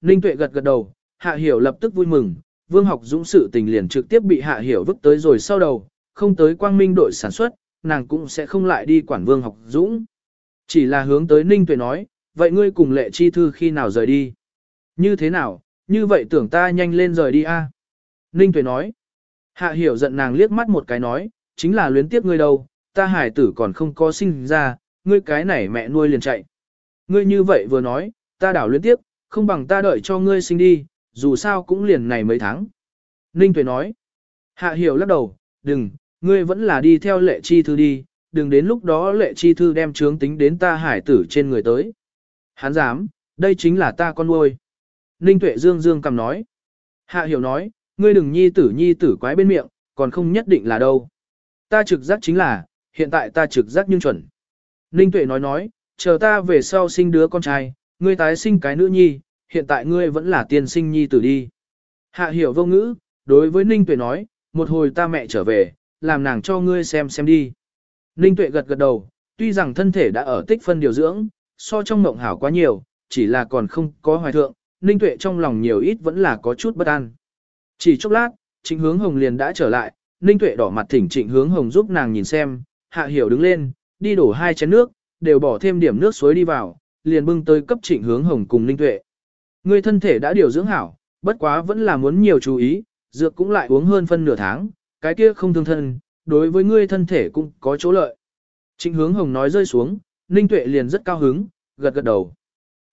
Ninh Tuệ gật gật đầu, Hạ Hiểu lập tức vui mừng, Vương học dũng sự tình liền trực tiếp bị Hạ Hiểu vứt tới rồi sau đầu, không tới quang minh đội sản xuất, nàng cũng sẽ không lại đi quản Vương học dũng. Chỉ là hướng tới Ninh Tuệ nói, vậy ngươi cùng lệ chi thư khi nào rời đi? Như thế nào, như vậy tưởng ta nhanh lên rời đi a Ninh Tuệ nói, Hạ Hiểu giận nàng liếc mắt một cái nói, chính là luyến tiếc ngươi đâu, ta hải tử còn không có sinh ra, ngươi cái này mẹ nuôi liền chạy. Ngươi như vậy vừa nói, ta đảo luyến tiếc không bằng ta đợi cho ngươi sinh đi, dù sao cũng liền này mấy tháng. Ninh Tuệ nói, Hạ Hiểu lắc đầu, đừng, ngươi vẫn là đi theo lệ chi thư đi, đừng đến lúc đó lệ chi thư đem trướng tính đến ta hải tử trên người tới. Hắn dám, đây chính là ta con nuôi. Ninh Tuệ Dương Dương cầm nói. Hạ Hiểu nói, ngươi đừng nhi tử nhi tử quái bên miệng, còn không nhất định là đâu. Ta trực giác chính là, hiện tại ta trực giác nhưng chuẩn. Ninh Tuệ nói nói, chờ ta về sau sinh đứa con trai, ngươi tái sinh cái nữ nhi, hiện tại ngươi vẫn là tiên sinh nhi tử đi. Hạ hiểu vô ngữ, đối với Ninh Tuệ nói, một hồi ta mẹ trở về, làm nàng cho ngươi xem xem đi. Ninh Tuệ gật gật đầu, tuy rằng thân thể đã ở tích phân điều dưỡng, so trong mộng hảo quá nhiều, chỉ là còn không có hoài thượng, Ninh Tuệ trong lòng nhiều ít vẫn là có chút bất an. Chỉ chốc lát, trịnh hướng hồng liền đã trở lại, Ninh Tuệ đỏ mặt thỉnh trịnh hướng hồng giúp nàng nhìn xem, hạ hiểu đứng lên, đi đổ hai chén nước, đều bỏ thêm điểm nước suối đi vào, liền bưng tới cấp trịnh hướng hồng cùng Ninh Tuệ. người thân thể đã điều dưỡng hảo, bất quá vẫn là muốn nhiều chú ý, dược cũng lại uống hơn phân nửa tháng, cái kia không thương thân, đối với ngươi thân thể cũng có chỗ lợi. Trịnh hướng hồng nói rơi xuống, Ninh Tuệ liền rất cao hứng, gật gật đầu.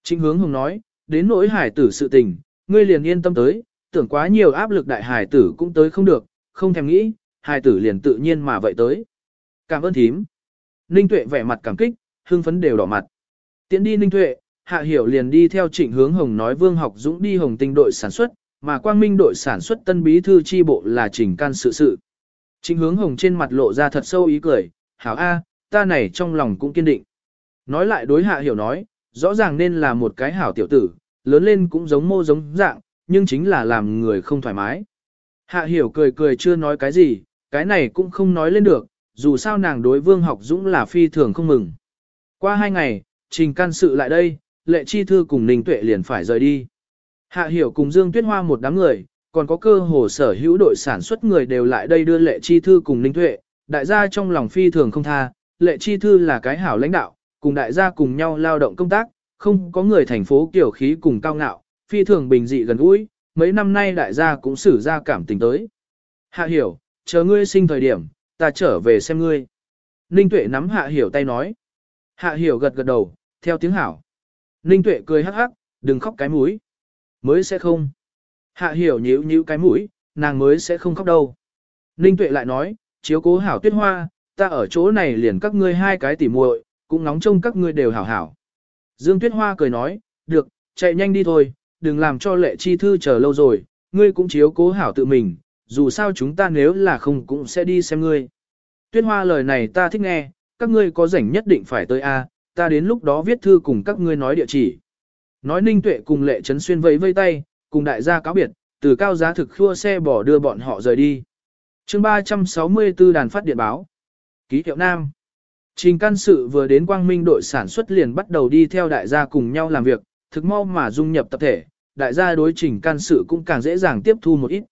Trịnh hướng hồng nói, đến nỗi hải tử sự tình, ngươi liền yên tâm tới, tưởng quá nhiều áp lực đại hải tử cũng tới không được, không thèm nghĩ, hải tử liền tự nhiên mà vậy tới. Cảm ơn thím. Ninh Tuệ vẻ mặt cảm kích, hưng phấn đều đỏ mặt. Tiến đi Ninh Tuệ, Hạ Hiểu liền đi theo trịnh hướng Hồng nói Vương Học Dũng đi Hồng Tinh đội sản xuất, mà Quang Minh đội sản xuất tân bí thư chi bộ là trình can sự sự. Trịnh hướng Hồng trên mặt lộ ra thật sâu ý cười, hảo A, ta này trong lòng cũng kiên định. Nói lại đối Hạ Hiểu nói, rõ ràng nên là một cái hảo tiểu tử, lớn lên cũng giống mô giống dạng, nhưng chính là làm người không thoải mái. Hạ Hiểu cười cười chưa nói cái gì, cái này cũng không nói lên được, dù sao nàng đối Vương Học Dũng là phi thường không mừng. Qua hai ngày, trình can sự lại đây, lệ chi thư cùng Ninh Tuệ liền phải rời đi. Hạ hiểu cùng Dương Tuyết Hoa một đám người, còn có cơ hồ sở hữu đội sản xuất người đều lại đây đưa lệ chi thư cùng Ninh Tuệ, đại gia trong lòng phi thường không tha, lệ chi thư là cái hảo lãnh đạo, cùng đại gia cùng nhau lao động công tác, không có người thành phố kiểu khí cùng cao ngạo, phi thường bình dị gần gũi, mấy năm nay đại gia cũng xử ra cảm tình tới. Hạ hiểu, chờ ngươi sinh thời điểm, ta trở về xem ngươi. Ninh Tuệ nắm Hạ hiểu tay nói. Hạ hiểu gật gật đầu, theo tiếng hảo. Ninh tuệ cười hắc hắc, đừng khóc cái mũi. Mới sẽ không. Hạ hiểu nhíu nhíu cái mũi, nàng mới sẽ không khóc đâu. Ninh tuệ lại nói, chiếu cố hảo tuyết hoa, ta ở chỗ này liền các ngươi hai cái tỉ muội, cũng nóng trông các ngươi đều hảo hảo. Dương tuyết hoa cười nói, được, chạy nhanh đi thôi, đừng làm cho lệ chi thư chờ lâu rồi, ngươi cũng chiếu cố hảo tự mình, dù sao chúng ta nếu là không cũng sẽ đi xem ngươi. Tuyết hoa lời này ta thích nghe, các ngươi có rảnh nhất định phải tới A, ta đến lúc đó viết thư cùng các ngươi nói địa chỉ. Nói Ninh Tuệ cùng Lệ Trấn Xuyên vẫy vây tay, cùng đại gia cáo biệt, từ cao giá thực khua xe bỏ đưa bọn họ rời đi. chương 364 đàn phát điện báo. Ký hiệu Nam. Trình can sự vừa đến quang minh đội sản xuất liền bắt đầu đi theo đại gia cùng nhau làm việc, thực mau mà dung nhập tập thể, đại gia đối trình can sự cũng càng dễ dàng tiếp thu một ít.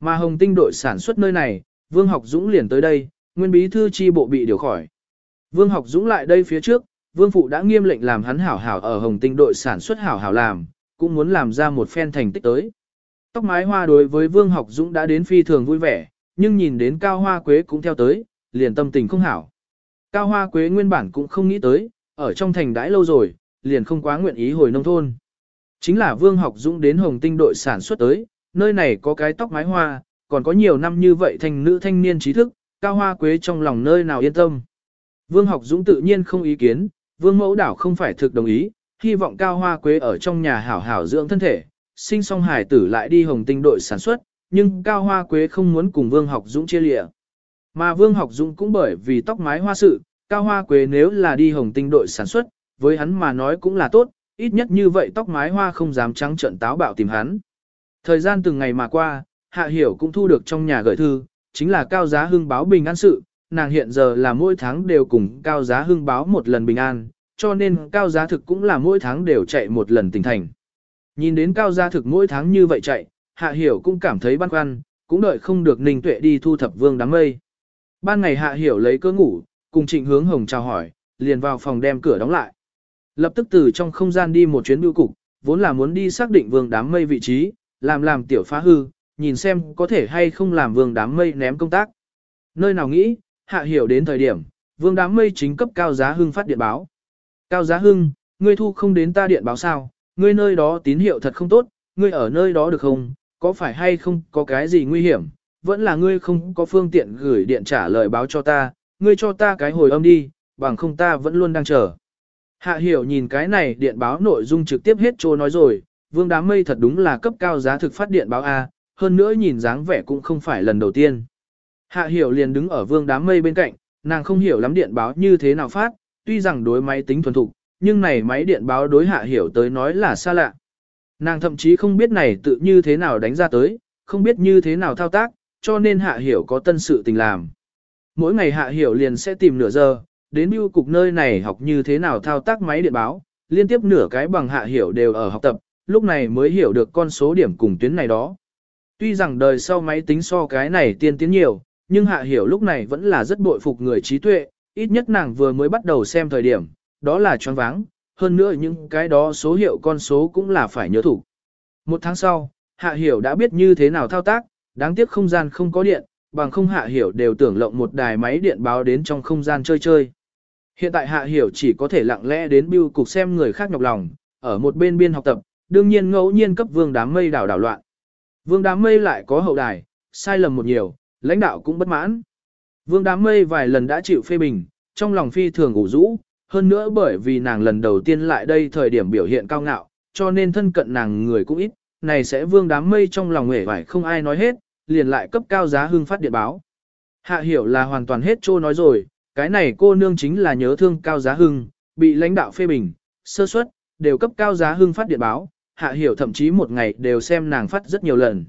Mà hồng tinh đội sản xuất nơi này, Vương Học Dũng liền tới đây, nguyên bí thư chi bộ bị điều khỏi. Vương Học Dũng lại đây phía trước, Vương Phụ đã nghiêm lệnh làm hắn hảo hảo ở Hồng Tinh đội sản xuất hảo hảo làm, cũng muốn làm ra một phen thành tích tới. Tóc mái hoa đối với Vương Học Dũng đã đến phi thường vui vẻ, nhưng nhìn đến Cao Hoa Quế cũng theo tới, liền tâm tình không hảo. Cao Hoa Quế nguyên bản cũng không nghĩ tới, ở trong thành đãi lâu rồi, liền không quá nguyện ý hồi nông thôn. Chính là Vương Học Dũng đến Hồng Tinh đội sản xuất tới, nơi này có cái tóc mái hoa, còn có nhiều năm như vậy thành nữ thanh niên trí thức, Cao Hoa Quế trong lòng nơi nào yên tâm. Vương Học Dũng tự nhiên không ý kiến, Vương Mẫu Đảo không phải thực đồng ý, hy vọng Cao Hoa Quế ở trong nhà hảo hảo dưỡng thân thể, sinh xong hải tử lại đi Hồng Tinh đội sản xuất, nhưng Cao Hoa Quế không muốn cùng Vương Học Dũng chia lịa. Mà Vương Học Dũng cũng bởi vì tóc mái hoa sự, Cao Hoa Quế nếu là đi Hồng Tinh đội sản xuất, với hắn mà nói cũng là tốt, ít nhất như vậy tóc mái hoa không dám trắng trợn táo bạo tìm hắn. Thời gian từng ngày mà qua, Hạ Hiểu cũng thu được trong nhà gửi thư, chính là Cao Giá Hưng báo bình an sự, nàng hiện giờ là mỗi tháng đều cùng cao giá hưng báo một lần bình an, cho nên cao giá thực cũng là mỗi tháng đều chạy một lần tỉnh thành. Nhìn đến cao gia thực mỗi tháng như vậy chạy, hạ hiểu cũng cảm thấy băn khoăn, cũng đợi không được ninh tuệ đi thu thập vương đám mây. Ban ngày hạ hiểu lấy cơ ngủ, cùng trịnh hướng hồng chào hỏi, liền vào phòng đem cửa đóng lại. Lập tức từ trong không gian đi một chuyến bưu cục, vốn là muốn đi xác định vương đám mây vị trí, làm làm tiểu phá hư, nhìn xem có thể hay không làm vương đám mây ném công tác. Nơi nào nghĩ, hạ hiểu đến thời điểm, vương đám mây chính cấp cao giá hưng phát điện báo. Cao giá hưng, ngươi thu không đến ta điện báo sao, ngươi nơi đó tín hiệu thật không tốt, ngươi ở nơi đó được không, có phải hay không có cái gì nguy hiểm, vẫn là ngươi không có phương tiện gửi điện trả lời báo cho ta, ngươi cho ta cái hồi âm đi, bằng không ta vẫn luôn đang chờ. Hạ hiểu nhìn cái này điện báo nội dung trực tiếp hết trô nói rồi, vương đám mây thật đúng là cấp cao giá thực phát điện báo A, hơn nữa nhìn dáng vẻ cũng không phải lần đầu tiên. Hạ hiểu liền đứng ở vương đám mây bên cạnh, nàng không hiểu lắm điện báo như thế nào phát, tuy rằng đối máy tính thuần thục, nhưng này máy điện báo đối hạ hiểu tới nói là xa lạ. Nàng thậm chí không biết này tự như thế nào đánh ra tới, không biết như thế nào thao tác, cho nên hạ hiểu có tân sự tình làm. Mỗi ngày hạ hiểu liền sẽ tìm nửa giờ, đến bưu cục nơi này học như thế nào thao tác máy điện báo, liên tiếp nửa cái bằng hạ hiểu đều ở học tập, lúc này mới hiểu được con số điểm cùng tuyến này đó. Tuy rằng đời sau máy tính so cái này tiên tiến nhiều, nhưng hạ hiểu lúc này vẫn là rất bội phục người trí tuệ, ít nhất nàng vừa mới bắt đầu xem thời điểm, đó là choáng váng, hơn nữa những cái đó số hiệu con số cũng là phải nhớ thủ. Một tháng sau, hạ hiểu đã biết như thế nào thao tác, đáng tiếc không gian không có điện, bằng không hạ hiểu đều tưởng lộng một đài máy điện báo đến trong không gian chơi chơi. Hiện tại hạ hiểu chỉ có thể lặng lẽ đến bưu cục xem người khác nhọc lòng, ở một bên biên học tập, đương nhiên ngẫu nhiên cấp vương đám mây đảo đảo loạn. Vương đám mây lại có hậu đài, sai lầm một nhiều, lãnh đạo cũng bất mãn. Vương đám mây vài lần đã chịu phê bình, trong lòng phi thường ủ rũ, hơn nữa bởi vì nàng lần đầu tiên lại đây thời điểm biểu hiện cao ngạo, cho nên thân cận nàng người cũng ít, này sẽ vương đám mây trong lòng nghề vải không ai nói hết, liền lại cấp cao giá hưng phát điện báo. Hạ hiểu là hoàn toàn hết trô nói rồi, cái này cô nương chính là nhớ thương cao giá hưng, bị lãnh đạo phê bình, sơ suất, đều cấp cao giá hưng phát điện báo, hạ hiểu thậm chí một ngày đều xem nàng phát rất nhiều lần.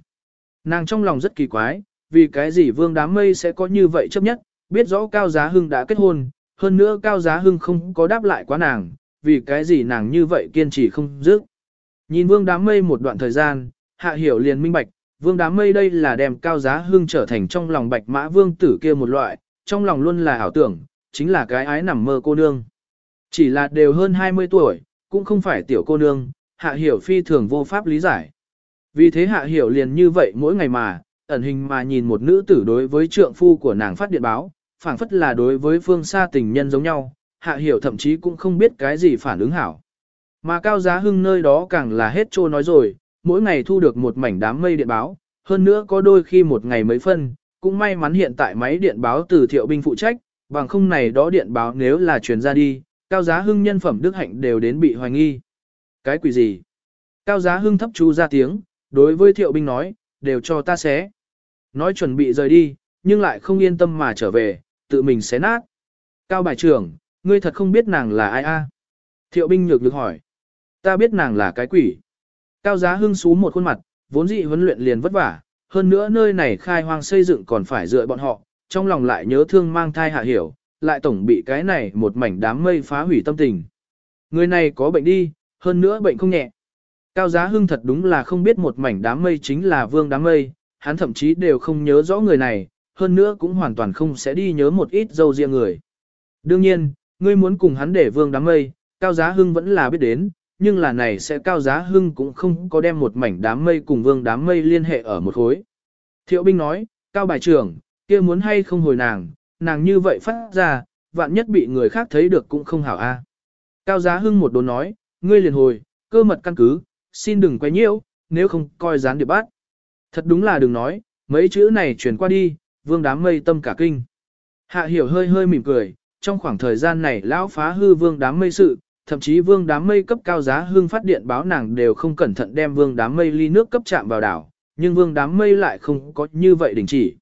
Nàng trong lòng rất kỳ quái, vì cái gì vương đám mây sẽ có như vậy chấp nhất, biết rõ cao giá hưng đã kết hôn, hơn nữa cao giá hưng không có đáp lại quá nàng, vì cái gì nàng như vậy kiên trì không dứt. Nhìn vương đám mây một đoạn thời gian, hạ hiểu liền minh bạch, vương đám mây đây là đem cao giá hưng trở thành trong lòng bạch mã vương tử kia một loại, trong lòng luôn là ảo tưởng, chính là cái ái nằm mơ cô nương. Chỉ là đều hơn 20 tuổi, cũng không phải tiểu cô nương, hạ hiểu phi thường vô pháp lý giải. Vì thế hạ hiểu liền như vậy mỗi ngày mà, ẩn hình mà nhìn một nữ tử đối với trượng phu của nàng phát điện báo, phảng phất là đối với phương xa tình nhân giống nhau, hạ hiểu thậm chí cũng không biết cái gì phản ứng hảo. Mà cao giá hưng nơi đó càng là hết trô nói rồi, mỗi ngày thu được một mảnh đám mây điện báo, hơn nữa có đôi khi một ngày mấy phân, cũng may mắn hiện tại máy điện báo từ thiệu binh phụ trách, bằng không này đó điện báo nếu là truyền ra đi, cao giá hưng nhân phẩm đức hạnh đều đến bị hoài nghi. Cái quỷ gì? Cao giá hưng thấp chú ra tiếng, đối với thiệu binh nói, đều cho ta xé. Nói chuẩn bị rời đi, nhưng lại không yên tâm mà trở về, tự mình xé nát. Cao bài trưởng, ngươi thật không biết nàng là ai a? Thiệu binh nhược nhược hỏi. Ta biết nàng là cái quỷ. Cao giá hưng xú một khuôn mặt, vốn dị huấn luyện liền vất vả, hơn nữa nơi này khai hoang xây dựng còn phải dựa bọn họ, trong lòng lại nhớ thương mang thai hạ hiểu, lại tổng bị cái này một mảnh đám mây phá hủy tâm tình. Người này có bệnh đi, hơn nữa bệnh không nhẹ. Cao giá hưng thật đúng là không biết một mảnh đám mây chính là vương đám mây, hắn thậm chí đều không nhớ rõ người này, hơn nữa cũng hoàn toàn không sẽ đi nhớ một ít dâu riêng người. Đương nhiên, ngươi muốn cùng hắn để vương đám mây, cao giá hưng vẫn là biết đến, nhưng là này sẽ cao giá hưng cũng không có đem một mảnh đám mây cùng vương đám mây liên hệ ở một khối. Thiệu binh nói, cao bài trưởng, kia muốn hay không hồi nàng, nàng như vậy phát ra, vạn nhất bị người khác thấy được cũng không hảo a. Cao giá hưng một đồn nói, ngươi liền hồi, cơ mật căn cứ, xin đừng quay nhiễu, nếu không coi gián điệp bắt. Thật đúng là đừng nói, mấy chữ này truyền qua đi, vương đám mây tâm cả kinh. Hạ hiểu hơi hơi mỉm cười, trong khoảng thời gian này lão phá hư vương đám mây sự, thậm chí vương đám mây cấp cao giá hương phát điện báo nàng đều không cẩn thận đem vương đám mây ly nước cấp chạm vào đảo, nhưng vương đám mây lại không có như vậy đình chỉ.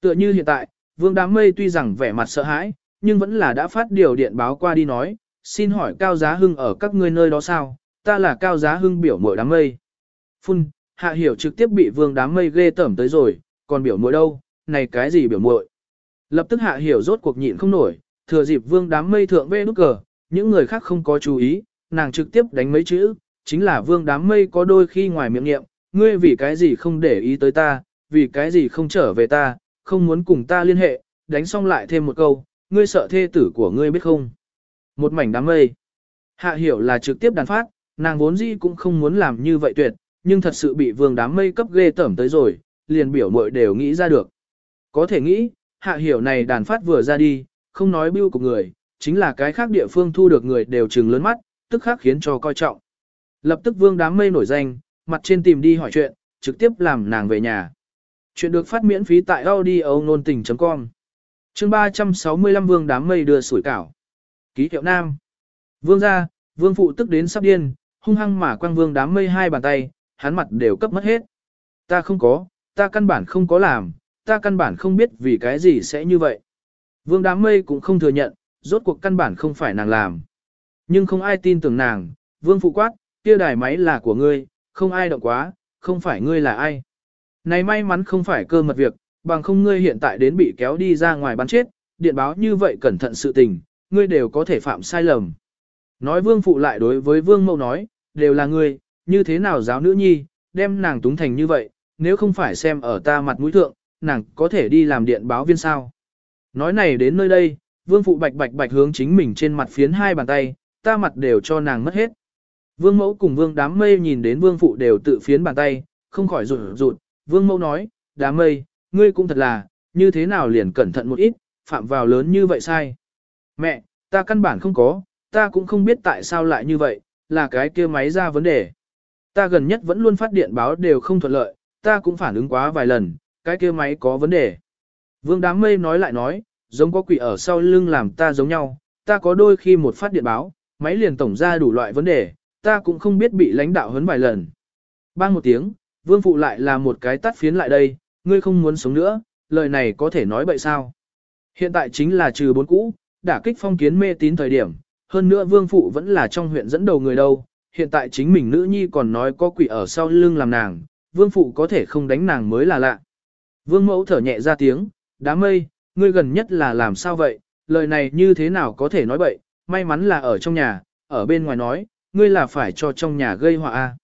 Tựa như hiện tại, vương đám mây tuy rằng vẻ mặt sợ hãi, nhưng vẫn là đã phát điều điện báo qua đi nói, xin hỏi cao giá hưng ở các ngươi nơi đó sao, ta là cao giá hưng biểu mội đám mây. Phun, hạ hiểu trực tiếp bị vương đám mây ghê tởm tới rồi, còn biểu muội đâu, này cái gì biểu muội? Lập tức hạ hiểu rốt cuộc nhịn không nổi, thừa dịp vương đám mây thượng vê nút cờ, những người khác không có chú ý, nàng trực tiếp đánh mấy chữ, chính là vương đám mây có đôi khi ngoài miệng niệm, ngươi vì cái gì không để ý tới ta, vì cái gì không trở về ta, không muốn cùng ta liên hệ, đánh xong lại thêm một câu, ngươi sợ thê tử của ngươi biết không. Một mảnh đám mây. Hạ hiểu là trực tiếp đàn phát, nàng vốn dĩ cũng không muốn làm như vậy tuyệt, nhưng thật sự bị vương đám mây cấp ghê tởm tới rồi, liền biểu mội đều nghĩ ra được. Có thể nghĩ, hạ hiểu này đàn phát vừa ra đi, không nói bưu của người, chính là cái khác địa phương thu được người đều trừng lớn mắt, tức khác khiến cho coi trọng. Lập tức vương đám mây nổi danh, mặt trên tìm đi hỏi chuyện, trực tiếp làm nàng về nhà. Chuyện được phát miễn phí tại audio nôn tình.com Chương 365 vương đám mây đưa sủi cảo. Ký hiệu nam. Vương ra, vương phụ tức đến sắp điên, hung hăng mà quăng vương đám mây hai bàn tay, hắn mặt đều cấp mất hết. Ta không có, ta căn bản không có làm, ta căn bản không biết vì cái gì sẽ như vậy. Vương đám mây cũng không thừa nhận, rốt cuộc căn bản không phải nàng làm. Nhưng không ai tin tưởng nàng, vương phụ quát, kia đài máy là của ngươi, không ai động quá, không phải ngươi là ai. Này may mắn không phải cơ mật việc, bằng không ngươi hiện tại đến bị kéo đi ra ngoài bắn chết, điện báo như vậy cẩn thận sự tình, ngươi đều có thể phạm sai lầm. Nói vương phụ lại đối với vương mẫu nói, đều là ngươi, như thế nào giáo nữ nhi, đem nàng túng thành như vậy, nếu không phải xem ở ta mặt mũi thượng, nàng có thể đi làm điện báo viên sao. Nói này đến nơi đây, vương phụ bạch bạch bạch hướng chính mình trên mặt phiến hai bàn tay, ta mặt đều cho nàng mất hết. Vương mẫu cùng vương đám mây nhìn đến vương phụ đều tự phiến bàn tay, không khỏi rụt rụt, vương mẫu nói, đám mây, ngươi cũng thật là, như thế nào liền cẩn thận một ít, phạm vào lớn như vậy sai. Mẹ, ta căn bản không có, ta cũng không biết tại sao lại như vậy, là cái kia máy ra vấn đề. Ta gần nhất vẫn luôn phát điện báo đều không thuận lợi, ta cũng phản ứng quá vài lần, cái kia máy có vấn đề. Vương đám mây nói lại nói, giống có quỷ ở sau lưng làm ta giống nhau, ta có đôi khi một phát điện báo, máy liền tổng ra đủ loại vấn đề, ta cũng không biết bị lãnh đạo huấn vài lần. Bang một tiếng, vương phụ lại là một cái tắt phiến lại đây, ngươi không muốn sống nữa, lời này có thể nói bậy sao. Hiện tại chính là trừ bốn cũ, đả kích phong kiến mê tín thời điểm, hơn nữa vương phụ vẫn là trong huyện dẫn đầu người đâu, hiện tại chính mình nữ nhi còn nói có quỷ ở sau lưng làm nàng, vương phụ có thể không đánh nàng mới là lạ. Vương mẫu thở nhẹ ra tiếng, đám mây, ngươi gần nhất là làm sao vậy, lời này như thế nào có thể nói bậy, may mắn là ở trong nhà, ở bên ngoài nói, ngươi là phải cho trong nhà gây họa a.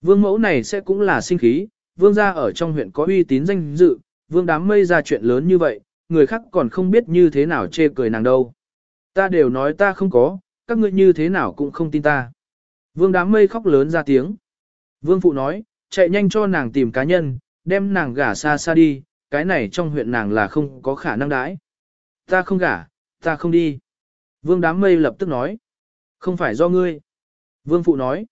Vương mẫu này sẽ cũng là sinh khí, vương gia ở trong huyện có uy tín danh dự, vương đám mây ra chuyện lớn như vậy, người khác còn không biết như thế nào chê cười nàng đâu. Ta đều nói ta không có, các ngươi như thế nào cũng không tin ta. Vương đám mây khóc lớn ra tiếng. Vương phụ nói, chạy nhanh cho nàng tìm cá nhân, đem nàng gả xa xa đi, cái này trong huyện nàng là không có khả năng đãi. Ta không gả, ta không đi. Vương đám mây lập tức nói. Không phải do ngươi. Vương phụ nói.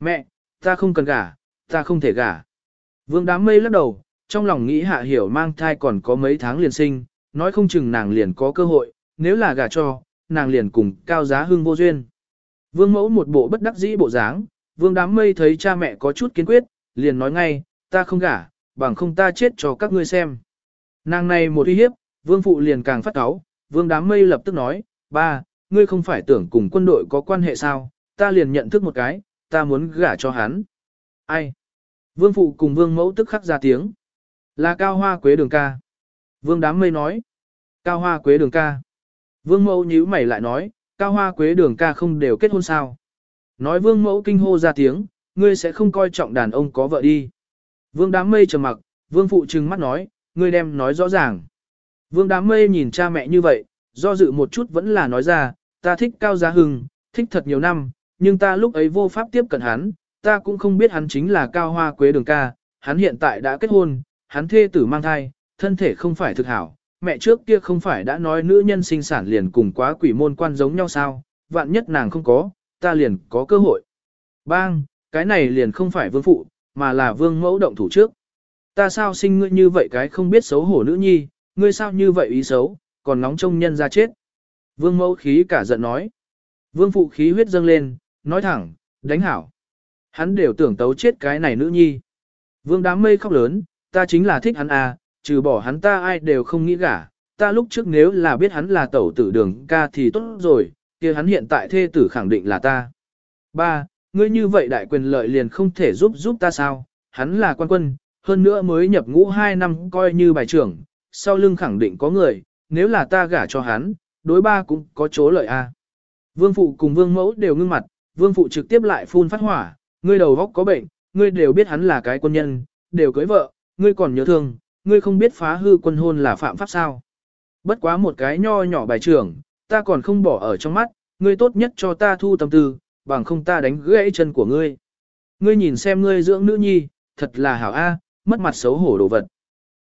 Mẹ, ta không cần gả, ta không thể gả. Vương đám mây lắc đầu, trong lòng nghĩ hạ hiểu mang thai còn có mấy tháng liền sinh, nói không chừng nàng liền có cơ hội, nếu là gả cho, nàng liền cùng cao giá hưng vô duyên. Vương mẫu một bộ bất đắc dĩ bộ dáng, vương đám mây thấy cha mẹ có chút kiên quyết, liền nói ngay, ta không gả, bằng không ta chết cho các ngươi xem. Nàng này một uy hiếp, vương phụ liền càng phát cáu, vương đám mây lập tức nói, ba, ngươi không phải tưởng cùng quân đội có quan hệ sao, ta liền nhận thức một cái, ta muốn gả cho hắn. Ai? Vương phụ cùng vương mẫu tức khắc ra tiếng. Là cao hoa quế đường ca. Vương đám mây nói. Cao hoa quế đường ca. Vương mẫu nhíu mày lại nói, cao hoa quế đường ca không đều kết hôn sao. Nói vương mẫu kinh hô ra tiếng, ngươi sẽ không coi trọng đàn ông có vợ đi. Vương đám mây trầm mặc, vương phụ trừng mắt nói, ngươi đem nói rõ ràng. Vương đám mây nhìn cha mẹ như vậy, do dự một chút vẫn là nói ra, ta thích cao giá hưng, thích thật nhiều năm, nhưng ta lúc ấy vô pháp tiếp cận hắn, ta cũng không biết hắn chính là cao hoa quế đường ca, hắn hiện tại đã kết hôn, hắn thê tử mang thai, thân thể không phải thực hảo, mẹ trước kia không phải đã nói nữ nhân sinh sản liền cùng quá quỷ môn quan giống nhau sao, vạn nhất nàng không có, ta liền có cơ hội. Bang, cái này liền không phải vương phụ, mà là vương mẫu động thủ trước. Ta sao sinh ngươi như vậy cái không biết xấu hổ nữ nhi, ngươi sao như vậy ý xấu, còn nóng trông nhân ra chết. Vương mẫu khí cả giận nói. Vương phụ khí huyết dâng lên, nói thẳng, đánh hảo. Hắn đều tưởng tấu chết cái này nữ nhi. Vương đám mây khóc lớn, ta chính là thích hắn à, trừ bỏ hắn ta ai đều không nghĩ gả. Ta lúc trước nếu là biết hắn là tẩu tử đường ca thì tốt rồi, kia hắn hiện tại thê tử khẳng định là ta. Ba, ngươi như vậy đại quyền lợi liền không thể giúp giúp ta sao, hắn là quan quân, hơn nữa mới nhập ngũ 2 năm coi như bài trưởng, sau lưng khẳng định có người, nếu là ta gả cho hắn, đối ba cũng có chỗ lợi a. Vương phụ cùng vương mẫu đều ngưng mặt, vương phụ trực tiếp lại phun phát hỏa, ngươi đầu góc có bệnh, ngươi đều biết hắn là cái quân nhân, đều cưới vợ, ngươi còn nhớ thương, ngươi không biết phá hư quân hôn là phạm pháp sao. Bất quá một cái nho nhỏ bài trưởng, ta còn không bỏ ở trong mắt, ngươi tốt nhất cho ta thu tâm tư, bằng không ta đánh gãy chân của ngươi. Ngươi nhìn xem ngươi dưỡng nữ nhi, thật là hảo a, mất mặt xấu hổ đồ vật.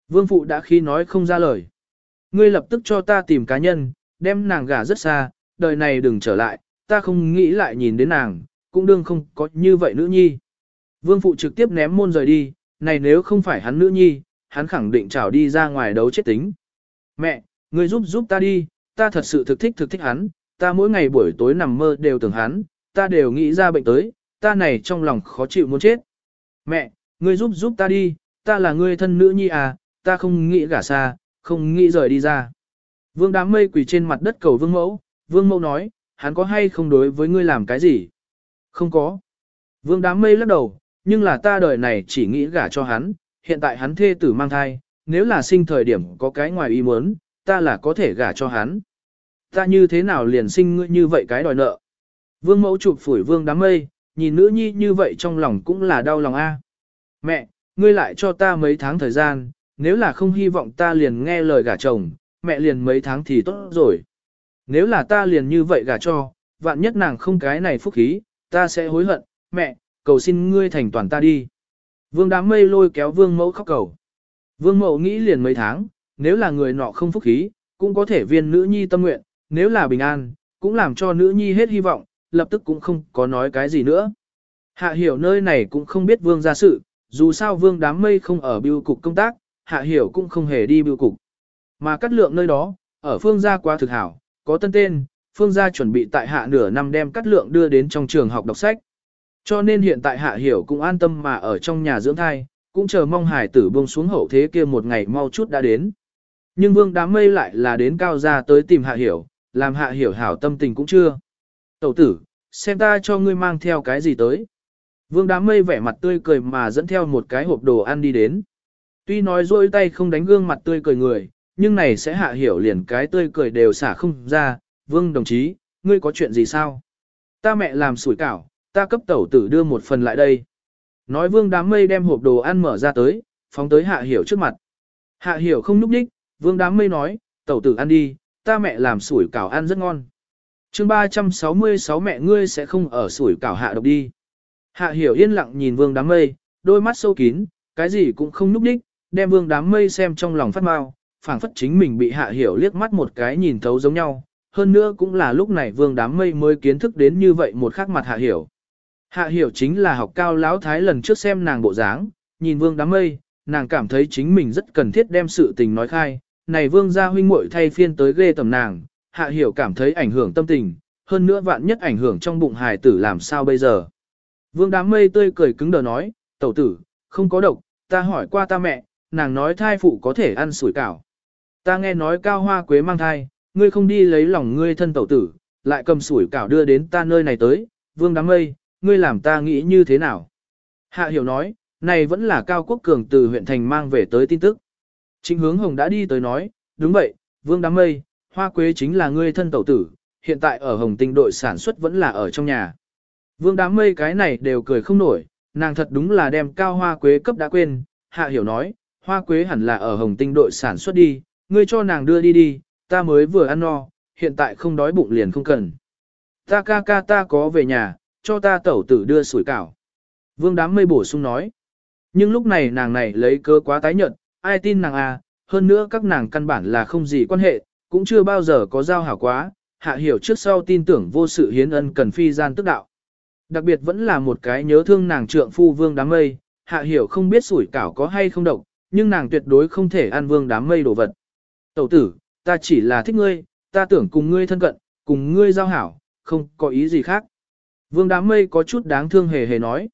Vương phụ đã khi nói không ra lời. Ngươi lập tức cho ta tìm cá nhân, đem nàng gả rất xa, đời này đừng trở lại, ta không nghĩ lại nhìn đến nàng, cũng đương không có như vậy nữ nhi. Vương phụ trực tiếp ném môn rời đi, này nếu không phải hắn nữ nhi, hắn khẳng định chảo đi ra ngoài đấu chết tính. Mẹ, ngươi giúp giúp ta đi, ta thật sự thực thích thực thích hắn, ta mỗi ngày buổi tối nằm mơ đều tưởng hắn, ta đều nghĩ ra bệnh tới, ta này trong lòng khó chịu muốn chết. Mẹ, ngươi giúp giúp ta đi, ta là ngươi thân nữ nhi à, ta không nghĩ gả xa, không nghĩ rời đi ra. Vương đám mây quỳ trên mặt đất cầu vương mẫu, vương mẫu nói, hắn có hay không đối với ngươi làm cái gì? Không có. Vương đám mây lắc đầu, nhưng là ta đời này chỉ nghĩ gả cho hắn, hiện tại hắn thê tử mang thai, nếu là sinh thời điểm có cái ngoài ý muốn, ta là có thể gả cho hắn. Ta như thế nào liền sinh ngươi như vậy cái đòi nợ. Vương mẫu chụp phủi vương đám mây, nhìn nữ nhi như vậy trong lòng cũng là đau lòng a. Mẹ, ngươi lại cho ta mấy tháng thời gian, nếu là không hy vọng ta liền nghe lời gả chồng, mẹ liền mấy tháng thì tốt rồi. Nếu là ta liền như vậy gả cho, vạn nhất nàng không cái này phúc khí, ta sẽ hối hận, mẹ, cầu xin ngươi thành toàn ta đi. Vương đám mây lôi kéo vương mẫu khóc cầu. Vương mẫu nghĩ liền mấy tháng, nếu là người nọ không phúc khí, cũng có thể viên nữ nhi tâm nguyện, nếu là bình an, cũng làm cho nữ nhi hết hy vọng, lập tức cũng không có nói cái gì nữa. Hạ hiểu nơi này cũng không biết vương ra sự, dù sao vương đám mây không ở biêu cục công tác, hạ hiểu cũng không hề đi biêu cục. Mà cắt lượng nơi đó, ở phương gia quá thực hảo, có tân tên, phương gia chuẩn bị tại hạ nửa năm đem cắt lượng đưa đến trong trường học đọc sách. Cho nên hiện tại hạ hiểu cũng an tâm mà ở trong nhà dưỡng thai, cũng chờ mong hải tử buông xuống hậu thế kia một ngày mau chút đã đến. Nhưng vương đám mây lại là đến cao gia tới tìm hạ hiểu, làm hạ hiểu hảo tâm tình cũng chưa. Tẩu tử, xem ta cho ngươi mang theo cái gì tới. Vương đám mây vẻ mặt tươi cười mà dẫn theo một cái hộp đồ ăn đi đến. Tuy nói rôi tay không đánh gương mặt tươi cười người, nhưng này sẽ hạ hiểu liền cái tươi cười đều xả không ra. Vương đồng chí, ngươi có chuyện gì sao? Ta mẹ làm sủi cảo, ta cấp tẩu tử đưa một phần lại đây. Nói vương đám mây đem hộp đồ ăn mở ra tới, phóng tới hạ hiểu trước mặt. Hạ hiểu không núp đích, vương đám mây nói, tẩu tử ăn đi, ta mẹ làm sủi cảo ăn rất ngon. chương 366 mẹ ngươi sẽ không ở sủi cảo hạ độc đi. Hạ hiểu yên lặng nhìn vương đám mây, đôi mắt sâu kín, cái gì cũng không núp đích, đem vương đám mây xem trong lòng phát mau, phảng phất chính mình bị hạ hiểu liếc mắt một cái nhìn thấu giống nhau. Hơn nữa cũng là lúc này vương đám mây mới kiến thức đến như vậy một khắc mặt hạ hiểu. Hạ hiểu chính là học cao lão thái lần trước xem nàng bộ dáng, nhìn vương đám mây, nàng cảm thấy chính mình rất cần thiết đem sự tình nói khai, này vương gia huynh muội thay phiên tới ghê tầm nàng, hạ hiểu cảm thấy ảnh hưởng tâm tình, hơn nữa vạn nhất ảnh hưởng trong bụng hài tử làm sao bây giờ. Vương đám mây tươi cười cứng đờ nói, tẩu tử, không có độc, ta hỏi qua ta mẹ, nàng nói thai phụ có thể ăn sủi cảo. Ta nghe nói cao hoa quế mang thai, ngươi không đi lấy lòng ngươi thân tẩu tử, lại cầm sủi cảo đưa đến ta nơi này tới, vương đám mây, ngươi làm ta nghĩ như thế nào? Hạ hiểu nói, này vẫn là cao quốc cường từ huyện thành mang về tới tin tức. Trịnh hướng hồng đã đi tới nói, đúng vậy, vương đám mây, hoa quế chính là ngươi thân tẩu tử, hiện tại ở hồng tinh đội sản xuất vẫn là ở trong nhà. Vương đám mây cái này đều cười không nổi, nàng thật đúng là đem cao hoa quế cấp đã quên, hạ hiểu nói, hoa quế hẳn là ở hồng tinh đội sản xuất đi, ngươi cho nàng đưa đi đi, ta mới vừa ăn no, hiện tại không đói bụng liền không cần. Ta ca ca ta có về nhà, cho ta tẩu tử đưa sủi cảo. Vương đám mây bổ sung nói. Nhưng lúc này nàng này lấy cơ quá tái nhận, ai tin nàng à, hơn nữa các nàng căn bản là không gì quan hệ, cũng chưa bao giờ có giao hảo quá, hạ hiểu trước sau tin tưởng vô sự hiến ân cần phi gian tức đạo. Đặc biệt vẫn là một cái nhớ thương nàng trượng phu vương đám mây, hạ hiểu không biết sủi cảo có hay không độc, nhưng nàng tuyệt đối không thể ăn vương đám mây đồ vật. Tẩu tử, ta chỉ là thích ngươi, ta tưởng cùng ngươi thân cận, cùng ngươi giao hảo, không có ý gì khác. Vương đám mây có chút đáng thương hề hề nói.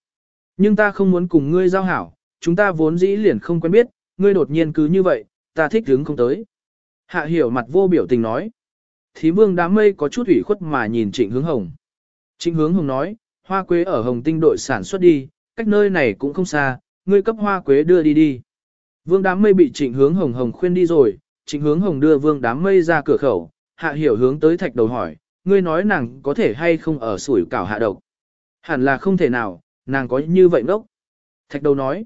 Nhưng ta không muốn cùng ngươi giao hảo, chúng ta vốn dĩ liền không quen biết, ngươi đột nhiên cứ như vậy, ta thích hướng không tới. Hạ hiểu mặt vô biểu tình nói. Thí vương đám mây có chút ủy khuất mà nhìn trịnh hướng hồng. Trịnh hướng hồng nói, hoa quế ở hồng tinh đội sản xuất đi, cách nơi này cũng không xa, ngươi cấp hoa quế đưa đi đi. Vương đám mây bị trịnh hướng hồng hồng khuyên đi rồi, trịnh hướng hồng đưa vương đám mây ra cửa khẩu, hạ hiểu hướng tới thạch đầu hỏi, ngươi nói nàng có thể hay không ở sủi cảo hạ độc. Hẳn là không thể nào, Nàng có như vậy ngốc. Thạch đầu nói.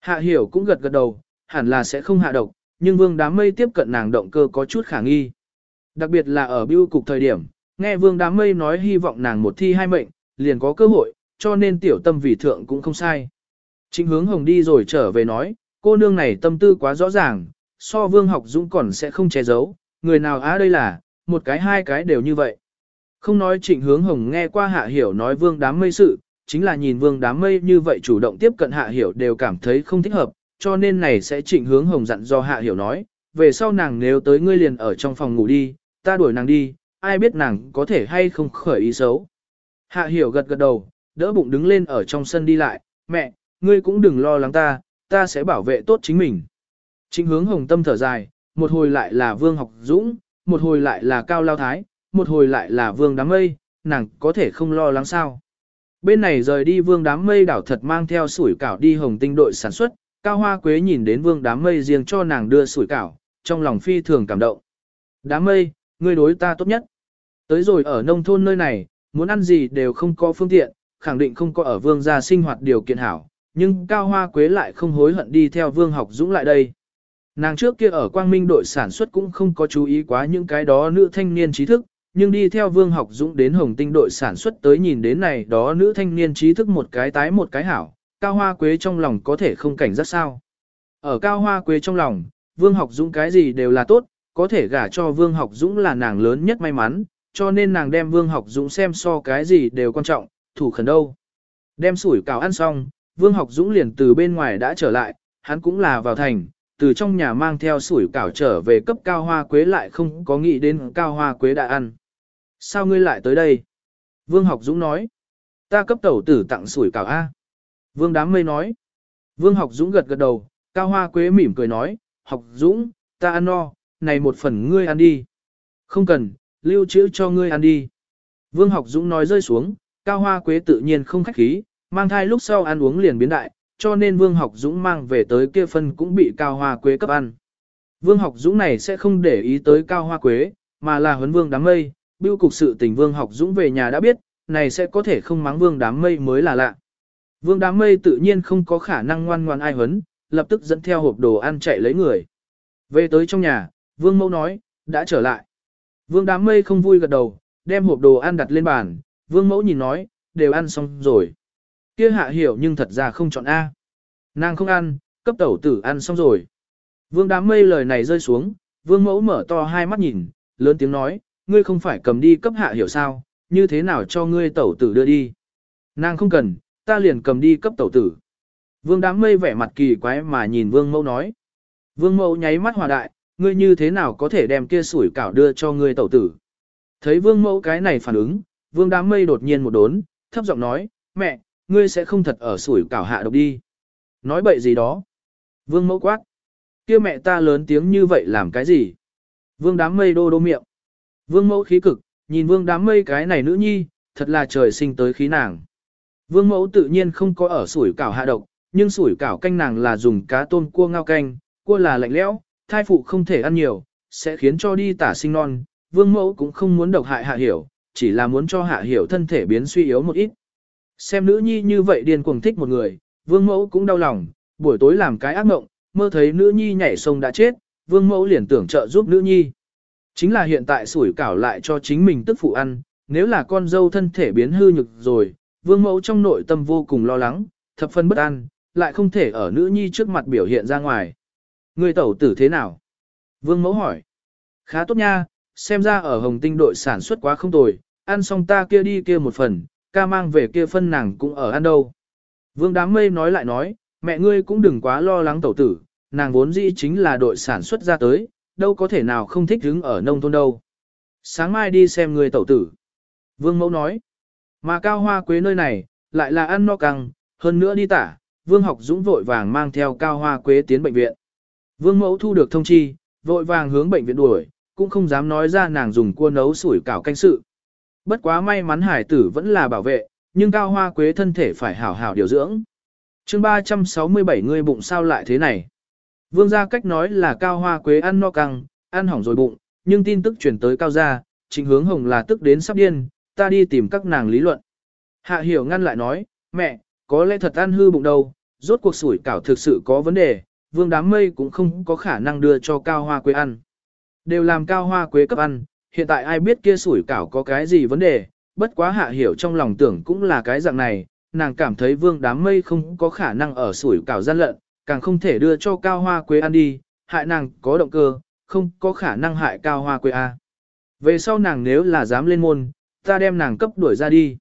Hạ hiểu cũng gật gật đầu, hẳn là sẽ không hạ độc, nhưng vương đám mây tiếp cận nàng động cơ có chút khả nghi. Đặc biệt là ở biêu cục thời điểm, nghe vương đám mây nói hy vọng nàng một thi hai mệnh, liền có cơ hội, cho nên tiểu tâm vì thượng cũng không sai. Chính hướng hồng đi rồi trở về nói, cô nương này tâm tư quá rõ ràng, so vương học dũng còn sẽ không che giấu, người nào á đây là, một cái hai cái đều như vậy. Không nói trịnh hướng hồng nghe qua hạ hiểu nói vương đám mây sự, chính là nhìn vương đám mây như vậy chủ động tiếp cận hạ hiểu đều cảm thấy không thích hợp, cho nên này sẽ trịnh hướng hồng dặn do hạ hiểu nói, về sau nàng nếu tới ngươi liền ở trong phòng ngủ đi, ta đuổi nàng đi, ai biết nàng có thể hay không khởi ý xấu. Hạ hiểu gật gật đầu, đỡ bụng đứng lên ở trong sân đi lại, mẹ, ngươi cũng đừng lo lắng ta, ta sẽ bảo vệ tốt chính mình. Trịnh hướng hồng tâm thở dài, một hồi lại là vương học dũng, một hồi lại là cao lao thái, một hồi lại là vương đám mây, nàng có thể không lo lắng sao. Bên này rời đi vương đám mây đảo thật mang theo sủi cảo đi hồng tinh đội sản xuất, cao hoa quế nhìn đến vương đám mây riêng cho nàng đưa sủi cảo, trong lòng phi thường cảm động. Đám mây, ngươi đối ta tốt nhất. Tới rồi ở nông thôn nơi này, muốn ăn gì đều không có phương tiện, khẳng định không có ở vương gia sinh hoạt điều kiện hảo, nhưng cao hoa quế lại không hối hận đi theo vương học dũng lại đây. Nàng trước kia ở quang minh đội sản xuất cũng không có chú ý quá những cái đó nữ thanh niên trí thức, nhưng đi theo Vương Học Dũng đến Hồng Tinh đội sản xuất tới nhìn đến này đó nữ thanh niên trí thức một cái tái một cái hảo, Cao Hoa Quế trong lòng có thể không cảnh giác sao. Ở Cao Hoa Quế trong lòng, Vương Học Dũng cái gì đều là tốt, có thể gả cho Vương Học Dũng là nàng lớn nhất may mắn, cho nên nàng đem Vương Học Dũng xem so cái gì đều quan trọng, thủ khẩn đâu. Đem sủi cảo ăn xong, Vương Học Dũng liền từ bên ngoài đã trở lại, hắn cũng là vào thành, từ trong nhà mang theo sủi cảo trở về cấp cao hoa quế lại không có nghĩ đến cao hoa quế đã ăn. Sao ngươi lại tới đây? Vương học Dũng nói. Ta cấp tẩu tử tặng sủi cảo A. Vương đám mây nói. Vương học Dũng gật gật đầu, cao hoa quế mỉm cười nói, học Dũng, ta ăn no, này một phần ngươi ăn đi. Không cần, lưu trữ cho ngươi ăn đi. Vương học Dũng nói rơi xuống, cao hoa quế tự nhiên không khách khí, mang thai lúc sau ăn uống liền biến đại, cho nên Vương học Dũng mang về tới kia phân cũng bị cao hoa quế cấp ăn. Vương học Dũng này sẽ không để ý tới cao hoa quế, mà là huấn vương đám mây, bưu cục sự tình Vương học Dũng về nhà đã biết, này sẽ có thể không mắng Vương đám mây mới là lạ. Vương đám mây tự nhiên không có khả năng ngoan ngoan ai huấn, lập tức dẫn theo hộp đồ ăn chạy lấy người. Về tới trong nhà, Vương mẫu nói, đã trở lại. Vương đám mây không vui gật đầu, đem hộp đồ ăn đặt lên bàn, Vương mẫu nhìn nói, đều ăn xong rồi. Kia hạ hiểu nhưng thật ra không chọn A. Nàng không ăn, cấp tẩu tử ăn xong rồi. Vương đám mây lời này rơi xuống, vương mẫu mở to hai mắt nhìn, lớn tiếng nói, ngươi không phải cầm đi cấp hạ hiểu sao, như thế nào cho ngươi tẩu tử đưa đi. Nàng không cần, ta liền cầm đi cấp tẩu tử. Vương đám mây vẻ mặt kỳ quái mà nhìn vương mẫu nói. Vương mẫu nháy mắt hòa đại, ngươi như thế nào có thể đem kia sủi cảo đưa cho ngươi tẩu tử. Thấy vương mẫu cái này phản ứng, vương đám mây đột nhiên một đốn, thấp giọng nói, mẹ, ngươi sẽ không thật ở sủi cảo hạ độc đi. Nói bậy gì đó. Vương mẫu quát. kia mẹ ta lớn tiếng như vậy làm cái gì? Vương đám mây đô đô miệng. Vương mẫu khí cực, nhìn vương đám mây cái này nữ nhi, thật là trời sinh tới khí nàng. Vương mẫu tự nhiên không có ở sủi cảo hạ độc, nhưng sủi cảo canh nàng là dùng cá tôm cua ngao canh, cua là lạnh lẽo, thai phụ không thể ăn nhiều, sẽ khiến cho đi tả sinh non. Vương mẫu cũng không muốn độc hại hạ hiểu, chỉ là muốn cho hạ hiểu thân thể biến suy yếu một ít. Xem nữ nhi như vậy điên cuồng thích một người, vương mẫu cũng đau lòng, buổi tối làm cái ác mộng, mơ thấy nữ nhi nhảy sông đã chết, vương mẫu liền tưởng trợ giúp nữ nhi. Chính là hiện tại sủi cảo lại cho chính mình tức phụ ăn, nếu là con dâu thân thể biến hư nhực rồi, vương mẫu trong nội tâm vô cùng lo lắng, thập phân bất an, lại không thể ở nữ nhi trước mặt biểu hiện ra ngoài. Người tẩu tử thế nào? Vương mẫu hỏi. Khá tốt nha, xem ra ở hồng tinh đội sản xuất quá không tồi, ăn xong ta kia đi kia một phần, ca mang về kia phân nàng cũng ở ăn đâu. Vương đám mây nói lại nói, mẹ ngươi cũng đừng quá lo lắng tẩu tử, nàng vốn dĩ chính là đội sản xuất ra tới, đâu có thể nào không thích đứng ở nông thôn đâu. Sáng mai đi xem người tẩu tử. Vương mẫu nói, mà cao hoa quế nơi này, lại là ăn no căng, hơn nữa đi tả, vương học dũng vội vàng mang theo cao hoa quế tiến bệnh viện. Vương mẫu thu được thông chi, vội vàng hướng bệnh viện đuổi, cũng không dám nói ra nàng dùng cua nấu sủi cảo canh sự. Bất quá may mắn hải tử vẫn là bảo vệ, nhưng cao hoa quế thân thể phải hảo hảo điều dưỡng. chương 367 người bụng sao lại thế này? Vương gia cách nói là cao hoa quế ăn no căng, ăn hỏng rồi bụng, nhưng tin tức chuyển tới cao gia, trình hướng hồng là tức đến sắp điên, ta đi tìm các nàng lý luận. Hạ hiểu ngăn lại nói, mẹ, có lẽ thật ăn hư bụng đâu, rốt cuộc sủi cảo thực sự có vấn đề, vương đám mây cũng không có khả năng đưa cho cao hoa quế ăn. Đều làm cao hoa quế cấp ăn, hiện tại ai biết kia sủi cảo có cái gì vấn đề, bất quá hạ hiểu trong lòng tưởng cũng là cái dạng này, nàng cảm thấy vương đám mây không có khả năng ở sủi cảo gian lận, càng không thể đưa cho cao hoa quế ăn đi, hại nàng có động cơ, không có khả năng hại cao hoa quế A. Về sau nàng nếu là dám lên môn, ta đem nàng cấp đuổi ra đi.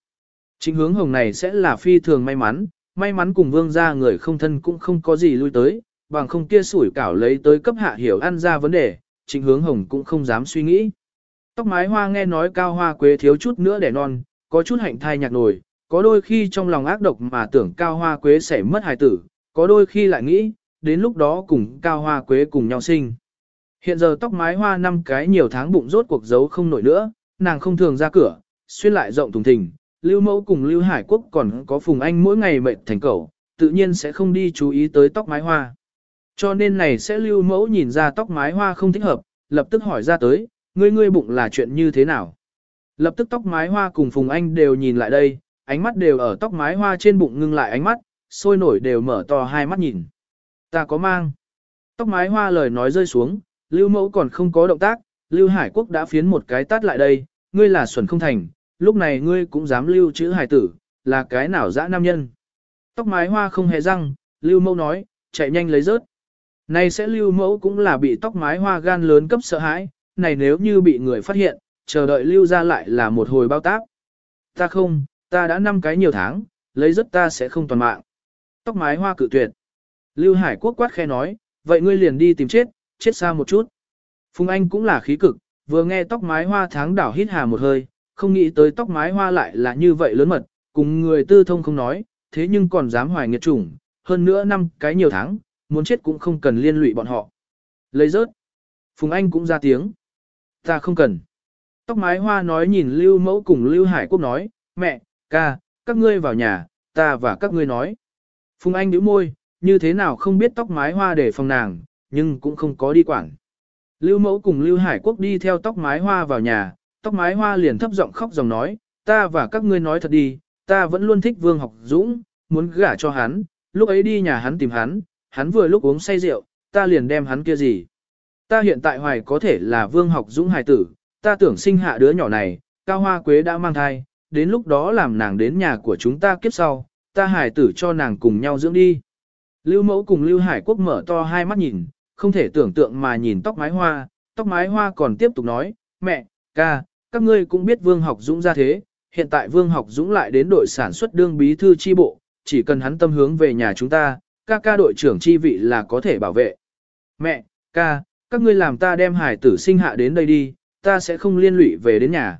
Chính hướng hồng này sẽ là phi thường may mắn, may mắn cùng vương gia người không thân cũng không có gì lui tới, bằng không kia sủi cảo lấy tới cấp hạ hiểu ăn ra vấn đề, chính hướng hồng cũng không dám suy nghĩ. Tóc mái hoa nghe nói cao hoa quế thiếu chút nữa để non, có chút hạnh thai nhạc nổi, có đôi khi trong lòng ác độc mà tưởng cao hoa quế sẽ mất hài tử, có đôi khi lại nghĩ, đến lúc đó cùng cao hoa quế cùng nhau sinh. Hiện giờ tóc mái hoa năm cái nhiều tháng bụng rốt cuộc giấu không nổi nữa, nàng không thường ra cửa, xuyên lại rộng thùng thình, Lưu Mẫu cùng Lưu Hải Quốc còn có Phùng Anh mỗi ngày mệt thành cầu, tự nhiên sẽ không đi chú ý tới tóc mái hoa. Cho nên này sẽ Lưu Mẫu nhìn ra tóc mái hoa không thích hợp, lập tức hỏi ra tới, ngươi ngươi bụng là chuyện như thế nào? Lập tức tóc mái hoa cùng Phùng Anh đều nhìn lại đây, ánh mắt đều ở tóc mái hoa trên bụng ngưng lại ánh mắt, sôi nổi đều mở to hai mắt nhìn. Ta có mang. Tóc mái hoa lời nói rơi xuống, Lưu Mẫu còn không có động tác, Lưu Hải Quốc đã phiến một cái tát lại đây, ngươi là xuẩn không thành, lúc này ngươi cũng dám lưu chữ hải tử, là cái nào dã nam nhân. Tóc mái hoa không hề răng, Lưu Mẫu nói, chạy nhanh lấy rớt. Này sẽ Lưu Mẫu cũng là bị tóc mái hoa gan lớn cấp sợ hãi, này nếu như bị người phát hiện, chờ đợi Lưu ra lại là một hồi bao tác. Ta không, ta đã năm cái nhiều tháng, lấy rớt ta sẽ không toàn mạng. Tóc mái hoa cự tuyệt. Lưu Hải Quốc quát khe nói, vậy ngươi liền đi tìm chết, chết xa một chút. Phùng Anh cũng là khí cực, vừa nghe tóc mái hoa tháng đảo hít hà một hơi, không nghĩ tới tóc mái hoa lại là như vậy lớn mật, cùng người tư thông không nói, thế nhưng còn dám hoài nghiệt chủng, hơn nữa năm cái nhiều tháng, muốn chết cũng không cần liên lụy bọn họ. Lấy rớt. Phùng Anh cũng ra tiếng. Ta không cần. Tóc mái hoa nói nhìn Lưu Mẫu cùng Lưu Hải Quốc nói, mẹ, ca, các ngươi vào nhà, ta và các ngươi nói. Phùng Anh nhíu môi, như thế nào không biết tóc mái hoa để phòng nàng, nhưng cũng không có đi quản. Lưu Mẫu cùng Lưu Hải Quốc đi theo tóc mái hoa vào nhà, tóc mái hoa liền thấp giọng khóc dòng nói, ta và các ngươi nói thật đi, ta vẫn luôn thích Vương Học Dũng, muốn gả cho hắn, lúc ấy đi nhà hắn tìm hắn, hắn vừa lúc uống say rượu, ta liền đem hắn kia gì. Ta hiện tại hoài có thể là Vương Học Dũng hài tử, ta tưởng sinh hạ đứa nhỏ này, Cao Hoa Quế đã mang thai, đến lúc đó làm nàng đến nhà của chúng ta kiếp sau, ta hài tử cho nàng cùng nhau dưỡng đi. Lưu Mẫu cùng Lưu Hải Quốc mở to hai mắt nhìn, không thể tưởng tượng mà nhìn tóc mái hoa, tóc mái hoa còn tiếp tục nói, mẹ, ca, các ngươi cũng biết Vương Học Dũng ra thế, hiện tại Vương Học Dũng lại đến đội sản xuất đương bí thư chi bộ, chỉ cần hắn tâm hướng về nhà chúng ta, ca ca đội trưởng chi vị là có thể bảo vệ. Mẹ, ca, các ngươi làm ta đem hải tử sinh hạ đến đây đi, ta sẽ không liên lụy về đến nhà.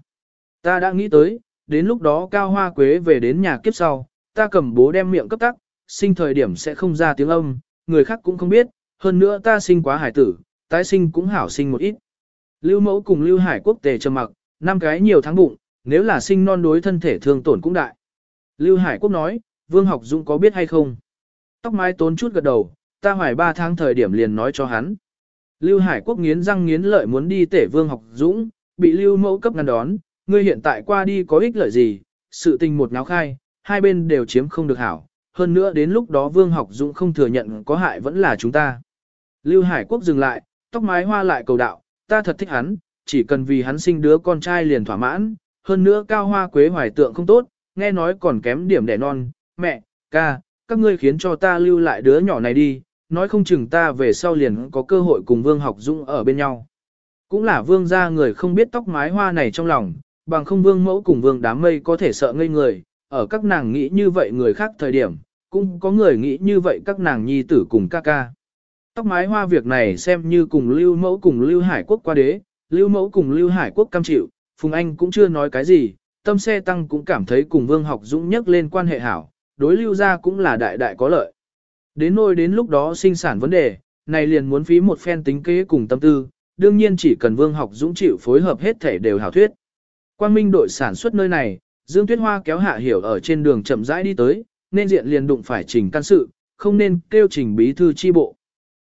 Ta đã nghĩ tới, đến lúc đó Cao Hoa Quế về đến nhà kiếp sau, ta cầm bố đem miệng cấp tắc, sinh thời điểm sẽ không ra tiếng âm, người khác cũng không biết, hơn nữa ta sinh quá hải tử, tái sinh cũng hảo sinh một ít. Lưu mẫu cùng Lưu Hải quốc tề trầm mặc, năm cái nhiều tháng bụng, nếu là sinh non đối thân thể thương tổn cũng đại. Lưu Hải quốc nói, Vương Học Dũng có biết hay không? Tóc mái tốn chút gật đầu, ta hoài ba tháng thời điểm liền nói cho hắn. Lưu Hải quốc nghiến răng nghiến lợi muốn đi tể Vương Học Dũng, bị Lưu mẫu cấp ngăn đón, ngươi hiện tại qua đi có ích lợi gì, sự tình một náo khai, hai bên đều chiếm không được hảo, hơn nữa đến lúc đó Vương Học Dũng không thừa nhận có hại vẫn là chúng ta. Lưu Hải Quốc dừng lại, tóc mái hoa lại cầu đạo, ta thật thích hắn, chỉ cần vì hắn sinh đứa con trai liền thỏa mãn, hơn nữa cao hoa quế hoài tượng không tốt, nghe nói còn kém điểm đẻ non, mẹ, ca, các ngươi khiến cho ta lưu lại đứa nhỏ này đi, nói không chừng ta về sau liền có cơ hội cùng Vương Học Dũng ở bên nhau. Cũng là Vương gia người không biết tóc mái hoa này trong lòng, bằng không Vương mẫu cùng Vương đám mây có thể sợ ngây người, ở các nàng nghĩ như vậy người khác thời điểm, cũng có người nghĩ như vậy các nàng nhi tử cùng ca ca. Tóc mái hoa việc này xem như cùng Lưu Mẫu cùng Lưu Hải Quốc qua đế, Lưu Mẫu cùng Lưu Hải Quốc cam chịu, Phùng Anh cũng chưa nói cái gì, tâm xe tăng cũng cảm thấy cùng Vương Học Dũng nhắc lên quan hệ hảo, đối Lưu ra cũng là đại đại có lợi. Đến nôi đến lúc đó sinh sản vấn đề, này liền muốn phí một phen tính kế cùng tâm tư, đương nhiên chỉ cần Vương Học Dũng chịu phối hợp hết thể đều hảo thuyết. Quang Minh đội sản xuất nơi này, Dương Tuyết Hoa kéo Hạ Hiểu ở trên đường chậm rãi đi tới, nên diện liền đụng phải trình can sự, không nên kêu trình bí thư chi bộ.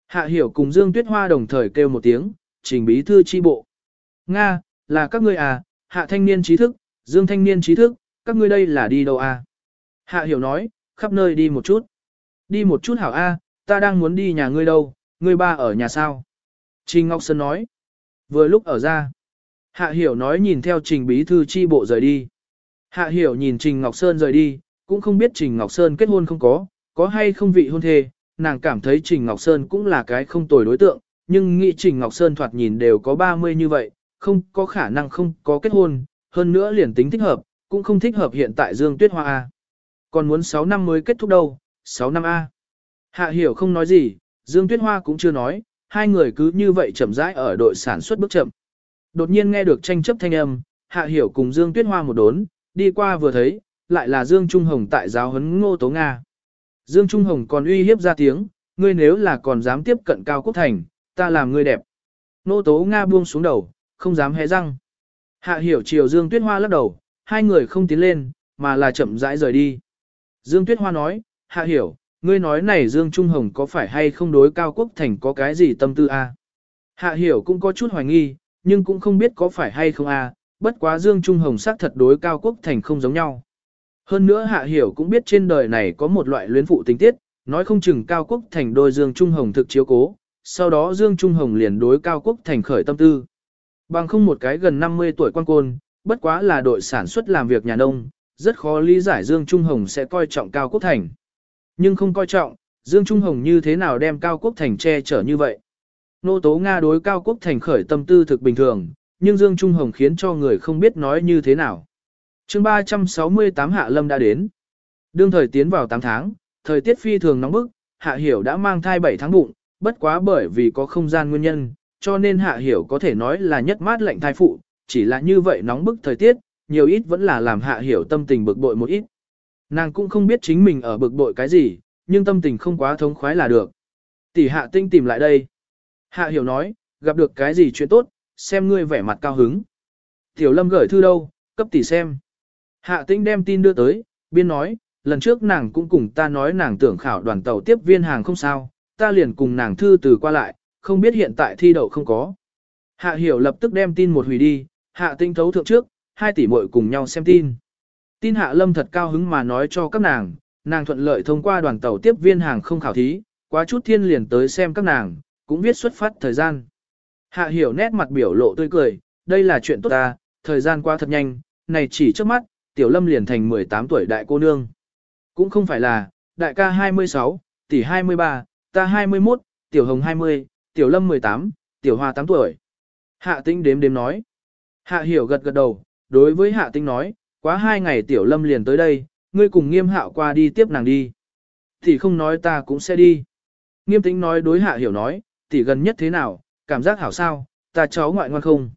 Hạ Hiểu cùng Dương Tuyết Hoa đồng thời kêu một tiếng, trình bí thư chi bộ. Nga, là các ngươi à, hạ thanh niên trí thức, Dương thanh niên trí thức, các ngươi đây là đi đâu à? Hạ Hiểu nói, khắp nơi đi một chút. Đi một chút hảo A, ta đang muốn đi nhà ngươi đâu, ngươi ba ở nhà sao? Trình Ngọc Sơn nói. Vừa lúc ở ra. Hạ Hiểu nói nhìn theo Trình Bí Thư chi bộ rời đi. Hạ Hiểu nhìn Trình Ngọc Sơn rời đi, cũng không biết Trình Ngọc Sơn kết hôn không có, có hay không vị hôn thê, nàng cảm thấy Trình Ngọc Sơn cũng là cái không tồi đối tượng, nhưng nghĩ Trình Ngọc Sơn thoạt nhìn đều có 30 như vậy, không có khả năng không có kết hôn, hơn nữa liền tính thích hợp, cũng không thích hợp hiện tại Dương Tuyết Hoa A. Còn muốn 6 năm mới kết thúc đâu, 6 năm A. Hạ Hiểu không nói gì, Dương Tuyết Hoa cũng chưa nói, hai người cứ như vậy chậm rãi ở đội sản xuất bước chậm. Đột nhiên nghe được tranh chấp thanh âm, Hạ Hiểu cùng Dương Tuyết Hoa một đốn, đi qua vừa thấy, lại là Dương Trung Hồng tại giáo huấn Ngô Tố Nga. Dương Trung Hồng còn uy hiếp ra tiếng, ngươi nếu là còn dám tiếp cận Cao Quốc Thành, ta làm ngươi đẹp. Ngô Tố Nga buông xuống đầu, không dám hé răng. Hạ Hiểu chiều Dương Tuyết Hoa lắc đầu, hai người không tiến lên, mà là chậm rãi rời đi. Dương Tuyết Hoa nói, Hạ Hiểu, ngươi nói này Dương Trung Hồng có phải hay không đối Cao Quốc Thành có cái gì tâm tư a? Hạ Hiểu cũng có chút hoài nghi, nhưng cũng không biết có phải hay không a bất quá Dương Trung Hồng sắc thật đối Cao Quốc Thành không giống nhau. Hơn nữa Hạ Hiểu cũng biết trên đời này có một loại luyến phụ tình tiết, nói không chừng Cao Quốc Thành đôi Dương Trung Hồng thực chiếu cố, sau đó Dương Trung Hồng liền đối Cao Quốc Thành khởi tâm tư. Bằng không một cái gần 50 tuổi quan côn, bất quá là đội sản xuất làm việc nhà nông, rất khó lý giải Dương Trung Hồng sẽ coi trọng Cao Quốc Thành. Nhưng không coi trọng, Dương Trung Hồng như thế nào đem Cao Quốc Thành che chở như vậy. Nô tố Nga đối Cao Quốc Thành khởi tâm tư thực bình thường, nhưng Dương Trung Hồng khiến cho người không biết nói như thế nào. chương 368 Hạ Lâm đã đến. Đương thời tiến vào 8 tháng, thời tiết phi thường nóng bức, Hạ Hiểu đã mang thai 7 tháng bụng, bất quá bởi vì có không gian nguyên nhân, cho nên Hạ Hiểu có thể nói là nhất mát lạnh thai phụ, chỉ là như vậy nóng bức thời tiết, nhiều ít vẫn là làm Hạ Hiểu tâm tình bực bội một ít. Nàng cũng không biết chính mình ở bực bội cái gì, nhưng tâm tình không quá thống khoái là được. Tỷ Hạ Tinh tìm lại đây. Hạ Hiểu nói, gặp được cái gì chuyện tốt, xem ngươi vẻ mặt cao hứng. Tiểu Lâm gửi thư đâu, cấp tỷ xem. Hạ Tinh đem tin đưa tới, biên nói, lần trước nàng cũng cùng ta nói nàng tưởng khảo đoàn tàu tiếp viên hàng không sao, ta liền cùng nàng thư từ qua lại, không biết hiện tại thi đậu không có. Hạ Hiểu lập tức đem tin một hủy đi, Hạ Tinh thấu thượng trước, hai tỷ muội cùng nhau xem tin. Tin Hạ Lâm thật cao hứng mà nói cho các nàng, nàng thuận lợi thông qua đoàn tàu tiếp viên hàng không khảo thí, quá chút thiên liền tới xem các nàng, cũng viết xuất phát thời gian. Hạ Hiểu nét mặt biểu lộ tươi cười, đây là chuyện tốt ta, thời gian qua thật nhanh, này chỉ trước mắt, Tiểu Lâm liền thành 18 tuổi đại cô nương. Cũng không phải là, đại ca 26, tỷ 23, ta 21, Tiểu Hồng 20, Tiểu Lâm 18, Tiểu Hoa 8 tuổi. Hạ Tĩnh đếm đếm nói. Hạ Hiểu gật gật đầu, đối với Hạ Tĩnh nói, quá hai ngày Tiểu Lâm liền tới đây, ngươi cùng Nghiêm Hạo qua đi tiếp nàng đi. Thì không nói ta cũng sẽ đi. Nghiêm Tĩnh nói đối Hạ Hiểu nói, tỷ gần nhất thế nào, cảm giác hảo sao, ta cháu ngoại ngoan không.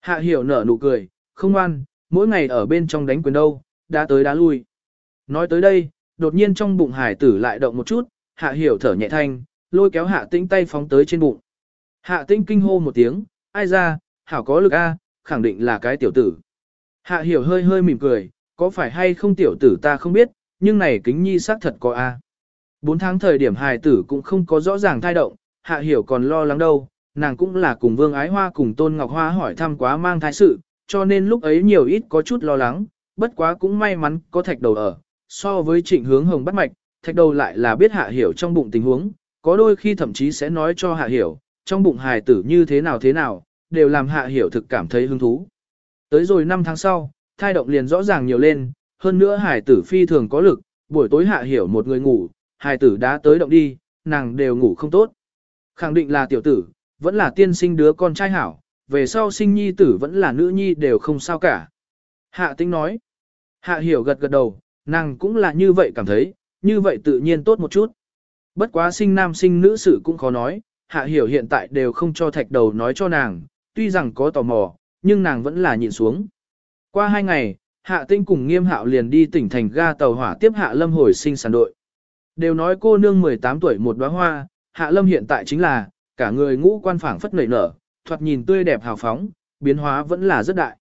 Hạ Hiểu nở nụ cười, không ngoan, mỗi ngày ở bên trong đánh quyền đâu, đã tới đã lui. Nói tới đây, đột nhiên trong bụng hải tử lại động một chút, Hạ Hiểu thở nhẹ thanh, lôi kéo Hạ Tĩnh tay phóng tới trên bụng. Hạ Tĩnh kinh hô một tiếng, ai ra, hảo có lực a, khẳng định là cái tiểu tử. Hạ hiểu hơi hơi mỉm cười, có phải hay không tiểu tử ta không biết, nhưng này kính nhi xác thật có a. Bốn tháng thời điểm hài tử cũng không có rõ ràng thai động, hạ hiểu còn lo lắng đâu, nàng cũng là cùng Vương Ái Hoa cùng Tôn Ngọc Hoa hỏi thăm quá mang thai sự, cho nên lúc ấy nhiều ít có chút lo lắng, bất quá cũng may mắn có thạch đầu ở, so với trịnh hướng hồng bắt mạch, thạch đầu lại là biết hạ hiểu trong bụng tình huống, có đôi khi thậm chí sẽ nói cho hạ hiểu, trong bụng hài tử như thế nào thế nào, đều làm hạ hiểu thực cảm thấy hứng thú. Tới rồi 5 tháng sau, thai động liền rõ ràng nhiều lên, hơn nữa hải tử phi thường có lực, buổi tối hạ hiểu một người ngủ, hải tử đã tới động đi, nàng đều ngủ không tốt. Khẳng định là tiểu tử, vẫn là tiên sinh đứa con trai hảo, về sau sinh nhi tử vẫn là nữ nhi đều không sao cả. Hạ tinh nói, hạ hiểu gật gật đầu, nàng cũng là như vậy cảm thấy, như vậy tự nhiên tốt một chút. Bất quá sinh nam sinh nữ sự cũng khó nói, hạ hiểu hiện tại đều không cho thạch đầu nói cho nàng, tuy rằng có tò mò, nhưng nàng vẫn là nhịn xuống. Qua hai ngày, Hạ Tinh cùng Nghiêm Hạo liền đi tỉnh thành ga tàu hỏa tiếp Hạ Lâm hồi sinh sản đội. Đều nói cô nương 18 tuổi một đóa hoa, Hạ Lâm hiện tại chính là, cả người ngũ quan phảng phất nảy nở, thoạt nhìn tươi đẹp hào phóng, biến hóa vẫn là rất đại.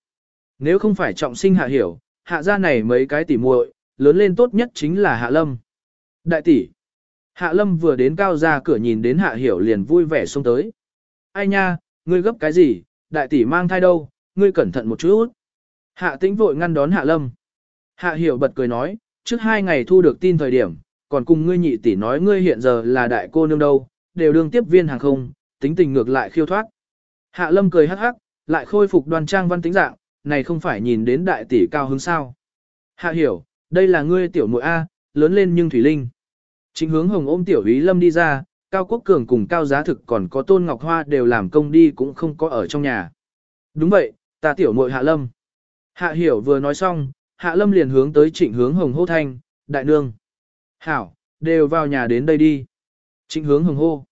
Nếu không phải trọng sinh Hạ Hiểu, Hạ gia này mấy cái tỉ muội, lớn lên tốt nhất chính là Hạ Lâm. Đại tỷ. Hạ Lâm vừa đến cao ra cửa nhìn đến Hạ Hiểu liền vui vẻ xông tới. Ai nha, ngươi gấp cái gì, đại tỷ mang thai đâu, ngươi cẩn thận một chút. Hạ tĩnh vội ngăn đón Hạ Lâm. Hạ Hiểu bật cười nói, trước hai ngày thu được tin thời điểm, còn cùng ngươi nhị tỷ nói ngươi hiện giờ là đại cô nương đâu, đều đương tiếp viên hàng không, tính tình ngược lại khiêu thoát. Hạ lâm cười hắc hắc, lại khôi phục đoan trang văn tính dạng, này không phải nhìn đến đại tỷ cao hứng sao. Hạ hiểu, đây là ngươi tiểu muội A, lớn lên nhưng thủy linh. Chính hướng hồng ôm tiểu ý lâm đi ra, Cao Quốc Cường cùng Cao Giá Thực còn có Tôn Ngọc Hoa đều làm công đi cũng không có ở trong nhà. Đúng vậy, ta tiểu muội Hạ Lâm. Hạ Hiểu vừa nói xong, Hạ Lâm liền hướng tới trịnh hướng hồng hô thanh, đại nương. Hảo, đều vào nhà đến đây đi. Trịnh hướng hồng hô.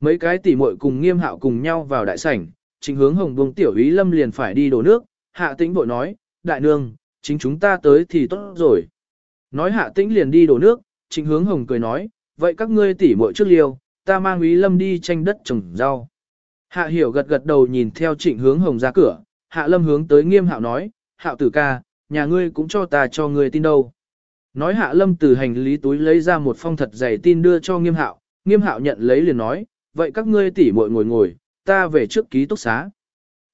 Mấy cái tỷ muội cùng nghiêm hạo cùng nhau vào đại sảnh, trịnh hướng hồng buông tiểu ý lâm liền phải đi đổ nước, hạ tĩnh bội nói, đại nương, chính chúng ta tới thì tốt rồi. Nói hạ tĩnh liền đi đổ nước, trịnh hướng hồng cười nói, vậy các ngươi tỷ muội trước liêu, ta mang ý lâm đi tranh đất trồng rau. Hạ hiểu gật gật đầu nhìn theo trịnh hướng hồng ra cửa, hạ lâm hướng tới nghiêm hạo nói, hạo tử ca, nhà ngươi cũng cho ta cho ngươi tin đâu. Nói hạ lâm từ hành lý túi lấy ra một phong thật dày tin đưa cho nghiêm hạo, nghiêm hạo nhận lấy liền nói, vậy các ngươi tỉ muội ngồi ngồi, ta về trước ký túc xá.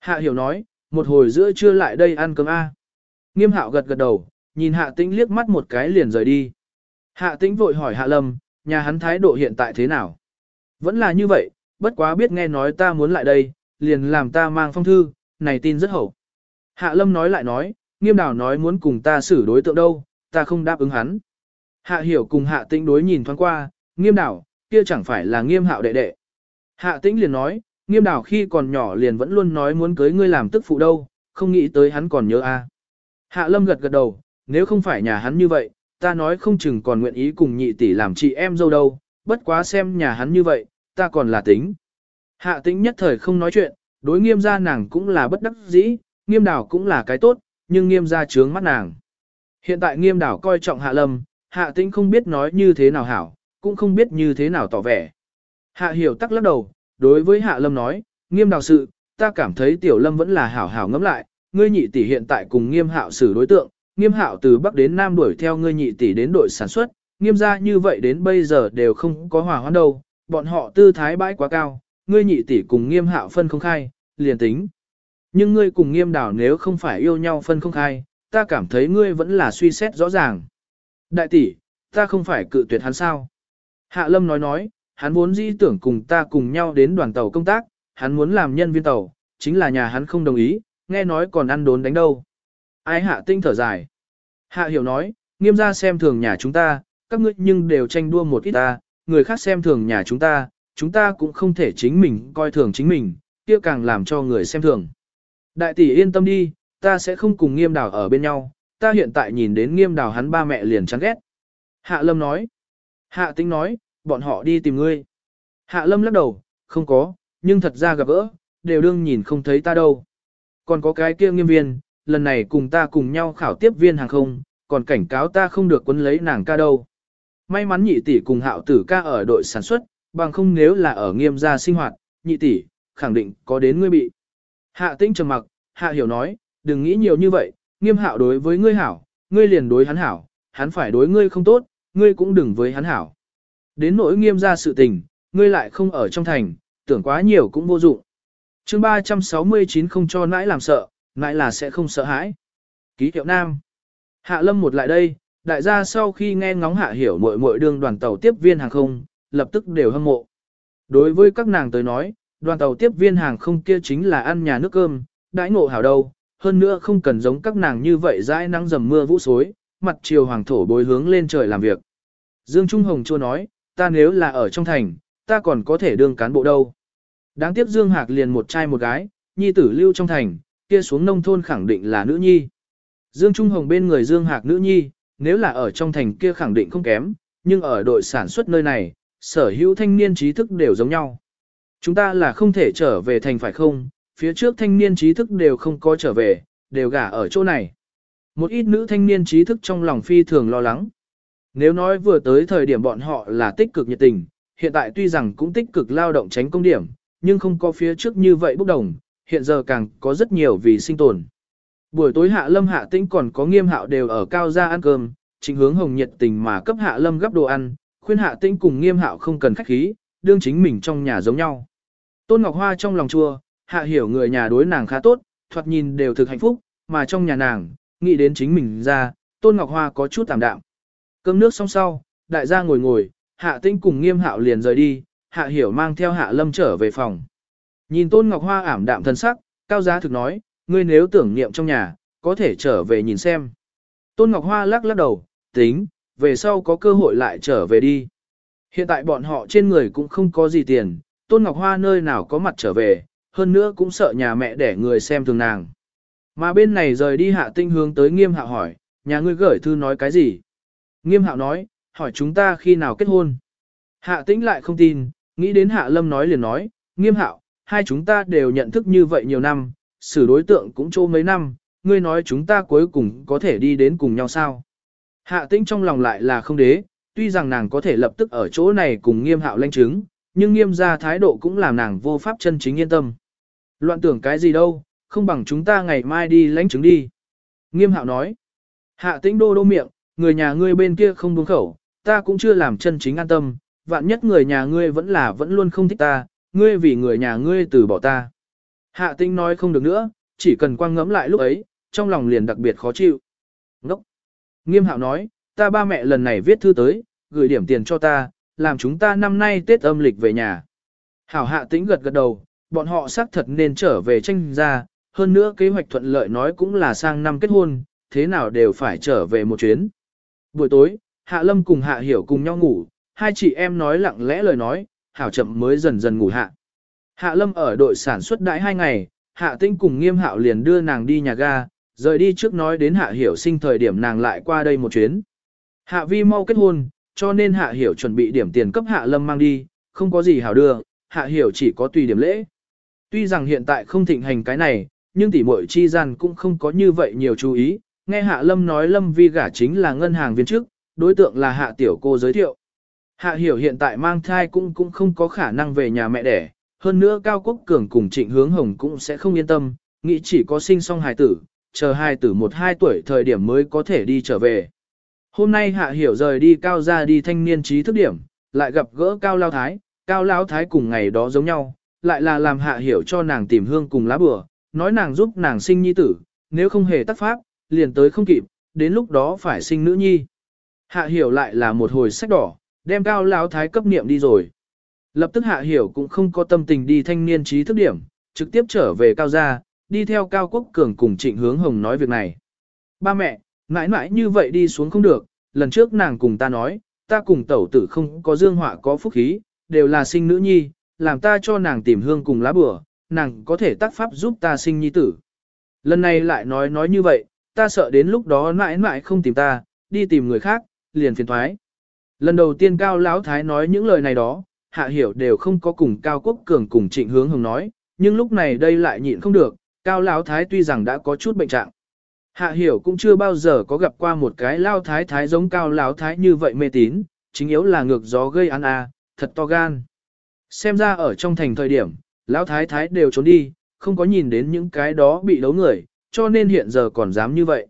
Hạ hiểu nói, một hồi giữa trưa lại đây ăn cơm A. Nghiêm hạo gật gật đầu, nhìn hạ tĩnh liếc mắt một cái liền rời đi. Hạ tĩnh vội hỏi hạ lâm, nhà hắn thái độ hiện tại thế nào? Vẫn là như vậy, bất quá biết nghe nói ta muốn lại đây, liền làm ta mang phong thư, này tin rất hậu. Hạ lâm nói lại nói, nghiêm đảo nói muốn cùng ta xử đối tượng đâu, ta không đáp ứng hắn. Hạ hiểu cùng hạ tĩnh đối nhìn thoáng qua, nghiêm đảo, kia chẳng phải là nghiêm hạo đệ đệ. Hạ tĩnh liền nói, nghiêm đảo khi còn nhỏ liền vẫn luôn nói muốn cưới ngươi làm tức phụ đâu, không nghĩ tới hắn còn nhớ a. Hạ lâm gật gật đầu, nếu không phải nhà hắn như vậy, ta nói không chừng còn nguyện ý cùng nhị tỷ làm chị em dâu đâu, bất quá xem nhà hắn như vậy, ta còn là tính. Hạ tĩnh nhất thời không nói chuyện, đối nghiêm gia nàng cũng là bất đắc dĩ, nghiêm đảo cũng là cái tốt, nhưng nghiêm gia trướng mắt nàng. Hiện tại nghiêm đảo coi trọng hạ lâm, hạ tĩnh không biết nói như thế nào hảo, cũng không biết như thế nào tỏ vẻ. Hạ hiểu tắc lắc đầu, đối với hạ lâm nói, nghiêm đào sự, ta cảm thấy tiểu lâm vẫn là hảo hảo ngẫm lại, ngươi nhị tỷ hiện tại cùng nghiêm hạo xử đối tượng, nghiêm hạo từ Bắc đến Nam đuổi theo ngươi nhị tỷ đến đội sản xuất, nghiêm gia như vậy đến bây giờ đều không có hòa hoãn đâu, bọn họ tư thái bãi quá cao, ngươi nhị tỷ cùng nghiêm hạo phân không khai, liền tính. Nhưng ngươi cùng nghiêm đảo nếu không phải yêu nhau phân không khai, ta cảm thấy ngươi vẫn là suy xét rõ ràng. Đại tỷ, ta không phải cự tuyệt hắn sao? Hạ Lâm nói nói, hắn muốn dĩ tưởng cùng ta cùng nhau đến đoàn tàu công tác, hắn muốn làm nhân viên tàu, chính là nhà hắn không đồng ý, nghe nói còn ăn đốn đánh đâu. Ai hạ tinh thở dài. Hạ hiểu nói, nghiêm ra xem thường nhà chúng ta, các ngươi nhưng đều tranh đua một ít ta, người khác xem thường nhà chúng ta, chúng ta cũng không thể chính mình coi thường chính mình, kia càng làm cho người xem thường. Đại tỷ yên tâm đi, ta sẽ không cùng nghiêm đào ở bên nhau, ta hiện tại nhìn đến nghiêm đào hắn ba mẹ liền chán ghét. Hạ lâm nói. Hạ tính nói, bọn họ đi tìm ngươi. Hạ lâm lắc đầu, không có, nhưng thật ra gặp gỡ, đều đương nhìn không thấy ta đâu. Còn có cái kia nghiêm viên, lần này cùng ta cùng nhau khảo tiếp viên hàng không, còn cảnh cáo ta không được quấn lấy nàng ca đâu. May mắn nhị tỷ cùng hạo tử ca ở đội sản xuất, bằng không nếu là ở nghiêm gia sinh hoạt, nhị tỷ, khẳng định có đến ngươi bị. Hạ tĩnh trầm mặc, hạ hiểu nói, đừng nghĩ nhiều như vậy, nghiêm hạo đối với ngươi hảo, ngươi liền đối hắn hảo, hắn phải đối ngươi không tốt, ngươi cũng đừng với hắn hảo. Đến nỗi nghiêm ra sự tình, ngươi lại không ở trong thành, tưởng quá nhiều cũng vô dụng. chương 369 không cho nãi làm sợ, nãi là sẽ không sợ hãi. Ký hiệu nam. Hạ lâm một lại đây, đại gia sau khi nghe ngóng hạ hiểu muội muội đương đoàn tàu tiếp viên hàng không, lập tức đều hâm mộ. Đối với các nàng tới nói, đoàn tàu tiếp viên hàng không kia chính là ăn nhà nước cơm, đãi ngộ hảo đâu, hơn nữa không cần giống các nàng như vậy dãi nắng dầm mưa vũ xối, mặt chiều hoàng thổ bối hướng lên trời làm việc. Dương Trung Hồng chưa nói, ta nếu là ở trong thành, ta còn có thể đương cán bộ đâu. Đáng tiếc Dương Hạc liền một trai một gái, nhi tử lưu trong thành, kia xuống nông thôn khẳng định là nữ nhi. Dương Trung Hồng bên người Dương Hạc nữ nhi, nếu là ở trong thành kia khẳng định không kém, nhưng ở đội sản xuất nơi này, sở hữu thanh niên trí thức đều giống nhau. Chúng ta là không thể trở về thành phải không, phía trước thanh niên trí thức đều không có trở về, đều gả ở chỗ này. Một ít nữ thanh niên trí thức trong lòng phi thường lo lắng. Nếu nói vừa tới thời điểm bọn họ là tích cực nhiệt tình, hiện tại tuy rằng cũng tích cực lao động tránh công điểm, nhưng không có phía trước như vậy bốc đồng, hiện giờ càng có rất nhiều vì sinh tồn. Buổi tối Hạ Lâm Hạ Tĩnh còn có nghiêm hạo đều ở cao gia ăn cơm, chính hướng hồng nhiệt tình mà cấp Hạ Lâm gấp đồ ăn, khuyên Hạ Tĩnh cùng nghiêm hạo không cần khách khí, đương chính mình trong nhà giống nhau. Tôn Ngọc Hoa trong lòng chua, Hạ hiểu người nhà đối nàng khá tốt, thoạt nhìn đều thực hạnh phúc, mà trong nhà nàng, nghĩ đến chính mình ra, Tôn Ngọc Hoa có chút tạm đạm. Cơm nước xong sau, đại gia ngồi ngồi, hạ tinh cùng nghiêm hạo liền rời đi, hạ hiểu mang theo hạ lâm trở về phòng. Nhìn tôn ngọc hoa ảm đạm thân sắc, cao giá thực nói, ngươi nếu tưởng niệm trong nhà, có thể trở về nhìn xem. Tôn ngọc hoa lắc lắc đầu, tính, về sau có cơ hội lại trở về đi. Hiện tại bọn họ trên người cũng không có gì tiền, tôn ngọc hoa nơi nào có mặt trở về, hơn nữa cũng sợ nhà mẹ để người xem thường nàng. Mà bên này rời đi hạ tinh hướng tới nghiêm hạo hỏi, nhà ngươi gửi thư nói cái gì? Nghiêm hạo nói, hỏi chúng ta khi nào kết hôn? Hạ tĩnh lại không tin, nghĩ đến hạ lâm nói liền nói, nghiêm hạo, hai chúng ta đều nhận thức như vậy nhiều năm, xử đối tượng cũng trô mấy năm, ngươi nói chúng ta cuối cùng có thể đi đến cùng nhau sao? Hạ tĩnh trong lòng lại là không đế, tuy rằng nàng có thể lập tức ở chỗ này cùng nghiêm hạo lanh chứng, nhưng nghiêm ra thái độ cũng làm nàng vô pháp chân chính yên tâm. Loạn tưởng cái gì đâu, không bằng chúng ta ngày mai đi lãnh chứng đi. Nghiêm hạo nói. Hạ tĩnh đô đô miệng, người nhà ngươi bên kia không buông khẩu, ta cũng chưa làm chân chính an tâm, vạn nhất người nhà ngươi vẫn là vẫn luôn không thích ta, ngươi vì người nhà ngươi từ bỏ ta. Hạ tĩnh nói không được nữa, chỉ cần quang ngẫm lại lúc ấy, trong lòng liền đặc biệt khó chịu. Ngốc! Nghiêm hạo nói, ta ba mẹ lần này viết thư tới, gửi điểm tiền cho ta, làm chúng ta năm nay Tết âm lịch về nhà. Hảo hạ tĩnh gật gật đầu, bọn họ xác thật nên trở về tranh ra, hơn nữa kế hoạch thuận lợi nói cũng là sang năm kết hôn, thế nào đều phải trở về một chuyến. Buổi tối, Hạ Lâm cùng Hạ Hiểu cùng nhau ngủ, hai chị em nói lặng lẽ lời nói, Hảo chậm mới dần dần ngủ hạ. Hạ Lâm ở đội sản xuất đãi hai ngày, Hạ Tinh cùng Nghiêm Hạo liền đưa nàng đi nhà ga, rời đi trước nói đến Hạ Hiểu sinh thời điểm nàng lại qua đây một chuyến. Hạ Vi mau kết hôn, cho nên Hạ Hiểu chuẩn bị điểm tiền cấp Hạ Lâm mang đi, không có gì hảo đưa, Hạ Hiểu chỉ có tùy điểm lễ. Tuy rằng hiện tại không thịnh hành cái này, nhưng tỷ muội chi gian cũng không có như vậy nhiều chú ý, nghe Hạ Lâm nói Lâm Vi gả chính là ngân hàng viên chức, đối tượng là Hạ Tiểu cô giới thiệu. Hạ Hiểu hiện tại mang thai cũng cũng không có khả năng về nhà mẹ đẻ, hơn nữa Cao Quốc Cường cùng Trịnh Hướng Hồng cũng sẽ không yên tâm, nghĩ chỉ có sinh xong hài tử, chờ hài tử một hai tuổi thời điểm mới có thể đi trở về. Hôm nay Hạ Hiểu rời đi Cao ra đi thanh niên trí thức điểm, lại gặp gỡ Cao Lao Thái, Cao Lao Thái cùng ngày đó giống nhau, lại là làm Hạ Hiểu cho nàng tìm hương cùng lá bừa, nói nàng giúp nàng sinh nhi tử, nếu không hề tác pháp, liền tới không kịp, đến lúc đó phải sinh nữ nhi. Hạ hiểu lại là một hồi sách đỏ, đem cao lão thái cấp niệm đi rồi. Lập tức hạ hiểu cũng không có tâm tình đi thanh niên trí thức điểm, trực tiếp trở về cao gia, đi theo cao quốc cường cùng trịnh hướng hồng nói việc này. Ba mẹ, mãi mãi như vậy đi xuống không được, lần trước nàng cùng ta nói, ta cùng tẩu tử không có dương họa có phúc khí, đều là sinh nữ nhi, làm ta cho nàng tìm hương cùng lá bừa, nàng có thể tác pháp giúp ta sinh nhi tử. Lần này lại nói nói như vậy, ta sợ đến lúc đó mãi mãi không tìm ta, đi tìm người khác, liền phiền thoái. Lần đầu tiên Cao Lão Thái nói những lời này đó, Hạ Hiểu đều không có cùng Cao Quốc Cường cùng Trịnh Hướng Hồng nói, nhưng lúc này đây lại nhịn không được, Cao Lão Thái tuy rằng đã có chút bệnh trạng. Hạ Hiểu cũng chưa bao giờ có gặp qua một cái Lão Thái Thái giống Cao Lão Thái như vậy mê tín, chính yếu là ngược gió gây ăn à, thật to gan. Xem ra ở trong thành thời điểm, Lão Thái Thái đều trốn đi, không có nhìn đến những cái đó bị đấu người, cho nên hiện giờ còn dám như vậy.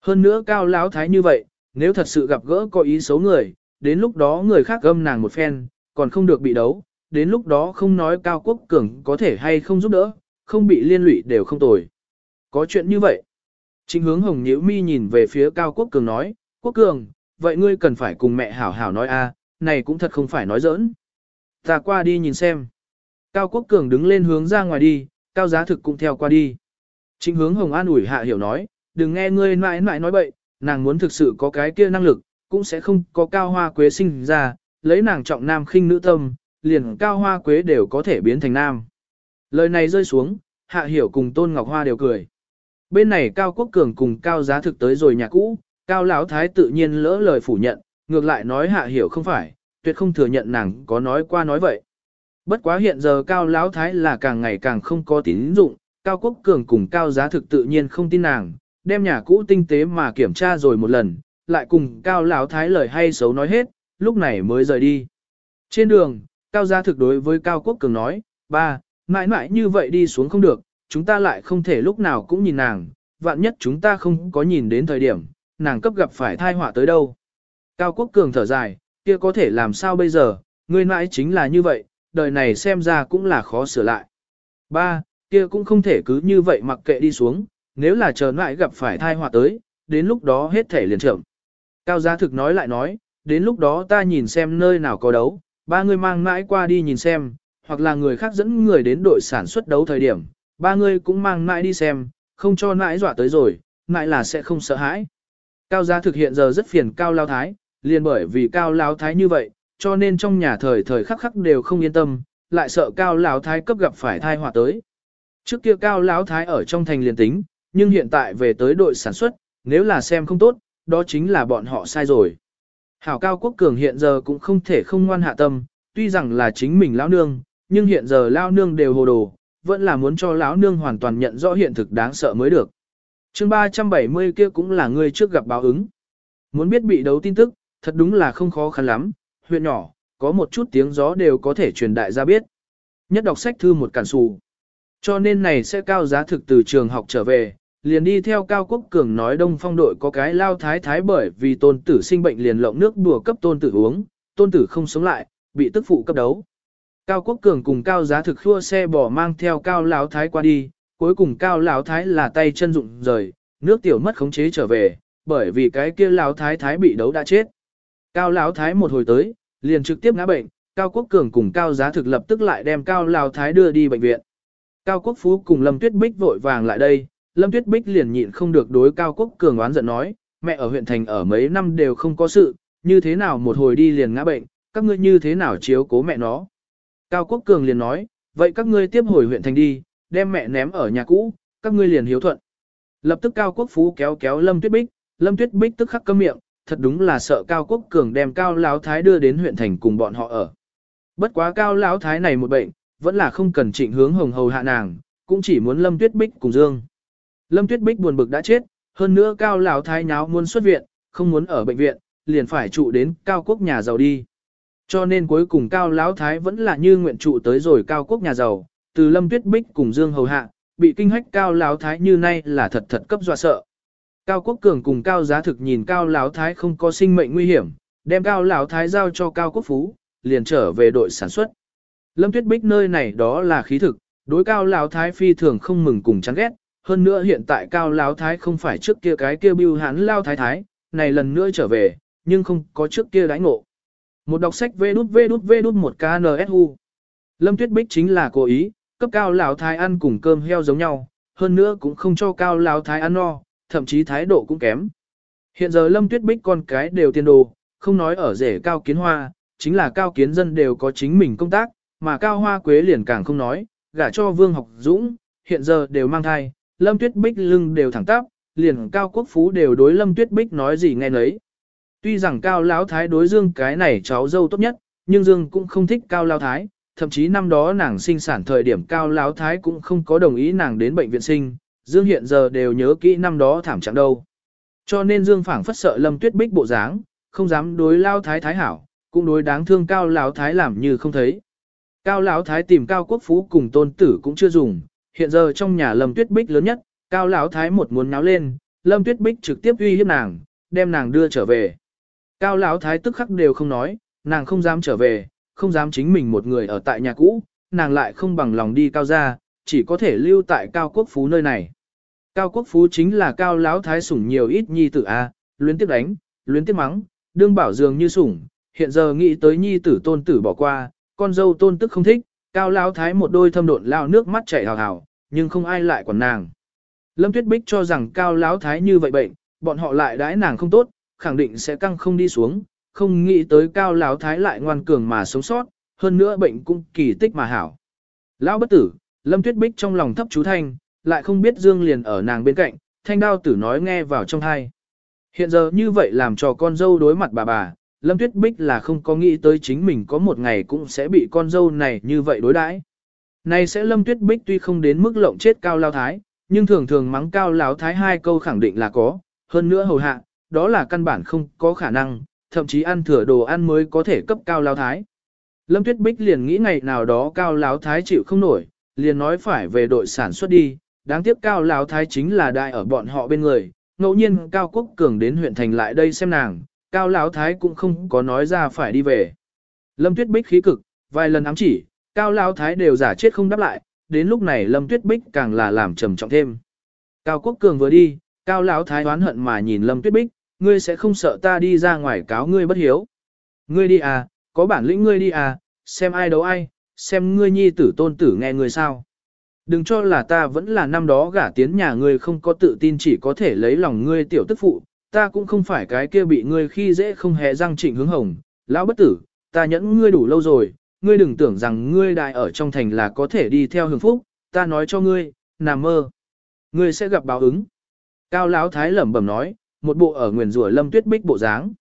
Hơn nữa Cao Lão Thái như vậy, nếu thật sự gặp gỡ có ý xấu người, đến lúc đó người khác gâm nàng một phen, còn không được bị đấu, đến lúc đó không nói Cao Quốc Cường có thể hay không giúp đỡ, không bị liên lụy đều không tồi. Có chuyện như vậy. Chính hướng hồng nhữ mi nhìn về phía Cao Quốc Cường nói, Quốc Cường, vậy ngươi cần phải cùng mẹ hảo hảo nói a, này cũng thật không phải nói giỡn. Ta qua đi nhìn xem. Cao Quốc Cường đứng lên hướng ra ngoài đi, Cao Giá Thực cũng theo qua đi. Chính hướng hồng an ủi hạ hiểu nói, đừng nghe ngươi mãi mãi nói bậy, nàng muốn thực sự có cái kia năng lực, cũng sẽ không có cao hoa quế sinh ra, lấy nàng trọng nam khinh nữ tâm, liền cao hoa quế đều có thể biến thành nam. Lời này rơi xuống, hạ hiểu cùng tôn ngọc hoa đều cười. Bên này cao quốc cường cùng cao giá thực tới rồi nhà cũ, cao lão thái tự nhiên lỡ lời phủ nhận, ngược lại nói hạ hiểu không phải, tuyệt không thừa nhận nàng có nói qua nói vậy. Bất quá hiện giờ cao lão thái là càng ngày càng không có tín dụng, cao quốc cường cùng cao giá thực tự nhiên không tin nàng, đem nhà cũ tinh tế mà kiểm tra rồi một lần, lại cùng Cao Lão Thái lời hay xấu nói hết, lúc này mới rời đi. Trên đường, Cao Gia thực đối với Cao Quốc Cường nói, ba, mãi mãi như vậy đi xuống không được, chúng ta lại không thể lúc nào cũng nhìn nàng, vạn nhất chúng ta không có nhìn đến thời điểm, nàng cấp gặp phải thai họa tới đâu. Cao Quốc Cường thở dài, kia có thể làm sao bây giờ, người mãi chính là như vậy, đời này xem ra cũng là khó sửa lại. Ba, kia cũng không thể cứ như vậy mặc kệ đi xuống, nếu là chờ lại gặp phải thai họa tới, đến lúc đó hết thể liền trưởng. Cao gia thực nói lại nói, đến lúc đó ta nhìn xem nơi nào có đấu, ba người mang mãi qua đi nhìn xem, hoặc là người khác dẫn người đến đội sản xuất đấu thời điểm, ba người cũng mang mãi đi xem, không cho mãi dọa tới rồi, mãi là sẽ không sợ hãi. Cao giá thực hiện giờ rất phiền cao lao thái, liền bởi vì cao lao thái như vậy, cho nên trong nhà thời thời khắc khắc đều không yên tâm, lại sợ cao lão thái cấp gặp phải thai họa tới. Trước kia cao lão thái ở trong thành liền tính, nhưng hiện tại về tới đội sản xuất, nếu là xem không tốt, đó chính là bọn họ sai rồi. Hảo cao quốc cường hiện giờ cũng không thể không ngoan hạ tâm, tuy rằng là chính mình lão nương, nhưng hiện giờ lão nương đều hồ đồ, vẫn là muốn cho lão nương hoàn toàn nhận rõ hiện thực đáng sợ mới được. chương 370 kia cũng là người trước gặp báo ứng. Muốn biết bị đấu tin tức, thật đúng là không khó khăn lắm, huyện nhỏ, có một chút tiếng gió đều có thể truyền đại ra biết. Nhất đọc sách thư một cản xù. Cho nên này sẽ cao giá thực từ trường học trở về, liền đi theo Cao Quốc Cường nói Đông Phong đội có cái lao thái thái bởi vì tôn tử sinh bệnh liền lộng nước đùa cấp tôn tử uống, tôn tử không sống lại, bị tức phụ cấp đấu. Cao Quốc Cường cùng Cao Giá thực khua xe bỏ mang theo Cao Lão Thái qua đi, cuối cùng Cao Lão Thái là tay chân rụng rời, nước tiểu mất khống chế trở về, bởi vì cái kia Lão Thái Thái bị đấu đã chết. Cao Lão Thái một hồi tới, liền trực tiếp ngã bệnh, Cao Quốc Cường cùng Cao Giá thực lập tức lại đem Cao Lão Thái đưa đi bệnh viện. Cao Quốc Phú cùng Lâm Tuyết Bích vội vàng lại đây, Lâm Tuyết Bích liền nhịn không được đối Cao Quốc Cường oán giận nói, mẹ ở huyện thành ở mấy năm đều không có sự, như thế nào một hồi đi liền ngã bệnh, các ngươi như thế nào chiếu cố mẹ nó. Cao Quốc Cường liền nói, vậy các ngươi tiếp hồi huyện thành đi, đem mẹ ném ở nhà cũ, các ngươi liền hiếu thuận. Lập tức Cao Quốc Phú kéo kéo Lâm Tuyết Bích, Lâm Tuyết Bích tức khắc câm miệng, thật đúng là sợ Cao Quốc Cường đem Cao Lão Thái đưa đến huyện thành cùng bọn họ ở. Bất quá Cao Lão Thái này một bệnh, vẫn là không cần trịnh hướng hồng hầu hạ nàng, cũng chỉ muốn Lâm Tuyết Bích cùng Dương. Lâm Tuyết Bích buồn bực đã chết, hơn nữa Cao Lão Thái nháo muốn xuất viện, không muốn ở bệnh viện, liền phải trụ đến Cao Quốc nhà giàu đi. Cho nên cuối cùng Cao Lão Thái vẫn là như nguyện trụ tới rồi Cao Quốc nhà giàu, từ Lâm Tuyết Bích cùng Dương hầu hạ, bị kinh hách Cao Lão Thái như nay là thật thật cấp dọa sợ. Cao Quốc Cường cùng Cao Giá Thực nhìn Cao Lão Thái không có sinh mệnh nguy hiểm, đem Cao Lão Thái giao cho Cao Quốc Phú, liền trở về đội sản xuất. Lâm Tuyết Bích nơi này đó là khí thực, đối Cao Lão Thái phi thường không mừng cùng chán ghét, hơn nữa hiện tại Cao Lão Thái không phải trước kia cái kia bưu hắn Lao Thái Thái, này lần nữa trở về, nhưng không có trước kia đãi ngộ. Một đọc sách vê đút vê đút vê đút một KNSU. Lâm Tuyết Bích chính là cố ý, cấp Cao Lão Thái ăn cùng cơm heo giống nhau, hơn nữa cũng không cho Cao Lão Thái ăn no, thậm chí thái độ cũng kém. Hiện giờ Lâm Tuyết Bích con cái đều tiên đồ, không nói ở rể Cao Kiến Hoa, chính là Cao Kiến Dân đều có chính mình công tác, mà Cao Hoa Quế liền càng không nói, gả cho Vương Học Dũng, hiện giờ đều mang thai, Lâm Tuyết Bích lưng đều thẳng tắp, liền Cao Quốc Phú đều đối Lâm Tuyết Bích nói gì nghe nấy. Tuy rằng Cao Lão Thái đối Dương cái này cháu dâu tốt nhất, nhưng Dương cũng không thích Cao Lão Thái, thậm chí năm đó nàng sinh sản thời điểm Cao Lão Thái cũng không có đồng ý nàng đến bệnh viện sinh, Dương hiện giờ đều nhớ kỹ năm đó thảm trạng đâu. Cho nên Dương phảng phất sợ Lâm Tuyết Bích bộ dáng, không dám đối lao Thái Thái hảo, cũng đối đáng thương Cao Lão Thái làm như không thấy. Cao Lão Thái tìm Cao Quốc Phú cùng tôn tử cũng chưa dùng, hiện giờ trong nhà Lâm Tuyết Bích lớn nhất, Cao Lão Thái một muốn náo lên, Lâm Tuyết Bích trực tiếp uy hiếp nàng, đem nàng đưa trở về. Cao Lão Thái tức khắc đều không nói, nàng không dám trở về, không dám chính mình một người ở tại nhà cũ, nàng lại không bằng lòng đi cao gia, chỉ có thể lưu tại Cao Quốc Phú nơi này. Cao Quốc Phú chính là Cao Lão Thái sủng nhiều ít nhi tử a, luyến tiếp đánh, luyến tiếp mắng, đương bảo dường như sủng, hiện giờ nghĩ tới nhi tử tôn tử bỏ qua, con dâu tôn tức không thích, Cao Lão Thái một đôi thâm độn lao nước mắt chảy hào hào, nhưng không ai lại quản nàng. Lâm Tuyết Bích cho rằng Cao Lão Thái như vậy bệnh, bọn họ lại đãi nàng không tốt, khẳng định sẽ căng không đi xuống, không nghĩ tới Cao Lão Thái lại ngoan cường mà sống sót, hơn nữa bệnh cũng kỳ tích mà hảo. Lão bất tử, Lâm Tuyết Bích trong lòng thấp chú thanh, lại không biết Dương liền ở nàng bên cạnh, thanh đao tử nói nghe vào trong hai. Hiện giờ như vậy làm cho con dâu đối mặt bà bà, Lâm Tuyết Bích là không có nghĩ tới chính mình có một ngày cũng sẽ bị con dâu này như vậy đối đãi. Này sẽ Lâm Tuyết Bích tuy không đến mức lộng chết cao lao thái, nhưng thường thường mắng cao lao thái hai câu khẳng định là có, hơn nữa hầu hạ, đó là căn bản không có khả năng, thậm chí ăn thừa đồ ăn mới có thể cấp cao lao thái. Lâm Tuyết Bích liền nghĩ ngày nào đó cao Lão thái chịu không nổi, liền nói phải về đội sản xuất đi, đáng tiếc cao lão thái chính là đại ở bọn họ bên người, ngẫu nhiên cao quốc cường đến huyện thành lại đây xem nàng, cao lão thái cũng không có nói ra phải đi về. Lâm Tuyết Bích khí cực, vài lần ám chỉ, cao lão thái đều giả chết không đáp lại, đến lúc này Lâm Tuyết Bích càng là làm trầm trọng thêm. Cao Quốc Cường vừa đi, cao lão thái oán hận mà nhìn Lâm Tuyết Bích, ngươi sẽ không sợ ta đi ra ngoài cáo ngươi bất hiếu. Ngươi đi à, có bản lĩnh ngươi đi à, xem ai đấu ai, xem ngươi nhi tử tôn tử nghe ngươi sao. Đừng cho là ta vẫn là năm đó gả tiến nhà ngươi không có tự tin chỉ có thể lấy lòng ngươi tiểu tức phụ, ta cũng không phải cái kia bị ngươi khi dễ không hề răng trịnh hướng hồng, lão bất tử, ta nhẫn ngươi đủ lâu rồi, ngươi đừng tưởng rằng ngươi đại ở trong thành là có thể đi theo hưởng phúc, ta nói cho ngươi, nằm mơ. Ngươi sẽ gặp báo ứng. Cao Lão Thái lẩm bẩm nói, một bộ ở nguyền rủa Lâm Tuyết Bích bộ dáng.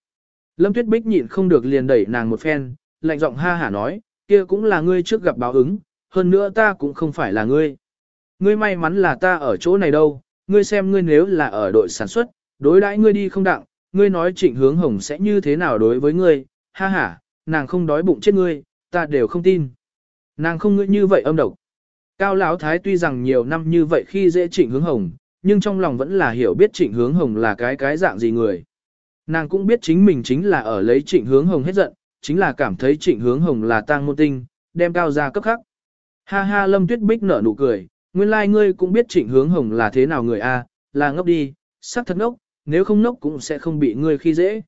Lâm Tuyết Bích nhịn không được liền đẩy nàng một phen, lạnh giọng ha hả nói, kia cũng là ngươi trước gặp báo ứng, hơn nữa ta cũng không phải là ngươi. Ngươi may mắn là ta ở chỗ này đâu, ngươi xem ngươi nếu là ở đội sản xuất, đối đãi ngươi đi không đặng, ngươi nói trịnh hướng hồng sẽ như thế nào đối với ngươi, ha ha, nàng không đói bụng chết ngươi, ta đều không tin. Nàng không ngươi như vậy âm độc. Cao Lão Thái tuy rằng nhiều năm như vậy khi dễ trịnh hướng hồng, nhưng trong lòng vẫn là hiểu biết trịnh hướng hồng là cái cái dạng gì người. Nàng cũng biết chính mình chính là ở lấy trịnh hướng hồng hết giận, chính là cảm thấy trịnh hướng hồng là tang môn tinh, đem cao ra cấp khắc. Ha ha lâm tuyết bích nở nụ cười, nguyên lai like ngươi cũng biết trịnh hướng hồng là thế nào người a, là ngốc đi, sắc thật ngốc, nếu không ngốc cũng sẽ không bị ngươi khi dễ.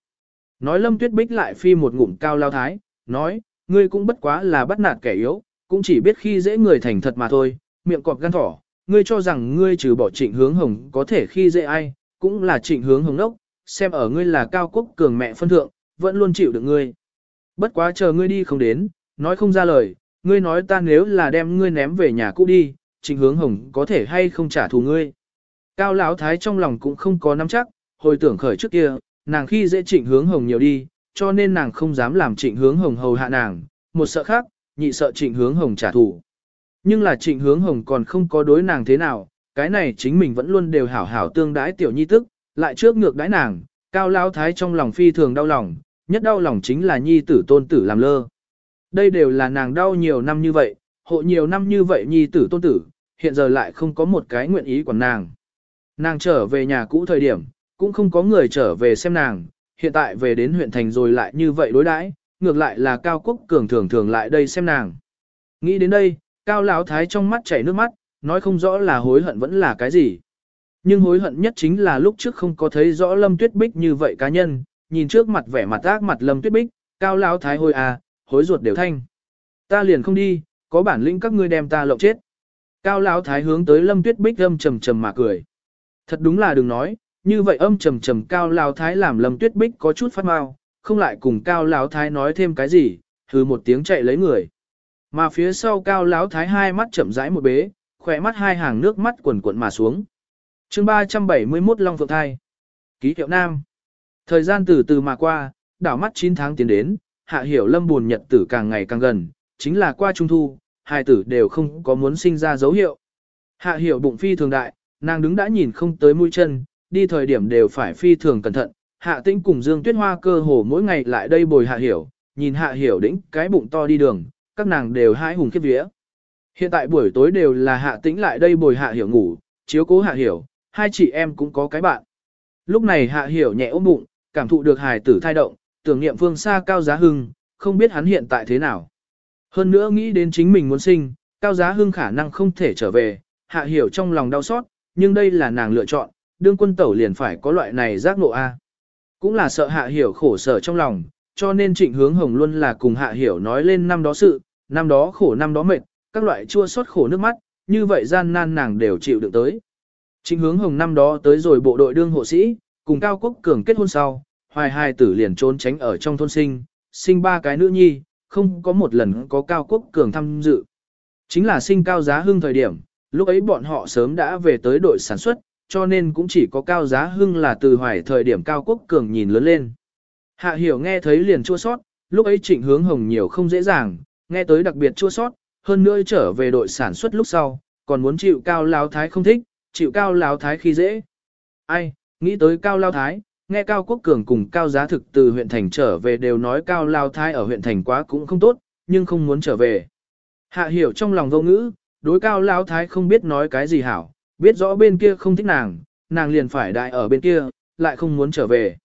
Nói lâm tuyết bích lại phi một ngụm cao lao thái, nói, ngươi cũng bất quá là bắt nạt kẻ yếu, cũng chỉ biết khi dễ người thành thật mà thôi, miệng cọp gan thỏ, ngươi cho rằng ngươi trừ bỏ trịnh hướng hồng có thể khi dễ ai, cũng là trịnh hướng hồng ngốc, xem ở ngươi là cao quốc cường mẹ phân thượng, vẫn luôn chịu được ngươi. Bất quá chờ ngươi đi không đến, nói không ra lời, ngươi nói ta nếu là đem ngươi ném về nhà cũ đi, trịnh hướng hồng có thể hay không trả thù ngươi. Cao lão thái trong lòng cũng không có nắm chắc, hồi tưởng khởi trước kia, nàng khi dễ trịnh hướng hồng nhiều đi, cho nên nàng không dám làm trịnh hướng hồng hầu hạ nàng, một sợ khác, nhị sợ trịnh hướng hồng trả thù. Nhưng là trịnh hướng hồng còn không có đối nàng thế nào, cái này chính mình vẫn luôn đều hảo hảo tương đái tiểu nhi tức, lại trước ngược đãi nàng, cao lao thái trong lòng phi thường đau lòng, nhất đau lòng chính là nhi tử tôn tử làm lơ. Đây đều là nàng đau nhiều năm như vậy, hộ nhiều năm như vậy nhi tử tôn tử, hiện giờ lại không có một cái nguyện ý của nàng. Nàng trở về nhà cũ thời điểm, cũng không có người trở về xem nàng, hiện tại về đến huyện thành rồi lại như vậy đối đãi, ngược lại là cao quốc cường thường thường lại đây xem nàng. Nghĩ đến đây, cao lão thái trong mắt chảy nước mắt, nói không rõ là hối hận vẫn là cái gì. Nhưng hối hận nhất chính là lúc trước không có thấy rõ Lâm Tuyết Bích như vậy cá nhân, nhìn trước mặt vẻ mặt ác mặt Lâm Tuyết Bích, cao lão thái hôi à, hối ruột đều thanh. Ta liền không đi, có bản lĩnh các ngươi đem ta lộng chết. Cao lão thái hướng tới Lâm Tuyết Bích âm trầm trầm mà cười. Thật đúng là đừng nói, như vậy âm trầm trầm cao lão thái làm Lâm Tuyết Bích có chút phát mau, không lại cùng cao lão thái nói thêm cái gì, hừ một tiếng chạy lấy người. Mà phía sau cao lão thái hai mắt chậm rãi một bế, khỏe mắt hai hàng nước mắt quần cuộn mà xuống. chương 371 Long Phượng Thai. Ký hiệu Nam. Thời gian từ từ mà qua, đảo mắt 9 tháng tiến đến, hạ hiểu lâm buồn nhật tử càng ngày càng gần, chính là qua trung thu, hai tử đều không có muốn sinh ra dấu hiệu. Hạ hiểu bụng phi thường đại, nàng đứng đã nhìn không tới mũi chân, đi thời điểm đều phải phi thường cẩn thận. Hạ tĩnh cùng Dương Tuyết Hoa cơ hồ mỗi ngày lại đây bồi hạ hiểu, nhìn hạ hiểu đĩnh cái bụng to đi đường, các nàng đều hãi hùng khiếp vía. Hiện tại buổi tối đều là hạ tĩnh lại đây bồi hạ hiểu ngủ, chiếu cố hạ hiểu, hai chị em cũng có cái bạn. Lúc này hạ hiểu nhẹ ôm bụng, cảm thụ được hài tử thai động, tưởng niệm phương xa cao giá hưng, không biết hắn hiện tại thế nào. Hơn nữa nghĩ đến chính mình muốn sinh, cao giá hưng khả năng không thể trở về, hạ hiểu trong lòng đau xót, nhưng đây là nàng lựa chọn, đương quân tẩu liền phải có loại này giác ngộ A. Cũng là sợ hạ hiểu khổ sở trong lòng, cho nên trịnh hướng hồng luôn là cùng hạ hiểu nói lên năm đó sự, năm đó khổ năm đó mệt, các loại chua xót khổ nước mắt, như vậy gian nan nàng đều chịu được tới. Trịnh hướng hồng năm đó tới rồi bộ đội đương hộ sĩ, cùng Cao Quốc Cường kết hôn sau, hoài hai tử liền trốn tránh ở trong thôn sinh, sinh ba cái nữ nhi, không có một lần có Cao Quốc Cường tham dự. Chính là sinh Cao Giá Hưng thời điểm, lúc ấy bọn họ sớm đã về tới đội sản xuất, cho nên cũng chỉ có Cao Giá Hưng là từ hoài thời điểm Cao Quốc Cường nhìn lớn lên. Hạ hiểu nghe thấy liền chua sót, lúc ấy trịnh hướng hồng nhiều không dễ dàng, nghe tới đặc biệt chua sót, hơn nữa trở về đội sản xuất lúc sau, còn muốn chịu cao Láo thái không thích, chịu cao Láo thái khi dễ. Ai, nghĩ tới cao lao thái, nghe cao quốc cường cùng cao giá thực từ huyện thành trở về đều nói cao lao thái ở huyện thành quá cũng không tốt, nhưng không muốn trở về. Hạ hiểu trong lòng vô ngữ, đối cao lao thái không biết nói cái gì hảo, biết rõ bên kia không thích nàng, nàng liền phải đại ở bên kia, lại không muốn trở về.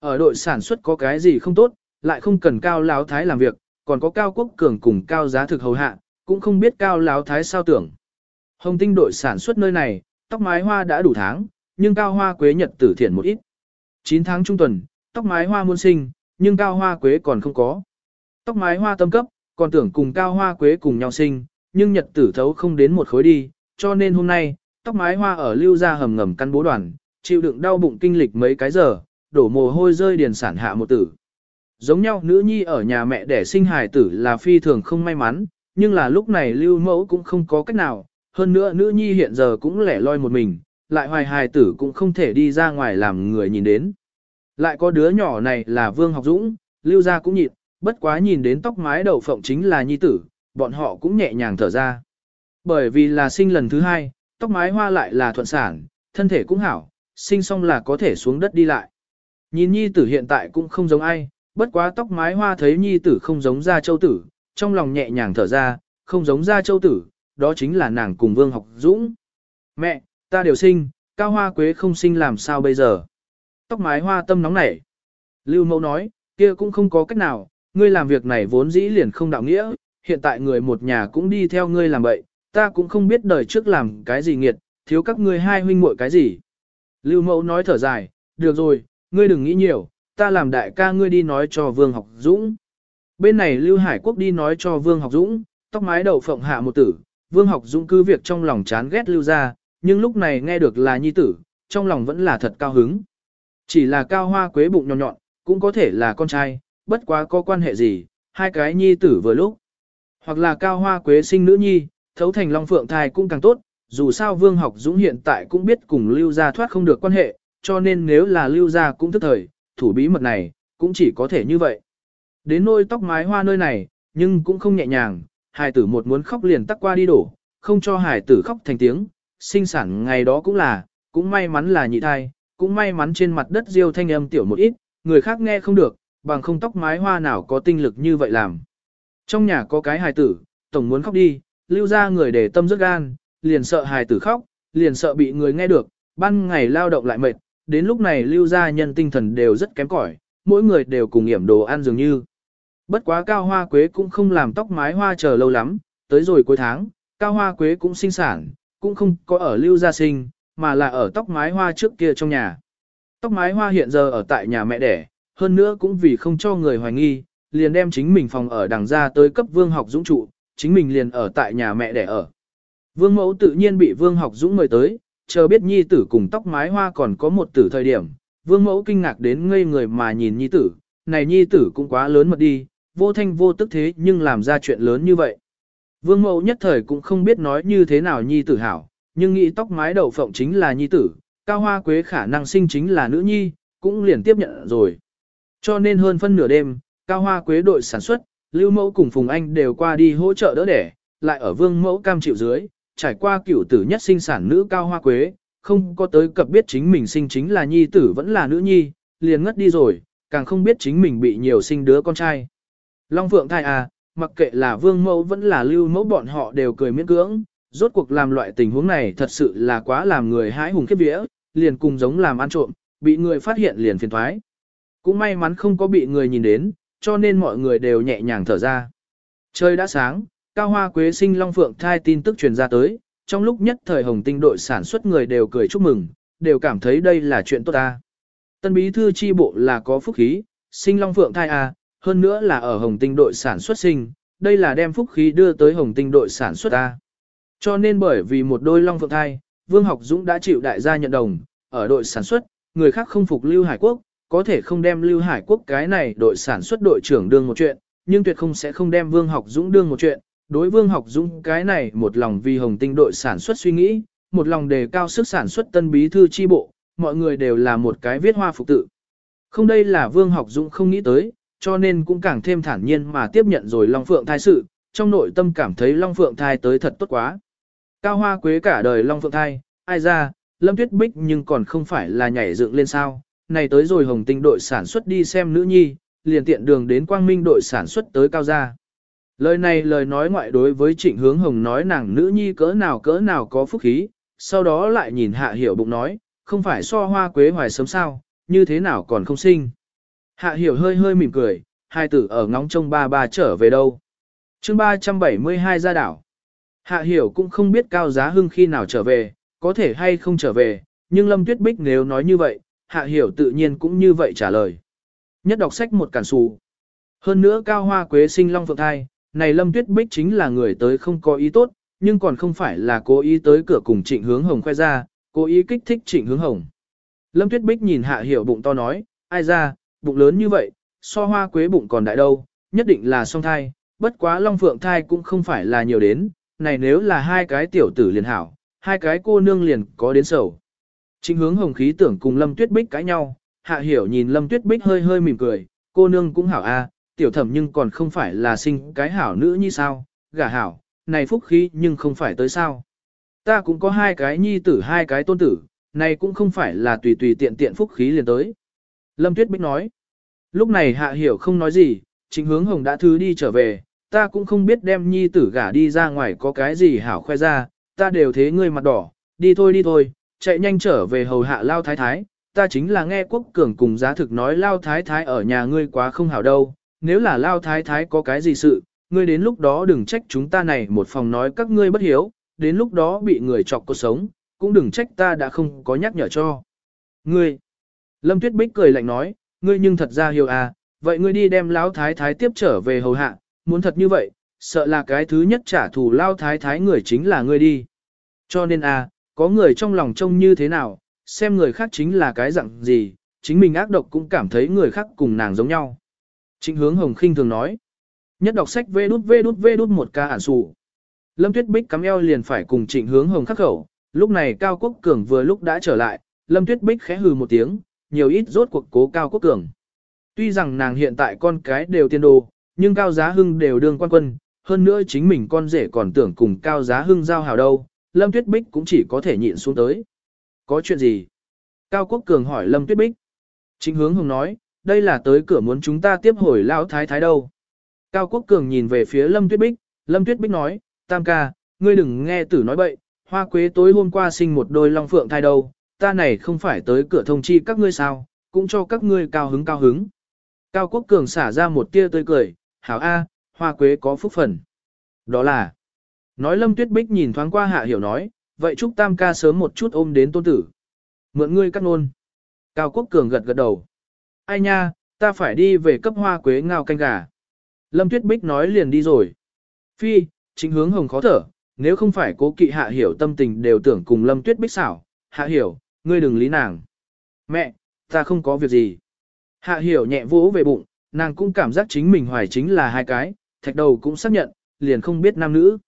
Ở đội sản xuất có cái gì không tốt, lại không cần cao lao thái làm việc, còn có cao quốc cường cùng cao giá thực hầu hạ, cũng không biết cao lao thái sao tưởng. Hồng tinh đội sản xuất nơi này, tóc mái hoa đã đủ tháng, nhưng cao hoa quế nhật tử thiện một ít. 9 tháng trung tuần, tóc mái hoa muôn sinh, nhưng cao hoa quế còn không có. Tóc mái hoa tâm cấp, còn tưởng cùng cao hoa quế cùng nhau sinh, nhưng nhật tử thấu không đến một khối đi, cho nên hôm nay, tóc mái hoa ở lưu ra hầm ngầm căn bố đoàn, chịu đựng đau bụng kinh lịch mấy cái giờ, đổ mồ hôi rơi điền sản hạ một tử. Giống nhau nữ nhi ở nhà mẹ đẻ sinh hài tử là phi thường không may mắn, nhưng là lúc này lưu mẫu cũng không có cách nào, hơn nữa nữ nhi hiện giờ cũng lẻ loi một mình, lại hoài hài tử cũng không thể đi ra ngoài làm người nhìn đến. Lại có đứa nhỏ này là Vương Học Dũng, lưu ra cũng nhịn, bất quá nhìn đến tóc mái đầu phộng chính là nhi tử, bọn họ cũng nhẹ nhàng thở ra. Bởi vì là sinh lần thứ hai, tóc mái hoa lại là thuận sản, thân thể cũng hảo, sinh xong là có thể xuống đất đi lại. Nhìn nhi tử hiện tại cũng không giống ai, bất quá tóc mái hoa thấy nhi tử không giống ra châu tử, trong lòng nhẹ nhàng thở ra, không giống ra châu tử, đó chính là nàng cùng Vương Học Dũng. Mẹ, ta đều sinh, cao hoa quế không sinh làm sao bây giờ? Tóc mái hoa tâm nóng nảy. Lưu mẫu nói, kia cũng không có cách nào, ngươi làm việc này vốn dĩ liền không đạo nghĩa, hiện tại người một nhà cũng đi theo ngươi làm vậy, ta cũng không biết đời trước làm cái gì nghiệt, thiếu các ngươi hai huynh muội cái gì. Lưu mẫu nói thở dài, được rồi, ngươi đừng nghĩ nhiều, ta làm đại ca ngươi đi nói cho Vương Học Dũng. Bên này Lưu Hải Quốc đi nói cho Vương Học Dũng, tóc mái đầu phộng hạ một tử, Vương Học Dũng cứ việc trong lòng chán ghét Lưu ra, nhưng lúc này nghe được là nhi tử, trong lòng vẫn là thật cao hứng. Chỉ là cao hoa quế bụng nhọn nhọn, cũng có thể là con trai, bất quá có quan hệ gì, hai cái nhi tử vừa lúc. Hoặc là cao hoa quế sinh nữ nhi, thấu thành long phượng thai cũng càng tốt, dù sao Vương Học Dũng hiện tại cũng biết cùng Lưu gia thoát không được quan hệ, cho nên nếu là Lưu gia cũng thức thời, thủ bí mật này, cũng chỉ có thể như vậy. Đến nôi tóc mái hoa nơi này, nhưng cũng không nhẹ nhàng, hài tử một muốn khóc liền tắc qua đi đổ, không cho hài tử khóc thành tiếng, sinh sản ngày đó cũng là, cũng may mắn là nhị thai, cũng may mắn trên mặt đất diêu thanh âm tiểu một ít, người khác nghe không được, bằng không tóc mái hoa nào có tinh lực như vậy làm. Trong nhà có cái hài tử, tổng muốn khóc đi, lưu ra người để tâm rất gan, liền sợ hài tử khóc, liền sợ bị người nghe được, ban ngày lao động lại mệt, đến lúc này lưu ra nhân tinh thần đều rất kém cỏi, mỗi người đều cùng nghiệm đồ ăn dường như. Bất quá cao hoa quế cũng không làm tóc mái hoa chờ lâu lắm, tới rồi cuối tháng, cao hoa quế cũng sinh sản, cũng không có ở lưu gia sinh, mà là ở tóc mái hoa trước kia trong nhà. Tóc mái hoa hiện giờ ở tại nhà mẹ đẻ, hơn nữa cũng vì không cho người hoài nghi, liền đem chính mình phòng ở đằng ra tới cấp vương học dũng trụ, chính mình liền ở tại nhà mẹ đẻ ở. Vương mẫu tự nhiên bị vương học dũng mời tới, chờ biết nhi tử cùng tóc mái hoa còn có một tử thời điểm, vương mẫu kinh ngạc đến ngây người mà nhìn nhi tử, này nhi tử cũng quá lớn mật đi, vô thanh vô tức thế nhưng làm ra chuyện lớn như vậy. Vương mẫu nhất thời cũng không biết nói như thế nào nhi tử hảo, nhưng nghĩ tóc mái đậu phộng chính là nhi tử, cao hoa quế khả năng sinh chính là nữ nhi, cũng liền tiếp nhận rồi. Cho nên hơn phân nửa đêm, cao hoa quế đội sản xuất, lưu mẫu cùng Phùng Anh đều qua đi hỗ trợ đỡ đẻ, lại ở vương mẫu cam chịu dưới, trải qua cửu tử nhất sinh sản nữ cao hoa quế, không có tới cập biết chính mình sinh chính là nhi tử vẫn là nữ nhi, liền ngất đi rồi, càng không biết chính mình bị nhiều sinh đứa con trai. Long Phượng thai à, mặc kệ là vương mẫu vẫn là lưu mẫu bọn họ đều cười miễn cưỡng, rốt cuộc làm loại tình huống này thật sự là quá làm người hãi hùng khiếp vía, liền cùng giống làm ăn trộm, bị người phát hiện liền phiền thoái. Cũng may mắn không có bị người nhìn đến, cho nên mọi người đều nhẹ nhàng thở ra. Trời đã sáng, cao hoa quế sinh long phượng thai tin tức truyền ra tới, trong lúc nhất thời hồng tinh đội sản xuất người đều cười chúc mừng, đều cảm thấy đây là chuyện tốt ta. Tân bí thư chi bộ là có phúc khí, sinh long phượng thai à, hơn nữa là ở hồng tinh đội sản xuất sinh, đây là đem phúc khí đưa tới hồng tinh đội sản xuất ta. Cho nên bởi vì một đôi long phượng thai, Vương Học Dũng đã chịu đại gia nhận đồng, ở đội sản xuất, người khác không phục Lưu Hải Quốc, có thể không đem Lưu Hải Quốc cái này đội sản xuất đội trưởng đương một chuyện, nhưng tuyệt không sẽ không đem Vương Học Dũng đương một chuyện. Đối Vương Học Dũng cái này một lòng vì hồng tinh đội sản xuất suy nghĩ, một lòng đề cao sức sản xuất tân bí thư chi bộ, mọi người đều là một cái viết hoa phục tự. Không đây là Vương Học Dũng không nghĩ tới, cho nên cũng càng thêm thản nhiên mà tiếp nhận rồi Long Phượng thai sự, trong nội tâm cảm thấy Long Phượng thai tới thật tốt quá. Cao hoa quế cả đời Long Phượng thai, ai ra, Lâm Tuyết Bích nhưng còn không phải là nhảy dựng lên sao, này tới rồi Hồng Tinh đội sản xuất đi xem nữ nhi, liền tiện đường đến Quang Minh đội sản xuất tới Cao Gia. Lời này lời nói ngoại đối với Trịnh Hướng Hồng nói nàng nữ nhi cỡ nào cỡ nào có phúc khí, sau đó lại nhìn Hạ Hiểu bụng nói, không phải so hoa quế hoài sớm sao, như thế nào còn không sinh. Hạ Hiểu hơi hơi mỉm cười, hai tử ở ngóng trông ba ba trở về đâu. chương 372 ra đảo. Hạ Hiểu cũng không biết Cao Giá Hưng khi nào trở về, có thể hay không trở về, nhưng Lâm Tuyết Bích nếu nói như vậy, Hạ Hiểu tự nhiên cũng như vậy trả lời. Nhất đọc sách một cản xù. Hơn nữa cao hoa quế sinh long phượng thai, này Lâm Tuyết Bích chính là người tới không có ý tốt, nhưng còn không phải là cố ý tới cửa cùng trịnh hướng hồng khoe ra, cố ý kích thích trịnh hướng hồng. Lâm Tuyết Bích nhìn hạ hiểu bụng to nói, ai ra, bụng lớn như vậy, so hoa quế bụng còn đại đâu, nhất định là song thai, bất quá long phượng thai cũng không phải là nhiều đến, này nếu là hai cái tiểu tử liền hảo, hai cái cô nương liền có đến sầu. chính hướng hồng khí tưởng cùng Lâm Tuyết Bích cãi nhau, hạ hiểu nhìn Lâm Tuyết Bích hơi hơi mỉm cười, cô nương cũng hảo a, tiểu thẩm nhưng còn không phải là sinh cái hảo nữ như sao, gả hảo, này phúc khí nhưng không phải tới sao. Ta cũng có hai cái nhi tử hai cái tôn tử, này cũng không phải là tùy tùy tiện tiện phúc khí liền tới. Lâm Tuyết Bích nói, lúc này hạ hiểu không nói gì, chính hướng hồng đã thứ đi trở về, ta cũng không biết đem nhi tử gả đi ra ngoài có cái gì hảo khoe ra, ta đều thế ngươi mặt đỏ, đi thôi đi thôi, chạy nhanh trở về hầu hạ lao thái thái, ta chính là nghe quốc cường cùng giá thực nói lao thái thái ở nhà ngươi quá không hảo đâu, nếu là lao thái thái có cái gì sự, ngươi đến lúc đó đừng trách chúng ta này một phòng nói các ngươi bất hiếu, đến lúc đó bị người chọc cuộc sống, cũng đừng trách ta đã không có nhắc nhở cho. Ngươi, Lâm Tuyết Bích cười lạnh nói, ngươi nhưng thật ra hiểu à, vậy ngươi đi đem lão thái thái tiếp trở về hầu hạ, muốn thật như vậy, sợ là cái thứ nhất trả thù lao thái thái người chính là ngươi đi. Cho nên à, có người trong lòng trông như thế nào, xem người khác chính là cái dạng gì, chính mình ác độc cũng cảm thấy người khác cùng nàng giống nhau. Trịnh hướng hồng khinh thường nói. Nhất đọc sách vê đút vê đút vê đút một ca ản sụ. Lâm Tuyết Bích cắm eo liền phải cùng trịnh hướng hồng khắc khẩu. Lúc này Cao Quốc Cường vừa lúc đã trở lại, Lâm Tuyết Bích khẽ hừ một tiếng, nhiều ít rốt cuộc cố Cao Quốc Cường. Tuy rằng nàng hiện tại con cái đều tiên đồ, nhưng Cao Giá Hưng đều đương quan quân, hơn nữa chính mình con rể còn tưởng cùng Cao Giá Hưng giao hào đâu, Lâm Tuyết Bích cũng chỉ có thể nhịn xuống tới. Có chuyện gì? Cao Quốc Cường hỏi Lâm Tuyết Bích. Chính hướng hùng nói, đây là tới cửa muốn chúng ta tiếp hồi lão thái thái đâu. Cao Quốc Cường nhìn về phía Lâm Tuyết Bích, Lâm Tuyết Bích nói, Tam ca, ngươi đừng nghe tử nói bậy, hoa quế tối hôm qua sinh một đôi long phượng thai đâu, ta này không phải tới cửa thông chi các ngươi sao, cũng cho các ngươi cao hứng cao hứng. Cao Quốc Cường xả ra một tia tươi cười, hảo A, hoa quế có phúc phần. Đó là, nói Lâm Tuyết Bích nhìn thoáng qua hạ hiểu nói, vậy chúc Tam ca sớm một chút ôm đến tôn tử. Mượn ngươi cắt nôn. Cao Quốc Cường gật gật đầu ai nha, ta phải đi về cấp hoa quế ngao canh gà. Lâm Tuyết Bích nói liền đi rồi. Phi, chính hướng hồng khó thở, nếu không phải cố kỵ hạ hiểu tâm tình đều tưởng cùng Lâm Tuyết Bích xảo, hạ hiểu, ngươi đừng lý nàng. Mẹ, ta không có việc gì. Hạ hiểu nhẹ vỗ về bụng, nàng cũng cảm giác chính mình hoài chính là hai cái, thạch đầu cũng xác nhận, liền không biết nam nữ.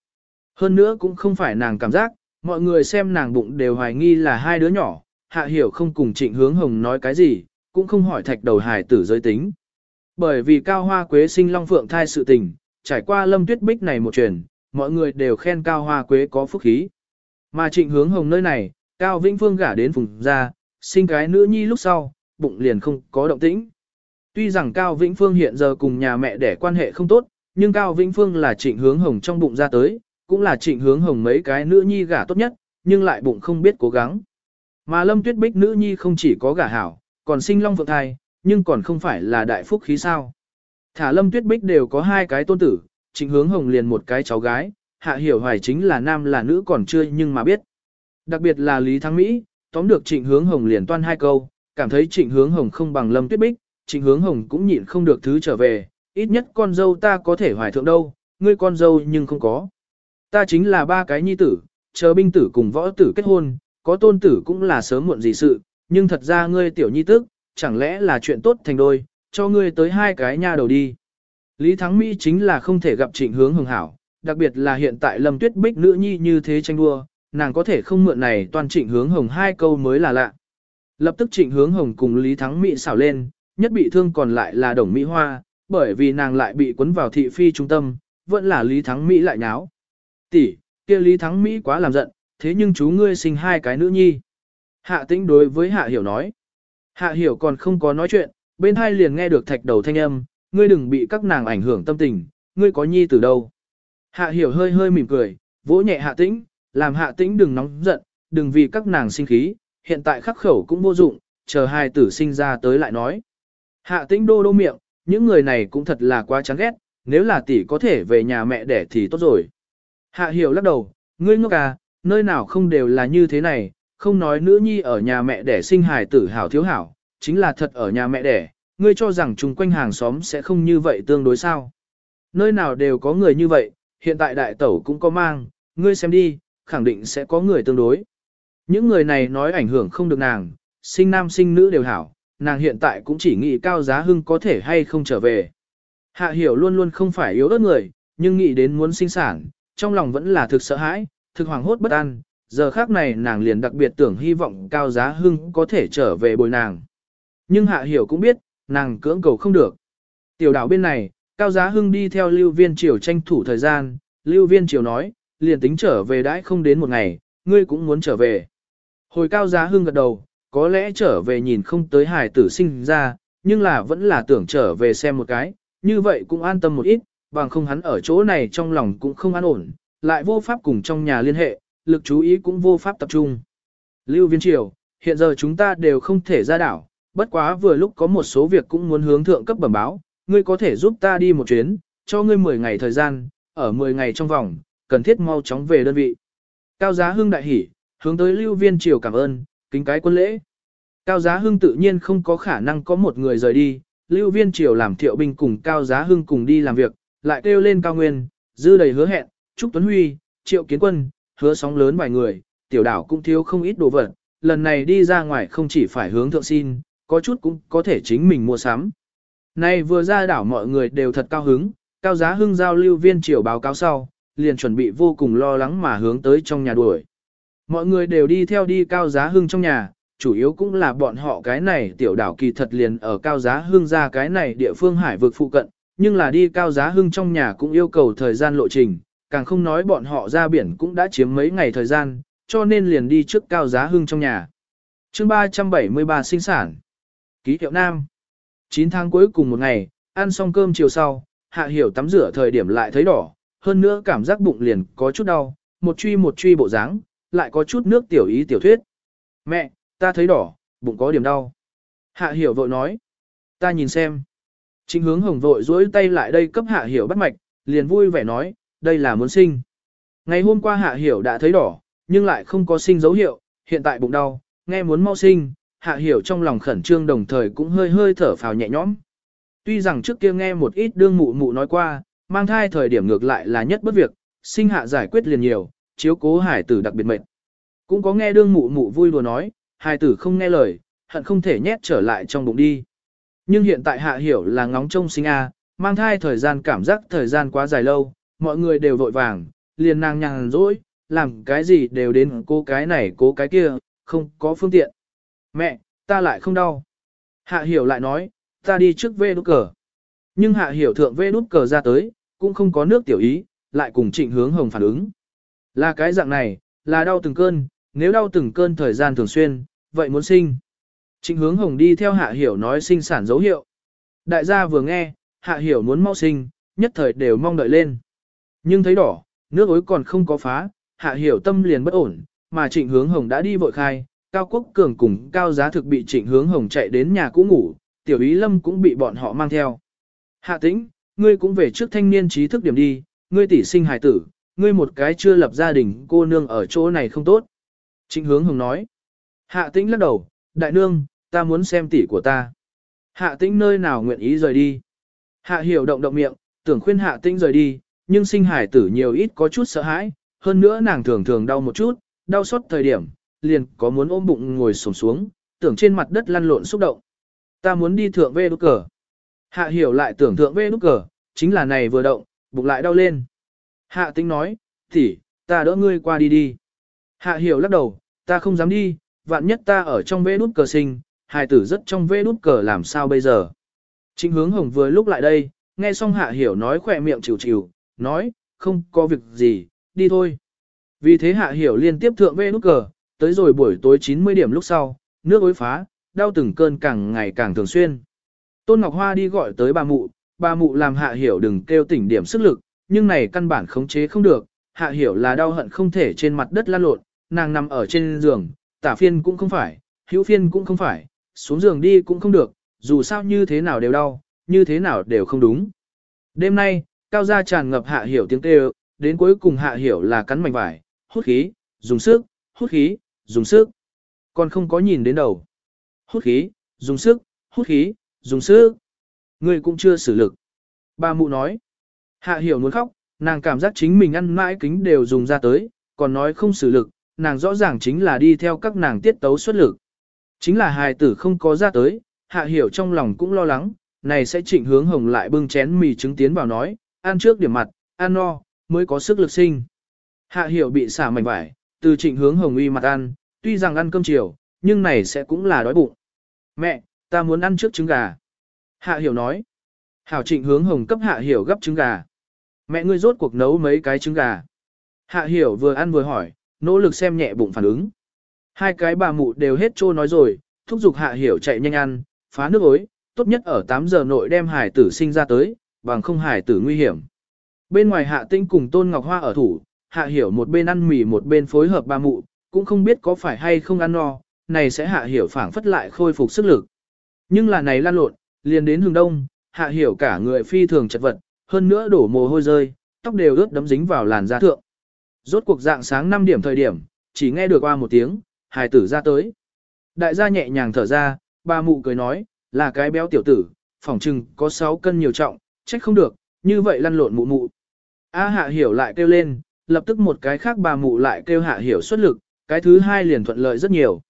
Hơn nữa cũng không phải nàng cảm giác, mọi người xem nàng bụng đều hoài nghi là hai đứa nhỏ, hạ hiểu không cùng trịnh hướng hồng nói cái gì, cũng không hỏi thạch đầu hài tử giới tính. Bởi vì cao hoa quế sinh long phượng thai sự tình, trải qua lâm tuyết bích này một truyền, mọi người đều khen cao hoa quế có phúc khí. Mà trịnh hướng hồng nơi này, cao vĩnh phương gả đến phùng ra, sinh cái nữ nhi lúc sau, bụng liền không có động tĩnh. Tuy rằng Cao Vĩnh Phương hiện giờ cùng nhà mẹ đẻ quan hệ không tốt, nhưng Cao Vĩnh Phương là trịnh hướng hồng trong bụng ra tới, cũng là trịnh hướng hồng mấy cái nữ nhi gả tốt nhất, nhưng lại bụng không biết cố gắng. Mà Lâm Tuyết Bích nữ nhi không chỉ có gả hảo, còn sinh long phượng thai, nhưng còn không phải là đại phúc khí sao. Thả lâm tuyết bích đều có hai cái tôn tử, trịnh hướng hồng liền một cái cháu gái, hạ hiểu hoài chính là nam là nữ còn chưa nhưng mà biết. Đặc biệt là Lý Thắng Mỹ, tóm được trịnh hướng hồng liền toan hai câu, cảm thấy trịnh hướng hồng không bằng lâm tuyết bích, trịnh hướng hồng cũng nhịn không được thứ trở về, ít nhất con dâu ta có thể hoài thượng đâu, ngươi con dâu nhưng không có. Ta chính là ba cái nhi tử, chờ binh tử cùng võ tử kết hôn, có tôn tử cũng là sớm muộn gì sự, nhưng thật ra ngươi tiểu nhi tức, chẳng lẽ là chuyện tốt thành đôi, cho ngươi tới hai cái nha đầu đi. Lý Thắng Mỹ chính là không thể gặp trịnh hướng Hồng hảo, đặc biệt là hiện tại Lâm Tuyết Bích nữ nhi như thế tranh đua, nàng có thể không mượn này toàn trịnh hướng hồng hai câu mới là lạ. Lập tức trịnh hướng hồng cùng Lý Thắng Mỹ xảo lên, nhất bị thương còn lại là đồng Mỹ Hoa, bởi vì nàng lại bị cuốn vào thị phi trung tâm, vẫn là Lý Thắng Mỹ lại nháo. Tỷ, kia Lý Thắng Mỹ quá làm giận, thế nhưng chú ngươi sinh hai cái nữ nhi. Hạ tĩnh đối với hạ hiểu nói. Hạ hiểu còn không có nói chuyện, bên hai liền nghe được thạch đầu thanh âm, ngươi đừng bị các nàng ảnh hưởng tâm tình, ngươi có nhi từ đâu. Hạ hiểu hơi hơi mỉm cười, vỗ nhẹ hạ tĩnh, làm hạ tĩnh đừng nóng giận, đừng vì các nàng sinh khí, hiện tại khắc khẩu cũng vô dụng, chờ hai tử sinh ra tới lại nói. Hạ tĩnh đô đô miệng, những người này cũng thật là quá chán ghét, nếu là tỷ có thể về nhà mẹ đẻ thì tốt rồi. Hạ hiểu lắc đầu, ngươi ngốc à, nơi nào không đều là như thế này, không nói nữ nhi ở nhà mẹ đẻ sinh hài tử hảo thiếu hảo, chính là thật ở nhà mẹ đẻ, ngươi cho rằng chung quanh hàng xóm sẽ không như vậy tương đối sao. Nơi nào đều có người như vậy, hiện tại đại tẩu cũng có mang, ngươi xem đi, khẳng định sẽ có người tương đối. Những người này nói ảnh hưởng không được nàng, sinh nam sinh nữ đều hảo, nàng hiện tại cũng chỉ nghĩ cao giá hưng có thể hay không trở về. Hạ hiểu luôn luôn không phải yếu ớt người, nhưng nghĩ đến muốn sinh sản, trong lòng vẫn là thực sợ hãi, thực hoàng hốt bất an, giờ khác này nàng liền đặc biệt tưởng hy vọng cao giá hưng có thể trở về bồi nàng. Nhưng hạ hiểu cũng biết, nàng cưỡng cầu không được. Tiểu đảo bên này, cao giá hưng đi theo lưu viên triều tranh thủ thời gian, lưu viên triều nói, liền tính trở về đãi không đến một ngày, ngươi cũng muốn trở về. Hồi cao giá hưng gật đầu, có lẽ trở về nhìn không tới hài tử sinh ra, nhưng là vẫn là tưởng trở về xem một cái, như vậy cũng an tâm một ít, bằng không hắn ở chỗ này trong lòng cũng không an ổn, lại vô pháp cùng trong nhà liên hệ, lực chú ý cũng vô pháp tập trung. Lưu Viên Triều, hiện giờ chúng ta đều không thể ra đảo, bất quá vừa lúc có một số việc cũng muốn hướng thượng cấp bẩm báo, ngươi có thể giúp ta đi một chuyến, cho ngươi 10 ngày thời gian, ở 10 ngày trong vòng, cần thiết mau chóng về đơn vị. Cao Giá Hưng đại hỉ, hướng tới Lưu Viên Triều cảm ơn, kính cái quân lễ. Cao Giá Hưng tự nhiên không có khả năng có một người rời đi, Lưu Viên Triều làm thiệu binh cùng Cao Giá Hưng cùng đi làm việc, lại kêu lên Cao Nguyên, dư đầy hứa hẹn, Trúc Tuấn Huy, Triệu Kiến Quân, hứa sóng lớn vài người, tiểu đảo cũng thiếu không ít đồ vật, lần này đi ra ngoài không chỉ phải hướng thượng xin, có chút cũng có thể chính mình mua sắm. Nay vừa ra đảo mọi người đều thật cao hứng, Cao Giá Hưng giao Lưu Viên Triều báo cáo sau, liền chuẩn bị vô cùng lo lắng mà hướng tới trong nhà đuổi. Mọi người đều đi theo đi Cao Giá Hưng trong nhà, chủ yếu cũng là bọn họ cái này tiểu đảo kỳ thật liền ở cao giá hương ra cái này địa phương hải vực phụ cận, nhưng là đi cao giá hương trong nhà cũng yêu cầu thời gian lộ trình, càng không nói bọn họ ra biển cũng đã chiếm mấy ngày thời gian, cho nên liền đi trước cao giá hương trong nhà. chương 373 sinh sản. Ký hiệu Nam. 9 tháng cuối cùng một ngày, ăn xong cơm chiều sau, hạ hiểu tắm rửa thời điểm lại thấy đỏ, hơn nữa cảm giác bụng liền có chút đau, một truy một truy bộ dáng, lại có chút nước tiểu ý tiểu thuyết. Mẹ, ta thấy đỏ, bụng có điểm đau. Hạ hiểu vội nói. Ta nhìn xem. chính hướng hồng vội duỗi tay lại đây cấp hạ hiểu bắt mạch, liền vui vẻ nói, đây là muốn sinh. Ngày hôm qua hạ hiểu đã thấy đỏ, nhưng lại không có sinh dấu hiệu, hiện tại bụng đau, nghe muốn mau sinh, hạ hiểu trong lòng khẩn trương đồng thời cũng hơi hơi thở phào nhẹ nhõm. Tuy rằng trước kia nghe một ít đương mụ mụ nói qua, mang thai thời điểm ngược lại là nhất bất việc, sinh hạ giải quyết liền nhiều, chiếu cố hải tử đặc biệt mệt. Cũng có nghe đương mụ mụ vui đùa nói, hải tử không nghe lời, hận không thể nhét trở lại trong bụng đi. Nhưng hiện tại hạ hiểu là ngóng trông sinh A, mang thai thời gian cảm giác thời gian quá dài lâu, mọi người đều vội vàng, liền nàng nhàn rỗi, làm cái gì đều đến cô cái này cố cái kia, không có phương tiện. Mẹ, ta lại không đau. Hạ hiểu lại nói, ta đi trước vê đút cờ. Nhưng hạ hiểu thượng vê đút cờ ra tới, cũng không có nước tiểu ý, lại cùng trịnh hướng hồng phản ứng. Là cái dạng này, là đau từng cơn, nếu đau từng cơn thời gian thường xuyên, vậy muốn sinh. Trịnh hướng hồng đi theo hạ hiểu nói sinh sản dấu hiệu. Đại gia vừa nghe, hạ hiểu muốn mau sinh, nhất thời đều mong đợi lên. Nhưng thấy đỏ, nước ối còn không có phá, hạ hiểu tâm liền bất ổn, mà trịnh hướng hồng đã đi vội khai, cao quốc cường cùng cao giá thực bị trịnh hướng hồng chạy đến nhà cũ ngủ, tiểu ý lâm cũng bị bọn họ mang theo. Hạ tĩnh, ngươi cũng về trước thanh niên trí thức điểm đi, ngươi tỷ sinh hài tử, ngươi một cái chưa lập gia đình cô nương ở chỗ này không tốt. Trịnh hướng hồng nói. Hạ tĩnh lắc đầu, đại nương, ta muốn xem tỷ của ta. Hạ tĩnh nơi nào nguyện ý rời đi. Hạ hiểu động động miệng, tưởng khuyên hạ tĩnh rời đi, nhưng sinh hải tử nhiều ít có chút sợ hãi, hơn nữa nàng thường thường đau một chút, đau xót thời điểm, liền có muốn ôm bụng ngồi xổm xuống, tưởng trên mặt đất lăn lộn xúc động. Ta muốn đi thượng về đốt cờ. Hạ hiểu lại tưởng tượng vê nút cờ, chính là này vừa động, bụng lại đau lên. Hạ tĩnh nói, tỷ, ta đỡ ngươi qua đi đi. Hạ hiểu lắc đầu, ta không dám đi, vạn nhất ta ở trong vê nút cờ sinh, hài tử rất trong vê nút cờ làm sao bây giờ. Trịnh hướng hồng vừa lúc lại đây, nghe xong hạ hiểu nói khỏe miệng chịu chịu, nói, không có việc gì, đi thôi. Vì thế hạ hiểu liên tiếp thượng vê nút cờ, tới rồi buổi tối 90 điểm lúc sau, nước ối phá, đau từng cơn càng ngày càng thường xuyên. Tôn Ngọc Hoa đi gọi tới bà mụ, bà mụ làm hạ hiểu đừng kêu tỉnh điểm sức lực, nhưng này căn bản khống chế không được, hạ hiểu là đau hận không thể trên mặt đất lăn lộn, nàng nằm ở trên giường, tả phiên cũng không phải, hữu phiên cũng không phải, xuống giường đi cũng không được, dù sao như thế nào đều đau, như thế nào đều không đúng. Đêm nay, cao gia tràn ngập hạ hiểu tiếng kêu, đến cuối cùng hạ hiểu là cắn mảnh vải, hút khí, dùng sức, hút khí, dùng sức. Còn không có nhìn đến đầu. Hút khí, dùng sức, hút khí, dùng sức. Ngươi cũng chưa xử lực. Ba mụ nói. Hạ hiểu muốn khóc, nàng cảm giác chính mình ăn mãi kính đều dùng ra tới, còn nói không xử lực, nàng rõ ràng chính là đi theo các nàng tiết tấu xuất lực. Chính là hài tử không có ra tới, hạ hiểu trong lòng cũng lo lắng, này sẽ trịnh hướng hồng lại bưng chén mì trứng tiến vào nói, ăn trước điểm mặt, ăn no, mới có sức lực sinh. Hạ hiểu bị xả mảnh vải, từ trịnh hướng hồng uy mặt ăn, tuy rằng ăn cơm chiều, nhưng này sẽ cũng là đói bụng. Mẹ, ta muốn ăn trước trứng gà. Hạ hiểu nói. Hảo trịnh hướng hồng cấp hạ hiểu gấp trứng gà. Mẹ ngươi rốt cuộc nấu mấy cái trứng gà. Hạ hiểu vừa ăn vừa hỏi, nỗ lực xem nhẹ bụng phản ứng. Hai cái bà mụ đều hết trô nói rồi, thúc giục hạ hiểu chạy nhanh ăn, phá nước ối, tốt nhất ở 8 giờ nội đem hải tử sinh ra tới, bằng không hải tử nguy hiểm. Bên ngoài hạ tinh cùng Tôn Ngọc Hoa ở thủ, hạ hiểu một bên ăn mì một bên phối hợp bà mụ, cũng không biết có phải hay không ăn no, này sẽ hạ hiểu phảng phất lại khôi phục sức lực. Nhưng là này lan lộn, liền đến hướng đông, hạ hiểu cả người phi thường chật vật, hơn nữa đổ mồ hôi rơi, tóc đều ướt đấm dính vào làn da thượng. Rốt cuộc dạng sáng 5 điểm thời điểm, chỉ nghe được qua một tiếng, hài tử ra tới. Đại gia nhẹ nhàng thở ra, ba mụ cười nói, là cái béo tiểu tử, phỏng chừng có 6 cân nhiều trọng, trách không được, như vậy lăn lộn mụ mụ. A hạ hiểu lại kêu lên, lập tức một cái khác bà mụ lại kêu hạ hiểu xuất lực, cái thứ hai liền thuận lợi rất nhiều.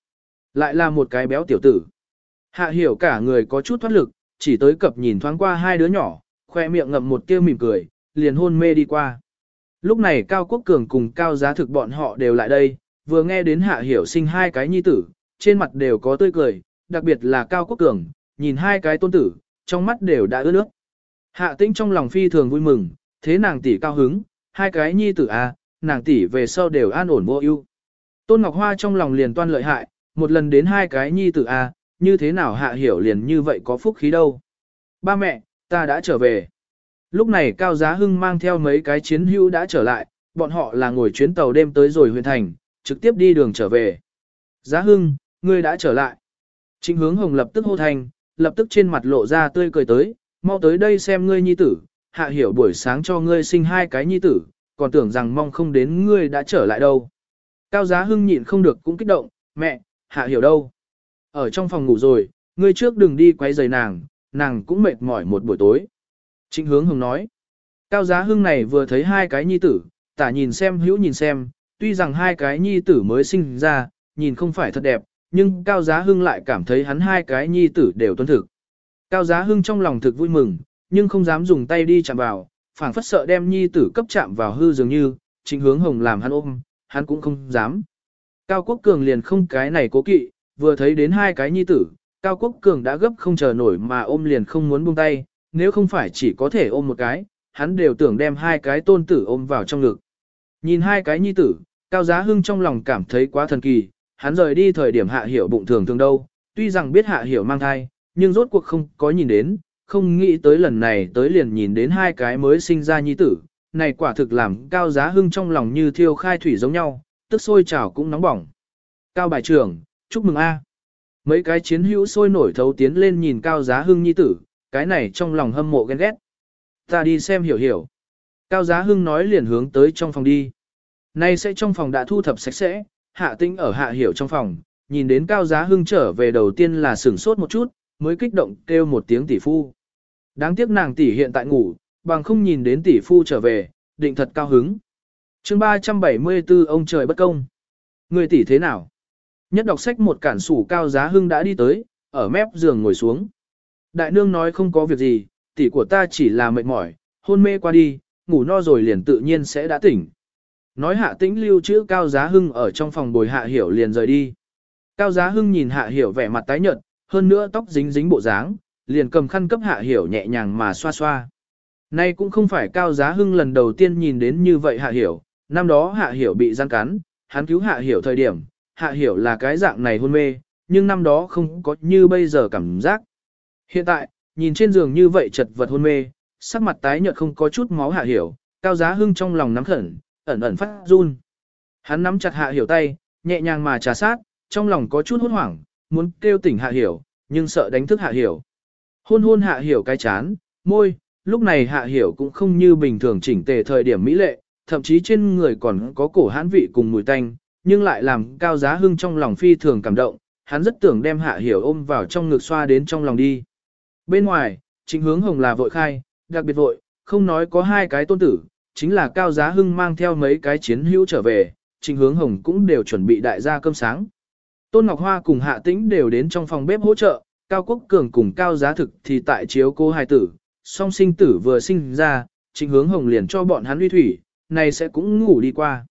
Lại là một cái béo tiểu tử. Hạ hiểu cả người có chút thoát lực, chỉ tới cập nhìn thoáng qua hai đứa nhỏ, khoe miệng ngậm một tia mỉm cười, liền hôn mê đi qua. Lúc này Cao Quốc Cường cùng Cao Giá Thực bọn họ đều lại đây, vừa nghe đến Hạ Hiểu sinh hai cái nhi tử, trên mặt đều có tươi cười, đặc biệt là Cao Quốc Cường, nhìn hai cái tôn tử, trong mắt đều đã ướt nước. Hạ Tĩnh trong lòng phi thường vui mừng, thế nàng tỷ cao hứng, hai cái nhi tử à, nàng tỷ về sau đều an ổn vô ưu. Tôn Ngọc Hoa trong lòng liền toan lợi hại, một lần đến hai cái nhi tử à, như thế nào Hạ Hiểu liền như vậy có phúc khí đâu. Ba mẹ, ta đã trở về. Lúc này Cao Giá Hưng mang theo mấy cái chiến hữu đã trở lại, bọn họ là ngồi chuyến tàu đêm tới rồi huyện thành, trực tiếp đi đường trở về. Giá Hưng, ngươi đã trở lại. Trịnh hướng hồng lập tức hô thành, lập tức trên mặt lộ ra tươi cười tới, mau tới đây xem ngươi nhi tử, hạ hiểu buổi sáng cho ngươi sinh hai cái nhi tử, còn tưởng rằng mong không đến ngươi đã trở lại đâu. Cao Giá Hưng nhịn không được cũng kích động, mẹ, hạ hiểu đâu. Ở trong phòng ngủ rồi, ngươi trước đừng đi quay giày nàng, nàng cũng mệt mỏi một buổi tối. Trịnh hướng hồng nói. Cao giá hưng này vừa thấy hai cái nhi tử, tả nhìn xem hữu nhìn xem, tuy rằng hai cái nhi tử mới sinh ra, nhìn không phải thật đẹp, nhưng Cao giá hưng lại cảm thấy hắn hai cái nhi tử đều tuân thực. Cao giá hưng trong lòng thực vui mừng, nhưng không dám dùng tay đi chạm vào, phảng phất sợ đem nhi tử cấp chạm vào hư dường như, trịnh hướng hồng làm hắn ôm, hắn cũng không dám. Cao Quốc Cường liền không cái này cố kỵ, vừa thấy đến hai cái nhi tử, Cao Quốc Cường đã gấp không chờ nổi mà ôm liền không muốn buông tay, nếu không phải chỉ có thể ôm một cái, hắn đều tưởng đem hai cái tôn tử ôm vào trong ngực. Nhìn hai cái nhi tử, Cao Giá Hưng trong lòng cảm thấy quá thần kỳ, hắn rời đi thời điểm hạ hiểu bụng thường thường đâu, tuy rằng biết hạ hiểu mang thai, nhưng rốt cuộc không có nhìn đến, không nghĩ tới lần này tới liền nhìn đến hai cái mới sinh ra nhi tử, này quả thực làm Cao Giá Hưng trong lòng như thiêu khai thủy giống nhau, tức sôi trào cũng nóng bỏng. Cao bài trưởng, chúc mừng A. Mấy cái chiến hữu sôi nổi thấu tiến lên nhìn Cao Giá Hưng nhi tử, cái này trong lòng hâm mộ ghen ghét. Ta đi xem hiểu hiểu. Cao Giá Hưng nói liền hướng tới trong phòng đi. Nay sẽ trong phòng đã thu thập sạch sẽ, hạ tinh ở hạ hiểu trong phòng, nhìn đến Cao Giá Hưng trở về đầu tiên là sửng sốt một chút, mới kích động kêu một tiếng tỷ phu. Đáng tiếc nàng tỷ hiện tại ngủ, bằng không nhìn đến tỷ phu trở về, định thật cao hứng. chương 374 ông trời bất công. Người tỷ thế nào? Nhất đọc sách một cản sủ Cao Giá Hưng đã đi tới, ở mép giường ngồi xuống. Đại nương nói không có việc gì, tỷ của ta chỉ là mệt mỏi, hôn mê qua đi, ngủ no rồi liền tự nhiên sẽ đã tỉnh. Nói hạ tĩnh lưu chữ Cao Giá Hưng ở trong phòng bồi hạ hiểu liền rời đi. Cao Giá Hưng nhìn hạ hiểu vẻ mặt tái nhợt, hơn nữa tóc dính dính bộ dáng, liền cầm khăn cấp hạ hiểu nhẹ nhàng mà xoa xoa. Nay cũng không phải Cao Giá Hưng lần đầu tiên nhìn đến như vậy hạ hiểu, năm đó hạ hiểu bị gian cắn, hắn cứu hạ hiểu thời điểm, hạ hiểu là cái dạng này hôn mê, nhưng năm đó không có như bây giờ cảm giác. Hiện tại, nhìn trên giường như vậy chật vật hôn mê, sắc mặt tái nhợt không có chút máu hạ hiểu, cao giá hưng trong lòng nắm khẩn, ẩn ẩn phát run. Hắn nắm chặt hạ hiểu tay, nhẹ nhàng mà trà sát, trong lòng có chút hốt hoảng, muốn kêu tỉnh hạ hiểu, nhưng sợ đánh thức hạ hiểu. Hôn hôn hạ hiểu cái chán, môi, lúc này hạ hiểu cũng không như bình thường chỉnh tề thời điểm mỹ lệ, thậm chí trên người còn có cổ hãn vị cùng mùi tanh, nhưng lại làm cao giá hưng trong lòng phi thường cảm động, hắn rất tưởng đem hạ hiểu ôm vào trong ngực xoa đến trong lòng đi. Bên ngoài, chính hướng hồng là vội khai, đặc biệt vội, không nói có hai cái tôn tử, chính là Cao Giá Hưng mang theo mấy cái chiến hữu trở về, trình hướng hồng cũng đều chuẩn bị đại gia cơm sáng. Tôn Ngọc Hoa cùng Hạ Tĩnh đều đến trong phòng bếp hỗ trợ, Cao Quốc Cường cùng Cao Giá Thực thì tại chiếu cô hài tử, song sinh tử vừa sinh ra, trình hướng hồng liền cho bọn hắn uy thủy, này sẽ cũng ngủ đi qua.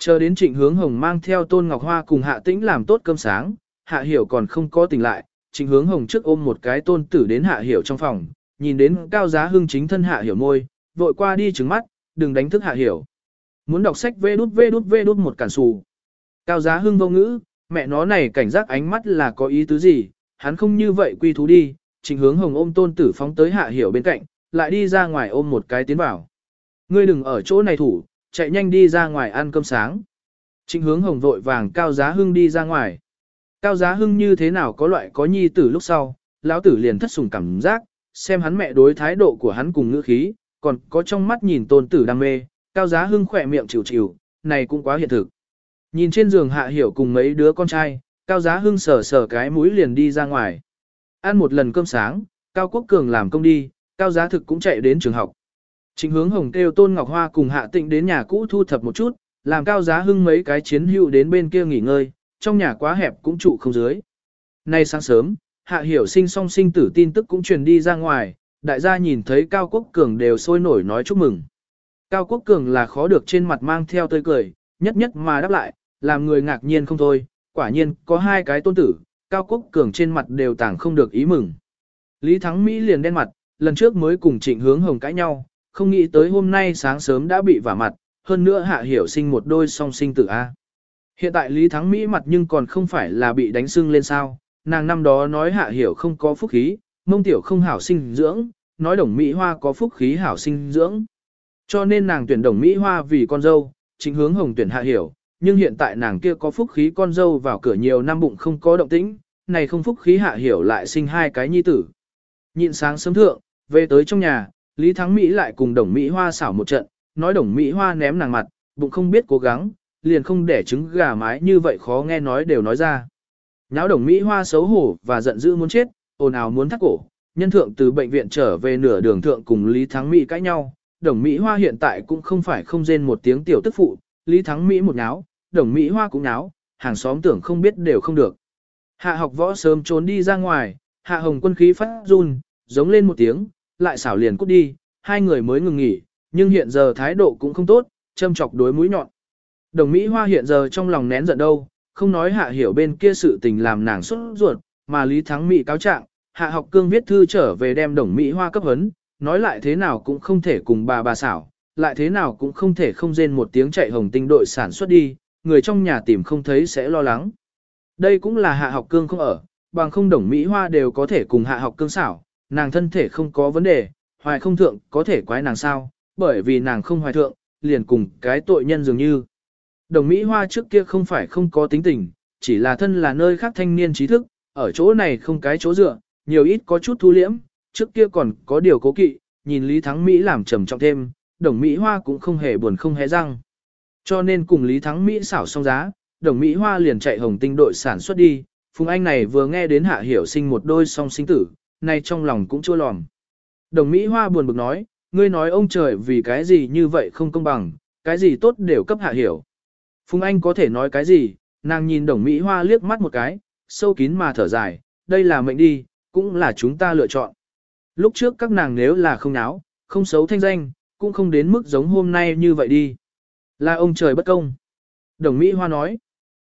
Chờ đến trịnh hướng hồng mang theo Tôn Ngọc Hoa cùng Hạ Tĩnh làm tốt cơm sáng, Hạ Hiểu còn không có tỉnh lại, trịnh hướng hồng trước ôm một cái tôn tử đến Hạ Hiểu trong phòng, nhìn đến Cao Giá Hưng chính thân Hạ Hiểu môi, vội qua đi trứng mắt, đừng đánh thức Hạ Hiểu. Muốn đọc sách vê đút vê đút vê đút một cản xù. Cao Giá Hưng vô ngữ, mẹ nó này cảnh giác ánh mắt là có ý tứ gì, hắn không như vậy quy thú đi, trịnh hướng hồng ôm tôn tử phóng tới Hạ Hiểu bên cạnh, lại đi ra ngoài ôm một cái tiến vào. Ngươi đừng ở chỗ này thủ, chạy nhanh đi ra ngoài ăn cơm sáng. Trịnh hướng hồng vội vàng Cao Giá Hưng đi ra ngoài. Cao Giá Hưng như thế nào có loại có nhi tử lúc sau, lão tử liền thất sủng cảm giác, xem hắn mẹ đối thái độ của hắn cùng ngữ khí, còn có trong mắt nhìn tôn tử đam mê, Cao Giá Hưng khỏe miệng chịu chịu, này cũng quá hiện thực. Nhìn trên giường Hạ Hiểu cùng mấy đứa con trai, Cao Giá Hưng sờ sờ cái mũi liền đi ra ngoài. Ăn một lần cơm sáng, Cao Quốc Cường làm công đi, Cao Giá Thực cũng chạy đến trường học. Trịnh hướng hồng kêu Tôn Ngọc Hoa cùng Hạ Tịnh đến nhà cũ thu thập một chút, làm Cao Giá Hưng mấy cái chiến hữu đến bên kia nghỉ ngơi, trong nhà quá hẹp cũng trụ không dưới. Nay sáng sớm, Hạ Hiểu sinh song sinh tử tin tức cũng truyền đi ra ngoài, đại gia nhìn thấy Cao Quốc Cường đều sôi nổi nói chúc mừng. Cao Quốc Cường là khó được trên mặt mang theo tươi cười, nhất nhất mà đáp lại, làm người ngạc nhiên không thôi, quả nhiên có hai cái tôn tử, Cao Quốc Cường trên mặt đều tảng không được ý mừng. Lý Thắng Mỹ liền đen mặt, lần trước mới cùng trịnh hướng hồng cãi nhau, không nghĩ tới hôm nay sáng sớm đã bị vả mặt, hơn nữa hạ hiểu sinh một đôi song sinh tử A. Hiện tại Lý Thắng Mỹ mặt nhưng còn không phải là bị đánh sưng lên sao, nàng năm đó nói hạ hiểu không có phúc khí, mông tiểu không hảo sinh dưỡng, nói đồng Mỹ Hoa có phúc khí hảo sinh dưỡng. Cho nên nàng tuyển đồng Mỹ Hoa vì con dâu, chính hướng hồng tuyển hạ hiểu, nhưng hiện tại nàng kia có phúc khí con dâu vào cửa nhiều năm bụng không có động tĩnh, này không phúc khí hạ hiểu lại sinh hai cái nhi tử. Nhịn sáng sớm thượng, về tới trong nhà, Lý Thắng Mỹ lại cùng đồng Mỹ Hoa xảo một trận, nói đồng Mỹ Hoa ném nàng mặt, bụng không biết cố gắng, liền không để trứng gà mái như vậy khó nghe nói đều nói ra. Nháo đồng Mỹ Hoa xấu hổ và giận dữ muốn chết, ồn ào muốn thắt cổ, nhân thượng từ bệnh viện trở về nửa đường thượng cùng Lý Thắng Mỹ cãi nhau, đồng Mỹ Hoa hiện tại cũng không phải không rên một tiếng tiểu tức phụ, Lý Thắng Mỹ một náo, đồng Mỹ Hoa cũng náo, hàng xóm tưởng không biết đều không được. Hạ học võ sớm trốn đi ra ngoài, hạ hồng quân khí phát run, giống lên một tiếng, lại xảo liền cút đi, hai người mới ngừng nghỉ, nhưng hiện giờ thái độ cũng không tốt, châm chọc đối mũi nhọn. Đồng Mỹ Hoa hiện giờ trong lòng nén giận đâu, không nói hạ hiểu bên kia sự tình làm nàng xuất ruột, mà Lý Thắng Mỹ cáo trạng, hạ học cương viết thư trở về đem đồng Mỹ Hoa cấp hấn, nói lại thế nào cũng không thể cùng bà bà xảo, lại thế nào cũng không thể không rên một tiếng chạy hồng tinh đội sản xuất đi, người trong nhà tìm không thấy sẽ lo lắng. Đây cũng là hạ học cương không ở, bằng không đồng Mỹ Hoa đều có thể cùng hạ học cương xảo, nàng thân thể không có vấn đề, hoài không thượng có thể quái nàng sao, bởi vì nàng không hoài thượng, liền cùng cái tội nhân dường như. Đồng Mỹ Hoa trước kia không phải không có tính tình, chỉ là thân là nơi khác thanh niên trí thức, ở chỗ này không cái chỗ dựa, nhiều ít có chút thu liễm, trước kia còn có điều cố kỵ, nhìn Lý Thắng Mỹ làm trầm trọng thêm, đồng Mỹ Hoa cũng không hề buồn không hề răng. Cho nên cùng Lý Thắng Mỹ xảo xong giá, đồng Mỹ Hoa liền chạy hồng tinh đội sản xuất đi, Phùng Anh này vừa nghe đến hạ hiểu sinh một đôi song sinh tử, nay trong lòng cũng chua lòm. Đồng Mỹ Hoa buồn bực nói, ngươi nói ông trời vì cái gì như vậy không công bằng, cái gì tốt đều cấp hạ hiểu. Phùng Anh có thể nói cái gì, nàng nhìn đồng Mỹ Hoa liếc mắt một cái, sâu kín mà thở dài, đây là mệnh đi, cũng là chúng ta lựa chọn. Lúc trước các nàng nếu là không náo, không xấu thanh danh, cũng không đến mức giống hôm nay như vậy đi. Là ông trời bất công. Đồng Mỹ Hoa nói.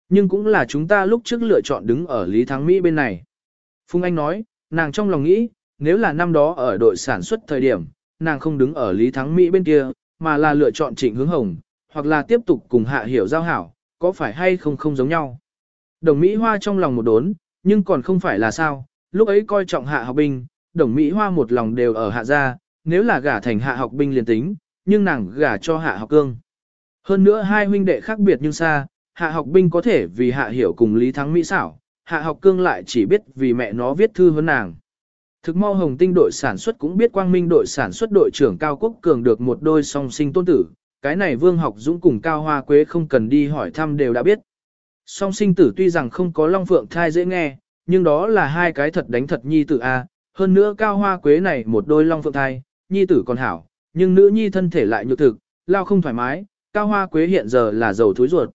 Nhưng cũng là chúng ta lúc trước lựa chọn đứng ở Lý Thắng Mỹ bên này. Phùng Anh nói, nàng trong lòng nghĩ, nếu là năm đó ở đội sản xuất thời điểm, nàng không đứng ở Lý Thắng Mỹ bên kia, mà là lựa chọn trịnh hướng hồng, hoặc là tiếp tục cùng hạ hiểu giao hảo, có phải hay không không giống nhau. Đồng Mỹ Hoa trong lòng một đốn, nhưng còn không phải là sao, lúc ấy coi trọng hạ học binh, đồng Mỹ Hoa một lòng đều ở hạ gia, nếu là gả thành hạ học binh liền tính, nhưng nàng gả cho hạ học cương. Hơn nữa hai huynh đệ khác biệt nhưng xa, hạ học binh có thể vì hạ hiểu cùng Lý Thắng Mỹ xảo, hạ học cương lại chỉ biết vì mẹ nó viết thư hơn nàng. Thực mau hồng tinh đội sản xuất cũng biết quang minh đội sản xuất đội trưởng Cao Quốc Cường được một đôi song sinh tôn tử, cái này Vương Học Dũng cùng Cao Hoa Quế không cần đi hỏi thăm đều đã biết. Song sinh tử tuy rằng không có long phượng thai dễ nghe, nhưng đó là hai cái thật đánh thật nhi tử A, hơn nữa cao hoa quế này một đôi long phượng thai, nhi tử còn hảo, nhưng nữ nhi thân thể lại nhược thực, lao không thoải mái, cao hoa quế hiện giờ là giàu thối ruột.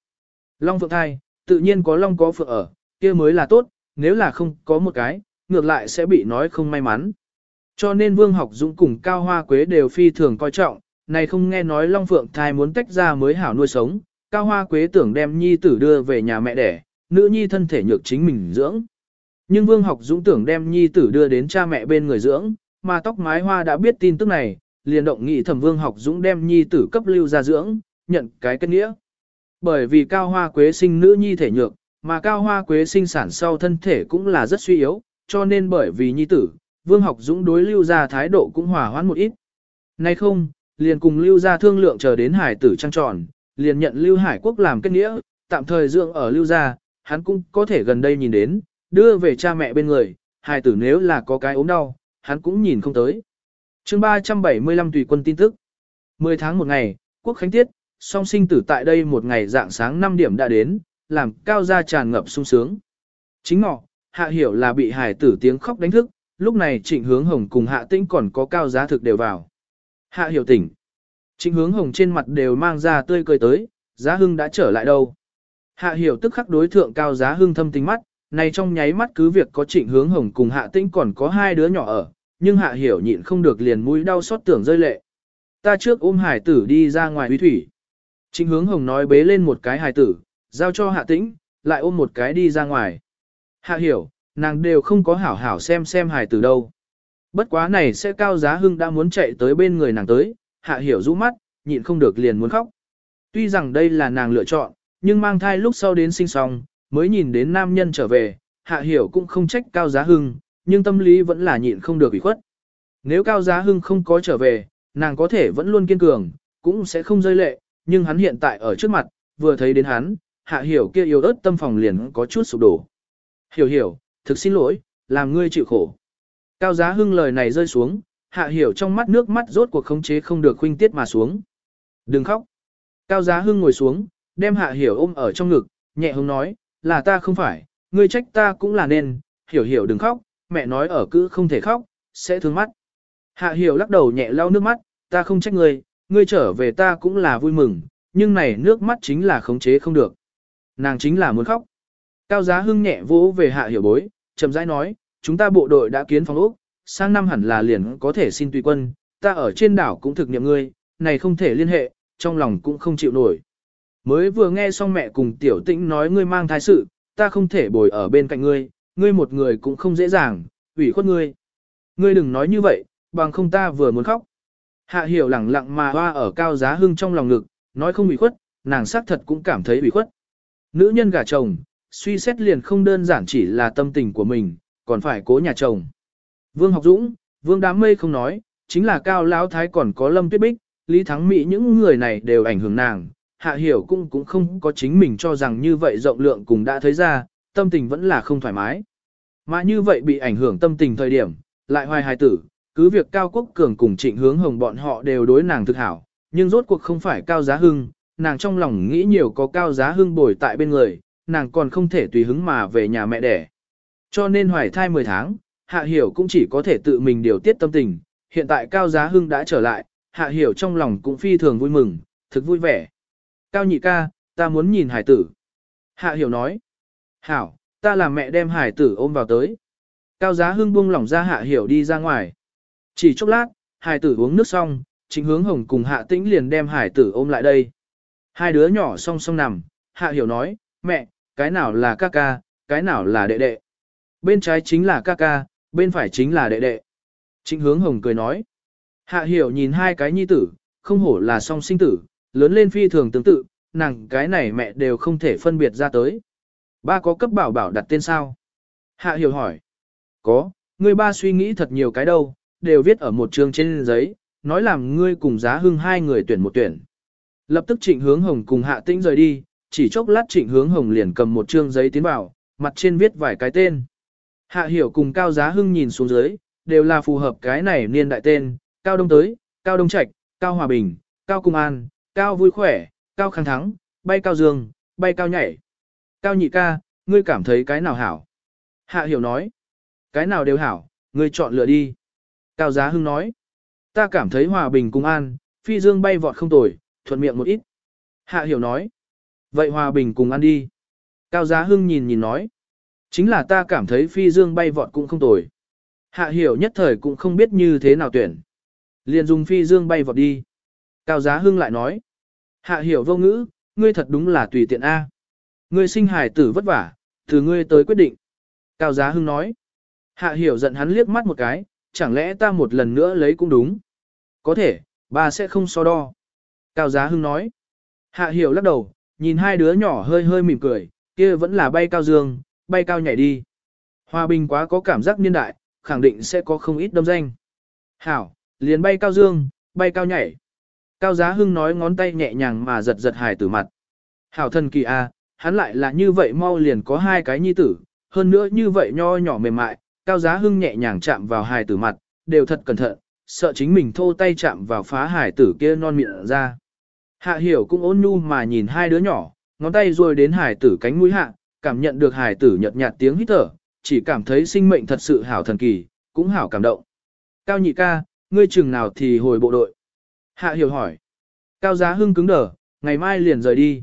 Long phượng thai, tự nhiên có long có phượng ở, kia mới là tốt, nếu là không có một cái, ngược lại sẽ bị nói không may mắn. Cho nên Vương Học Dũng cùng Cao Hoa Quế đều phi thường coi trọng, này không nghe nói Long Phượng thai muốn tách ra mới hảo nuôi sống, Cao Hoa Quế tưởng đem nhi tử đưa về nhà mẹ đẻ, nữ nhi thân thể nhược chính mình dưỡng. Nhưng Vương Học Dũng tưởng đem nhi tử đưa đến cha mẹ bên người dưỡng, mà tóc mái hoa đã biết tin tức này, liền động nghị thẩm Vương Học Dũng đem nhi tử cấp lưu ra dưỡng, nhận cái kết nghĩa. Bởi vì Cao Hoa Quế sinh nữ nhi thể nhược, mà Cao Hoa Quế sinh sản sau thân thể cũng là rất suy yếu, cho nên bởi vì nhi tử, Vương Học Dũng đối lưu gia thái độ cũng hòa hoãn một ít. Nay không, liền cùng lưu gia thương lượng chờ đến hải tử trăng tròn, liền nhận lưu hải quốc làm kết nghĩa, tạm thời dưỡng ở lưu gia, hắn cũng có thể gần đây nhìn đến, đưa về cha mẹ bên người, hải tử nếu là có cái ốm đau, hắn cũng nhìn không tới. chương 375 tùy quân tin tức. 10 tháng một ngày, quốc khánh tiết, song sinh tử tại đây một ngày dạng sáng 5 điểm đã đến, làm cao gia tràn ngập sung sướng. Chính ngọ, hạ hiểu là bị hải tử tiếng khóc đánh thức, lúc này trịnh hướng hồng cùng hạ tĩnh còn có cao giá thực đều vào. Hạ hiểu tỉnh. Trịnh hướng hồng trên mặt đều mang ra tươi cười tới, giá hưng đã trở lại đâu. Hạ hiểu tức khắc đối thượng cao giá hưng thâm tính mắt, này trong nháy mắt cứ việc có trịnh hướng hồng cùng hạ tĩnh còn có hai đứa nhỏ ở, nhưng hạ hiểu nhịn không được liền mũi đau xót tưởng rơi lệ. Ta trước ôm hải tử đi ra ngoài uy thủy. Trịnh hướng hồng nói bế lên một cái hải tử, giao cho hạ tĩnh, lại ôm một cái đi ra ngoài. Hạ hiểu, nàng đều không có hảo hảo xem xem hải từ đâu. Bất quá này sẽ cao giá hưng đã muốn chạy tới bên người nàng tới, hạ hiểu rũ mắt, nhịn không được liền muốn khóc. Tuy rằng đây là nàng lựa chọn, nhưng mang thai lúc sau đến sinh xong, mới nhìn đến nam nhân trở về, hạ hiểu cũng không trách cao giá hưng, nhưng tâm lý vẫn là nhịn không được bị khuất. Nếu cao giá hưng không có trở về, nàng có thể vẫn luôn kiên cường, cũng sẽ không rơi lệ, nhưng hắn hiện tại ở trước mặt, vừa thấy đến hắn, hạ hiểu kia yếu ớt tâm phòng liền có chút sụp đổ. Hiểu hiểu, thực xin lỗi, làm ngươi chịu khổ. Cao giá hưng lời này rơi xuống, hạ hiểu trong mắt nước mắt rốt cuộc khống chế không được khuynh tiết mà xuống. Đừng khóc. Cao giá hưng ngồi xuống, đem hạ hiểu ôm ở trong ngực, nhẹ hứng nói, là ta không phải, ngươi trách ta cũng là nên, hiểu hiểu đừng khóc, mẹ nói ở cứ không thể khóc, sẽ thương mắt. Hạ hiểu lắc đầu nhẹ lau nước mắt, ta không trách ngươi, ngươi trở về ta cũng là vui mừng, nhưng này nước mắt chính là khống chế không được. Nàng chính là muốn khóc. Cao giá hưng nhẹ vỗ về hạ hiểu bối, chậm rãi nói, chúng ta bộ đội đã kiến phòng ốc, sang năm hẳn là liền có thể xin tùy quân, ta ở trên đảo cũng thực niệm ngươi, này không thể liên hệ, trong lòng cũng không chịu nổi. Mới vừa nghe xong mẹ cùng tiểu tĩnh nói ngươi mang thai sự, ta không thể bồi ở bên cạnh ngươi, ngươi một người cũng không dễ dàng, ủy khuất ngươi. Ngươi đừng nói như vậy, bằng không ta vừa muốn khóc. Hạ hiểu lẳng lặng mà hoa ở cao giá hưng trong lòng ngực, nói không ủy khuất, nàng xác thật cũng cảm thấy ủy khuất. Nữ nhân gả chồng, suy xét liền không đơn giản chỉ là tâm tình của mình, còn phải cố nhà chồng. Vương Học Dũng, Vương Đám Mây không nói, chính là Cao Lão Thái còn có Lâm Tuyết Bích, Lý Thắng Mỹ những người này đều ảnh hưởng nàng. Hạ Hiểu cũng cũng không có chính mình cho rằng như vậy rộng lượng cùng đã thấy ra, tâm tình vẫn là không thoải mái. Mà như vậy bị ảnh hưởng tâm tình thời điểm, lại hoài hài tử, cứ việc Cao Quốc Cường cùng trịnh hướng hồng bọn họ đều đối nàng thực hảo, nhưng rốt cuộc không phải Cao Giá Hưng, nàng trong lòng nghĩ nhiều có Cao Giá Hưng bồi tại bên người, nàng còn không thể tùy hứng mà về nhà mẹ đẻ. Cho nên hoài thai 10 tháng, Hạ Hiểu cũng chỉ có thể tự mình điều tiết tâm tình, hiện tại Cao Giá Hưng đã trở lại, Hạ Hiểu trong lòng cũng phi thường vui mừng, thực vui vẻ. Cao nhị ca, ta muốn nhìn hải tử. Hạ Hiểu nói. Hảo, ta làm mẹ đem hải tử ôm vào tới. Cao Giá Hưng buông lỏng ra Hạ Hiểu đi ra ngoài. Chỉ chốc lát, hải tử uống nước xong, chính hướng hồng cùng Hạ Tĩnh liền đem hải tử ôm lại đây. Hai đứa nhỏ song song nằm, Hạ Hiểu nói, mẹ, cái nào là ca ca, cái nào là đệ đệ. Bên trái chính là ca ca, bên phải chính là đệ đệ. Trịnh hướng hồng cười nói. Hạ hiểu nhìn hai cái nhi tử, không hổ là song sinh tử, lớn lên phi thường tương tự, nàng cái này mẹ đều không thể phân biệt ra tới. Ba có cấp bảo bảo đặt tên sao? Hạ hiểu hỏi. Có, ngươi ba suy nghĩ thật nhiều cái đâu, đều viết ở một trường trên giấy, nói làm ngươi cùng giá hưng hai người tuyển một tuyển. Lập tức trịnh hướng hồng cùng hạ tĩnh rời đi, chỉ chốc lát trịnh hướng hồng liền cầm một trương giấy tiến vào, mặt trên viết vài cái tên. Hạ hiểu cùng Cao Giá Hưng nhìn xuống dưới, đều là phù hợp cái này niên đại tên, Cao Đông Tới, Cao Đông Trạch, Cao Hòa Bình, Cao Cung An, Cao Vui Khỏe, Cao kháng Thắng, Bay Cao Dương, Bay Cao Nhảy. Cao Nhị Ca, ngươi cảm thấy cái nào hảo? Hạ hiểu nói, cái nào đều hảo, ngươi chọn lựa đi. Cao Giá Hưng nói, ta cảm thấy hòa bình cung an, phi dương bay vọt không tồi, thuận miệng một ít. Hạ hiểu nói, vậy hòa bình cùng ăn đi. Cao Giá Hưng nhìn nhìn nói, chính là ta cảm thấy phi dương bay vọt cũng không tồi. Hạ hiểu nhất thời cũng không biết như thế nào tuyển. Liền dùng phi dương bay vọt đi. Cao Giá Hưng lại nói, hạ hiểu vô ngữ, ngươi thật đúng là tùy tiện A. Ngươi sinh hài tử vất vả, từ ngươi tới quyết định. Cao Giá Hưng nói, hạ hiểu giận hắn liếc mắt một cái, chẳng lẽ ta một lần nữa lấy cũng đúng. Có thể, bà sẽ không so đo. Cao Giá Hưng nói, hạ hiểu lắc đầu, nhìn hai đứa nhỏ hơi hơi mỉm cười, kia vẫn là bay cao dương, bay cao nhảy đi. Hòa bình quá có cảm giác niên đại, khẳng định sẽ có không ít đâm danh. Hảo, liền bay cao dương, bay cao nhảy. Cao Giá Hưng nói ngón tay nhẹ nhàng mà giật giật hài tử mặt. Hảo thần kỳ a, à, hắn lại là như vậy mau liền có hai cái nhi tử, hơn nữa như vậy nho nhỏ mềm mại, Cao Giá Hưng nhẹ nhàng chạm vào hài tử mặt, đều thật cẩn thận, sợ chính mình thô tay chạm vào phá hài tử kia non miệng ra. Hạ hiểu cũng ôn nhu mà nhìn hai đứa nhỏ, ngón tay rồi đến Hải tử cánh mũi hạ, cảm nhận được Hải tử nhợt nhạt tiếng hít thở, chỉ cảm thấy sinh mệnh thật sự hảo thần kỳ, cũng hảo cảm động. Cao nhị ca, ngươi chừng nào thì hồi bộ đội? Hạ hiểu hỏi. Cao giá hưng cứng đờ, ngày mai liền rời đi.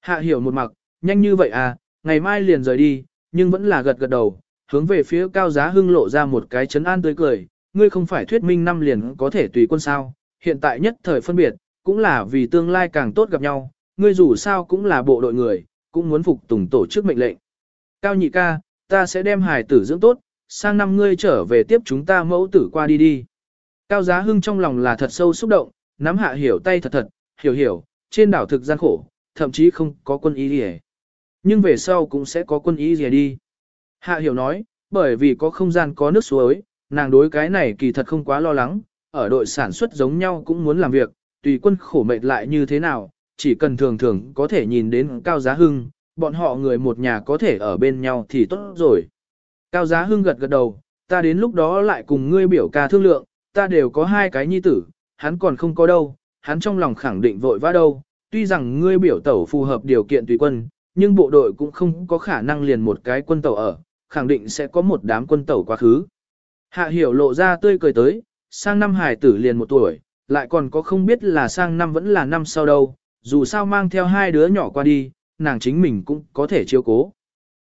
Hạ hiểu một mặc, nhanh như vậy à, ngày mai liền rời đi, nhưng vẫn là gật gật đầu, hướng về phía cao giá hưng lộ ra một cái chấn an tươi cười, ngươi không phải thuyết minh năm liền có thể tùy quân sao, hiện tại nhất thời phân biệt, cũng là vì tương lai càng tốt gặp nhau, ngươi dù sao cũng là bộ đội người, cũng muốn phục tùng tổ chức mệnh lệnh. Cao nhị ca, ta sẽ đem hài tử dưỡng tốt, sang năm ngươi trở về tiếp chúng ta mẫu tử qua đi đi. Cao giá hưng trong lòng là thật sâu xúc động, nắm hạ hiểu tay thật thật, hiểu hiểu, trên đảo thực gian khổ, thậm chí không có quân ý gì Nhưng về sau cũng sẽ có quân ý gì đi. Hạ hiểu nói, bởi vì có không gian có nước suối, nàng đối cái này kỳ thật không quá lo lắng, ở đội sản xuất giống nhau cũng muốn làm việc, tùy quân khổ mệt lại như thế nào, chỉ cần thường thường có thể nhìn đến Cao Giá Hưng, bọn họ người một nhà có thể ở bên nhau thì tốt rồi. Cao Giá Hưng gật gật đầu, ta đến lúc đó lại cùng ngươi biểu ca thương lượng, ta đều có hai cái nhi tử, hắn còn không có đâu, hắn trong lòng khẳng định vội vã đâu, tuy rằng ngươi biểu tẩu phù hợp điều kiện tùy quân, nhưng bộ đội cũng không có khả năng liền một cái quân tẩu ở, khẳng định sẽ có một đám quân tẩu quá khứ. Hạ hiểu lộ ra tươi cười tới, sang năm hải tử liền một tuổi, lại còn có không biết là sang năm vẫn là năm sau đâu, dù sao mang theo hai đứa nhỏ qua đi, nàng chính mình cũng có thể chiếu cố.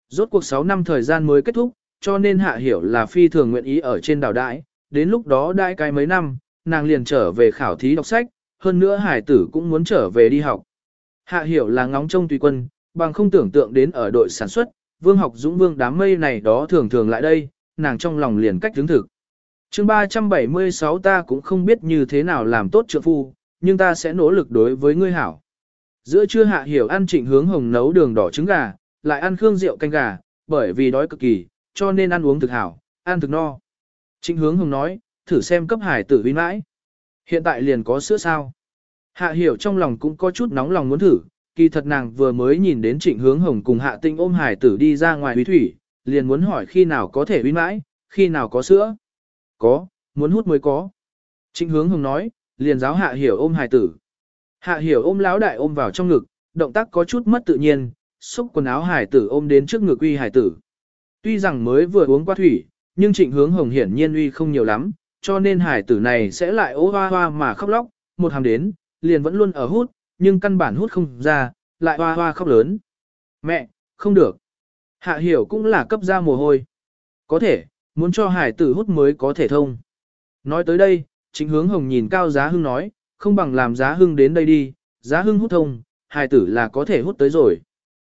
Rốt cuộc 6 năm thời gian mới kết thúc, cho nên hạ hiểu là phi thường nguyện ý ở trên đảo đại, đến lúc đó đại cái mấy năm, nàng liền trở về khảo thí đọc sách, hơn nữa hải tử cũng muốn trở về đi học. Hạ hiểu là ngóng trông tùy quân, bằng không tưởng tượng đến ở đội sản xuất, vương học dũng vương đám mây này đó thường thường lại đây, nàng trong lòng liền cách chứng thực chương 376 ta cũng không biết như thế nào làm tốt trượng phu, nhưng ta sẽ nỗ lực đối với ngươi hảo. Giữa trưa hạ hiểu ăn trịnh hướng hồng nấu đường đỏ trứng gà, lại ăn khương rượu canh gà, bởi vì đói cực kỳ, cho nên ăn uống thực hảo, ăn thực no. Trịnh hướng hồng nói, thử xem cấp hải tử vi mãi. Hiện tại liền có sữa sao. Hạ hiểu trong lòng cũng có chút nóng lòng muốn thử, kỳ thật nàng vừa mới nhìn đến trịnh hướng hồng cùng hạ tinh ôm hải tử đi ra ngoài huy thủy, liền muốn hỏi khi nào có thể vinh mãi, khi nào có sữa. Có, muốn hút mới có. Trịnh hướng hồng nói, liền giáo hạ hiểu ôm hải tử. Hạ hiểu ôm lão đại ôm vào trong ngực, động tác có chút mất tự nhiên, xúc quần áo hải tử ôm đến trước ngực uy hải tử. Tuy rằng mới vừa uống qua thủy, nhưng trịnh hướng hồng hiển nhiên uy không nhiều lắm, cho nên hải tử này sẽ lại ố hoa hoa mà khóc lóc, một hàm đến, liền vẫn luôn ở hút, nhưng căn bản hút không ra, lại hoa hoa khóc lớn. Mẹ, không được. Hạ hiểu cũng là cấp ra mồ hôi. Có thể, muốn cho hải tử hút mới có thể thông. Nói tới đây, chính hướng hồng nhìn cao giá hưng nói, không bằng làm giá hưng đến đây đi, giá hưng hút thông, hải tử là có thể hút tới rồi.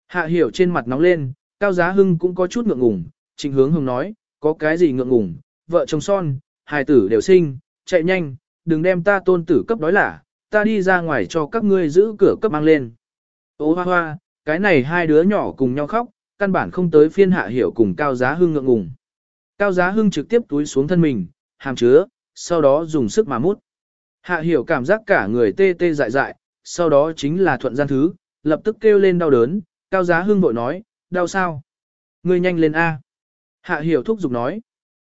Hạ hiểu trên mặt nóng lên, cao giá hưng cũng có chút ngượng ngùng, chính hướng hồng nói, có cái gì ngượng ngùng, vợ chồng son, hải tử đều sinh, chạy nhanh, đừng đem ta tôn tử cấp đói lả, ta đi ra ngoài cho các ngươi giữ cửa cấp mang lên. Ô hoa hoa, cái này hai đứa nhỏ cùng nhau khóc, căn bản không tới phiên hạ hiểu cùng cao giá hưng ngượng ngùng. Cao giá hưng trực tiếp túi xuống thân mình, hàm chứa, sau đó dùng sức mà mút. Hạ hiểu cảm giác cả người tê tê dại dại, sau đó chính là thuận gian thứ, lập tức kêu lên đau đớn, cao giá hưng vội nói, đau sao? Ngươi nhanh lên A. Hạ hiểu thúc giục nói.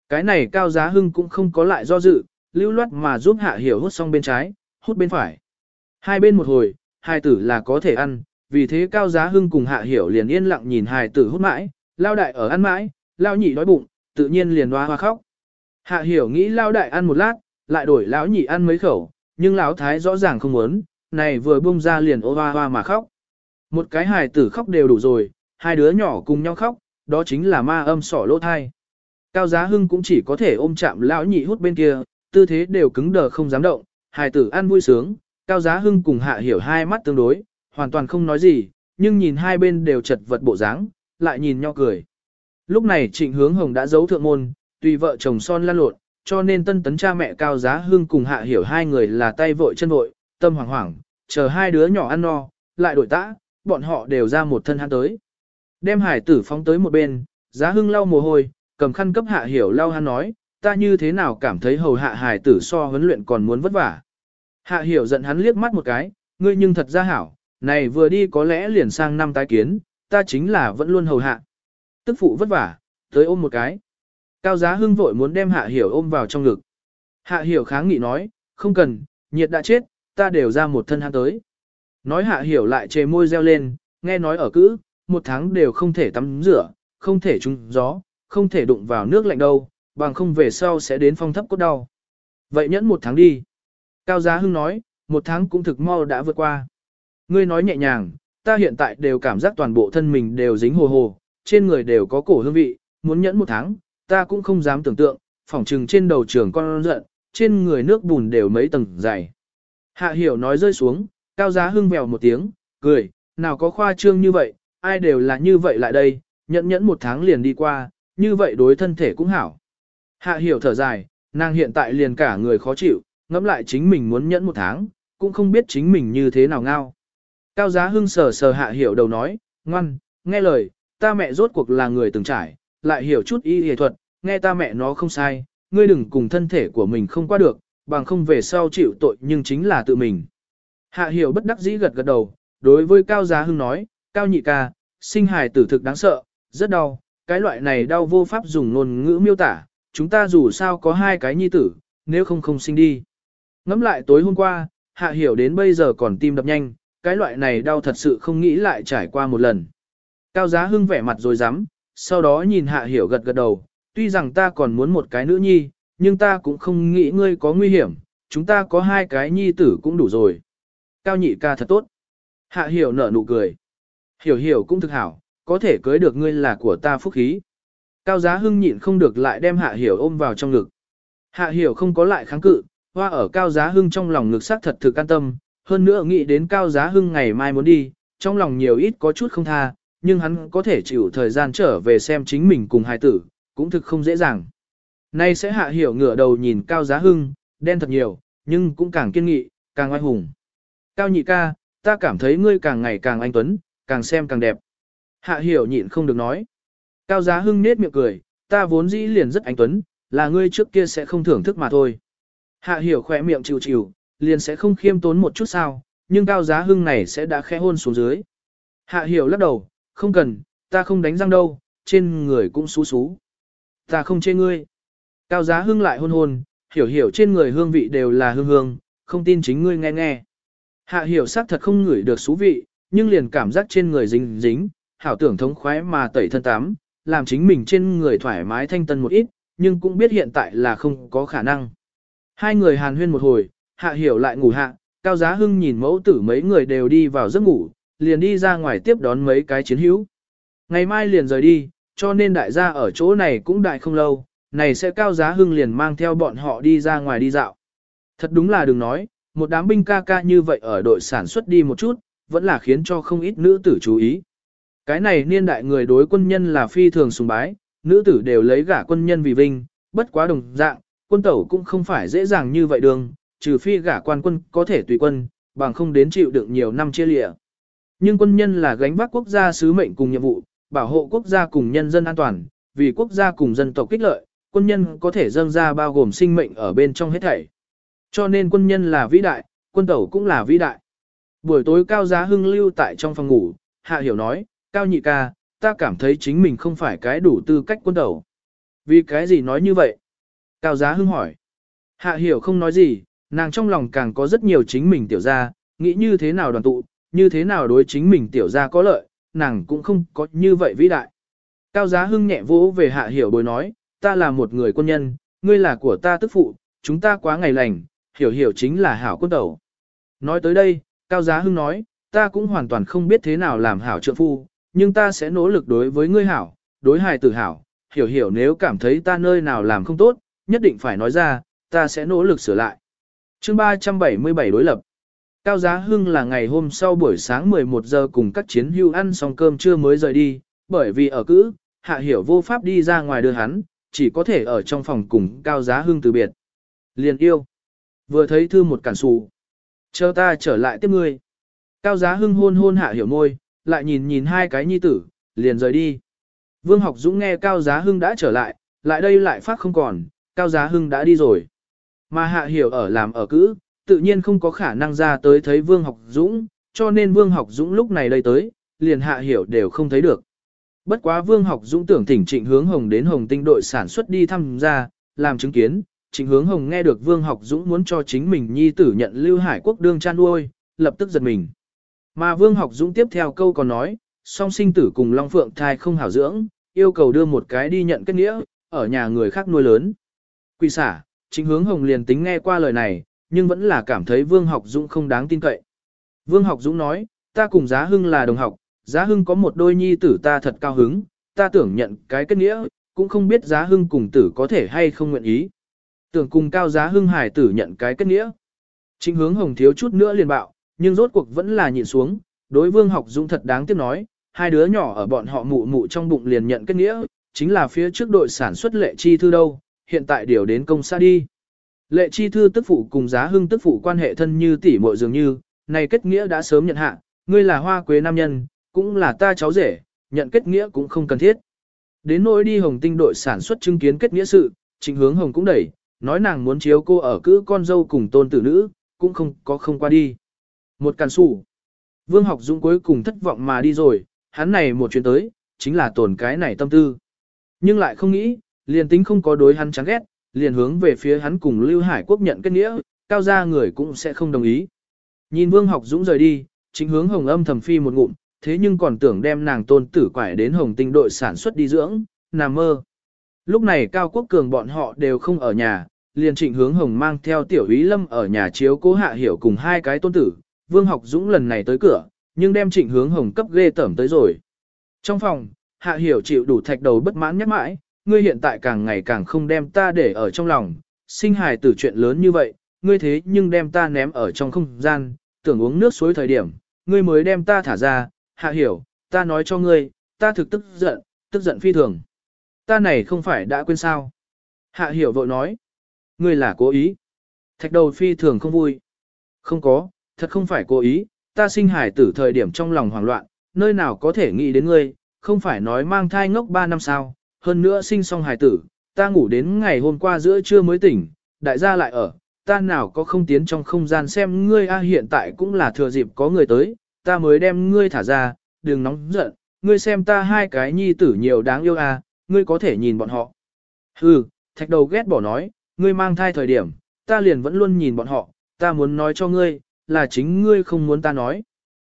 Cái này cao giá hưng cũng không có lại do dự, lưu loát mà giúp hạ hiểu hút xong bên trái, hút bên phải. Hai bên một hồi, hai tử là có thể ăn, vì thế cao giá hưng cùng hạ hiểu liền yên lặng nhìn hài tử hút mãi, lao đại ở ăn mãi, lao nhị đói bụng, tự nhiên liền hoa hoa khóc. Hạ hiểu nghĩ lao đại ăn một lát, lại đổi lão nhị ăn mấy khẩu, nhưng lão thái rõ ràng không muốn, này vừa bung ra liền ô hoa hoa mà khóc. Một cái hài tử khóc đều đủ rồi, hai đứa nhỏ cùng nhau khóc, đó chính là ma âm sỏ lỗ thai. Cao Giá Hưng cũng chỉ có thể ôm chạm lão nhị hút bên kia, tư thế đều cứng đờ không dám động, hài tử ăn vui sướng, Cao Giá Hưng cùng Hạ Hiểu hai mắt tương đối, hoàn toàn không nói gì, nhưng nhìn hai bên đều chật vật bộ dáng, lại nhìn nhau cười. Lúc này Trịnh Hướng Hồng đã giấu thượng môn, tùy vợ chồng son lăn lộn, cho nên tân tấn cha mẹ Cao Giá hương cùng Hạ Hiểu hai người là tay vội chân vội, tâm hoảng hoảng, chờ hai đứa nhỏ ăn no, lại đổi tã, bọn họ đều ra một thân hắn tới. Đem hải tử phóng tới một bên, Giá Hưng lau mồ hôi, cầm khăn cấp Hạ Hiểu lau hắn nói, ta như thế nào cảm thấy hầu hạ hải tử so huấn luyện còn muốn vất vả. Hạ Hiểu giận hắn liếc mắt một cái, ngươi nhưng thật ra hảo, này vừa đi có lẽ liền sang năm tái kiến, ta chính là vẫn luôn hầu hạ. Tức phụ vất vả, tới ôm một cái. Cao giá hưng vội muốn đem hạ hiểu ôm vào trong ngực. Hạ hiểu kháng nghị nói, không cần, nhiệt đã chết, ta đều ra một thân hắn tới. Nói hạ hiểu lại chề môi reo lên, nghe nói ở cữ, một tháng đều không thể tắm rửa, không thể trúng gió, không thể đụng vào nước lạnh đâu, bằng không về sau sẽ đến phong thấp cốt đau. Vậy nhẫn một tháng đi. Cao Giá Hưng nói, một tháng cũng thực mau đã vượt qua. Ngươi nói nhẹ nhàng, ta hiện tại đều cảm giác toàn bộ thân mình đều dính hồ hồ, trên người đều có cổ hương vị, muốn nhẫn một tháng, ta cũng không dám tưởng tượng, phỏng trừng trên đầu trường con giận, trên người nước bùn đều mấy tầng dày. Hạ hiểu nói rơi xuống, cao giá hưng vèo một tiếng, cười, nào có khoa trương như vậy, ai đều là như vậy lại đây, nhẫn nhẫn một tháng liền đi qua, như vậy đối thân thể cũng hảo. Hạ hiểu thở dài, nàng hiện tại liền cả người khó chịu, ngẫm lại chính mình muốn nhẫn một tháng, cũng không biết chính mình như thế nào ngao. Cao giá hưng sờ sờ hạ hiểu đầu nói, ngoan, nghe lời, ta mẹ rốt cuộc là người từng trải, lại hiểu chút y y thuật, nghe ta mẹ nó không sai, ngươi đừng cùng thân thể của mình không qua được, bằng không về sau chịu tội nhưng chính là tự mình. Hạ hiểu bất đắc dĩ gật gật đầu, đối với Cao Giá Hưng nói, Cao nhị ca, sinh hài tử thực đáng sợ, rất đau, cái loại này đau vô pháp dùng ngôn ngữ miêu tả, chúng ta dù sao có hai cái nhi tử, nếu không không sinh đi. Ngắm lại tối hôm qua, Hạ hiểu đến bây giờ còn tim đập nhanh, cái loại này đau thật sự không nghĩ lại trải qua một lần. Cao Giá Hưng vẻ mặt rồi dám, sau đó nhìn Hạ Hiểu gật gật đầu, tuy rằng ta còn muốn một cái nữ nhi, nhưng ta cũng không nghĩ ngươi có nguy hiểm, chúng ta có hai cái nhi tử cũng đủ rồi. Cao nhị ca thật tốt. Hạ Hiểu nở nụ cười. Hiểu hiểu cũng thực hảo, có thể cưới được ngươi là của ta phúc khí. Cao Giá Hưng nhịn không được lại đem Hạ Hiểu ôm vào trong ngực. Hạ Hiểu không có lại kháng cự, hoa ở Cao Giá Hưng trong lòng ngực sắc thật thực an tâm, hơn nữa nghĩ đến Cao Giá Hưng ngày mai muốn đi, trong lòng nhiều ít có chút không tha, nhưng hắn có thể chịu thời gian trở về xem chính mình cùng hài tử, cũng thực không dễ dàng. Nay sẽ hạ hiểu ngửa đầu nhìn Cao Giá Hưng, đen thật nhiều, nhưng cũng càng kiên nghị, càng oai hùng. Cao nhị ca, ta cảm thấy ngươi càng ngày càng anh tuấn, càng xem càng đẹp. Hạ hiểu nhịn không được nói. Cao Giá Hưng nết miệng cười, ta vốn dĩ liền rất anh tuấn, là ngươi trước kia sẽ không thưởng thức mà thôi. Hạ hiểu khỏe miệng chịu chịu, liền sẽ không khiêm tốn một chút sao, nhưng Cao Giá Hưng này sẽ đã khẽ hôn xuống dưới. Hạ hiểu lắc đầu, không cần, ta không đánh răng đâu, trên người cũng xú xú. Ta không chê ngươi. Cao giá hương lại hôn hôn, hiểu hiểu trên người hương vị đều là hương hương, không tin chính ngươi nghe nghe. Hạ hiểu xác thật không ngửi được xú vị, nhưng liền cảm giác trên người dính dính, hảo tưởng thống khoái mà tẩy thân tắm, làm chính mình trên người thoải mái thanh tân một ít, nhưng cũng biết hiện tại là không có khả năng. Hai người hàn huyên một hồi, hạ hiểu lại ngủ hạ, cao giá hưng nhìn mẫu tử mấy người đều đi vào giấc ngủ, liền đi ra ngoài tiếp đón mấy cái chiến hữu. Ngày mai liền rời đi, cho nên đại gia ở chỗ này cũng đại không lâu, này sẽ cao giá hưng liền mang theo bọn họ đi ra ngoài đi dạo. Thật đúng là đừng nói, một đám binh ca ca như vậy ở đội sản xuất đi một chút, vẫn là khiến cho không ít nữ tử chú ý. Cái này niên đại người đối quân nhân là phi thường sùng bái, nữ tử đều lấy gả quân nhân vì vinh, bất quá đồng dạng, quân tẩu cũng không phải dễ dàng như vậy đường, trừ phi gả quan quân có thể tùy quân, bằng không đến chịu đựng nhiều năm chia lịa. Nhưng quân nhân là gánh vác quốc gia sứ mệnh cùng nhiệm vụ, bảo hộ quốc gia cùng nhân dân an toàn, vì quốc gia cùng dân tộc kích lợi, quân nhân có thể dâng ra bao gồm sinh mệnh ở bên trong hết thảy. Cho nên quân nhân là vĩ đại, quân tẩu cũng là vĩ đại. Buổi tối Cao Giá Hưng lưu tại trong phòng ngủ, Hạ Hiểu nói, Cao Nhị ca, ta cảm thấy chính mình không phải cái đủ tư cách quân tẩu. Vì cái gì nói như vậy? Cao Giá Hưng hỏi. Hạ Hiểu không nói gì, nàng trong lòng càng có rất nhiều chính mình tiểu ra, nghĩ như thế nào đoàn tụ, như thế nào đối chính mình tiểu ra có lợi, nàng cũng không có như vậy vĩ đại. Cao Giá Hưng nhẹ vỗ về Hạ Hiểu bồi nói, ta là một người quân nhân, ngươi là của ta tức phụ, chúng ta quá ngày lành, hiểu hiểu chính là hảo quân đầu. Nói tới đây, Cao Giá Hưng nói, ta cũng hoàn toàn không biết thế nào làm hảo trượng phu, nhưng ta sẽ nỗ lực đối với ngươi hảo, đối hài tử hảo, hiểu hiểu nếu cảm thấy ta nơi nào làm không tốt, nhất định phải nói ra, ta sẽ nỗ lực sửa lại. chương 377 đối lập Cao Giá Hưng là ngày hôm sau buổi sáng 11 giờ cùng các chiến hưu ăn xong cơm trưa mới rời đi, bởi vì ở cữ, Hạ Hiểu vô pháp đi ra ngoài đưa hắn, chỉ có thể ở trong phòng cùng Cao Giá Hưng từ biệt. Liền yêu. Vừa thấy thư một cản sụ. Chờ ta trở lại tiếp ngươi. Cao Giá Hưng hôn hôn Hạ Hiểu môi, lại nhìn nhìn hai cái nhi tử, liền rời đi. Vương Học Dũng nghe Cao Giá Hưng đã trở lại, lại đây lại phát không còn, Cao Giá Hưng đã đi rồi. Mà Hạ Hiểu ở làm ở cữ, tự nhiên không có khả năng ra tới thấy Vương Học Dũng, cho nên Vương Học Dũng lúc này đây tới, liền Hạ Hiểu đều không thấy được. Bất quá Vương Học Dũng tưởng thỉnh Trịnh Hướng Hồng đến Hồng Tinh đội sản xuất đi thăm gia, làm chứng kiến. Trịnh Hướng Hồng nghe được Vương Học Dũng muốn cho chính mình nhi tử nhận Lưu Hải Quốc đương chan nuôi, lập tức giật mình. Mà Vương Học Dũng tiếp theo câu còn nói, song sinh tử cùng Long Phượng thai không hảo dưỡng, yêu cầu đưa một cái đi nhận kết nghĩa, ở nhà người khác nuôi lớn. Quỷ xả, Trịnh Hướng Hồng liền tính nghe qua lời này, nhưng vẫn là cảm thấy Vương Học Dũng không đáng tin cậy. Vương Học Dũng nói, ta cùng Giá Hưng là đồng học, Giá Hưng có một đôi nhi tử ta thật cao hứng, ta tưởng nhận cái kết nghĩa, cũng không biết Giá Hưng cùng tử có thể hay không nguyện ý. Tưởng cùng cao Giá Hưng hải tử nhận cái kết nghĩa. Chính hướng hồng thiếu chút nữa liền bạo, nhưng rốt cuộc vẫn là nhịn xuống, đối Vương Học Dũng thật đáng tiếc nói, hai đứa nhỏ ở bọn họ mụ mụ trong bụng liền nhận kết nghĩa, chính là phía trước đội sản xuất lệ chi thư đâu, hiện tại điều đến công xa đi. Lệ chi thư tức phụ cùng giá hưng tức phụ quan hệ thân như tỷ muội dường như, này kết nghĩa đã sớm nhận hạ, ngươi là hoa quế nam nhân, cũng là ta cháu rể, nhận kết nghĩa cũng không cần thiết. Đến nỗi đi hồng tinh đội sản xuất chứng kiến kết nghĩa sự, trịnh hướng hồng cũng đẩy, nói nàng muốn chiếu cô ở cữ con dâu cùng tôn tử nữ, cũng không có không qua đi. Một càn sủ. Vương học dũng cuối cùng thất vọng mà đi rồi, hắn này một chuyến tới, chính là tổn cái này tâm tư. Nhưng lại không nghĩ, liền tính không có đối hắn chán ghét, liền hướng về phía hắn cùng Lưu Hải Quốc nhận kết nghĩa, cao gia người cũng sẽ không đồng ý. Nhìn Vương Học Dũng rời đi, chính hướng Hồng Âm thầm phi một ngụm, thế nhưng còn tưởng đem nàng tôn tử quải đến Hồng Tinh đội sản xuất đi dưỡng, nằm mơ. Lúc này Cao Quốc Cường bọn họ đều không ở nhà, liền trịnh hướng Hồng mang theo tiểu úy lâm ở nhà chiếu cố hạ hiểu cùng hai cái tôn tử, Vương Học Dũng lần này tới cửa, nhưng đem trịnh hướng Hồng cấp ghê tẩm tới rồi. Trong phòng, hạ hiểu chịu đủ thạch đầu bất mãn nhắc mãi, ngươi hiện tại càng ngày càng không đem ta để ở trong lòng, sinh hài tử chuyện lớn như vậy, ngươi thế nhưng đem ta ném ở trong không gian, tưởng uống nước suối thời điểm, ngươi mới đem ta thả ra, hạ hiểu, ta nói cho ngươi, ta thực tức giận, tức giận phi thường. Ta này không phải đã quên sao. Hạ hiểu vội nói, ngươi là cố ý. Thạch đầu phi thường không vui. Không có, thật không phải cố ý, ta sinh hài tử thời điểm trong lòng hoảng loạn, nơi nào có thể nghĩ đến ngươi, không phải nói mang thai ngốc 3 năm sao, hơn nữa sinh xong hài tử, ta ngủ đến ngày hôm qua giữa trưa mới tỉnh, đại gia lại ở, ta nào có không tiến trong không gian xem ngươi a hiện tại cũng là thừa dịp có người tới, ta mới đem ngươi thả ra, đừng nóng giận, ngươi xem ta hai cái nhi tử nhiều đáng yêu a, ngươi có thể nhìn bọn họ. Hừ, thạch đầu ghét bỏ nói, ngươi mang thai thời điểm, ta liền vẫn luôn nhìn bọn họ, ta muốn nói cho ngươi, là chính ngươi không muốn ta nói.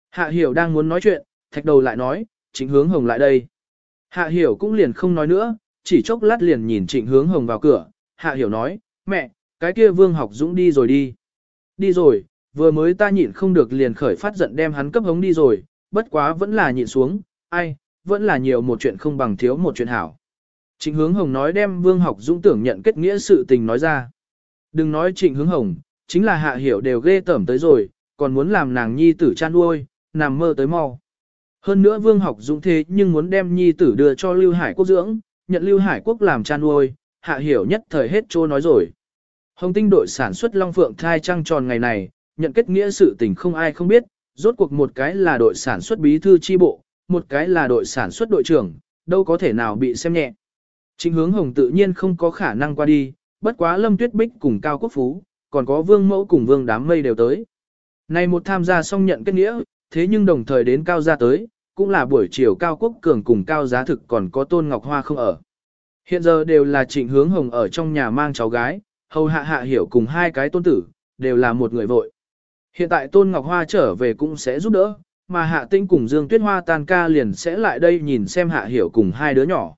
Hạ hiểu đang muốn nói chuyện, thạch đầu lại nói, chính hướng hồng lại đây. Hạ hiểu cũng liền không nói nữa, chỉ chốc lát liền nhìn trịnh hướng hồng vào cửa. Hạ hiểu nói, mẹ, cái kia vương học dũng đi rồi đi. Đi rồi, vừa mới ta nhịn không được liền khởi phát giận đem hắn cấp hống đi rồi, bất quá vẫn là nhịn xuống, ai, vẫn là nhiều một chuyện không bằng thiếu một chuyện hảo. Trịnh hướng hồng nói đem vương học dũng tưởng nhận kết nghĩa sự tình nói ra. Đừng nói trịnh hướng hồng, chính là hạ hiểu đều ghê tởm tới rồi, còn muốn làm nàng nhi tử chan nuôi, nằm mơ tới mau. Hơn nữa Vương học dũng thế nhưng muốn đem nhi tử đưa cho Lưu Hải Quốc dưỡng, nhận Lưu Hải Quốc làm cha nuôi, hạ hiểu nhất thời hết trô nói rồi. Hồng tinh đội sản xuất Long Phượng thai trăng tròn ngày này, nhận kết nghĩa sự tình không ai không biết, rốt cuộc một cái là đội sản xuất bí thư chi bộ, một cái là đội sản xuất đội trưởng, đâu có thể nào bị xem nhẹ. Chính hướng Hồng tự nhiên không có khả năng qua đi, bất quá Lâm Tuyết Bích cùng Cao Quốc Phú, còn có Vương Mẫu cùng Vương Đám Mây đều tới. Này một tham gia xong nhận kết nghĩa, thế nhưng đồng thời đến Cao gia tới, cũng là buổi chiều Cao Quốc Cường cùng Cao Giá Thực còn có Tôn Ngọc Hoa không ở. Hiện giờ đều là trịnh hướng hồng ở trong nhà mang cháu gái, hầu hạ hạ hiểu cùng hai cái tôn tử, đều là một người vội. Hiện tại Tôn Ngọc Hoa trở về cũng sẽ giúp đỡ, mà hạ tinh cùng Dương Tuyết Hoa tan ca liền sẽ lại đây nhìn xem hạ hiểu cùng hai đứa nhỏ.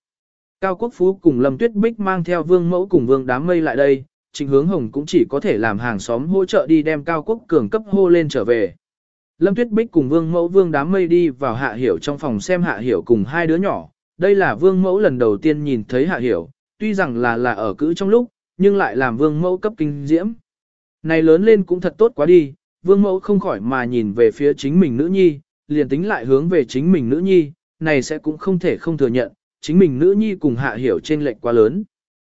Cao Quốc Phú cùng Lâm Tuyết Bích mang theo vương mẫu cùng vương đám mây lại đây, Trịnh Hướng Hồng cũng chỉ có thể làm hàng xóm hỗ trợ đi đem Cao Quốc Cường cấp hô lên trở về. Lâm Tuyết Bích cùng vương mẫu vương đám mây đi vào hạ hiểu trong phòng xem hạ hiểu cùng hai đứa nhỏ. Đây là vương mẫu lần đầu tiên nhìn thấy hạ hiểu, tuy rằng là là ở cữ trong lúc, nhưng lại làm vương mẫu cấp kinh diễm. Này lớn lên cũng thật tốt quá đi, vương mẫu không khỏi mà nhìn về phía chính mình nữ nhi, liền tính lại hướng về chính mình nữ nhi, này sẽ cũng không thể không thừa nhận, chính mình nữ nhi cùng hạ hiểu trên lệch quá lớn.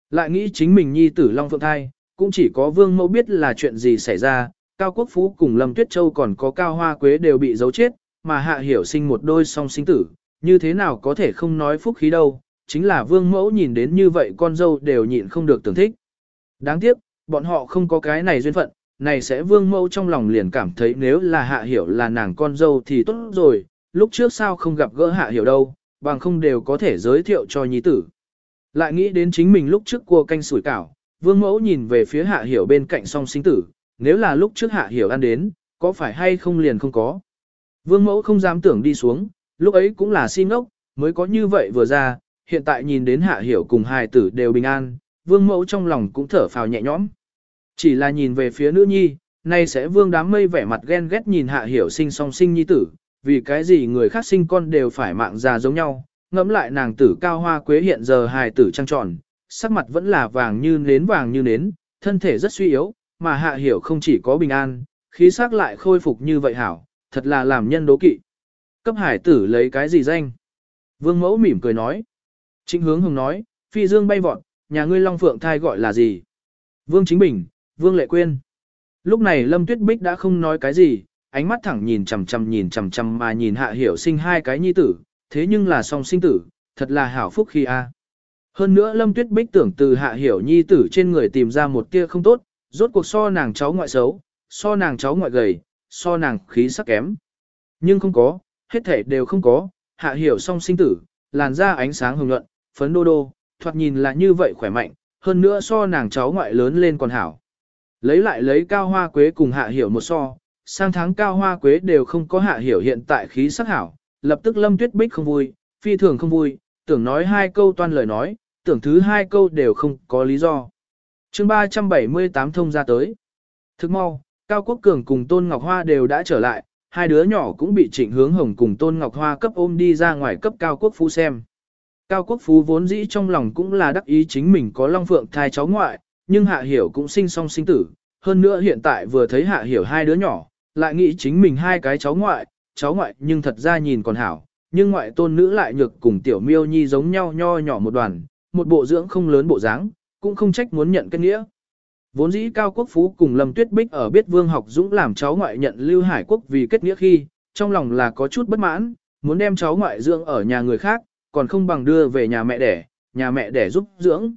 Lại nghĩ chính mình nhi tử Long Phượng Thai, cũng chỉ có vương mẫu biết là chuyện gì xảy ra, Cao Quốc Phú cùng Lâm Tuyết Châu còn có Cao Hoa Quế đều bị giấu chết, mà hạ hiểu sinh một đôi song sinh tử, như thế nào có thể không nói phúc khí đâu, chính là vương mẫu nhìn đến như vậy con dâu đều nhịn không được tưởng thích. Đáng tiếc, bọn họ không có cái này duyên phận, này sẽ vương mẫu trong lòng liền cảm thấy nếu là hạ hiểu là nàng con dâu thì tốt rồi, lúc trước sao không gặp gỡ hạ hiểu đâu, bằng không đều có thể giới thiệu cho nhi tử. Lại nghĩ đến chính mình lúc trước cua canh sủi cảo, vương mẫu nhìn về phía hạ hiểu bên cạnh song sinh tử, nếu là lúc trước hạ hiểu ăn đến, có phải hay không liền không có. Vương mẫu không dám tưởng đi xuống, lúc ấy cũng là si ngốc, mới có như vậy vừa ra, hiện tại nhìn đến hạ hiểu cùng hài tử đều bình an, vương mẫu trong lòng cũng thở phào nhẹ nhõm. Chỉ là nhìn về phía nữ nhi, nay sẽ vương đám mây vẻ mặt ghen ghét nhìn hạ hiểu sinh song sinh nhi tử, vì cái gì người khác sinh con đều phải mạng già giống nhau, ngẫm lại nàng tử cao hoa quế hiện giờ hài tử trăng tròn, sắc mặt vẫn là vàng như nến vàng như nến, thân thể rất suy yếu, mà hạ hiểu không chỉ có bình an, khí sắc lại khôi phục như vậy hảo, thật là làm nhân đố kỵ. Cấp hải tử lấy cái gì danh? Vương mẫu mỉm cười nói. Trịnh hướng hồng nói, phi dương bay vọt, nhà ngươi long phượng thai gọi là gì? Vương chính bình, vương lệ quyên. Lúc này lâm tuyết bích đã không nói cái gì, ánh mắt thẳng nhìn chằm chằm nhìn chằm chằm mà nhìn hạ hiểu sinh hai cái nhi tử, thế nhưng là song sinh tử, thật là hảo phúc khi a. Hơn nữa Lâm Tuyết Bích tưởng từ hạ hiểu nhi tử trên người tìm ra một tia không tốt, rốt cuộc so nàng cháu ngoại xấu, so nàng cháu ngoại gầy, so nàng khí sắc kém. Nhưng không có, hết thể đều không có, hạ hiểu song sinh tử, làn da ánh sáng hồng luận, phấn đô đô, thoạt nhìn là như vậy khỏe mạnh, hơn nữa so nàng cháu ngoại lớn lên còn hảo. Lấy lại lấy cao hoa quế cùng hạ hiểu một so, sang tháng cao hoa quế đều không có hạ hiểu hiện tại khí sắc hảo, lập tức lâm tuyết bích không vui, phi thường không vui, tưởng nói hai câu toan lời nói, tưởng thứ hai câu đều không có lý do chương 378 thông ra tới. Thức mau, Cao Quốc Cường cùng Tôn Ngọc Hoa đều đã trở lại, hai đứa nhỏ cũng bị trịnh hướng hồng cùng Tôn Ngọc Hoa cấp ôm đi ra ngoài cấp Cao Quốc Phú xem. Cao Quốc Phú vốn dĩ trong lòng cũng là đắc ý chính mình có Long Phượng thai cháu ngoại, nhưng Hạ Hiểu cũng sinh song sinh tử. Hơn nữa hiện tại vừa thấy Hạ Hiểu hai đứa nhỏ, lại nghĩ chính mình hai cái cháu ngoại, cháu ngoại nhưng thật ra nhìn còn hảo, nhưng ngoại tôn nữ lại nhược cùng tiểu miêu nhi giống nhau nho nhỏ một đoàn, một bộ dưỡng không lớn bộ dáng, cũng không trách muốn nhận kết nghĩa. Vốn dĩ Cao Quốc Phú cùng Lâm Tuyết Bích ở biết Vương Học Dũng làm cháu ngoại nhận Lưu Hải Quốc vì kết nghĩa khi, trong lòng là có chút bất mãn, muốn đem cháu ngoại dưỡng ở nhà người khác, còn không bằng đưa về nhà mẹ đẻ, nhà mẹ đẻ giúp dưỡng.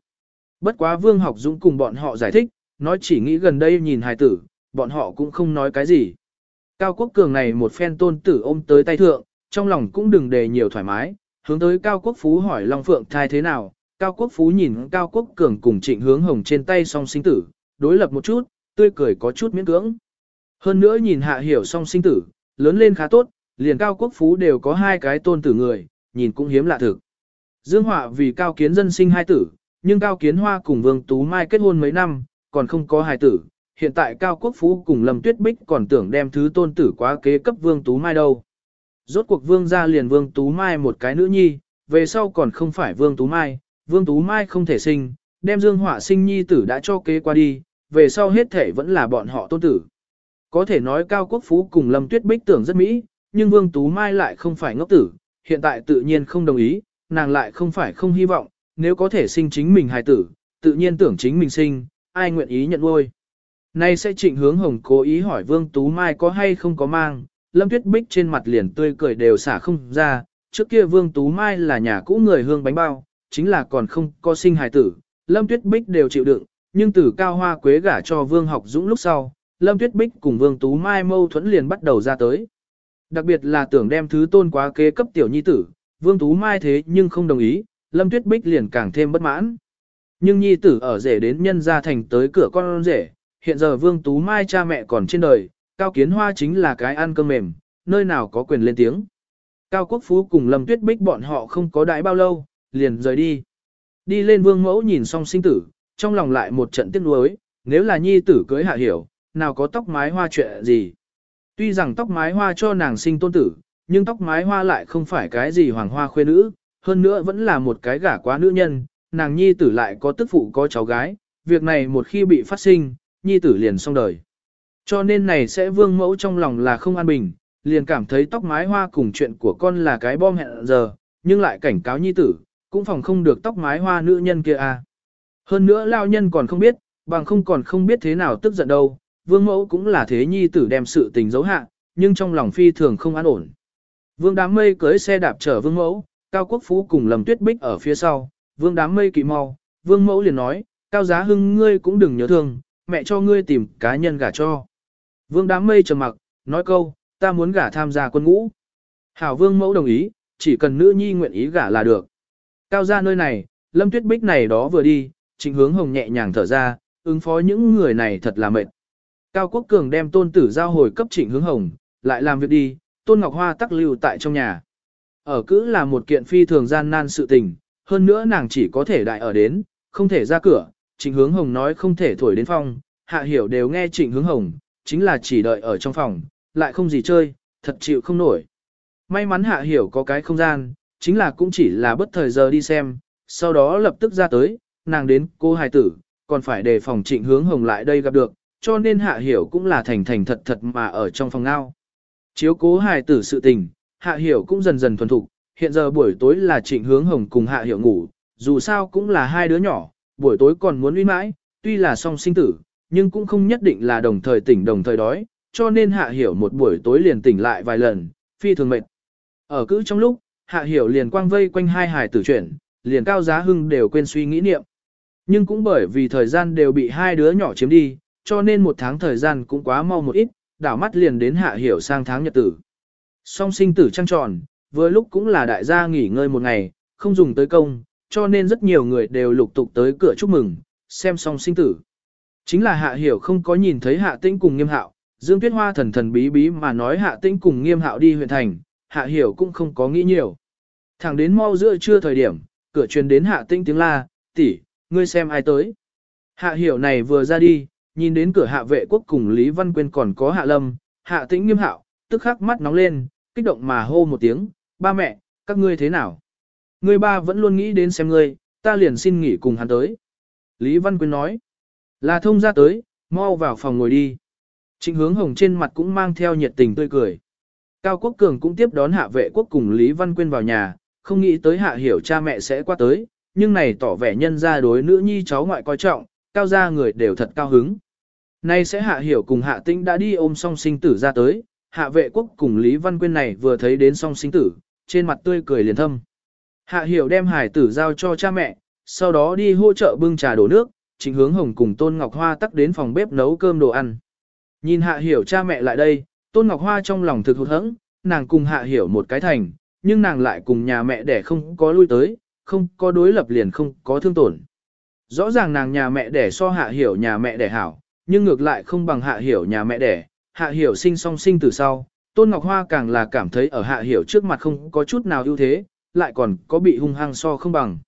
Bất quá Vương Học Dũng cùng bọn họ giải thích, nói chỉ nghĩ gần đây nhìn hài tử, bọn họ cũng không nói cái gì. Cao Quốc Cường này một phen tôn tử ôm tới tay thượng, trong lòng cũng đừng đề nhiều thoải mái, hướng tới Cao Quốc Phú hỏi Long Phượng thai thế nào. Cao Quốc Phú nhìn Cao Quốc Cường cùng trịnh hướng hồng trên tay song sinh tử, đối lập một chút, tươi cười có chút miễn cưỡng. Hơn nữa nhìn hạ hiểu song sinh tử, lớn lên khá tốt, liền Cao Quốc Phú đều có hai cái tôn tử người, nhìn cũng hiếm lạ thực. Dương Họa vì Cao Kiến dân sinh hai tử, nhưng Cao Kiến Hoa cùng Vương Tú Mai kết hôn mấy năm, còn không có hài tử, hiện tại Cao Quốc Phú cùng Lâm Tuyết Bích còn tưởng đem thứ tôn tử quá kế cấp Vương Tú Mai đâu. Rốt cuộc Vương ra liền Vương Tú Mai một cái nữ nhi, về sau còn không phải Vương Tú Mai, Vương Tú Mai không thể sinh, đem Dương Họa sinh nhi tử đã cho kế qua đi, về sau hết thể vẫn là bọn họ tôn tử. Có thể nói Cao Quốc Phú cùng Lâm Tuyết Bích tưởng rất mỹ, nhưng Vương Tú Mai lại không phải ngốc tử, hiện tại tự nhiên không đồng ý, nàng lại không phải không hy vọng, nếu có thể sinh chính mình hài tử, tự nhiên tưởng chính mình sinh, ai nguyện ý nhận nuôi. Nay sẽ trịnh hướng hồng cố ý hỏi Vương Tú Mai có hay không có mang, Lâm Tuyết Bích trên mặt liền tươi cười đều xả không ra, trước kia Vương Tú Mai là nhà cũ người hương bánh bao, chính là còn không có sinh hài tử, Lâm Tuyết Bích đều chịu đựng, nhưng từ cao hoa quế gả cho Vương học dũng lúc sau, Lâm Tuyết Bích cùng Vương Tú Mai mâu thuẫn liền bắt đầu ra tới. Đặc biệt là tưởng đem thứ tôn quá kế cấp tiểu nhi tử, Vương Tú Mai thế nhưng không đồng ý, Lâm Tuyết Bích liền càng thêm bất mãn. Nhưng nhi tử ở rể đến nhân gia thành tới cửa con rể, hiện giờ Vương Tú Mai cha mẹ còn trên đời, Cao Kiến Hoa chính là cái ăn cơm mềm, nơi nào có quyền lên tiếng. Cao Quốc Phú cùng Lâm Tuyết Bích bọn họ không có đãi bao lâu, liền rời đi. đi lên vương mẫu nhìn xong sinh tử, trong lòng lại một trận tiếc nuối, nếu là nhi tử cưới hạ hiểu, nào có tóc mái hoa chuyện gì. Tuy rằng tóc mái hoa cho nàng sinh tôn tử, nhưng tóc mái hoa lại không phải cái gì hoàng hoa khuê nữ, hơn nữa vẫn là một cái gả quá nữ nhân, nàng nhi tử lại có tức phụ có cháu gái, việc này một khi bị phát sinh, nhi tử liền xong đời. Cho nên này sẽ vương mẫu trong lòng là không an bình, liền cảm thấy tóc mái hoa cùng chuyện của con là cái bom hẹn giờ, nhưng lại cảnh cáo nhi tử, cũng phòng không được tóc mái hoa nữ nhân kia à. Hơn nữa lao nhân còn không biết, bằng không còn không biết thế nào tức giận đâu, vương mẫu cũng là thế nhi tử đem sự tình giấu hạ, nhưng trong lòng phi thường không an ổn. Vương đám mây cưới xe đạp chở vương mẫu, cao quốc phú cùng lầm tuyết bích ở phía sau, vương đám mây kỵ mau, vương mẫu liền nói, cao giá hưng ngươi cũng đừng nhớ thương, mẹ cho ngươi tìm cá nhân gả cho. Vương đám mây trầm mặc, nói câu, ta muốn gả tham gia quân ngũ. Hảo vương mẫu đồng ý, chỉ cần nữ nhi nguyện ý gả là được. Cao ra nơi này, lâm tuyết bích này đó vừa đi, trịnh hướng hồng nhẹ nhàng thở ra, ứng phó những người này thật là mệt. Cao Quốc Cường đem tôn tử giao hồi cấp trịnh hướng hồng, lại làm việc đi, tôn ngọc hoa tắc lưu tại trong nhà. Ở cữ là một kiện phi thường gian nan sự tình, hơn nữa nàng chỉ có thể đại ở đến, không thể ra cửa, trịnh hướng hồng nói không thể thổi đến phong, hạ hiểu đều nghe trịnh hướng hồng, chính là chỉ đợi ở trong phòng, lại không gì chơi, thật chịu không nổi. May mắn hạ hiểu có cái không gian, chính là cũng chỉ là bất thời giờ đi xem, sau đó lập tức ra tới, nàng đến cô hài tử, còn phải đề phòng trịnh hướng hồng lại đây gặp được, cho nên hạ hiểu cũng là thành thành thật thật mà ở trong phòng ngao. Chiếu cố hài tử sự tình, hạ hiểu cũng dần dần thuần thục, hiện giờ buổi tối là trịnh hướng hồng cùng hạ hiểu ngủ, dù sao cũng là hai đứa nhỏ, buổi tối còn muốn uy mãi, tuy là song sinh tử, nhưng cũng không nhất định là đồng thời tỉnh đồng thời đói, cho nên hạ hiểu một buổi tối liền tỉnh lại vài lần, phi thường mệt. Ở cứ trong lúc, hạ hiểu liền quang vây quanh hai hài tử chuyển, liền cao giá hưng đều quên suy nghĩ niệm. Nhưng cũng bởi vì thời gian đều bị hai đứa nhỏ chiếm đi, cho nên một tháng thời gian cũng quá mau một ít, đảo mắt liền đến hạ hiểu sang tháng nhật tử. Song sinh tử trăng tròn, vừa lúc cũng là đại gia nghỉ ngơi một ngày, không dùng tới công, cho nên rất nhiều người đều lục tục tới cửa chúc mừng, xem song sinh tử. Chính là hạ hiểu không có nhìn thấy hạ tĩnh cùng nghiêm hạo, Dương Tuyết Hoa thần thần bí bí mà nói hạ tĩnh cùng nghiêm hạo đi huyện thành, hạ hiểu cũng không có nghĩ nhiều. Thẳng đến mau giữa trưa thời điểm, cửa truyền đến hạ tĩnh tiếng la, tỷ, ngươi xem ai tới. Hạ hiểu này vừa ra đi, nhìn đến cửa hạ vệ quốc cùng Lý Văn Quyên còn có hạ lâm, hạ tĩnh nghiêm hạo, tức khắc mắt nóng lên, kích động mà hô một tiếng, ba mẹ, các ngươi thế nào? Ngươi ba vẫn luôn nghĩ đến xem ngươi, ta liền xin nghỉ cùng hắn tới. Lý Văn Quyên nói, là thông ra tới, mau vào phòng ngồi đi. Trịnh hướng hồng trên mặt cũng mang theo nhiệt tình tươi cười. Cao Quốc Cường cũng tiếp đón hạ vệ quốc cùng Lý Văn Quyên vào nhà, không nghĩ tới hạ hiểu cha mẹ sẽ qua tới, nhưng này tỏ vẻ nhân ra đối nữ nhi cháu ngoại coi trọng, cao gia người đều thật cao hứng. Nay sẽ hạ hiểu cùng hạ Tinh đã đi ôm song sinh tử ra tới, hạ vệ quốc cùng Lý Văn Quyên này vừa thấy đến song sinh tử, trên mặt tươi cười liền thâm. Hạ hiểu đem hải tử giao cho cha mẹ, sau đó đi hỗ trợ bưng trà đổ nước, chính hướng hồng cùng Tôn Ngọc Hoa tắc đến phòng bếp nấu cơm đồ ăn. Nhìn hạ hiểu cha mẹ lại đây, Tôn Ngọc Hoa trong lòng thực hụt hẫng, nàng cùng hạ hiểu một cái thành, nhưng nàng lại cùng nhà mẹ đẻ không có lui tới, không có đối lập liền không có thương tổn. Rõ ràng nàng nhà mẹ đẻ so hạ hiểu nhà mẹ đẻ hảo, nhưng ngược lại không bằng hạ hiểu nhà mẹ đẻ, hạ hiểu sinh song sinh từ sau, Tôn Ngọc Hoa càng là cảm thấy ở hạ hiểu trước mặt không có chút nào ưu thế, lại còn có bị hung hăng so không bằng.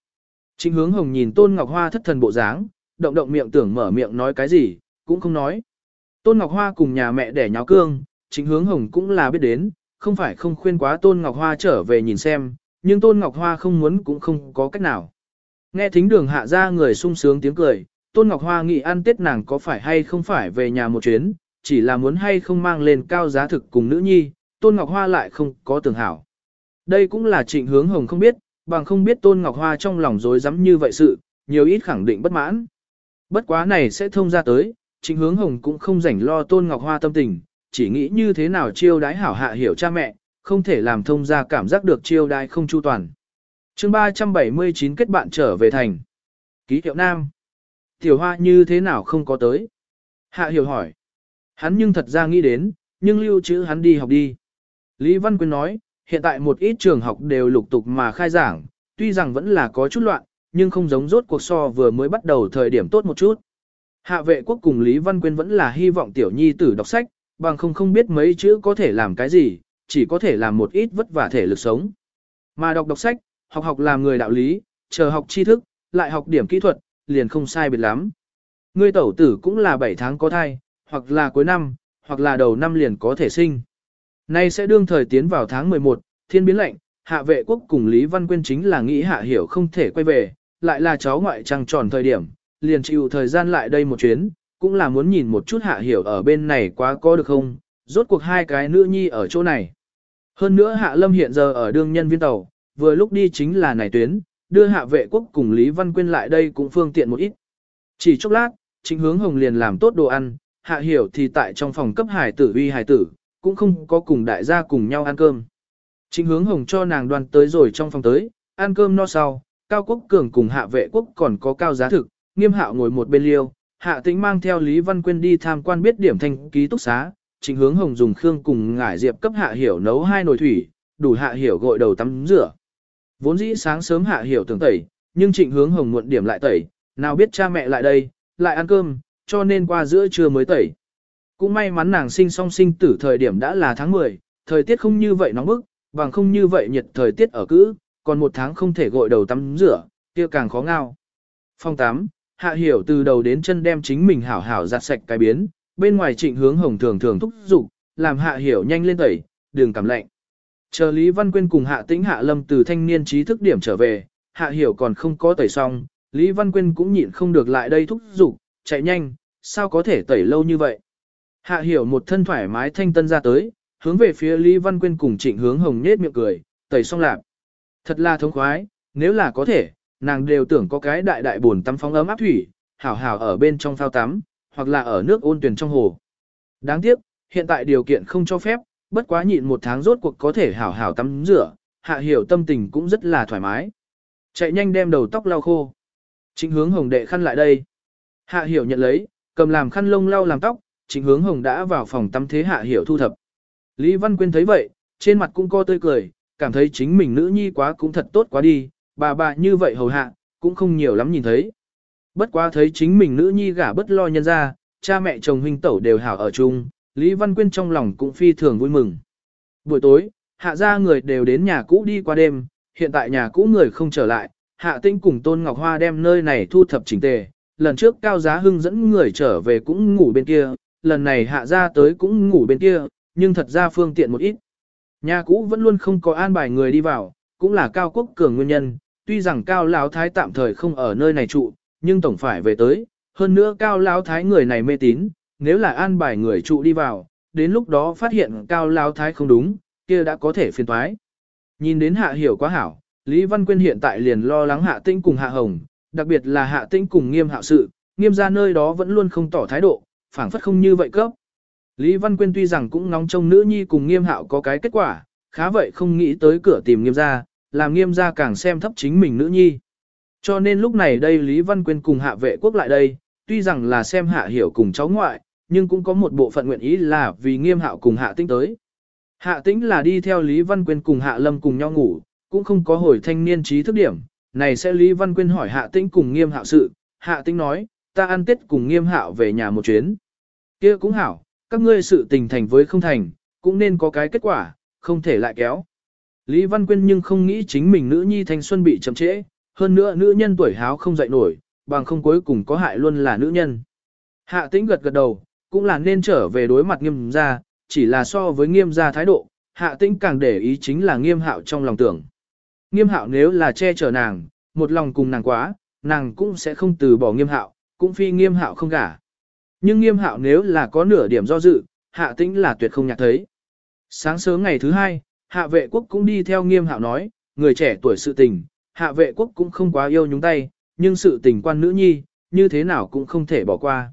Trịnh hướng hồng nhìn Tôn Ngọc Hoa thất thần bộ dáng, động động miệng tưởng mở miệng nói cái gì, cũng không nói. Tôn Ngọc Hoa cùng nhà mẹ đẻ nháo cương, trịnh hướng hồng cũng là biết đến, không phải không khuyên quá Tôn Ngọc Hoa trở về nhìn xem, nhưng Tôn Ngọc Hoa không muốn cũng không có cách nào. Nghe thính đường hạ ra người sung sướng tiếng cười, Tôn Ngọc Hoa nghĩ ăn tết nàng có phải hay không phải về nhà một chuyến, chỉ là muốn hay không mang lên cao giá thực cùng nữ nhi, Tôn Ngọc Hoa lại không có tưởng hảo. Đây cũng là trịnh hướng hồng không biết, bằng không biết Tôn Ngọc Hoa trong lòng dối rắm như vậy sự, nhiều ít khẳng định bất mãn. Bất quá này sẽ thông ra tới, trịnh hướng hồng cũng không rảnh lo Tôn Ngọc Hoa tâm tình, chỉ nghĩ như thế nào chiêu đái hảo hạ hiểu cha mẹ, không thể làm thông ra cảm giác được chiêu đái không chu toàn. chương 379 kết bạn trở về thành. Ký hiệu nam. Tiểu hoa như thế nào không có tới? Hạ hiểu hỏi. Hắn nhưng thật ra nghĩ đến, nhưng lưu trữ hắn đi học đi. Lý Văn Quyên nói, hiện tại một ít trường học đều lục tục mà khai giảng, tuy rằng vẫn là có chút loạn, nhưng không giống rốt cuộc so vừa mới bắt đầu thời điểm tốt một chút. Hạ vệ quốc cùng Lý Văn Quyên vẫn là hy vọng tiểu nhi tử đọc sách, bằng không không biết mấy chữ có thể làm cái gì, chỉ có thể làm một ít vất vả thể lực sống. Mà đọc đọc sách, học học làm người đạo lý, chờ học tri thức, lại học điểm kỹ thuật, liền không sai biệt lắm. Ngươi tẩu tử cũng là 7 tháng có thai, hoặc là cuối năm, hoặc là đầu năm liền có thể sinh. Nay sẽ đương thời tiến vào tháng 11, thiên biến lệnh, hạ vệ quốc cùng Lý Văn Quyên chính là nghĩ hạ hiểu không thể quay về, lại là cháu ngoại trăng tròn thời điểm, liền chịu thời gian lại đây một chuyến, cũng là muốn nhìn một chút hạ hiểu ở bên này quá có được không, rốt cuộc hai cái nữ nhi ở chỗ này. Hơn nữa hạ lâm hiện giờ ở đương nhân viên tàu, vừa lúc đi chính là này tuyến, đưa hạ vệ quốc cùng Lý Văn Quyên lại đây cũng phương tiện một ít. Chỉ chốc lát, chính hướng hồng liền làm tốt đồ ăn, hạ hiểu thì tại trong phòng cấp hải tử uy hải tử, cũng không có cùng đại gia cùng nhau ăn cơm. Chính hướng hồng cho nàng đoàn tới rồi trong phòng tới, ăn cơm no sau, Cao Quốc Cường cùng hạ vệ quốc còn có cao giá thực, nghiêm hạo ngồi một bên liêu, hạ tĩnh mang theo Lý Văn Quyên đi tham quan biết điểm thanh ký túc xá, Trình hướng hồng dùng khương cùng ngải diệp cấp hạ hiểu nấu hai nồi thủy, đủ hạ hiểu gội đầu tắm rửa. Vốn dĩ sáng sớm hạ hiểu tưởng tẩy, nhưng trịnh hướng hồng muộn điểm lại tẩy, nào biết cha mẹ lại đây, lại ăn cơm, cho nên qua giữa trưa mới tẩy. Cũng may mắn nàng sinh song sinh tử thời điểm đã là tháng 10, thời tiết không như vậy nóng bức, bằng không như vậy nhiệt thời tiết ở cữ, còn một tháng không thể gội đầu tắm rửa, kia càng khó ngao. Phong 8, Hạ Hiểu từ đầu đến chân đem chính mình hảo hảo giặt sạch cái biến, bên ngoài trịnh hướng hồng thường thường thúc giục, làm Hạ Hiểu nhanh lên tẩy, đường cảm lạnh. Chờ Lý Văn Quyên cùng Hạ Tĩnh Hạ Lâm từ thanh niên trí thức điểm trở về, Hạ Hiểu còn không có tẩy xong, Lý Văn Quyên cũng nhịn không được lại đây thúc giục, chạy nhanh, sao có thể tẩy lâu như vậy. Hạ Hiểu một thân thoải mái thanh tân ra tới, hướng về phía Lý Văn Quyên cùng trịnh hướng hồng nết miệng cười, tẩy xong lạp. Thật là thống khoái, nếu là có thể, nàng đều tưởng có cái đại đại buồn tắm phóng ấm áp thủy, hảo hảo ở bên trong phao tắm, hoặc là ở nước ôn tuyển trong hồ. Đáng tiếc, hiện tại điều kiện không cho phép, bất quá nhịn một tháng rốt cuộc có thể hảo hảo tắm rửa, hạ hiểu tâm tình cũng rất là thoải mái. Chạy nhanh đem đầu tóc lau khô. Chính hướng hồng đệ khăn lại đây. Hạ hiểu nhận lấy, cầm làm khăn lông lau làm tóc, chính hướng hồng đã vào phòng tắm thế hạ hiểu thu thập. Lý Văn Quyên thấy vậy, trên mặt cũng co tươi cười, cảm thấy chính mình nữ nhi quá cũng thật tốt quá đi, bà bà như vậy hầu hạ, cũng không nhiều lắm nhìn thấy. Bất quá thấy chính mình nữ nhi gả bất lo nhân ra, cha mẹ chồng huynh tẩu đều hảo ở chung, Lý Văn Quyên trong lòng cũng phi thường vui mừng. Buổi tối, hạ gia người đều đến nhà cũ đi qua đêm, hiện tại nhà cũ người không trở lại, hạ tinh cùng Tôn Ngọc Hoa đem nơi này thu thập chỉnh tề. Lần trước Cao Giá Hưng dẫn người trở về cũng ngủ bên kia, lần này hạ gia tới cũng ngủ bên kia, nhưng thật ra phương tiện một ít. Nhà cũ vẫn luôn không có an bài người đi vào, cũng là Cao Quốc Cường nguyên nhân, tuy rằng Cao Lão Thái tạm thời không ở nơi này trụ, nhưng tổng phải về tới, hơn nữa Cao Lão Thái người này mê tín, nếu là an bài người trụ đi vào, đến lúc đó phát hiện Cao Lão Thái không đúng, kia đã có thể phiền toái. Nhìn đến Hạ Hiểu quá hảo, Lý Văn Quyên hiện tại liền lo lắng Hạ Tinh cùng Hạ Hồng, đặc biệt là Hạ Tinh cùng Nghiêm Hạo sự, Nghiêm ra nơi đó vẫn luôn không tỏ thái độ, phảng phất không như vậy cấp. Lý Văn Quyên tuy rằng cũng nóng trông nữ nhi cùng Nghiêm Hạo có cái kết quả, khá vậy không nghĩ tới cửa tìm Nghiêm gia, làm Nghiêm gia càng xem thấp chính mình nữ nhi. Cho nên lúc này đây Lý Văn Quyên cùng Hạ Vệ Quốc lại đây, tuy rằng là xem Hạ Hiểu cùng cháu ngoại, nhưng cũng có một bộ phận nguyện ý là vì Nghiêm Hạo cùng Hạ tĩnh tới. Hạ Tĩnh là đi theo Lý Văn Quyên cùng Hạ Lâm cùng nhau ngủ, cũng không có hồi thanh niên trí thức điểm. Này sẽ Lý Văn Quyên hỏi Hạ Tĩnh cùng Nghiêm Hạo sự, Hạ Tĩnh nói, ta ăn Tết cùng Nghiêm Hạo về nhà một chuyến. kia cũng hảo, các ngươi sự tình thành với không thành, cũng nên có cái kết quả, không thể lại kéo. Lý Văn Quyên nhưng không nghĩ chính mình nữ nhi thanh xuân bị chậm trễ, hơn nữa nữ nhân tuổi háo không dậy nổi, bằng không cuối cùng có hại luôn là nữ nhân. Hạ tĩnh gật gật đầu, cũng là nên trở về đối mặt nghiêm gia, chỉ là so với nghiêm gia thái độ, hạ tĩnh càng để ý chính là nghiêm hạo trong lòng tưởng. Nghiêm hạo nếu là che chở nàng, một lòng cùng nàng quá, nàng cũng sẽ không từ bỏ nghiêm hạo, cũng phi nghiêm hạo không gả. Nhưng nghiêm hạo nếu là có nửa điểm do dự, hạ tĩnh là tuyệt không nhạc thấy. Sáng sớm ngày thứ hai, hạ vệ quốc cũng đi theo nghiêm hạo nói, người trẻ tuổi sự tình, hạ vệ quốc cũng không quá yêu nhúng tay, nhưng sự tình quan nữ nhi, như thế nào cũng không thể bỏ qua.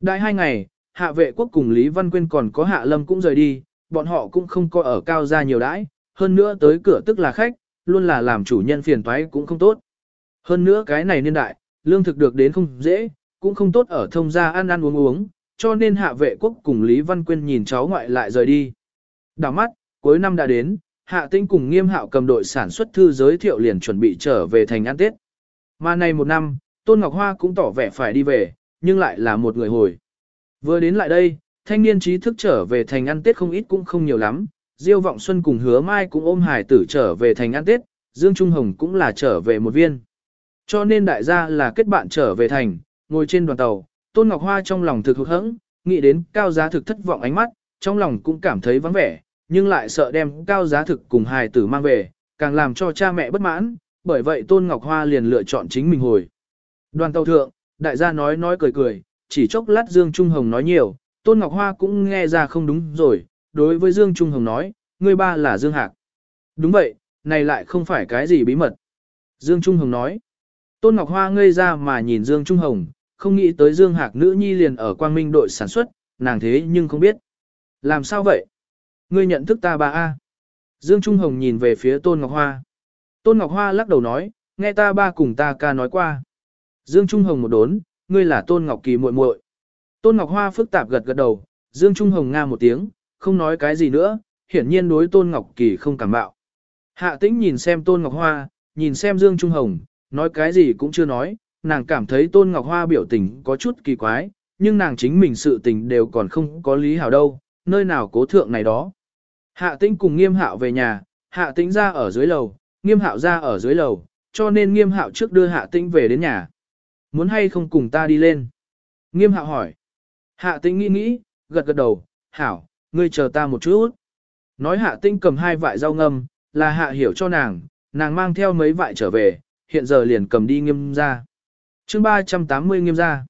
Đại hai ngày, hạ vệ quốc cùng Lý Văn Quyên còn có hạ lâm cũng rời đi, bọn họ cũng không có ở cao gia nhiều đãi, hơn nữa tới cửa tức là khách, luôn là làm chủ nhân phiền toái cũng không tốt. Hơn nữa cái này niên đại, lương thực được đến không dễ, cũng không tốt ở thông gia ăn ăn uống uống, cho nên hạ vệ quốc cùng Lý Văn Quyên nhìn cháu ngoại lại rời đi. Đào mắt, cuối năm đã đến, hạ tinh cùng nghiêm hạo cầm đội sản xuất thư giới thiệu liền chuẩn bị trở về thành ăn Tết. Mà này một năm, Tôn Ngọc Hoa cũng tỏ vẻ phải đi về, nhưng lại là một người hồi. Vừa đến lại đây, thanh niên trí thức trở về thành ăn Tết không ít cũng không nhiều lắm, Diêu Vọng Xuân cùng Hứa Mai cũng ôm hải tử trở về thành ăn Tết, Dương Trung Hồng cũng là trở về một viên. Cho nên đại gia là kết bạn trở về thành, ngồi trên đoàn tàu, Tôn Ngọc Hoa trong lòng thực hụt hẫng, nghĩ đến cao giá thực thất vọng ánh mắt, trong lòng cũng cảm thấy vắng vẻ, nhưng lại sợ đem cao giá thực cùng hài tử mang về, càng làm cho cha mẹ bất mãn, bởi vậy Tôn Ngọc Hoa liền lựa chọn chính mình hồi. Đoàn tàu thượng, đại gia nói nói cười cười, chỉ chốc lát Dương Trung Hồng nói nhiều, Tôn Ngọc Hoa cũng nghe ra không đúng rồi, đối với Dương Trung Hồng nói, người ba là Dương Hạc. Đúng vậy, này lại không phải cái gì bí mật. Dương Trung Hồng nói, Tôn Ngọc Hoa ngây ra mà nhìn Dương Trung Hồng, không nghĩ tới Dương Hạc nữ nhi liền ở quang minh đội sản xuất, nàng thế nhưng không biết. Làm sao vậy? Ngươi nhận thức ta ba A. Dương Trung Hồng nhìn về phía Tôn Ngọc Hoa. Tôn Ngọc Hoa lắc đầu nói, nghe ta ba cùng ta ca nói qua. Dương Trung Hồng một đốn, ngươi là Tôn Ngọc Kỳ muội muội. Tôn Ngọc Hoa phức tạp gật gật đầu, Dương Trung Hồng nga một tiếng, không nói cái gì nữa, hiển nhiên đối Tôn Ngọc Kỳ không cảm bạo. Hạ tĩnh nhìn xem Tôn Ngọc Hoa, nhìn xem Dương Trung Hồng, nói cái gì cũng chưa nói, nàng cảm thấy Tôn Ngọc Hoa biểu tình có chút kỳ quái, nhưng nàng chính mình sự tình đều còn không có lý hảo đâu, nơi nào cố thượng này đó. Hạ tĩnh cùng nghiêm hạo về nhà, hạ tĩnh ra ở dưới lầu, nghiêm hạo ra ở dưới lầu, cho nên nghiêm hạo trước đưa hạ tĩnh về đến nhà. Muốn hay không cùng ta đi lên? Nghiêm hạo hỏi. Hạ tĩnh nghĩ nghĩ, gật gật đầu, hảo, ngươi chờ ta một chút. Nói hạ tĩnh cầm hai vại rau ngâm, là hạ hiểu cho nàng, nàng mang theo mấy vại trở về, hiện giờ liền cầm đi nghiêm ra. chương 380 nghiêm ra.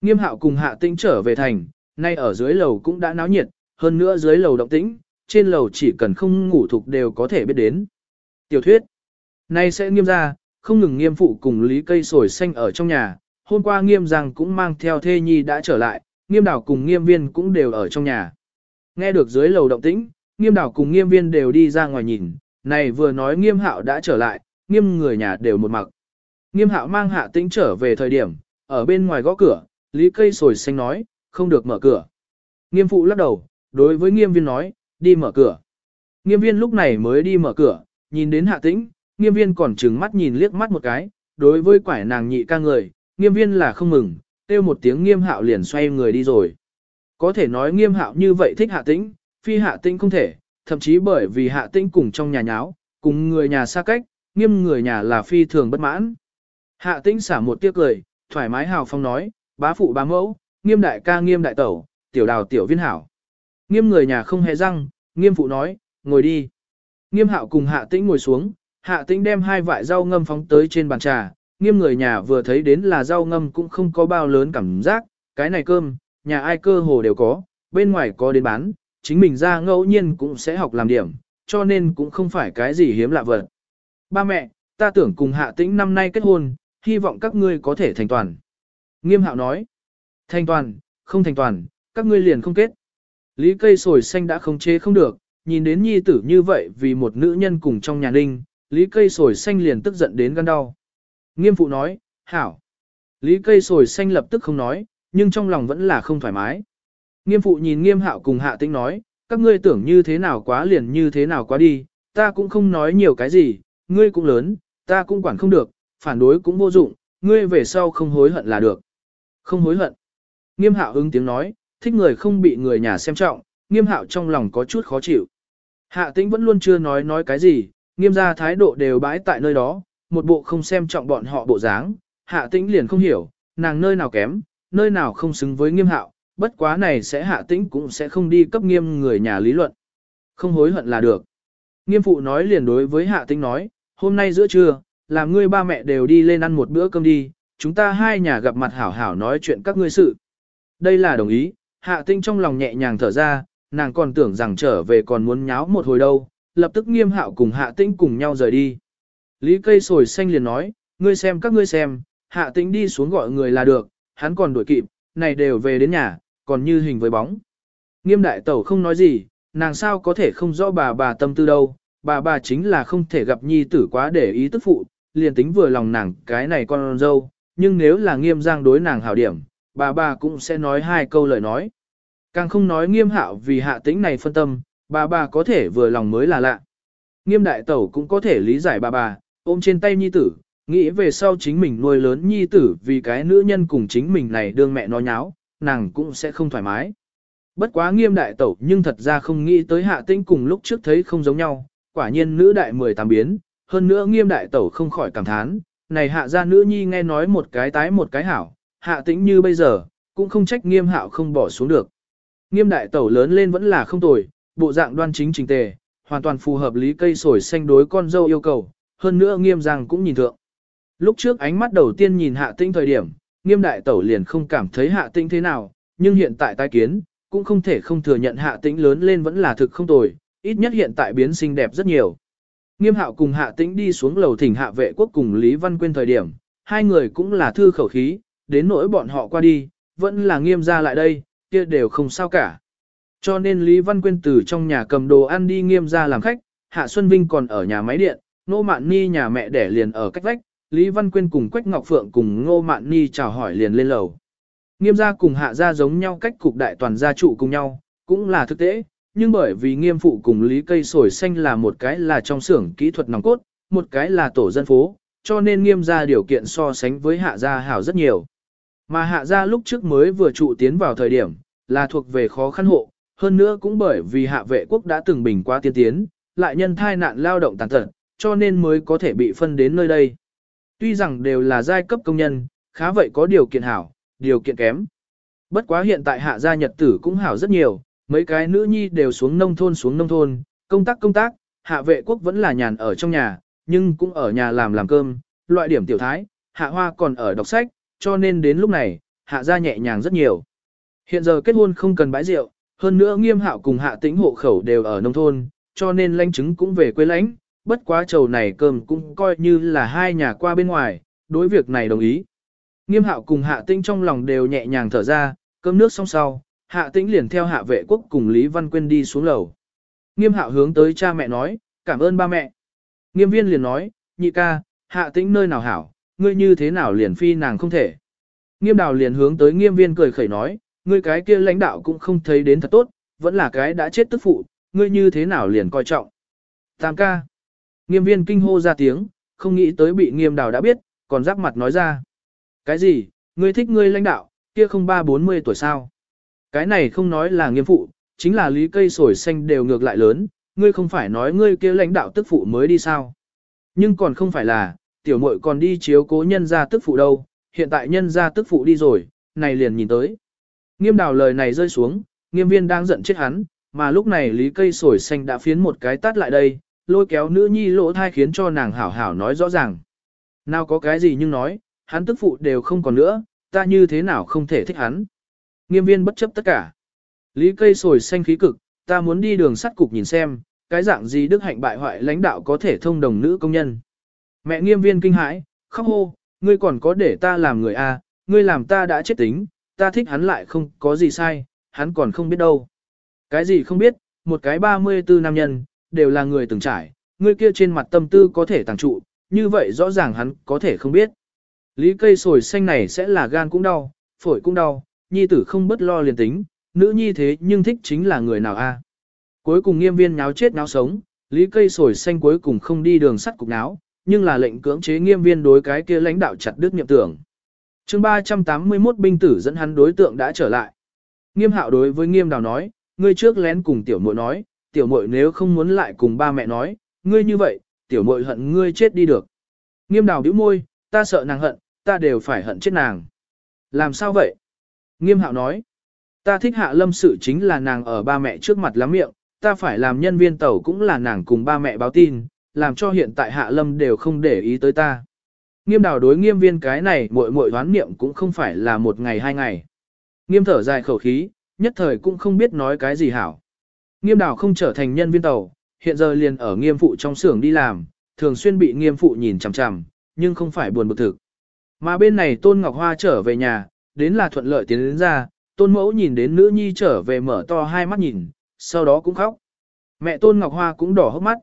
Nghiêm hạo cùng hạ tĩnh trở về thành, nay ở dưới lầu cũng đã náo nhiệt, hơn nữa dưới lầu động tĩnh, trên lầu chỉ cần không ngủ thuộc đều có thể biết đến. Tiểu thuyết. Nay sẽ nghiêm ra, không ngừng nghiêm phụ cùng lý cây sồi xanh ở trong nhà, hôm qua nghiêm rằng cũng mang theo thê nhi đã trở lại, nghiêm đảo cùng nghiêm viên cũng đều ở trong nhà. Nghe được dưới lầu động tĩnh, nghiêm đảo cùng nghiêm viên đều đi ra ngoài nhìn, này vừa nói nghiêm hạo đã trở lại, nghiêm người nhà đều một mặc. Nghiêm hạo mang hạ tĩnh trở về thời điểm, ở bên ngoài gõ cửa, lý cây sồi xanh nói, không được mở cửa. Nghiêm phụ lắc đầu, đối với nghiêm viên nói, đi mở cửa. Nghiêm viên lúc này mới đi mở cửa, nhìn đến hạ tĩnh, nghiêm viên còn trừng mắt nhìn liếc mắt một cái, đối với quải nàng nhị ca người, nghiêm viên là không mừng, kêu một tiếng nghiêm hạo liền xoay người đi rồi. Có thể nói nghiêm hạo như vậy thích hạ tĩnh, phi hạ tĩnh không thể, thậm chí bởi vì hạ tĩnh cùng trong nhà nháo, cùng người nhà xa cách, nghiêm người nhà là phi thường bất mãn. Hạ tĩnh xả một tiếc cười, thoải mái hào phong nói, bá phụ bá mẫu, nghiêm đại ca nghiêm đại tẩu, tiểu đào tiểu viên hảo. Nghiêm người nhà không hề răng, nghiêm phụ nói, ngồi đi. Nghiêm hạo cùng hạ tĩnh ngồi xuống, hạ tĩnh đem hai vại rau ngâm phóng tới trên bàn trà, nghiêm người nhà vừa thấy đến là rau ngâm cũng không có bao lớn cảm giác, cái này cơm, nhà ai cơ hồ đều có, bên ngoài có đến bán, chính mình ra ngẫu nhiên cũng sẽ học làm điểm, cho nên cũng không phải cái gì hiếm lạ vật. Ba mẹ, ta tưởng cùng hạ tĩnh năm nay kết hôn, hy vọng các ngươi có thể thành toàn. Nghiêm hạo nói, thành toàn, không thành toàn, các ngươi liền không kết. Lý cây sồi xanh đã không chế không được, nhìn đến nhi tử như vậy vì một nữ nhân cùng trong nhà ninh, lý cây sồi xanh liền tức giận đến gan đau. Nghiêm phụ nói, hảo. Lý cây sồi xanh lập tức không nói, nhưng trong lòng vẫn là không thoải mái. Nghiêm phụ nhìn nghiêm hạo cùng hạ tĩnh nói, các ngươi tưởng như thế nào quá liền như thế nào quá đi, ta cũng không nói nhiều cái gì, ngươi cũng lớn, ta cũng quản không được, phản đối cũng vô dụng, ngươi về sau không hối hận là được. Không hối hận. Nghiêm hạo ứng tiếng nói, thích người không bị người nhà xem trọng, nghiêm hạo trong lòng có chút khó chịu. Hạ tĩnh vẫn luôn chưa nói nói cái gì, nghiêm ra thái độ đều bãi tại nơi đó, một bộ không xem trọng bọn họ bộ dáng, hạ tĩnh liền không hiểu, nàng nơi nào kém, nơi nào không xứng với nghiêm hạo, bất quá này sẽ hạ tĩnh cũng sẽ không đi cấp nghiêm người nhà lý luận. Không hối hận là được. Nghiêm phụ nói liền đối với hạ tĩnh nói, hôm nay giữa trưa, làm ngươi ba mẹ đều đi lên ăn một bữa cơm đi, chúng ta hai nhà gặp mặt hảo hảo nói chuyện các ngươi sự. Đây là đồng ý, hạ Tinh trong lòng nhẹ nhàng thở ra, nàng còn tưởng rằng trở về còn muốn nháo một hồi đâu, lập tức nghiêm hạo cùng hạ Tinh cùng nhau rời đi. Lý cây sồi xanh liền nói, ngươi xem các ngươi xem, hạ Tinh đi xuống gọi người là được, hắn còn đuổi kịp, này đều về đến nhà, còn như hình với bóng. Nghiêm đại tẩu không nói gì, nàng sao có thể không rõ bà bà tâm tư đâu, bà bà chính là không thể gặp nhi tử quá để ý tức phụ, liền tính vừa lòng nàng cái này con dâu, nhưng nếu là nghiêm giang đối nàng hảo điểm, bà bà cũng sẽ nói hai câu lời nói. Càng không nói nghiêm hạo vì hạ tĩnh này phân tâm, bà bà có thể vừa lòng mới là lạ. Nghiêm đại tẩu cũng có thể lý giải bà bà, ôm trên tay nhi tử, nghĩ về sau chính mình nuôi lớn nhi tử vì cái nữ nhân cùng chính mình này đương mẹ nó nháo, nàng cũng sẽ không thoải mái. Bất quá nghiêm đại tẩu nhưng thật ra không nghĩ tới hạ tĩnh cùng lúc trước thấy không giống nhau, quả nhiên nữ đại 18 biến, hơn nữa nghiêm đại tẩu không khỏi cảm thán, này hạ gia nữ nhi nghe nói một cái tái một cái hảo, hạ tĩnh như bây giờ, cũng không trách nghiêm hạo không bỏ xuống được. Nghiêm đại tẩu lớn lên vẫn là không tồi, bộ dạng đoan chính trình tề, hoàn toàn phù hợp lý cây sồi xanh đối con dâu yêu cầu, hơn nữa nghiêm giang cũng nhìn thượng. Lúc trước ánh mắt đầu tiên nhìn hạ tĩnh thời điểm, nghiêm đại tẩu liền không cảm thấy hạ tĩnh thế nào, nhưng hiện tại tai kiến, cũng không thể không thừa nhận hạ tĩnh lớn lên vẫn là thực không tồi, ít nhất hiện tại biến xinh đẹp rất nhiều. Nghiêm hạo cùng hạ tĩnh đi xuống lầu thỉnh hạ vệ quốc cùng Lý Văn Quyên thời điểm, hai người cũng là thư khẩu khí, đến nỗi bọn họ qua đi, vẫn là nghiêm ra lại đây, kia đều không sao cả. Cho nên Lý Văn Quyên từ trong nhà cầm đồ ăn đi nghiêm ra làm khách, Hạ Xuân Vinh còn ở nhà máy điện, nô Mạn Ni nhà mẹ đẻ liền ở cách vách, Lý Văn Quyên cùng Quách Ngọc Phượng cùng Ngô Mạn Ni chào hỏi liền lên lầu. Nghiêm gia cùng hạ gia giống nhau cách cục đại toàn gia trụ cùng nhau, cũng là thực tế, nhưng bởi vì nghiêm phụ cùng lý cây sồi xanh là một cái là trong xưởng kỹ thuật nòng cốt, một cái là tổ dân phố, cho nên nghiêm gia điều kiện so sánh với hạ gia hảo rất nhiều. Mà hạ gia lúc trước mới vừa trụ tiến vào thời điểm, là thuộc về khó khăn hộ, hơn nữa cũng bởi vì hạ vệ quốc đã từng bình qua tiên tiến, lại nhân thai nạn lao động tàn tật, cho nên mới có thể bị phân đến nơi đây. Tuy rằng đều là giai cấp công nhân, khá vậy có điều kiện hảo, điều kiện kém. Bất quá hiện tại hạ gia nhật tử cũng hảo rất nhiều, mấy cái nữ nhi đều xuống nông thôn xuống nông thôn, công tác công tác, hạ vệ quốc vẫn là nhàn ở trong nhà, nhưng cũng ở nhà làm làm cơm, loại điểm tiểu thái, hạ hoa còn ở đọc sách, cho nên đến lúc này, hạ gia nhẹ nhàng rất nhiều. Hiện giờ kết hôn không cần bãi rượu, hơn nữa nghiêm hạo cùng hạ tĩnh hộ khẩu đều ở nông thôn, cho nên lãnh chứng cũng về quê lãnh, bất quá trầu này cơm cũng coi như là hai nhà qua bên ngoài, đối việc này đồng ý. Nghiêm hạo cùng hạ tĩnh trong lòng đều nhẹ nhàng thở ra, cơm nước xong sau, hạ tĩnh liền theo hạ vệ quốc cùng Lý Văn Quyên đi xuống lầu. Nghiêm hạo hướng tới cha mẹ nói, cảm ơn ba mẹ. Nghiêm viên liền nói, nhị ca, hạ tĩnh nơi nào hảo, ngươi như thế nào liền phi nàng không thể. Nghiêm đào liền hướng tới nghiêm viên cười khẩy nói, ngươi cái kia lãnh đạo cũng không thấy đến thật tốt, vẫn là cái đã chết tức phụ, ngươi như thế nào liền coi trọng. Tam ca. Nghiêm viên kinh hô ra tiếng, không nghĩ tới bị nghiêm đào đã biết, còn giáp mặt nói ra. Cái gì, ngươi thích ngươi lãnh đạo, kia không ba bốn mươi tuổi sao? Cái này không nói là nghiêm phụ, chính là lý cây sồi xanh đều ngược lại lớn, ngươi không phải nói ngươi kia lãnh đạo tức phụ mới đi sao? Nhưng còn không phải là, tiểu muội còn đi chiếu cố nhân gia tức phụ đâu, hiện tại nhân gia tức phụ đi rồi, này liền nhìn tới. Nghiêm đào lời này rơi xuống, nghiêm viên đang giận chết hắn, mà lúc này lý cây sồi xanh đã phiến một cái tát lại đây, lôi kéo nữ nhi lỗ thai khiến cho nàng hảo hảo nói rõ ràng. Nào có cái gì nhưng nói, hắn tức phụ đều không còn nữa, ta như thế nào không thể thích hắn. Nghiêm viên bất chấp tất cả. Lý cây sồi xanh khí cực, ta muốn đi đường sắt cục nhìn xem, cái dạng gì đức hạnh bại hoại lãnh đạo có thể thông đồng nữ công nhân. Mẹ nghiêm viên kinh hãi, khóc hô, ngươi còn có để ta làm người a, à, ngươi làm ta đã chết tính, ta thích hắn lại không có gì sai, hắn còn không biết đâu. Cái gì không biết, một cái 34 nam nhân, đều là người từng trải, ngươi kia trên mặt tâm tư có thể tàng trụ, như vậy rõ ràng hắn có thể không biết. Lý cây sồi xanh này sẽ là gan cũng đau, phổi cũng đau, nhi tử không bất lo liền tính, nữ nhi thế nhưng thích chính là người nào a? Cuối cùng nghiêm viên nháo chết nháo sống, lý cây sồi xanh cuối cùng không đi đường sắt cục náo, nhưng là lệnh cưỡng chế nghiêm viên đối cái kia lãnh đạo chặt đứt niệm tưởng. chương 381 binh tử dẫn hắn đối tượng đã trở lại. Nghiêm hạo đối với nghiêm đào nói, ngươi trước lén cùng tiểu muội nói, tiểu muội nếu không muốn lại cùng ba mẹ nói, ngươi như vậy, tiểu muội hận ngươi chết đi được. Nghiêm đào bĩu môi, ta sợ nàng hận, ta đều phải hận chết nàng. Làm sao vậy? Nghiêm hạo nói, ta thích hạ lâm sự chính là nàng ở ba mẹ trước mặt lắm miệng, ta phải làm nhân viên tàu cũng là nàng cùng ba mẹ báo tin, làm cho hiện tại hạ lâm đều không để ý tới ta. Nghiêm đào đối nghiêm viên cái này muội muội đoán niệm cũng không phải là một ngày hai ngày. Nghiêm thở dài khẩu khí, nhất thời cũng không biết nói cái gì hảo. Nghiêm đào không trở thành nhân viên tàu, hiện giờ liền ở nghiêm phụ trong xưởng đi làm, thường xuyên bị nghiêm phụ nhìn chằm chằm, nhưng không phải buồn bực thực. Mà bên này Tôn Ngọc Hoa trở về nhà, đến là thuận lợi tiến đến ra, Tôn Mẫu nhìn đến nữ nhi trở về mở to hai mắt nhìn, sau đó cũng khóc. Mẹ Tôn Ngọc Hoa cũng đỏ hốc mắt.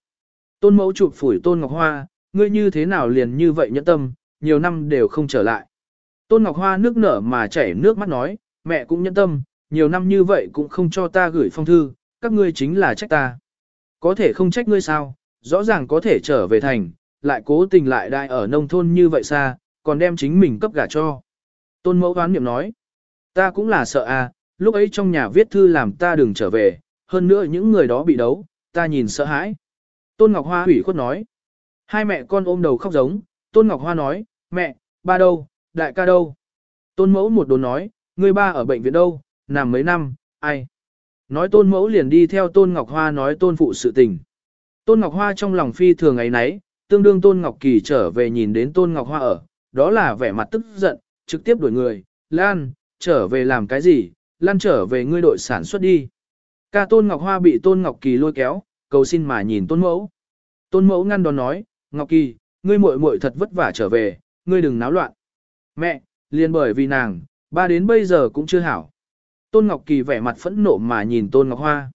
Tôn Mẫu chụp phủi Tôn Ngọc Hoa, ngươi như thế nào liền như vậy nhẫn tâm, nhiều năm đều không trở lại. Tôn Ngọc Hoa nước nở mà chảy nước mắt nói, mẹ cũng nhẫn tâm, nhiều năm như vậy cũng không cho ta gửi phong thư, các ngươi chính là trách ta. Có thể không trách ngươi sao, rõ ràng có thể trở về thành, lại cố tình lại đại ở nông thôn như vậy xa, còn đem chính mình cấp gả cho. Tôn mẫu đoán niệm nói, ta cũng là sợ à, lúc ấy trong nhà viết thư làm ta đừng trở về, hơn nữa những người đó bị đấu, ta nhìn sợ hãi. Tôn Ngọc Hoa hủy khuất nói, hai mẹ con ôm đầu khóc giống, Tôn Ngọc Hoa nói, Mẹ, ba đâu, đại ca đâu? Tôn mẫu một đồn nói, người ba ở bệnh viện đâu, nằm mấy năm, ai? Nói tôn mẫu liền đi theo tôn Ngọc Hoa nói tôn phụ sự tình. Tôn Ngọc Hoa trong lòng phi thường ấy nấy, tương đương tôn Ngọc Kỳ trở về nhìn đến tôn Ngọc Hoa ở, đó là vẻ mặt tức giận, trực tiếp đuổi người, Lan, trở về làm cái gì, Lan trở về ngươi đội sản xuất đi. Ca tôn Ngọc Hoa bị tôn Ngọc Kỳ lôi kéo, cầu xin mà nhìn tôn mẫu. Tôn mẫu ngăn đón nói, Ngọc Kỳ, ngươi muội muội thật vất vả trở về, ngươi đừng náo loạn. Mẹ, liền bởi vì nàng, ba đến bây giờ cũng chưa hảo. Tôn Ngọc Kỳ vẻ mặt phẫn nộ mà nhìn Tôn Ngọc Hoa.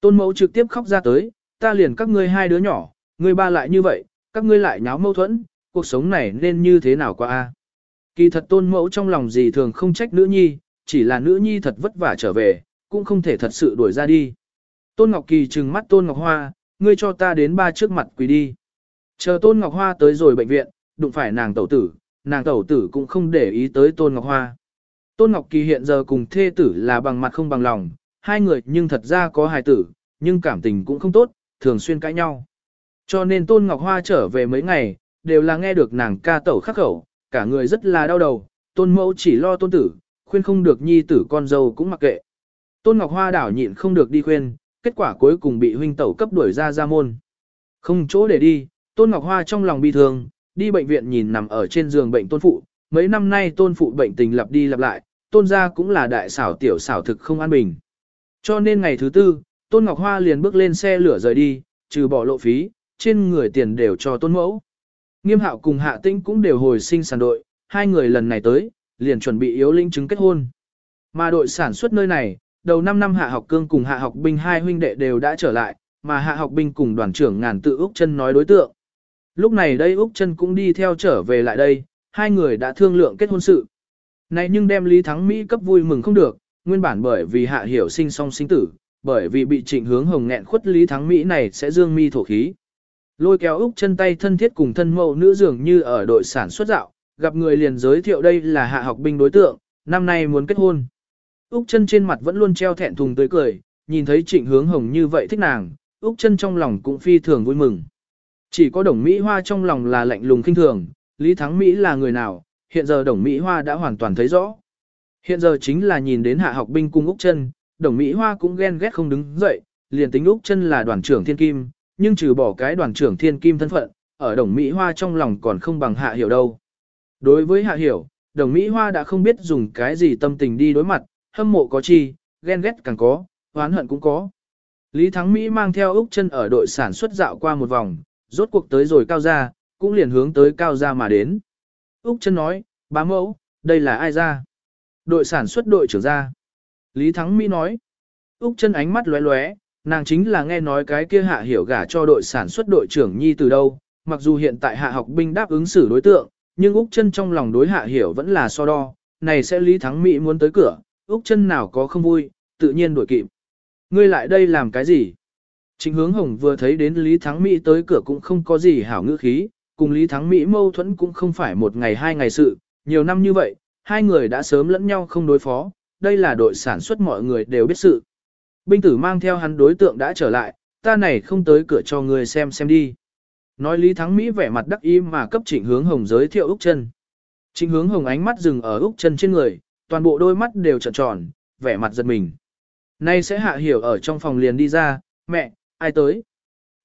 Tôn mẫu trực tiếp khóc ra tới, ta liền các ngươi hai đứa nhỏ, ngươi ba lại như vậy, các ngươi lại nháo mâu thuẫn, cuộc sống này nên như thế nào qua a? Kỳ thật tôn mẫu trong lòng gì thường không trách nữ nhi, chỉ là nữ nhi thật vất vả trở về, cũng không thể thật sự đuổi ra đi. Tôn Ngọc Kỳ trừng mắt Tôn Ngọc Hoa, ngươi cho ta đến ba trước mặt quỳ đi. Chờ Tôn Ngọc Hoa tới rồi bệnh viện, đụng phải nàng tẩu tử, nàng tẩu tử cũng không để ý tới Tôn Ngọc Hoa. Tôn Ngọc Kỳ hiện giờ cùng thê tử là bằng mặt không bằng lòng, hai người nhưng thật ra có hài tử, nhưng cảm tình cũng không tốt, thường xuyên cãi nhau. Cho nên Tôn Ngọc Hoa trở về mấy ngày, đều là nghe được nàng ca tẩu khắc khẩu, cả người rất là đau đầu, Tôn Mẫu chỉ lo Tôn Tử, khuyên không được nhi tử con dâu cũng mặc kệ. Tôn Ngọc Hoa đảo nhịn không được đi khuyên, kết quả cuối cùng bị huynh tẩu cấp đuổi ra ra môn. Không chỗ để đi, Tôn Ngọc Hoa trong lòng bi thương, đi bệnh viện nhìn nằm ở trên giường bệnh Tôn Phụ, mấy năm nay Tôn Phụ bệnh tình lặp đi lặp lại, Tôn gia cũng là đại xảo tiểu xảo thực không an bình. Cho nên ngày thứ tư, Tôn Ngọc Hoa liền bước lên xe lửa rời đi, trừ bỏ lộ phí, trên người tiền đều cho Tôn Mẫu. Nghiêm hạo cùng Hạ Tĩnh cũng đều hồi sinh sản đội, hai người lần này tới, liền chuẩn bị yếu linh chứng kết hôn. Mà đội sản xuất nơi này, đầu năm năm Hạ học cương cùng Hạ học binh hai huynh đệ đều đã trở lại, mà Hạ học binh cùng đoàn trưởng ngàn tự Úc chân nói đối tượng. Lúc này đây Úc chân cũng đi theo trở về lại đây, hai người đã thương lượng kết hôn sự. Này nhưng đem Lý Thắng Mỹ cấp vui mừng không được, nguyên bản bởi vì Hạ hiểu sinh song sinh tử, bởi vì bị trịnh hướng hồng nghẹn khuất Lý Thắng Mỹ này sẽ dương mi thổ khí. Lôi kéo Úc chân tay thân thiết cùng thân mẫu nữ dường như ở đội sản xuất dạo, gặp người liền giới thiệu đây là hạ học binh đối tượng, năm nay muốn kết hôn. Úc chân trên mặt vẫn luôn treo thẹn thùng tươi cười, nhìn thấy trịnh hướng hồng như vậy thích nàng, Úc chân trong lòng cũng phi thường vui mừng. Chỉ có đồng Mỹ Hoa trong lòng là lạnh lùng kinh thường, Lý Thắng Mỹ là người nào, hiện giờ đồng Mỹ Hoa đã hoàn toàn thấy rõ. Hiện giờ chính là nhìn đến hạ học binh cung Úc chân, đồng Mỹ Hoa cũng ghen ghét không đứng dậy, liền tính Úc chân là đoàn trưởng thiên kim, nhưng trừ bỏ cái đoàn trưởng thiên kim thân phận, ở đồng Mỹ Hoa trong lòng còn không bằng hạ hiểu đâu. Đối với hạ hiểu, đồng Mỹ Hoa đã không biết dùng cái gì tâm tình đi đối mặt, hâm mộ có chi, ghen ghét càng có, oán hận cũng có. Lý Thắng Mỹ mang theo Úc chân ở đội sản xuất dạo qua một vòng, rốt cuộc tới rồi cao gia, cũng liền hướng tới cao gia mà đến. Úc chân nói, bá mẫu, đây là ai ra? Đội sản xuất đội trưởng ra. Lý Thắng Mỹ nói, Úc chân ánh mắt lóe lóe, nàng chính là nghe nói cái kia hạ hiểu gả cho đội sản xuất đội trưởng nhi từ đâu, mặc dù hiện tại hạ học binh đáp ứng xử đối tượng, nhưng Úc chân trong lòng đối hạ hiểu vẫn là so đo, này sẽ Lý Thắng Mỹ muốn tới cửa, Úc chân nào có không vui, tự nhiên đuổi kịp. Ngươi lại đây làm cái gì? Trình hướng hồng vừa thấy đến Lý Thắng Mỹ tới cửa cũng không có gì hảo ngữ khí, cùng Lý Thắng Mỹ mâu thuẫn cũng không phải một ngày hai ngày sự, nhiều năm như vậy, hai người đã sớm lẫn nhau không đối phó, đây là đội sản xuất mọi người đều biết sự. Binh tử mang theo hắn đối tượng đã trở lại, ta này không tới cửa cho người xem xem đi. Nói Lý Thắng Mỹ vẻ mặt đắc ý mà cấp trịnh hướng hồng giới thiệu Úc chân. Trịnh hướng hồng ánh mắt dừng ở Úc chân trên người, toàn bộ đôi mắt đều trợn tròn, vẻ mặt giật mình. Nay sẽ hạ hiểu ở trong phòng liền đi ra, mẹ, ai tới?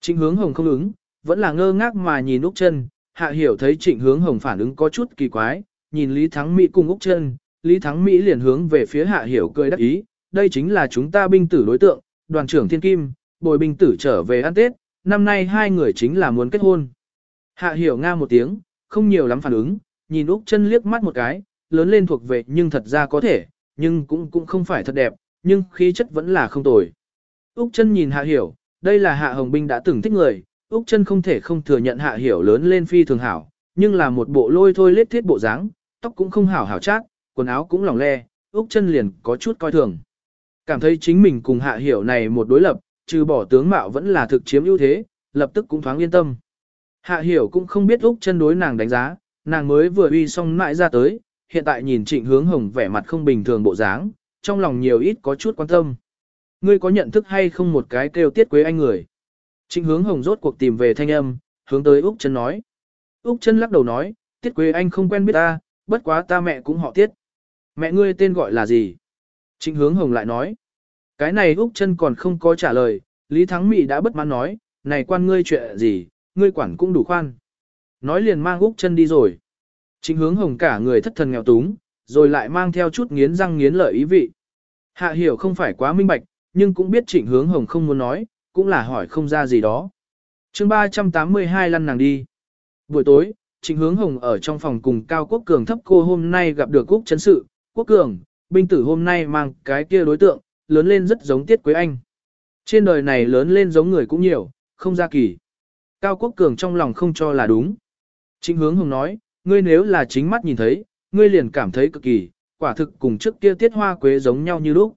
Trịnh hướng hồng không ứng, vẫn là ngơ ngác mà nhìn Úc chân, hạ hiểu thấy trịnh hướng hồng phản ứng có chút kỳ quái, nhìn Lý Thắng Mỹ cùng Úc chân, Lý Thắng Mỹ liền hướng về phía hạ hiểu cười đắc ý, đây chính là chúng ta binh tử đối tượng, đoàn trưởng thiên kim, bồi binh tử trở về ăn Tết, năm nay hai người chính là muốn kết hôn. Hạ hiểu nga một tiếng, không nhiều lắm phản ứng, nhìn Úc chân liếc mắt một cái, lớn lên thuộc về nhưng thật ra có thể, nhưng cũng cũng không phải thật đẹp, nhưng khí chất vẫn là không tồi. Úc chân nhìn hạ hiểu, đây là hạ hồng binh đã từng thích người, Úc chân không thể không thừa nhận hạ hiểu lớn lên phi thường hảo, nhưng là một bộ lôi thôi lết thiết bộ dáng, tóc cũng không hảo hảo chát, quần áo cũng lỏng le, Úc chân liền có chút coi thường. Cảm thấy chính mình cùng hạ hiểu này một đối lập, trừ bỏ tướng mạo vẫn là thực chiếm ưu thế, lập tức cũng thoáng yên tâm. Hạ hiểu cũng không biết Úc chân đối nàng đánh giá, nàng mới vừa uy xong mãi ra tới, hiện tại nhìn trịnh hướng hồng vẻ mặt không bình thường bộ dáng, trong lòng nhiều ít có chút quan tâm. Ngươi có nhận thức hay không một cái kêu tiết quế anh người? Trịnh hướng hồng rốt cuộc tìm về thanh âm, hướng tới Úc chân nói. Úc chân lắc đầu nói, Tiết Quế Anh không quen biết ta, bất quá ta mẹ cũng họ Tiết. Mẹ ngươi tên gọi là gì? Trịnh hướng hồng lại nói. Cái này Úc chân còn không có trả lời, Lý Thắng Mỹ đã bất mãn nói, này quan ngươi chuyện gì, ngươi quản cũng đủ khoan. Nói liền mang Úc chân đi rồi. Trịnh hướng hồng cả người thất thần nghèo túng, rồi lại mang theo chút nghiến răng nghiến lợi ý vị. Hạ hiểu không phải quá minh bạch, nhưng cũng biết trịnh hướng hồng không muốn nói, cũng là hỏi không ra gì đó. chương 382 lăn nàng đi. Buổi tối, trịnh hướng hồng ở trong phòng cùng Cao Quốc Cường thấp cô hôm nay gặp được Quốc chấn sự, Quốc Cường, binh tử hôm nay mang cái kia đối tượng, lớn lên rất giống Tiết Quế Anh. Trên đời này lớn lên giống người cũng nhiều, không ra kỳ. Cao Quốc Cường trong lòng không cho là đúng. Trịnh hướng hồng nói, ngươi nếu là chính mắt nhìn thấy, ngươi liền cảm thấy cực kỳ, quả thực cùng trước kia tiết hoa quế giống nhau như lúc.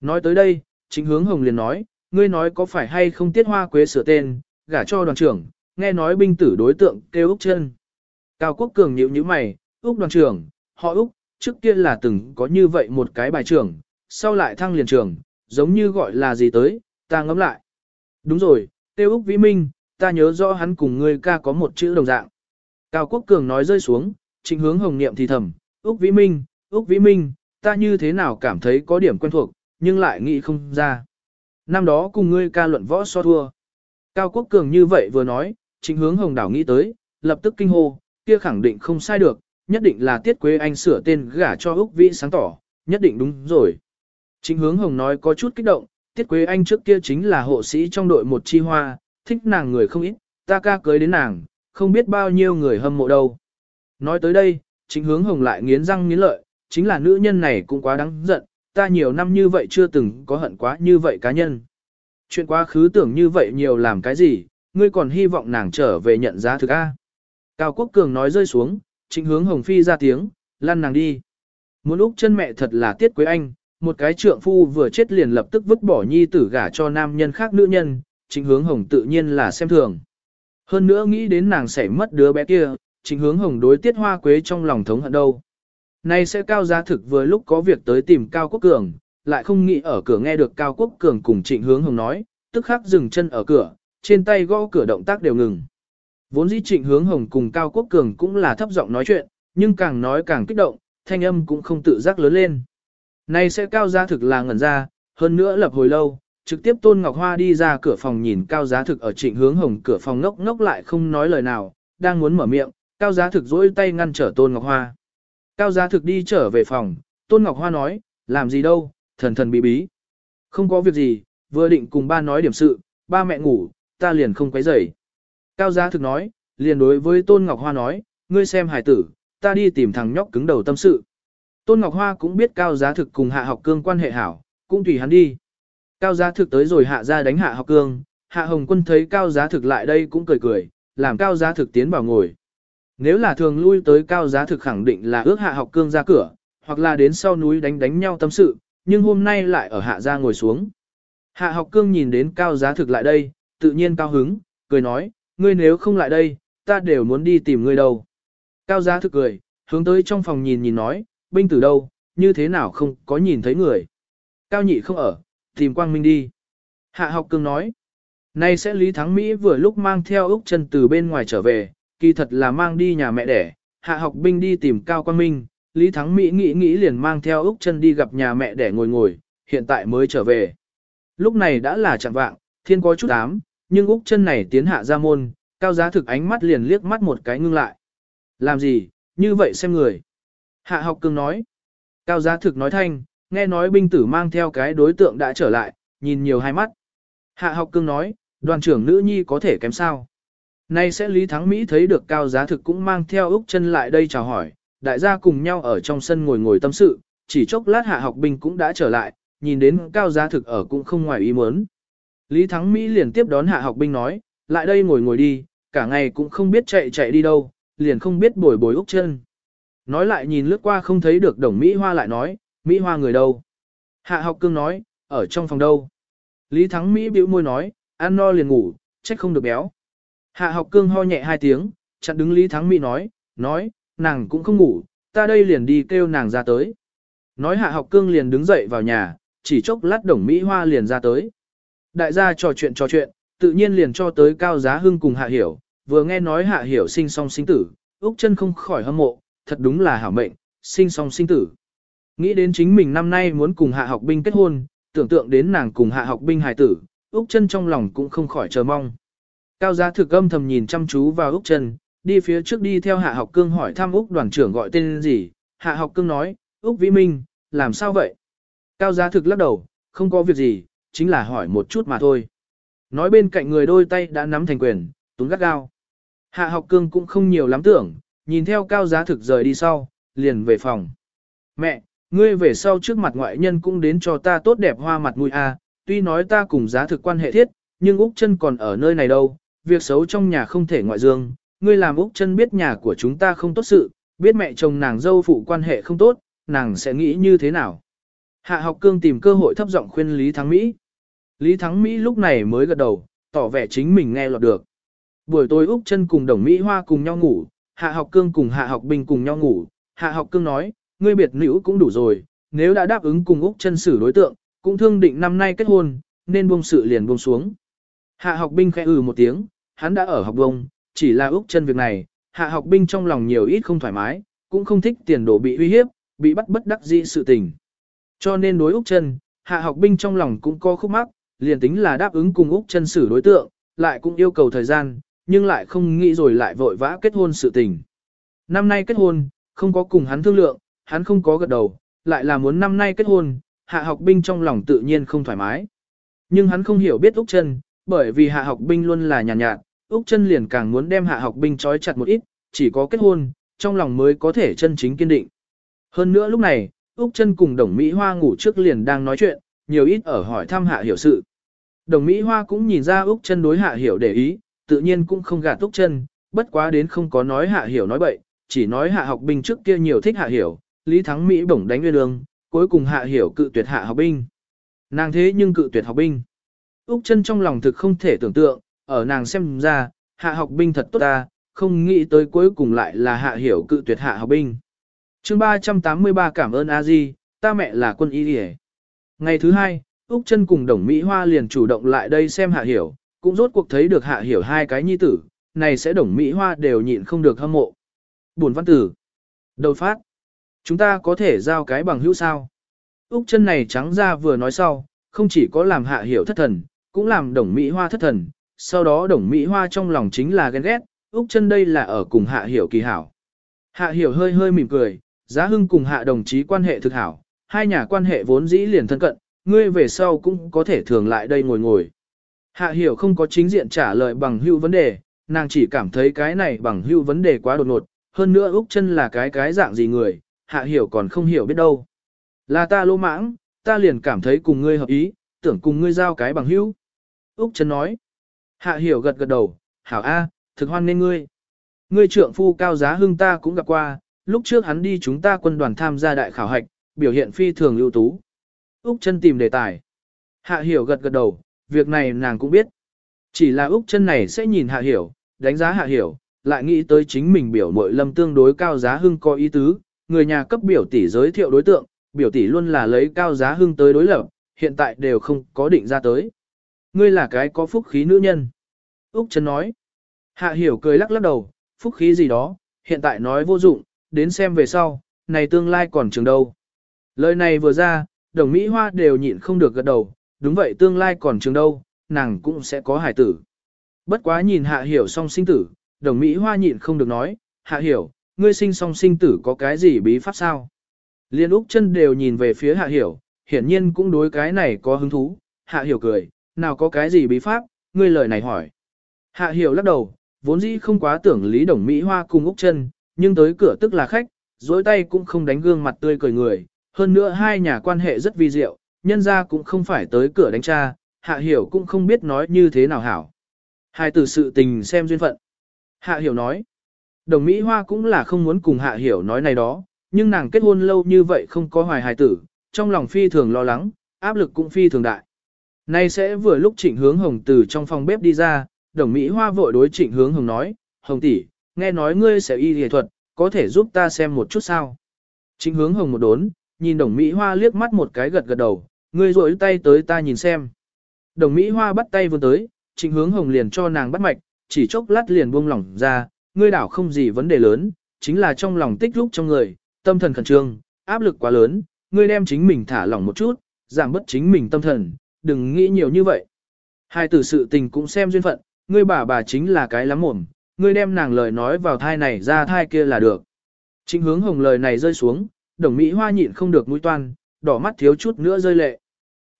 Nói tới đây, chính hướng hồng liền nói, ngươi nói có phải hay không tiết hoa quế sửa tên, gả cho đoàn trưởng, nghe nói binh tử đối tượng kêu Úc chân. Cao Quốc Cường nhíu nhíu mày, Úc đoàn trưởng, họ Úc, trước kia là từng có như vậy một cái bài trưởng, sau lại thăng liền trưởng, giống như gọi là gì tới, ta ngẫm lại. Đúng rồi, tiêu Úc Vĩ Minh, ta nhớ rõ hắn cùng ngươi ca có một chữ đồng dạng. Cao Quốc Cường nói rơi xuống, trịnh hướng hồng niệm thì thầm, Úc Vĩ Minh, Úc Vĩ Minh, ta như thế nào cảm thấy có điểm quen thuộc, nhưng lại nghĩ không ra. Năm đó cùng ngươi ca luận võ so thua. Cao Quốc Cường như vậy vừa nói, trịnh hướng hồng đảo nghĩ tới, lập tức kinh hô, kia khẳng định không sai được, nhất định là Tiết Quế Anh sửa tên gả cho Úc Vĩ sáng tỏ, nhất định đúng rồi. Trịnh hướng hồng nói có chút kích động, Tiết Quế Anh trước kia chính là hộ sĩ trong đội một chi hoa, thích nàng người không ít, ta ca cưới đến nàng, không biết bao nhiêu người hâm mộ đâu. Nói tới đây, chính hướng hồng lại nghiến răng nghiến lợi, chính là nữ nhân này cũng quá đáng giận, ta nhiều năm như vậy chưa từng có hận quá như vậy cá nhân. Chuyện quá khứ tưởng như vậy nhiều làm cái gì, ngươi còn hy vọng nàng trở về nhận giá thực A. Cao Quốc Cường nói rơi xuống, chính hướng hồng phi ra tiếng, lăn nàng đi. Muốn lúc chân mẹ thật là tiết quế anh, một cái trượng phu vừa chết liền lập tức vứt bỏ nhi tử gả cho nam nhân khác nữ nhân, chính hướng hồng tự nhiên là xem thường. Hơn nữa nghĩ đến nàng sẽ mất đứa bé kia, chính hướng hồng đối tiết hoa quế trong lòng thống hận đâu. Nay sẽ cao giá thực vừa lúc có việc tới tìm Cao Quốc Cường, lại không nghĩ ở cửa nghe được Cao Quốc Cường cùng trịnh hướng hồng nói, tức khắc dừng chân ở cửa, trên tay gõ cửa động tác đều ngừng. Vốn dĩ trịnh hướng hồng cùng Cao Quốc Cường cũng là thấp giọng nói chuyện, nhưng càng nói càng kích động, thanh âm cũng không tự giác lớn lên. Nay sẽ cao giá thực là ngẩn ra, hơn nữa lập hồi lâu, trực tiếp Tôn Ngọc Hoa đi ra cửa phòng nhìn cao giá thực ở trịnh hướng hồng cửa phòng ngốc ngốc lại không nói lời nào, đang muốn mở miệng, cao giá thực dỗi tay ngăn trở Tôn Ngọc Hoa. Cao giá thực đi trở về phòng, Tôn Ngọc Hoa nói, làm gì đâu, thần thần bí bí. Không có việc gì, vừa định cùng ba nói điểm sự, ba mẹ ngủ, ta liền không quấy rầy. Cao giá thực nói, liền đối với Tôn Ngọc Hoa nói, ngươi xem hải tử, ta đi tìm thằng nhóc cứng đầu tâm sự. Tôn Ngọc Hoa cũng biết Cao giá thực cùng hạ học cương quan hệ hảo, cũng tùy hắn đi. Cao giá thực tới rồi hạ ra đánh hạ học cương, hạ hồng quân thấy cao giá thực lại đây cũng cười cười, làm cao giá thực tiến vào ngồi. Nếu là thường lui tới cao giá thực khẳng định là ước hạ học cương ra cửa, hoặc là đến sau núi đánh đánh nhau tâm sự, nhưng hôm nay lại ở hạ ra ngồi xuống. Hạ học cương nhìn đến cao giá thực lại đây, tự nhiên cao hứng, cười nói, ngươi nếu không lại đây, ta đều muốn đi tìm ngươi đâu. Cao giá thực cười, hướng tới trong phòng nhìn nhìn nói, binh tử đâu, như thế nào không có nhìn thấy người. Cao nhị không ở, tìm quang minh đi. Hạ học cương nói, nay sẽ Lý Thắng Mỹ vừa lúc mang theo Úc chân từ bên ngoài trở về, kỳ thật là mang đi nhà mẹ đẻ, hạ học binh đi tìm Cao Quang Minh, Lý Thắng Mỹ nghĩ nghĩ liền mang theo Úc chân đi gặp nhà mẹ đẻ ngồi ngồi, hiện tại mới trở về. Lúc này đã là chẳng vạng, thiên có chút ám, nhưng Úc chân này tiến hạ ra môn, Cao giá thực ánh mắt liền liếc mắt một cái ngưng lại. Làm gì, như vậy xem người. Hạ học cương nói. Cao giá thực nói thanh, nghe nói binh tử mang theo cái đối tượng đã trở lại, nhìn nhiều hai mắt. Hạ học cương nói, đoàn trưởng nữ nhi có thể kém sao. Nay sẽ Lý Thắng Mỹ thấy được cao giá thực cũng mang theo Úc chân lại đây chào hỏi, đại gia cùng nhau ở trong sân ngồi ngồi tâm sự, chỉ chốc lát hạ học binh cũng đã trở lại, nhìn đến cao giá thực ở cũng không ngoài ý muốn. Lý Thắng Mỹ liền tiếp đón hạ học binh nói, lại đây ngồi ngồi đi, cả ngày cũng không biết chạy chạy đi đâu, liền không biết bồi bồi Úc chân. Nói lại nhìn lướt qua không thấy được đồng Mỹ Hoa lại nói, Mỹ Hoa người đâu? Hạ học cương nói, ở trong phòng đâu? Lý Thắng Mỹ bĩu môi nói, ăn no liền ngủ, trách không được béo. Hạ học cương ho nhẹ hai tiếng, chặn đứng Lý Thắng Mỹ nói, nói, nàng cũng không ngủ, ta đây liền đi kêu nàng ra tới. Nói hạ học cương liền đứng dậy vào nhà, chỉ chốc lát đồng Mỹ Hoa liền ra tới. Đại gia trò chuyện trò chuyện, tự nhiên liền cho tới cao giá hưng cùng hạ hiểu, vừa nghe nói hạ hiểu sinh song sinh tử, Úc chân không khỏi hâm mộ, thật đúng là hảo mệnh, sinh song sinh tử. Nghĩ đến chính mình năm nay muốn cùng hạ học binh kết hôn, tưởng tượng đến nàng cùng hạ học binh hài tử, Úc chân trong lòng cũng không khỏi chờ mong. Cao giá thực âm thầm nhìn chăm chú vào Úc chân, đi phía trước đi theo hạ học cương hỏi thăm Úc đoàn trưởng gọi tên gì, hạ học cương nói, Úc Vĩ Minh, làm sao vậy? Cao giá thực lắc đầu, không có việc gì, chính là hỏi một chút mà thôi. Nói bên cạnh người đôi tay đã nắm thành quyền, túng gắt gao. Hạ học cương cũng không nhiều lắm tưởng, nhìn theo cao giá thực rời đi sau, liền về phòng. Mẹ, ngươi về sau trước mặt ngoại nhân cũng đến cho ta tốt đẹp hoa mặt mũi a. tuy nói ta cùng giá thực quan hệ thiết, nhưng Úc chân còn ở nơi này đâu, việc xấu trong nhà không thể ngoại dương, ngươi làm Úc chân biết nhà của chúng ta không tốt sự, biết mẹ chồng nàng dâu phụ quan hệ không tốt, nàng sẽ nghĩ như thế nào. Hạ học cương tìm cơ hội thấp giọng khuyên Lý Thắng Mỹ. Lý Thắng Mỹ lúc này mới gật đầu, tỏ vẻ chính mình nghe lọt được. Buổi tối Úc chân cùng đồng Mỹ Hoa cùng nhau ngủ, Hạ học cương cùng Hạ học bình cùng nhau ngủ, Hạ học cương nói, ngươi biệt nữ cũng đủ rồi, nếu đã đáp ứng cùng Úc chân xử đối tượng, cũng thương định năm nay kết hôn, nên buông sự liền buông xuống. Hạ học binh khẽ ừ một tiếng, hắn đã ở học bông, chỉ là Úc chân việc này, hạ học binh trong lòng nhiều ít không thoải mái, cũng không thích tiền đồ bị uy hiếp, bị bắt bất đắc dĩ sự tình. Cho nên đối Úc chân, hạ học binh trong lòng cũng có khúc mắc, liền tính là đáp ứng cùng Úc chân xử đối tượng, lại cũng yêu cầu thời gian, nhưng lại không nghĩ rồi lại vội vã kết hôn sự tình. Năm nay kết hôn, không có cùng hắn thương lượng, hắn không có gật đầu, lại là muốn năm nay kết hôn, hạ học binh trong lòng tự nhiên không thoải mái. Nhưng hắn không hiểu biết Úc chân, bởi vì hạ học binh luôn là nhàn nhạt, nhạt, Úc chân liền càng muốn đem hạ học binh trói chặt một ít, chỉ có kết hôn, trong lòng mới có thể chân chính kiên định. Hơn nữa lúc này, Úc chân cùng đồng Mỹ Hoa ngủ trước liền đang nói chuyện, nhiều ít ở hỏi thăm hạ hiểu sự. Đồng Mỹ Hoa cũng nhìn ra Úc chân đối hạ hiểu để ý, tự nhiên cũng không gạt Úc chân, bất quá đến không có nói hạ hiểu nói bậy, chỉ nói hạ học binh trước kia nhiều thích hạ hiểu, Lý Thắng Mỹ bổng đánh nguyên đường, cuối cùng hạ hiểu cự tuyệt hạ học binh. Nàng thế nhưng cự tuyệt học binh. Úc chân trong lòng thực không thể tưởng tượng, ở nàng xem ra, hạ học binh thật tốt ta, không nghĩ tới cuối cùng lại là hạ hiểu cự tuyệt hạ học binh. chương 383 cảm ơn a di ta mẹ là quân y hề. Ngày thứ hai, Úc chân cùng đồng Mỹ Hoa liền chủ động lại đây xem hạ hiểu, cũng rốt cuộc thấy được hạ hiểu hai cái nhi tử, này sẽ đồng Mỹ Hoa đều nhịn không được hâm mộ. Buồn văn tử. Đầu phát. Chúng ta có thể giao cái bằng hữu sao. Úc chân này trắng ra vừa nói sau, không chỉ có làm hạ hiểu thất thần, cũng làm đồng Mỹ Hoa thất thần, sau đó đồng Mỹ Hoa trong lòng chính là ghen ghét, Úc chân đây là ở cùng hạ hiểu kỳ hảo. Hạ hiểu hơi hơi mỉm cười, giá hưng cùng hạ đồng chí quan hệ thực hảo, hai nhà quan hệ vốn dĩ liền thân cận, ngươi về sau cũng có thể thường lại đây ngồi ngồi. Hạ hiểu không có chính diện trả lời bằng hưu vấn đề, nàng chỉ cảm thấy cái này bằng hưu vấn đề quá đột ngột, hơn nữa Úc chân là cái cái dạng gì người, hạ hiểu còn không hiểu biết đâu. Là ta lô mãng, ta liền cảm thấy cùng ngươi hợp ý, tưởng cùng ngươi giao cái bằng hữu. Úc chân nói. Hạ hiểu gật gật đầu, hảo A, thực hoan nên ngươi. Ngươi trượng phu cao giá hưng ta cũng gặp qua, lúc trước hắn đi chúng ta quân đoàn tham gia đại khảo hạch, biểu hiện phi thường ưu tú. Úc chân tìm đề tài. Hạ hiểu gật gật đầu, việc này nàng cũng biết. Chỉ là Úc chân này sẽ nhìn hạ hiểu, đánh giá hạ hiểu, lại nghĩ tới chính mình biểu mội lâm tương đối cao giá hưng có ý tứ, người nhà cấp biểu tỷ giới thiệu đối tượng, biểu tỷ luôn là lấy cao giá hưng tới đối lập, hiện tại đều không có định ra tới. Ngươi là cái có phúc khí nữ nhân. Úc Trấn nói. Hạ hiểu cười lắc lắc đầu, phúc khí gì đó, hiện tại nói vô dụng, đến xem về sau, này tương lai còn trường đâu. Lời này vừa ra, đồng Mỹ Hoa đều nhịn không được gật đầu, đúng vậy tương lai còn trường đâu, nàng cũng sẽ có hải tử. Bất quá nhìn hạ hiểu song sinh tử, đồng Mỹ Hoa nhịn không được nói, hạ hiểu, ngươi sinh song sinh tử có cái gì bí pháp sao? Liên Úc chân đều nhìn về phía hạ hiểu, hiển nhiên cũng đối cái này có hứng thú, hạ hiểu cười, nào có cái gì bí pháp, ngươi lời này hỏi. Hạ hiểu lắc đầu, vốn dĩ không quá tưởng Lý Đồng Mỹ Hoa cùng Úc chân, nhưng tới cửa tức là khách, dối tay cũng không đánh gương mặt tươi cười người, hơn nữa hai nhà quan hệ rất vi diệu, nhân ra cũng không phải tới cửa đánh cha, hạ hiểu cũng không biết nói như thế nào hảo. Hai từ sự tình xem duyên phận. Hạ hiểu nói, đồng Mỹ Hoa cũng là không muốn cùng hạ hiểu nói này đó, nhưng nàng kết hôn lâu như vậy không có hoài hài tử, trong lòng phi thường lo lắng, áp lực cũng phi thường đại. Nay sẽ vừa lúc trịnh hướng hồng từ trong phòng bếp đi ra, đồng Mỹ Hoa vội đối trịnh hướng hồng nói, hồng tỷ, nghe nói ngươi sẽ y y thuật, có thể giúp ta xem một chút sao. Trịnh hướng hồng một đốn, nhìn đồng Mỹ Hoa liếc mắt một cái gật gật đầu, ngươi rội tay tới ta nhìn xem. Đồng Mỹ Hoa bắt tay vươn tới, trịnh hướng hồng liền cho nàng bắt mạch, chỉ chốc lát liền buông lỏng ra, ngươi đảo không gì vấn đề lớn, chính là trong lòng tích lúc trong người, tâm thần khẩn trương, áp lực quá lớn, ngươi đem chính mình thả lỏng một chút, giảm bớt chính mình tâm thần, đừng nghĩ nhiều như vậy. Hai tử sự tình cũng xem duyên phận, ngươi bà bà chính là cái lắm mồm, ngươi đem nàng lời nói vào thai này ra thai kia là được. Chính hướng hồng lời này rơi xuống, đồng Mỹ Hoa nhịn không được mũi toan, đỏ mắt thiếu chút nữa rơi lệ.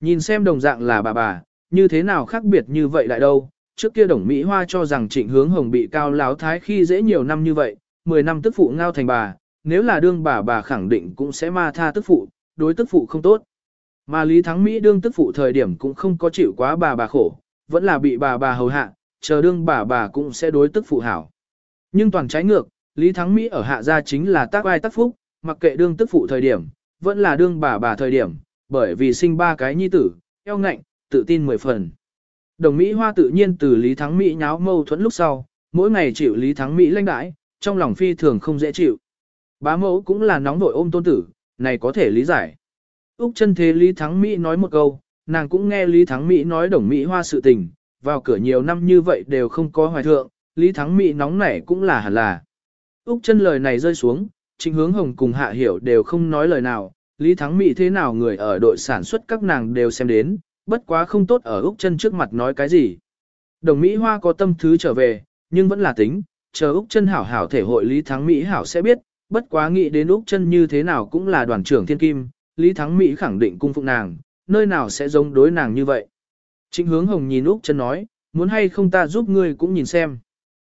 Nhìn xem đồng dạng là bà bà, như thế nào khác biệt như vậy lại đâu, trước kia đồng Mỹ Hoa cho rằng trịnh hướng hồng bị cao láo thái khi dễ nhiều năm như vậy, 10 năm tức phụ ngao thành bà, nếu là đương bà bà khẳng định cũng sẽ ma tha tức phụ, đối tức phụ không tốt. Mà Lý Thắng Mỹ đương tức phụ thời điểm cũng không có chịu quá bà bà khổ, vẫn là bị bà bà hầu hạ, chờ đương bà bà cũng sẽ đối tức phụ hảo. Nhưng toàn trái ngược, Lý Thắng Mỹ ở hạ gia chính là tác ai tác phúc, mặc kệ đương tức phụ thời điểm, vẫn là đương bà bà thời điểm, bởi vì sinh ba cái nhi tử, eo ngạnh, tự tin mười phần. Đồng Mỹ Hoa tự nhiên từ Lý Thắng Mỹ nháo mâu thuẫn lúc sau, mỗi ngày chịu Lý Thắng Mỹ lãnh đãi, trong lòng phi thường không dễ chịu. Bá mẫu cũng là nóng vội ôm tôn tử, này có thể lý giải. Úc chân thế Lý Thắng Mỹ nói một câu, nàng cũng nghe Lý Thắng Mỹ nói đồng Mỹ Hoa sự tình, vào cửa nhiều năm như vậy đều không có hoài thượng, Lý Thắng Mỹ nóng nảy cũng là hẳn là. Úc chân lời này rơi xuống, Trịnh Hướng Hồng cùng Hạ Hiểu đều không nói lời nào, Lý Thắng Mỹ thế nào người ở đội sản xuất các nàng đều xem đến, bất quá không tốt ở Úc chân trước mặt nói cái gì. Đồng Mỹ Hoa có tâm thứ trở về, nhưng vẫn là tính, chờ Úc chân hảo hảo thể hội Lý Thắng Mỹ hảo sẽ biết, bất quá nghĩ đến Úc chân như thế nào cũng là đoàn trưởng thiên kim, Lý Thắng Mỹ khẳng định cung phụng nàng, nơi nào sẽ giống đối nàng như vậy. Trịnh hướng hồng nhìn Úc chân nói, muốn hay không ta giúp ngươi cũng nhìn xem.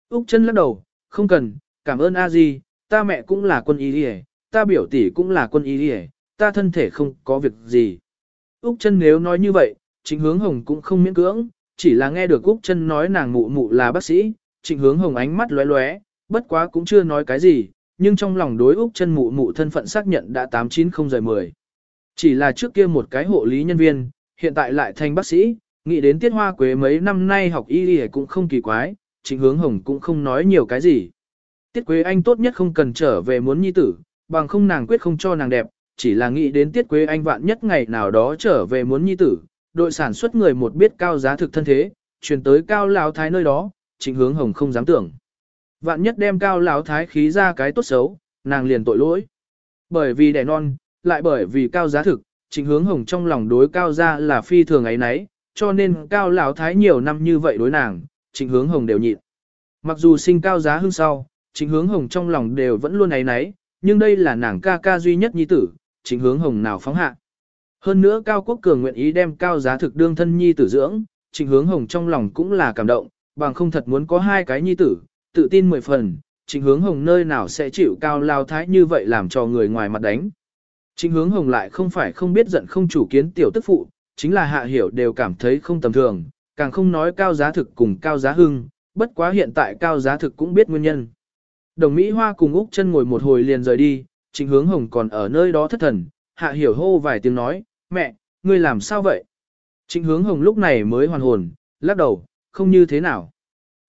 Úc chân lắc đầu, không cần, cảm ơn a di, ta mẹ cũng là quân y đi ta biểu tỷ cũng là quân y đi ta thân thể không có việc gì. Úc chân nếu nói như vậy, trịnh hướng hồng cũng không miễn cưỡng, chỉ là nghe được Úc chân nói nàng mụ mụ là bác sĩ, trịnh hướng hồng ánh mắt lóe lóe, bất quá cũng chưa nói cái gì, nhưng trong lòng đối Úc chân mụ mụ thân phận xác nhận đã 890-10. Chỉ là trước kia một cái hộ lý nhân viên, hiện tại lại thành bác sĩ, nghĩ đến tiết hoa quế mấy năm nay học y y cũng không kỳ quái, trịnh hướng hồng cũng không nói nhiều cái gì. Tiết Quế Anh tốt nhất không cần trở về muốn nhi tử, bằng không nàng quyết không cho nàng đẹp, chỉ là nghĩ đến Tiết Quế Anh vạn nhất ngày nào đó trở về muốn nhi tử, đội sản xuất người một biết cao giá thực thân thế, truyền tới cao lão thái nơi đó, trịnh hướng hồng không dám tưởng. Vạn nhất đem cao lão thái khí ra cái tốt xấu, nàng liền tội lỗi. Bởi vì đẻ non, lại bởi vì cao giá thực, trịnh hướng hồng trong lòng đối cao gia là phi thường ấy nấy, cho nên cao lão thái nhiều năm như vậy đối nàng, trịnh hướng hồng đều nhịn. Mặc dù sinh cao giá hưng sau, trịnh hướng hồng trong lòng đều vẫn luôn ấy nấy, nhưng đây là nàng ca ca duy nhất nhi tử, trịnh hướng hồng nào phóng hạ. Hơn nữa Cao Quốc Cường nguyện ý đem cao giá thực đương thân nhi tử dưỡng, trịnh hướng hồng trong lòng cũng là cảm động, bằng không thật muốn có hai cái nhi tử, tự tin mười phần, trịnh hướng hồng nơi nào sẽ chịu cao lao thái như vậy làm cho người ngoài mặt đánh. Trịnh hướng hồng lại không phải không biết giận không chủ kiến tiểu tức phụ, chính là hạ hiểu đều cảm thấy không tầm thường, càng không nói cao giá thực cùng cao giá hưng, bất quá hiện tại cao giá thực cũng biết nguyên nhân. Đồng Mỹ Hoa cùng Úc chân ngồi một hồi liền rời đi, trịnh hướng hồng còn ở nơi đó thất thần, hạ hiểu hô vài tiếng nói, mẹ, ngươi làm sao vậy? Trịnh hướng hồng lúc này mới hoàn hồn, lắc đầu, không như thế nào.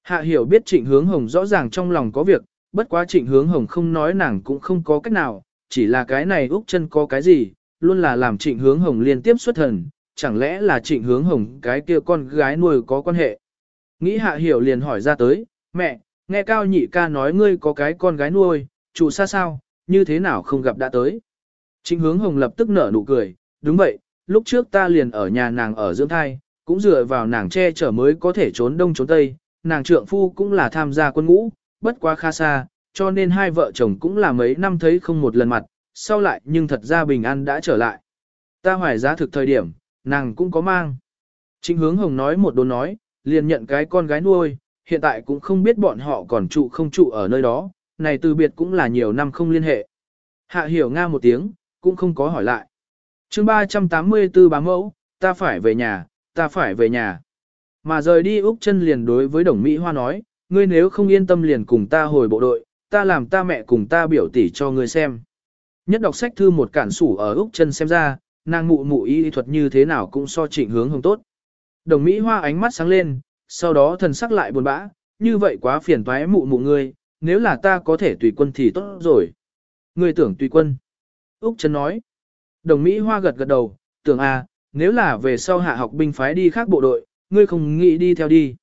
Hạ hiểu biết trịnh hướng hồng rõ ràng trong lòng có việc, bất quá trịnh hướng hồng không nói nàng cũng không có cách nào, chỉ là cái này Úc chân có cái gì, luôn là làm trịnh hướng hồng liên tiếp xuất thần, chẳng lẽ là trịnh hướng hồng cái kia con gái nuôi có quan hệ. Nghĩ hạ hiểu liền hỏi ra tới, mẹ, nghe cao nhị ca nói ngươi có cái con gái nuôi, chủ xa sao, như thế nào không gặp đã tới. Trịnh hướng hồng lập tức nở nụ cười, đúng vậy, lúc trước ta liền ở nhà nàng ở dưỡng thai, cũng dựa vào nàng che chở mới có thể trốn đông trốn tây, nàng trượng phu cũng là tham gia quân ngũ, bất quá khá xa, cho nên hai vợ chồng cũng là mấy năm thấy không một lần mặt, sau lại nhưng thật ra bình an đã trở lại. Ta hoài giá thực thời điểm, nàng cũng có mang. Trịnh hướng hồng nói một đồn nói, liền nhận cái con gái nuôi, hiện tại cũng không biết bọn họ còn trụ không trụ ở nơi đó, này từ biệt cũng là nhiều năm không liên hệ. Hạ hiểu nga một tiếng, cũng không có hỏi lại chương 384 bá mẫu, ta phải về nhà, ta phải về nhà. Mà rời đi Úc chân liền đối với đồng Mỹ Hoa nói, ngươi nếu không yên tâm liền cùng ta hồi bộ đội, ta làm ta mẹ cùng ta biểu tỷ cho ngươi xem. Nhất đọc sách thư một cản sủ ở Úc chân xem ra, nàng mụ mụ y thuật như thế nào cũng so trịnh hướng hồng tốt. Đồng Mỹ Hoa ánh mắt sáng lên, sau đó thần sắc lại buồn bã, như vậy quá phiền toái mụ mụ ngươi, nếu là ta có thể tùy quân thì tốt rồi. Ngươi tưởng tùy quân. Úc Trấn nói. Đồng Mỹ Hoa gật gật đầu, tưởng à, nếu là về sau hạ học binh phái đi khác bộ đội, ngươi không nghĩ đi theo đi.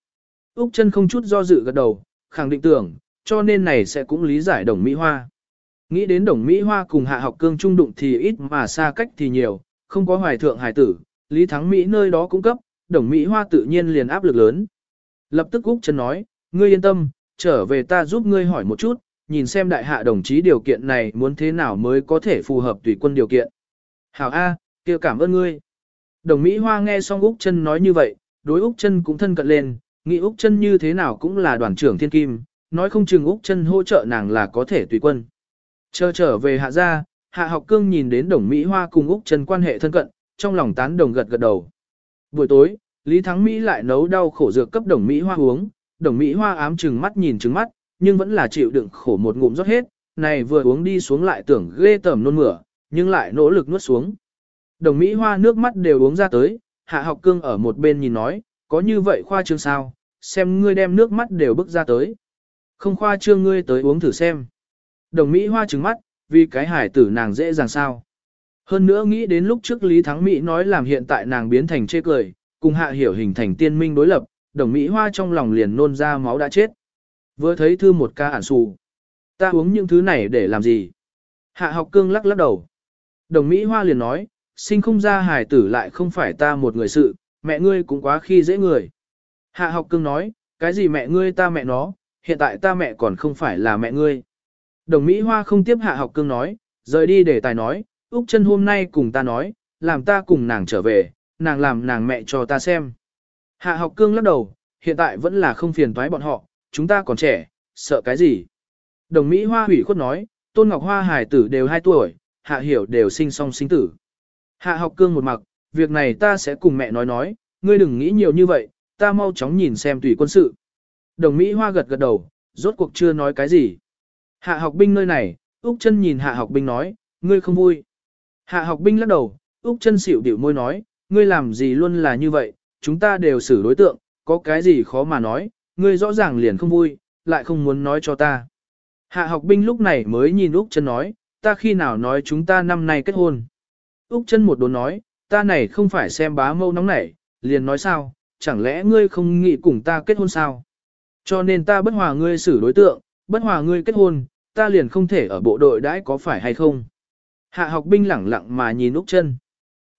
Úc chân không chút do dự gật đầu, khẳng định tưởng, cho nên này sẽ cũng lý giải đồng Mỹ Hoa. Nghĩ đến đồng Mỹ Hoa cùng hạ học cương trung đụng thì ít mà xa cách thì nhiều, không có hoài thượng hải tử, Lý Thắng Mỹ nơi đó cung cấp, đồng Mỹ Hoa tự nhiên liền áp lực lớn. Lập tức Úc chân nói, ngươi yên tâm, trở về ta giúp ngươi hỏi một chút, nhìn xem đại hạ đồng chí điều kiện này muốn thế nào mới có thể phù hợp tùy quân điều kiện. Hảo A, kia cảm ơn ngươi. Đồng Mỹ Hoa nghe xong Úc Trân nói như vậy, đối Úc Trân cũng thân cận lên, nghĩ Úc Trân như thế nào cũng là đoàn trưởng thiên kim, nói không chừng Úc Trân hỗ trợ nàng là có thể tùy quân. Chờ trở về hạ gia, hạ học cương nhìn đến đồng Mỹ Hoa cùng Úc Trân quan hệ thân cận, trong lòng tán đồng gật gật đầu. Buổi tối, Lý Thắng Mỹ lại nấu đau khổ dược cấp đồng Mỹ Hoa uống, đồng Mỹ Hoa ám chừng mắt nhìn trừng mắt, nhưng vẫn là chịu đựng khổ một ngụm rót hết, này vừa uống đi xuống lại tưởng ghê tởm nôn mửa, nhưng lại nỗ lực nuốt xuống. Đồng Mỹ Hoa nước mắt đều uống ra tới, hạ học cương ở một bên nhìn nói, có như vậy khoa trương sao, xem ngươi đem nước mắt đều bức ra tới. Không khoa trương ngươi tới uống thử xem. Đồng Mỹ Hoa trừng mắt, vì cái hải tử nàng dễ dàng sao. Hơn nữa nghĩ đến lúc trước Lý Thắng Mỹ nói làm hiện tại nàng biến thành chê cười, cùng hạ hiểu hình thành tiên minh đối lập, đồng Mỹ Hoa trong lòng liền nôn ra máu đã chết. Vừa thấy thư một ca ản xù. Ta uống những thứ này để làm gì? Hạ học cương lắc lắc đầu. Đồng Mỹ Hoa liền nói, sinh không ra hài tử lại không phải ta một người sự, mẹ ngươi cũng quá khi dễ người. Hạ học cương nói, cái gì mẹ ngươi ta mẹ nó, hiện tại ta mẹ còn không phải là mẹ ngươi. Đồng Mỹ Hoa không tiếp hạ học cương nói, rời đi để tài nói, Úc chân hôm nay cùng ta nói, làm ta cùng nàng trở về, nàng làm nàng mẹ cho ta xem. Hạ học cương lắc đầu, hiện tại vẫn là không phiền toái bọn họ, chúng ta còn trẻ, sợ cái gì. Đồng Mỹ Hoa hủy khuất nói, Tôn Ngọc Hoa hải tử đều 2 tuổi, Hạ Hiểu đều sinh song sinh tử. Hạ học cương một mặc, việc này ta sẽ cùng mẹ nói nói, ngươi đừng nghĩ nhiều như vậy, ta mau chóng nhìn xem tùy quân sự. Đồng Mỹ Hoa gật gật đầu, rốt cuộc chưa nói cái gì. Hạ học binh nơi này, Úc chân nhìn hạ học binh nói, ngươi không vui. Hạ học binh lắc đầu, Úc chân xỉu điệu môi nói, ngươi làm gì luôn là như vậy, chúng ta đều xử đối tượng, có cái gì khó mà nói, ngươi rõ ràng liền không vui, lại không muốn nói cho ta. Hạ học binh lúc này mới nhìn Úc chân nói, ta khi nào nói chúng ta năm nay kết hôn. Úc chân một đồn nói, ta này không phải xem bá mâu nóng nảy, liền nói sao, chẳng lẽ ngươi không nghĩ cùng ta kết hôn sao? Cho nên ta bất hòa ngươi xử đối tượng, bất hòa ngươi kết hôn, ta liền không thể ở bộ đội đãi có phải hay không? Hạ học binh lẳng lặng mà nhìn Úc chân.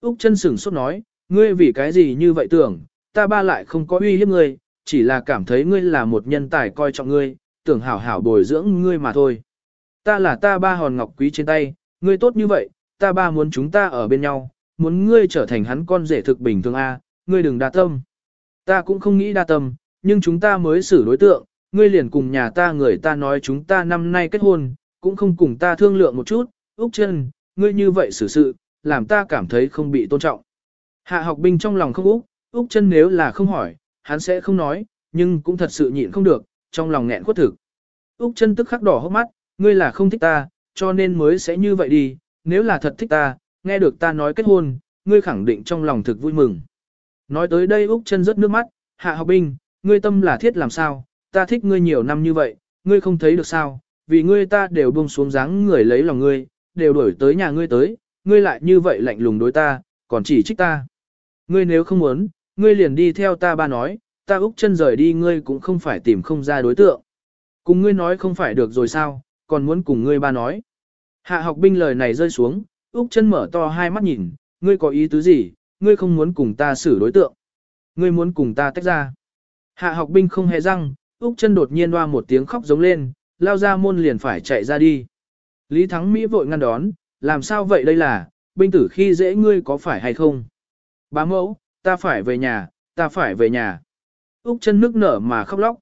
Úc chân sửng sốt nói, ngươi vì cái gì như vậy tưởng, ta ba lại không có uy hiếp ngươi, chỉ là cảm thấy ngươi là một nhân tài coi trọng ngươi, tưởng hảo hảo bồi dưỡng ngươi mà thôi. Ta là ta ba hòn ngọc quý trên tay, ngươi tốt như vậy, ta ba muốn chúng ta ở bên nhau, muốn ngươi trở thành hắn con rể thực bình thường A, ngươi đừng đa tâm. Ta cũng không nghĩ đa tâm, nhưng chúng ta mới xử đối tượng, ngươi liền cùng nhà ta người ta nói chúng ta năm nay kết hôn, cũng không cùng ta thương lượng một chút, Úc chân, ngươi như vậy xử sự, làm ta cảm thấy không bị tôn trọng. Hạ học binh trong lòng không Úc, Úc chân nếu là không hỏi, hắn sẽ không nói, nhưng cũng thật sự nhịn không được, trong lòng nghẹn khuất thực. Úc chân tức khắc đỏ hốc mắt, ngươi là không thích ta, cho nên mới sẽ như vậy đi, nếu là thật thích ta, nghe được ta nói kết hôn, ngươi khẳng định trong lòng thực vui mừng. Nói tới đây Úc chân rớt nước mắt, hạ học binh, ngươi tâm là thiết làm sao, ta thích ngươi nhiều năm như vậy, ngươi không thấy được sao, vì ngươi ta đều buông xuống dáng người lấy lòng ngươi, đều đuổi tới nhà ngươi tới, ngươi lại như vậy lạnh lùng đối ta, còn chỉ trích ta. Ngươi nếu không muốn, ngươi liền đi theo ta ba nói, ta Úc chân rời đi ngươi cũng không phải tìm không ra đối tượng. Cùng ngươi nói không phải được rồi sao, còn muốn cùng ngươi ba nói. Hạ học binh lời này rơi xuống, Úc chân mở to hai mắt nhìn, ngươi có ý tứ gì, ngươi không muốn cùng ta xử đối tượng. Ngươi muốn cùng ta tách ra. Hạ học binh không hề răng, Úc chân đột nhiên hoa một tiếng khóc giống lên, lao ra môn liền phải chạy ra đi. Lý Thắng Mỹ vội ngăn đón, làm sao vậy đây là, binh tử khi dễ ngươi có phải hay không? Bá mẫu, ta phải về nhà, ta phải về nhà. Úc chân nước nở mà khóc lóc.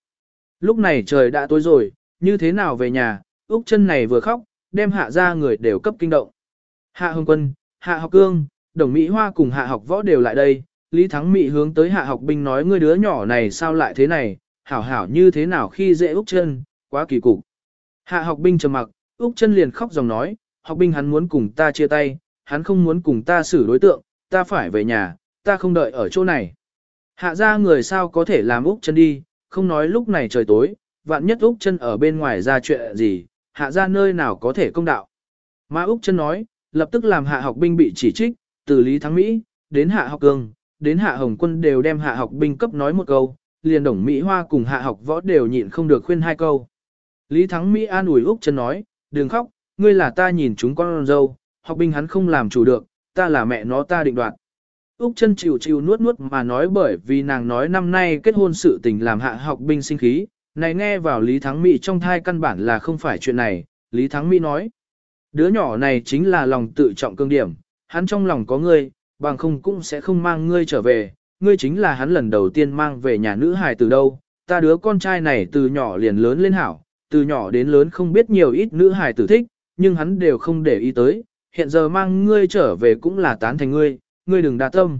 Lúc này trời đã tối rồi, như thế nào về nhà, Úc chân này vừa khóc, đem hạ ra người đều cấp kinh động. Hạ Hồng Quân, Hạ Học Cương, Đồng Mỹ Hoa cùng Hạ Học Võ đều lại đây, Lý Thắng Mỹ hướng tới Hạ Học Binh nói ngươi đứa nhỏ này sao lại thế này, hảo hảo như thế nào khi dễ Úc chân, quá kỳ cục. Hạ Học Binh trầm mặc, Úc chân liền khóc dòng nói, Học Binh hắn muốn cùng ta chia tay, hắn không muốn cùng ta xử đối tượng, ta phải về nhà, ta không đợi ở chỗ này. Hạ ra người sao có thể làm Úc chân đi, không nói lúc này trời tối, vạn nhất Úc chân ở bên ngoài ra chuyện gì, hạ ra nơi nào có thể công đạo. Mã Úc chân nói, lập tức làm hạ học binh bị chỉ trích, từ Lý Thắng Mỹ, đến hạ học cường, đến hạ hồng quân đều đem hạ học binh cấp nói một câu, liền đồng Mỹ Hoa cùng hạ học võ đều nhịn không được khuyên hai câu. Lý Thắng Mỹ an ủi Úc chân nói, đừng khóc, ngươi là ta nhìn chúng con dâu, học binh hắn không làm chủ được, ta là mẹ nó ta định đoạt. Úc chân chịu chịu nuốt nuốt mà nói bởi vì nàng nói năm nay kết hôn sự tình làm hạ học binh sinh khí, này nghe vào Lý Thắng Mỹ trong thai căn bản là không phải chuyện này, Lý Thắng Mỹ nói. Đứa nhỏ này chính là lòng tự trọng cương điểm, hắn trong lòng có ngươi, bằng không cũng sẽ không mang ngươi trở về, ngươi chính là hắn lần đầu tiên mang về nhà nữ hài từ đâu, ta đứa con trai này từ nhỏ liền lớn lên hảo, từ nhỏ đến lớn không biết nhiều ít nữ hài tử thích, nhưng hắn đều không để ý tới, hiện giờ mang ngươi trở về cũng là tán thành ngươi, ngươi đừng đa tâm.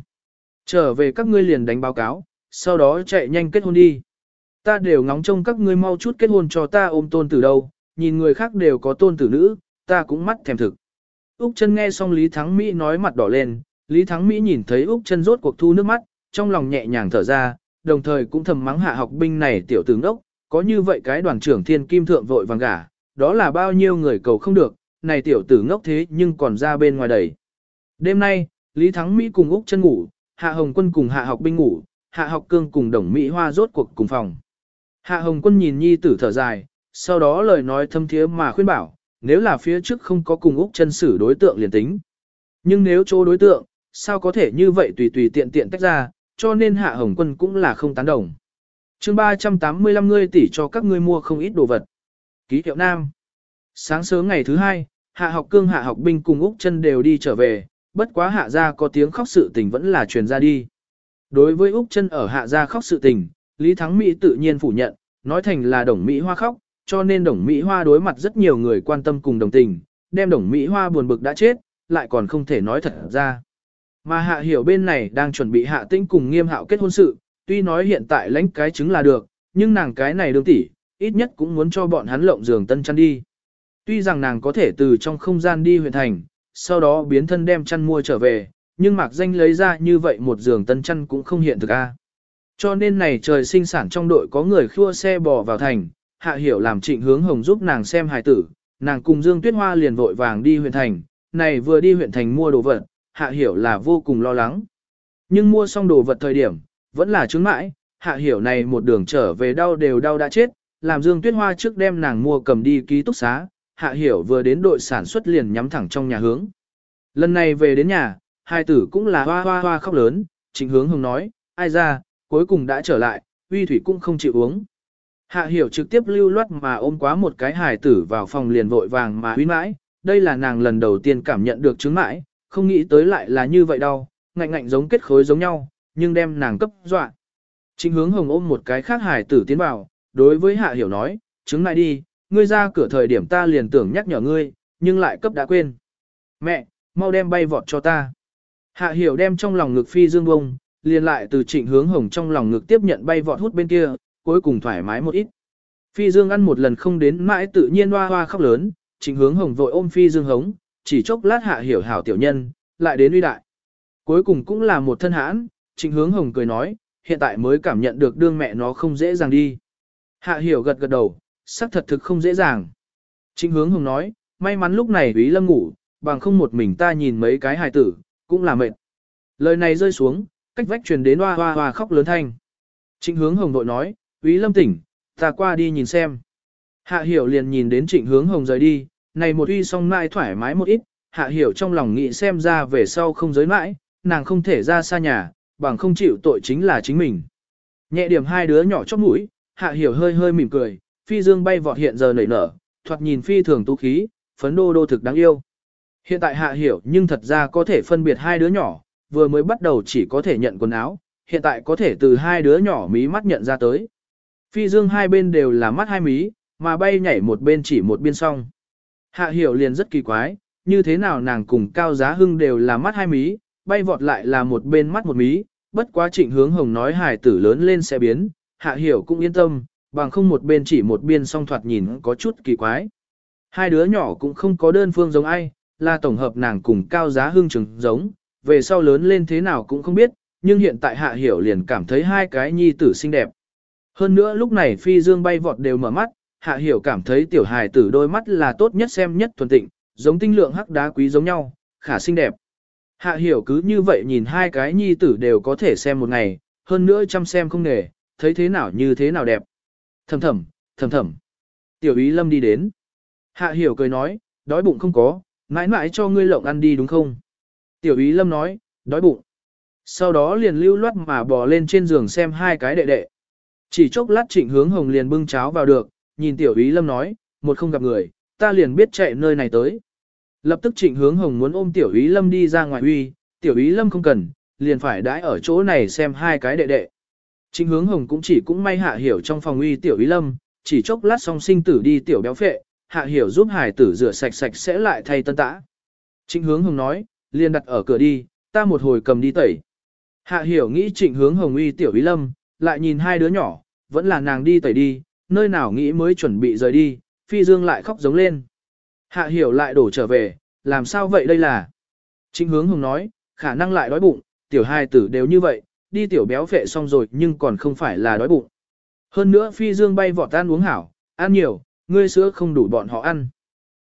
Trở về các ngươi liền đánh báo cáo, sau đó chạy nhanh kết hôn đi. Ta đều ngóng trông các ngươi mau chút kết hôn cho ta ôm tôn tử đâu, nhìn người khác đều có tôn tử nữ, ta cũng mắt thèm thực. Úc chân nghe xong Lý Thắng Mỹ nói mặt đỏ lên, Lý Thắng Mỹ nhìn thấy Úc chân rốt cuộc thu nước mắt, trong lòng nhẹ nhàng thở ra, đồng thời cũng thầm mắng hạ học binh này tiểu tử ngốc, có như vậy cái đoàn trưởng thiên kim thượng vội vàng gả, đó là bao nhiêu người cầu không được, này tiểu tử ngốc thế nhưng còn ra bên ngoài đẩy. Đêm nay, Lý Thắng Mỹ cùng Úc chân ngủ, Hạ Hồng Quân cùng Hạ học binh ngủ, Hạ học cương cùng Đồng Mỹ Hoa rốt cuộc cùng phòng. Hạ Hồng Quân nhìn nhi tử thở dài, sau đó lời nói thâm thiế mà khuyên bảo, nếu là phía trước không có cùng Úc chân xử đối tượng liền tính. Nhưng nếu chỗ đối tượng, sao có thể như vậy tùy tùy tiện tiện tách ra, cho nên Hạ Hồng Quân cũng là không tán đồng. chương 385 ngươi tỷ cho các ngươi mua không ít đồ vật. Ký hiệu Nam Sáng sớm ngày thứ hai, Hạ học cương Hạ học binh cùng Úc chân đều đi trở về, bất quá Hạ gia có tiếng khóc sự tình vẫn là truyền ra đi. Đối với Úc chân ở Hạ gia khóc sự tình, Lý Thắng Mỹ tự nhiên phủ nhận, nói thành là Đồng Mỹ Hoa khóc, cho nên Đồng Mỹ Hoa đối mặt rất nhiều người quan tâm cùng đồng tình, đem Đồng Mỹ Hoa buồn bực đã chết, lại còn không thể nói thật ra. Mà Hạ Hiểu bên này đang chuẩn bị Hạ Tĩnh cùng Nghiêm Hạo kết hôn sự, tuy nói hiện tại lãnh cái chứng là được, nhưng nàng cái này đương tỷ, ít nhất cũng muốn cho bọn hắn lộng giường tân chăn đi. Tuy rằng nàng có thể từ trong không gian đi huyện thành, sau đó biến thân đem chăn mua trở về, nhưng mạc danh lấy ra như vậy một giường tân chăn cũng không hiện thực a. Cho nên này trời sinh sản trong đội có người khua xe bò vào thành, hạ hiểu làm trịnh hướng hồng giúp nàng xem hài tử, nàng cùng Dương Tuyết Hoa liền vội vàng đi huyện thành, này vừa đi huyện thành mua đồ vật, hạ hiểu là vô cùng lo lắng. Nhưng mua xong đồ vật thời điểm, vẫn là chứng mãi, hạ hiểu này một đường trở về đau đều đau đã chết, làm Dương Tuyết Hoa trước đem nàng mua cầm đi ký túc xá, hạ hiểu vừa đến đội sản xuất liền nhắm thẳng trong nhà hướng. Lần này về đến nhà, hai tử cũng là hoa hoa hoa khóc lớn, trịnh hướng hồng nói, ai ra, cuối cùng đã trở lại, uy thủy cũng không chịu uống. Hạ hiểu trực tiếp lưu loát mà ôm quá một cái hài tử vào phòng liền vội vàng mà huy mãi, đây là nàng lần đầu tiên cảm nhận được chứng mãi, không nghĩ tới lại là như vậy đâu, ngạnh ngạnh giống kết khối giống nhau, nhưng đem nàng cấp dọa. Chính hướng hồng ôm một cái khác hài tử tiến vào, đối với hạ hiểu nói, chứng mãi đi, ngươi ra cửa thời điểm ta liền tưởng nhắc nhở ngươi, nhưng lại cấp đã quên. Mẹ, mau đem bay vọt cho ta. Hạ hiểu đem trong lòng ngực phi dương bông, liền lại từ trịnh hướng hồng trong lòng ngực tiếp nhận bay vọt hút bên kia, cuối cùng thoải mái một ít. Phi dương ăn một lần không đến mãi tự nhiên hoa hoa khóc lớn, trịnh hướng hồng vội ôm phi dương hống, chỉ chốc lát hạ hiểu hảo tiểu nhân, lại đến uy đại. Cuối cùng cũng là một thân hãn, trịnh hướng hồng cười nói, hiện tại mới cảm nhận được đương mẹ nó không dễ dàng đi. Hạ hiểu gật gật đầu, sắc thật thực không dễ dàng. Trịnh hướng hồng nói, may mắn lúc này ý Lâm ngủ, bằng không một mình ta nhìn mấy cái hài tử, cũng là mệt. Lời này rơi xuống, cách vách truyền đến hoa hoa hoa khóc lớn thanh. Trịnh hướng hồng vội nói, Úy Lâm tỉnh, ta qua đi nhìn xem. Hạ hiểu liền nhìn đến trịnh hướng hồng rời đi, này một uy song mai thoải mái một ít, hạ hiểu trong lòng nghĩ xem ra về sau không giới mãi, nàng không thể ra xa nhà, bằng không chịu tội chính là chính mình. Nhẹ điểm hai đứa nhỏ chóp mũi, hạ hiểu hơi hơi mỉm cười, phi dương bay vọt hiện giờ nảy nở, thoạt nhìn phi thường tú khí, phấn đô đô thực đáng yêu. Hiện tại hạ hiểu nhưng thật ra có thể phân biệt hai đứa nhỏ, vừa mới bắt đầu chỉ có thể nhận quần áo, hiện tại có thể từ hai đứa nhỏ mí mắt nhận ra tới. Phi dương hai bên đều là mắt hai mí, mà bay nhảy một bên chỉ một biên song. Hạ hiểu liền rất kỳ quái, như thế nào nàng cùng cao giá hưng đều là mắt hai mí, bay vọt lại là một bên mắt một mí, bất quá trịnh hướng hồng nói hài tử lớn lên sẽ biến, hạ hiểu cũng yên tâm, bằng không một bên chỉ một biên song thoạt nhìn có chút kỳ quái. Hai đứa nhỏ cũng không có đơn phương giống ai, là tổng hợp nàng cùng cao giá hưng trường giống, về sau lớn lên thế nào cũng không biết, nhưng hiện tại hạ hiểu liền cảm thấy hai cái nhi tử xinh đẹp. Hơn nữa lúc này phi dương bay vọt đều mở mắt, hạ hiểu cảm thấy tiểu hài tử đôi mắt là tốt nhất xem nhất thuần tịnh, giống tinh lượng hắc đá quý giống nhau, khả xinh đẹp. Hạ hiểu cứ như vậy nhìn hai cái nhi tử đều có thể xem một ngày, hơn nữa chăm xem không nghề, thấy thế nào như thế nào đẹp. Thầm thầm, thầm thầm. Tiểu ý lâm đi đến. Hạ hiểu cười nói, đói bụng không có, mãi mãi cho ngươi lộng ăn đi đúng không? Tiểu ý lâm nói, đói bụng. Sau đó liền lưu loát mà bò lên trên giường xem hai cái đệ đệ. Chỉ chốc lát trịnh hướng hồng liền bưng cháo vào được, nhìn tiểu ý lâm nói, một không gặp người, ta liền biết chạy nơi này tới. Lập tức trịnh hướng hồng muốn ôm tiểu ý lâm đi ra ngoài uy, tiểu ý lâm không cần, liền phải đãi ở chỗ này xem hai cái đệ đệ. Trịnh hướng hồng cũng chỉ cũng may hạ hiểu trong phòng uy tiểu ý lâm, chỉ chốc lát xong sinh tử đi tiểu béo phệ, hạ hiểu giúp hải tử rửa sạch sạch sẽ lại thay tân tã. Trịnh hướng hồng nói, liền đặt ở cửa đi, ta một hồi cầm đi tẩy. Hạ hiểu nghĩ trịnh hướng hồng uy tiểu ý lâm, lại nhìn hai đứa nhỏ, vẫn là nàng đi tẩy đi, nơi nào nghĩ mới chuẩn bị rời đi, phi dương lại khóc giống lên. Hạ hiểu lại đổ trở về, làm sao vậy đây là? Trịnh hướng hồng nói, khả năng lại đói bụng, tiểu hai tử đều như vậy, đi tiểu béo phệ xong rồi nhưng còn không phải là đói bụng. Hơn nữa phi dương bay vọt tan uống hảo, ăn nhiều, ngươi sữa không đủ bọn họ ăn.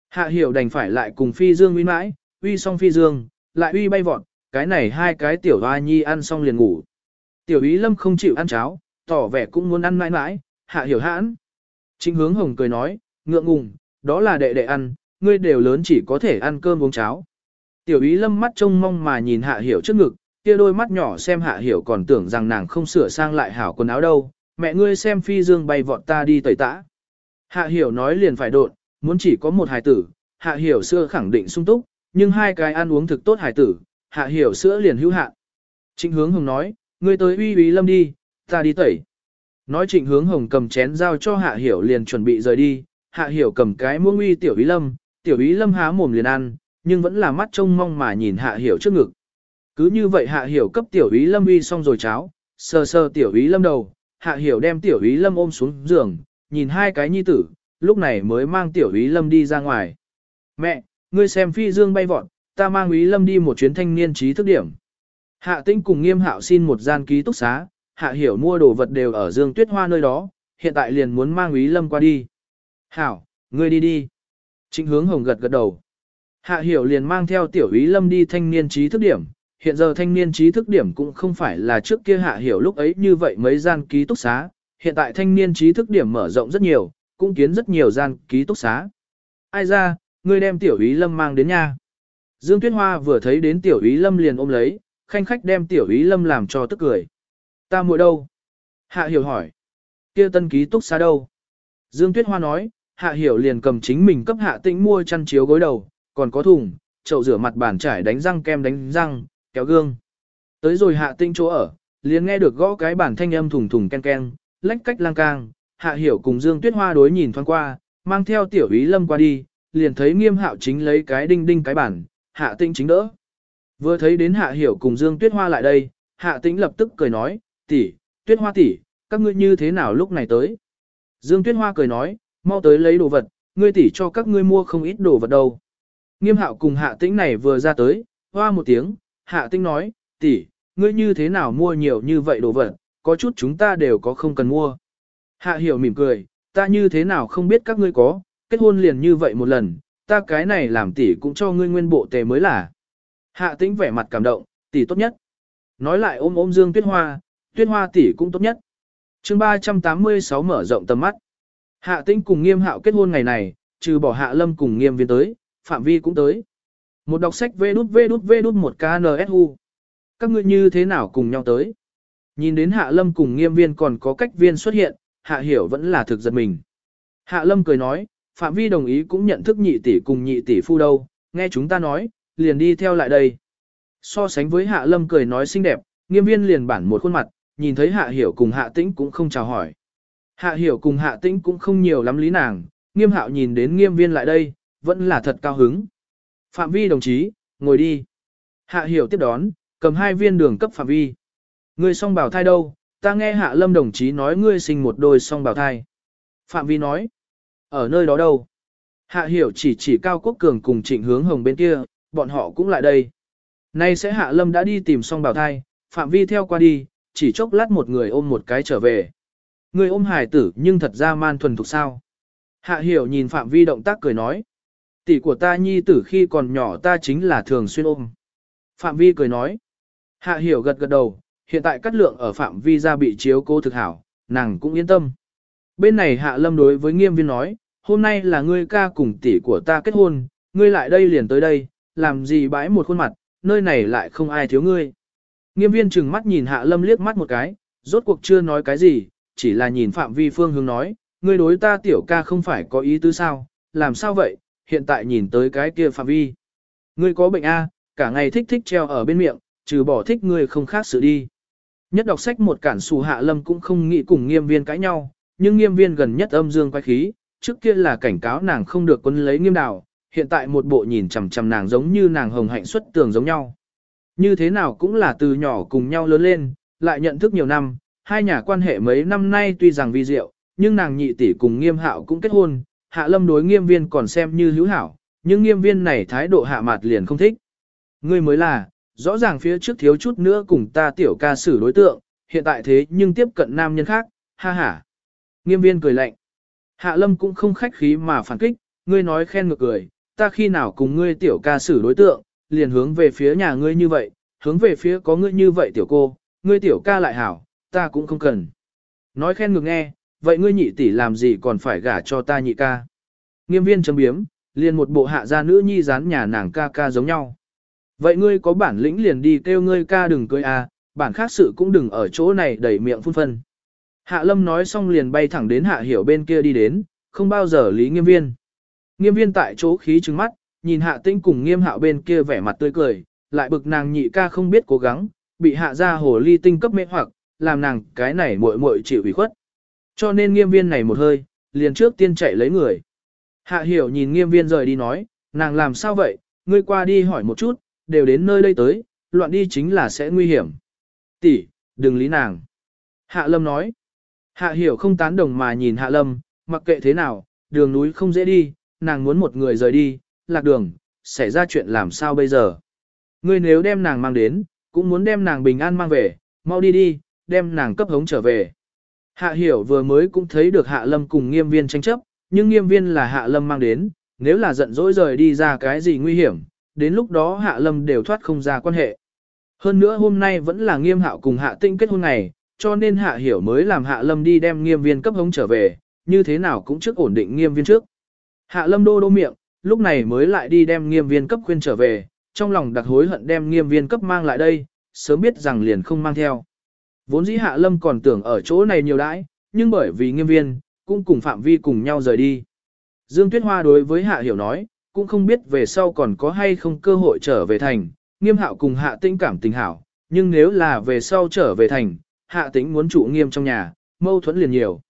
Hạ hiểu đành phải lại cùng phi dương uy mãi, uy xong phi dương, lại uy bay vọt, cái này hai cái tiểu hoa nhi ăn xong liền ngủ. Tiểu ý lâm không chịu ăn cháo, tỏ vẻ cũng muốn ăn mãi mãi, hạ hiểu hãn. Trịnh hướng hồng cười nói, ngượng ngùng, đó là đệ đệ ăn, ngươi đều lớn chỉ có thể ăn cơm uống cháo. Tiểu ý lâm mắt trông mong mà nhìn hạ hiểu trước ngực, kia đôi mắt nhỏ xem hạ hiểu còn tưởng rằng nàng không sửa sang lại hảo quần áo đâu, mẹ ngươi xem phi dương bay vọt ta đi tẩy tã. Hạ hiểu nói liền phải đột, muốn chỉ có một hài tử, hạ hiểu xưa khẳng định sung túc, nhưng hai cái ăn uống thực tốt hải tử, hạ hiểu sữa liền hữu hạn. Trịnh hướng hồng nói, ngươi tới uy uy lâm đi, ta đi tẩy. Nói trịnh hướng hồng cầm chén giao cho hạ hiểu liền chuẩn bị rời đi, hạ hiểu cầm cái muỗng uy tiểu uy lâm, tiểu uy lâm há mồm liền ăn, nhưng vẫn là mắt trông mong mà nhìn hạ hiểu trước ngực. Cứ như vậy hạ hiểu cấp tiểu uy lâm uy xong rồi cháo, sờ sờ tiểu uy lâm đầu, hạ hiểu đem tiểu uy lâm ôm xuống giường, nhìn hai cái nhi tử, lúc này mới mang tiểu uy lâm đi ra ngoài. Mẹ, ngươi xem phi dương bay vọt, ta mang ý lâm đi một chuyến thanh niên trí thức điểm. Hạ tinh cùng nghiêm hạo xin một gian ký túc xá, hạ hiểu mua đồ vật đều ở dương tuyết hoa nơi đó, hiện tại liền muốn mang ý lâm qua đi. Hảo, ngươi đi đi. Trịnh hướng hồng gật gật đầu. Hạ hiểu liền mang theo tiểu ý lâm đi thanh niên trí thức điểm. Hiện giờ thanh niên trí thức điểm cũng không phải là trước kia hạ hiểu lúc ấy như vậy mấy gian ký túc xá. Hiện tại thanh niên trí thức điểm mở rộng rất nhiều, cũng kiến rất nhiều gian ký túc xá. Ai ra, ngươi đem tiểu ý lâm mang đến nhà. Dương Tuyết Hoa vừa thấy đến tiểu ý lâm liền ôm lấy, khanh khách đem tiểu ý lâm làm cho tức cười. Ta muội đâu? Hạ hiểu hỏi. kia tân ký túc xá đâu? Dương Tuyết Hoa nói, Hạ hiểu liền cầm chính mình cấp hạ tĩnh mua chăn chiếu gối đầu, còn có thùng, chậu rửa mặt bàn trải đánh răng kem đánh răng, kéo gương. Tới rồi hạ tĩnh chỗ ở, liền nghe được gõ cái bản thanh âm thùng thùng ken ken, lách cách lang cang, hạ hiểu cùng Dương Tuyết Hoa đối nhìn thoáng qua, mang theo tiểu ý lâm qua đi, liền thấy nghiêm hạo chính lấy cái đinh đinh cái bản, hạ tĩnh chính đỡ. Vừa thấy đến hạ hiểu cùng Dương Tuyết Hoa lại đây, hạ tĩnh lập tức cười nói, tỷ, Tuyết Hoa tỷ, các ngươi như thế nào lúc này tới? Dương Tuyết Hoa cười nói, mau tới lấy đồ vật, ngươi tỷ cho các ngươi mua không ít đồ vật đâu. Nghiêm hạo cùng hạ tĩnh này vừa ra tới, hoa một tiếng, hạ tĩnh nói, tỷ, ngươi như thế nào mua nhiều như vậy đồ vật, có chút chúng ta đều có không cần mua. Hạ hiểu mỉm cười, ta như thế nào không biết các ngươi có, kết hôn liền như vậy một lần, ta cái này làm tỷ cũng cho ngươi nguyên bộ tề mới là. Hạ tĩnh vẻ mặt cảm động, tỷ tốt nhất. Nói lại ôm ôm Dương Tuyết Hoa, Tuyết Hoa tỷ cũng tốt nhất. chương 386 mở rộng tầm mắt. Hạ tĩnh cùng nghiêm hạo kết hôn ngày này, trừ bỏ hạ lâm cùng nghiêm viên tới, phạm vi cũng tới. Một đọc sách vê đút vê đút vê đút một KNSU. Các ngươi như thế nào cùng nhau tới? Nhìn đến hạ lâm cùng nghiêm viên còn có cách viên xuất hiện, hạ hiểu vẫn là thực giật mình. Hạ lâm cười nói, phạm vi đồng ý cũng nhận thức nhị tỷ cùng nhị tỷ phu đâu, nghe chúng ta nói, liền đi theo lại đây. So sánh với hạ lâm cười nói xinh đẹp, nghiêm viên liền bản một khuôn mặt, nhìn thấy hạ hiểu cùng hạ tĩnh cũng không chào hỏi. Hạ hiểu cùng hạ tĩnh cũng không nhiều lắm lý nàng, nghiêm hạo nhìn đến nghiêm viên lại đây, vẫn là thật cao hứng. Phạm vi đồng chí, ngồi đi. Hạ hiểu tiếp đón, cầm hai viên đường cấp phạm vi. Ngươi song bảo thai đâu, ta nghe hạ lâm đồng chí nói ngươi sinh một đôi song bảo thai. Phạm vi nói, ở nơi đó đâu? Hạ hiểu chỉ chỉ cao quốc cường cùng trịnh hướng hồng bên kia, bọn họ cũng lại đây. Nay sẽ hạ lâm đã đi tìm song bảo thai, phạm vi theo qua đi, chỉ chốc lát một người ôm một cái trở về. Người ôm Hải tử nhưng thật ra man thuần thục sao. Hạ hiểu nhìn Phạm Vi động tác cười nói. Tỷ của ta nhi tử khi còn nhỏ ta chính là thường xuyên ôm. Phạm Vi cười nói. Hạ hiểu gật gật đầu, hiện tại cắt lượng ở Phạm Vi ra bị chiếu cô thực hảo, nàng cũng yên tâm. Bên này Hạ Lâm đối với nghiêm viên nói, hôm nay là ngươi ca cùng tỷ của ta kết hôn, ngươi lại đây liền tới đây, làm gì bãi một khuôn mặt, nơi này lại không ai thiếu ngươi. Nghiêm viên trừng mắt nhìn Hạ Lâm liếc mắt một cái, rốt cuộc chưa nói cái gì, chỉ là nhìn Phạm Vi Phương hướng nói, ngươi đối ta tiểu ca không phải có ý tứ sao, làm sao vậy, hiện tại nhìn tới cái kia Phạm Vi. Ngươi có bệnh A, cả ngày thích thích treo ở bên miệng, trừ bỏ thích ngươi không khác sự đi. Nhất đọc sách một cản xù Hạ Lâm cũng không nghĩ cùng nghiêm viên cãi nhau, nhưng nghiêm viên gần nhất âm dương quay khí, trước kia là cảnh cáo nàng không được quân lấy nghiêm đào, hiện tại một bộ nhìn chằm chằm nàng giống như nàng hồng hạnh xuất tường giống nhau. Như thế nào cũng là từ nhỏ cùng nhau lớn lên, lại nhận thức nhiều năm, hai nhà quan hệ mấy năm nay tuy rằng vi diệu, nhưng nàng nhị tỷ cùng nghiêm hạo cũng kết hôn, hạ lâm đối nghiêm viên còn xem như hữu hảo, nhưng nghiêm viên này thái độ hạ mặt liền không thích. Ngươi mới là, rõ ràng phía trước thiếu chút nữa cùng ta tiểu ca xử đối tượng, hiện tại thế nhưng tiếp cận nam nhân khác, ha ha. Nghiêm viên cười lạnh. Hạ lâm cũng không khách khí mà phản kích, ngươi nói khen ngược cười, ta khi nào cùng ngươi tiểu ca xử đối tượng, liền hướng về phía nhà ngươi như vậy, hướng về phía có ngươi như vậy tiểu cô, ngươi tiểu ca lại hảo, ta cũng không cần. Nói khen ngược nghe, vậy ngươi nhị tỷ làm gì còn phải gả cho ta nhị ca. Nghiêm viên chấm biếm, liền một bộ hạ gia nữ nhi dán nhà nàng ca ca giống nhau. Vậy ngươi có bản lĩnh liền đi kêu ngươi ca đừng cưới à, bản khác sự cũng đừng ở chỗ này đẩy miệng phun phân. Hạ lâm nói xong liền bay thẳng đến hạ hiểu bên kia đi đến, không bao giờ lý nghiêm viên. Nghiêm viên tại chỗ khí trừng mắt, nhìn hạ tinh cùng nghiêm hạo bên kia vẻ mặt tươi cười, lại bực nàng nhị ca không biết cố gắng, bị hạ ra hồ ly tinh cấp mê hoặc, làm nàng cái này muội muội chịu ủy khuất. Cho nên nghiêm viên này một hơi, liền trước tiên chạy lấy người. Hạ hiểu nhìn nghiêm viên rời đi nói, nàng làm sao vậy, ngươi qua đi hỏi một chút, đều đến nơi đây tới, loạn đi chính là sẽ nguy hiểm. Tỷ, đừng lý nàng. Hạ lâm nói. Hạ hiểu không tán đồng mà nhìn hạ lâm, mặc kệ thế nào, đường núi không dễ đi, nàng muốn một người rời đi, lạc đường, xảy ra chuyện làm sao bây giờ. Ngươi nếu đem nàng mang đến, cũng muốn đem nàng bình an mang về, mau đi đi, đem nàng cấp hống trở về. Hạ hiểu vừa mới cũng thấy được hạ lâm cùng nghiêm viên tranh chấp, nhưng nghiêm viên là hạ lâm mang đến, nếu là giận dỗi rời đi ra cái gì nguy hiểm, đến lúc đó hạ lâm đều thoát không ra quan hệ. Hơn nữa hôm nay vẫn là nghiêm hạo cùng hạ tinh kết hôn ngày, cho nên hạ hiểu mới làm hạ lâm đi đem nghiêm viên cấp hống trở về, như thế nào cũng trước ổn định nghiêm viên trước. Hạ lâm đô đô miệng, lúc này mới lại đi đem nghiêm viên cấp khuyên trở về, trong lòng đặc hối hận đem nghiêm viên cấp mang lại đây, sớm biết rằng liền không mang theo. Vốn dĩ hạ lâm còn tưởng ở chỗ này nhiều đãi, nhưng bởi vì nghiêm viên, cũng cùng phạm vi cùng nhau rời đi. Dương Tuyết Hoa đối với hạ hiểu nói, cũng không biết về sau còn có hay không cơ hội trở về thành, nghiêm hạo cùng hạ Tinh cảm tình hảo, nhưng nếu là về sau trở về thành, hạ tính muốn trụ nghiêm trong nhà, mâu thuẫn liền nhiều.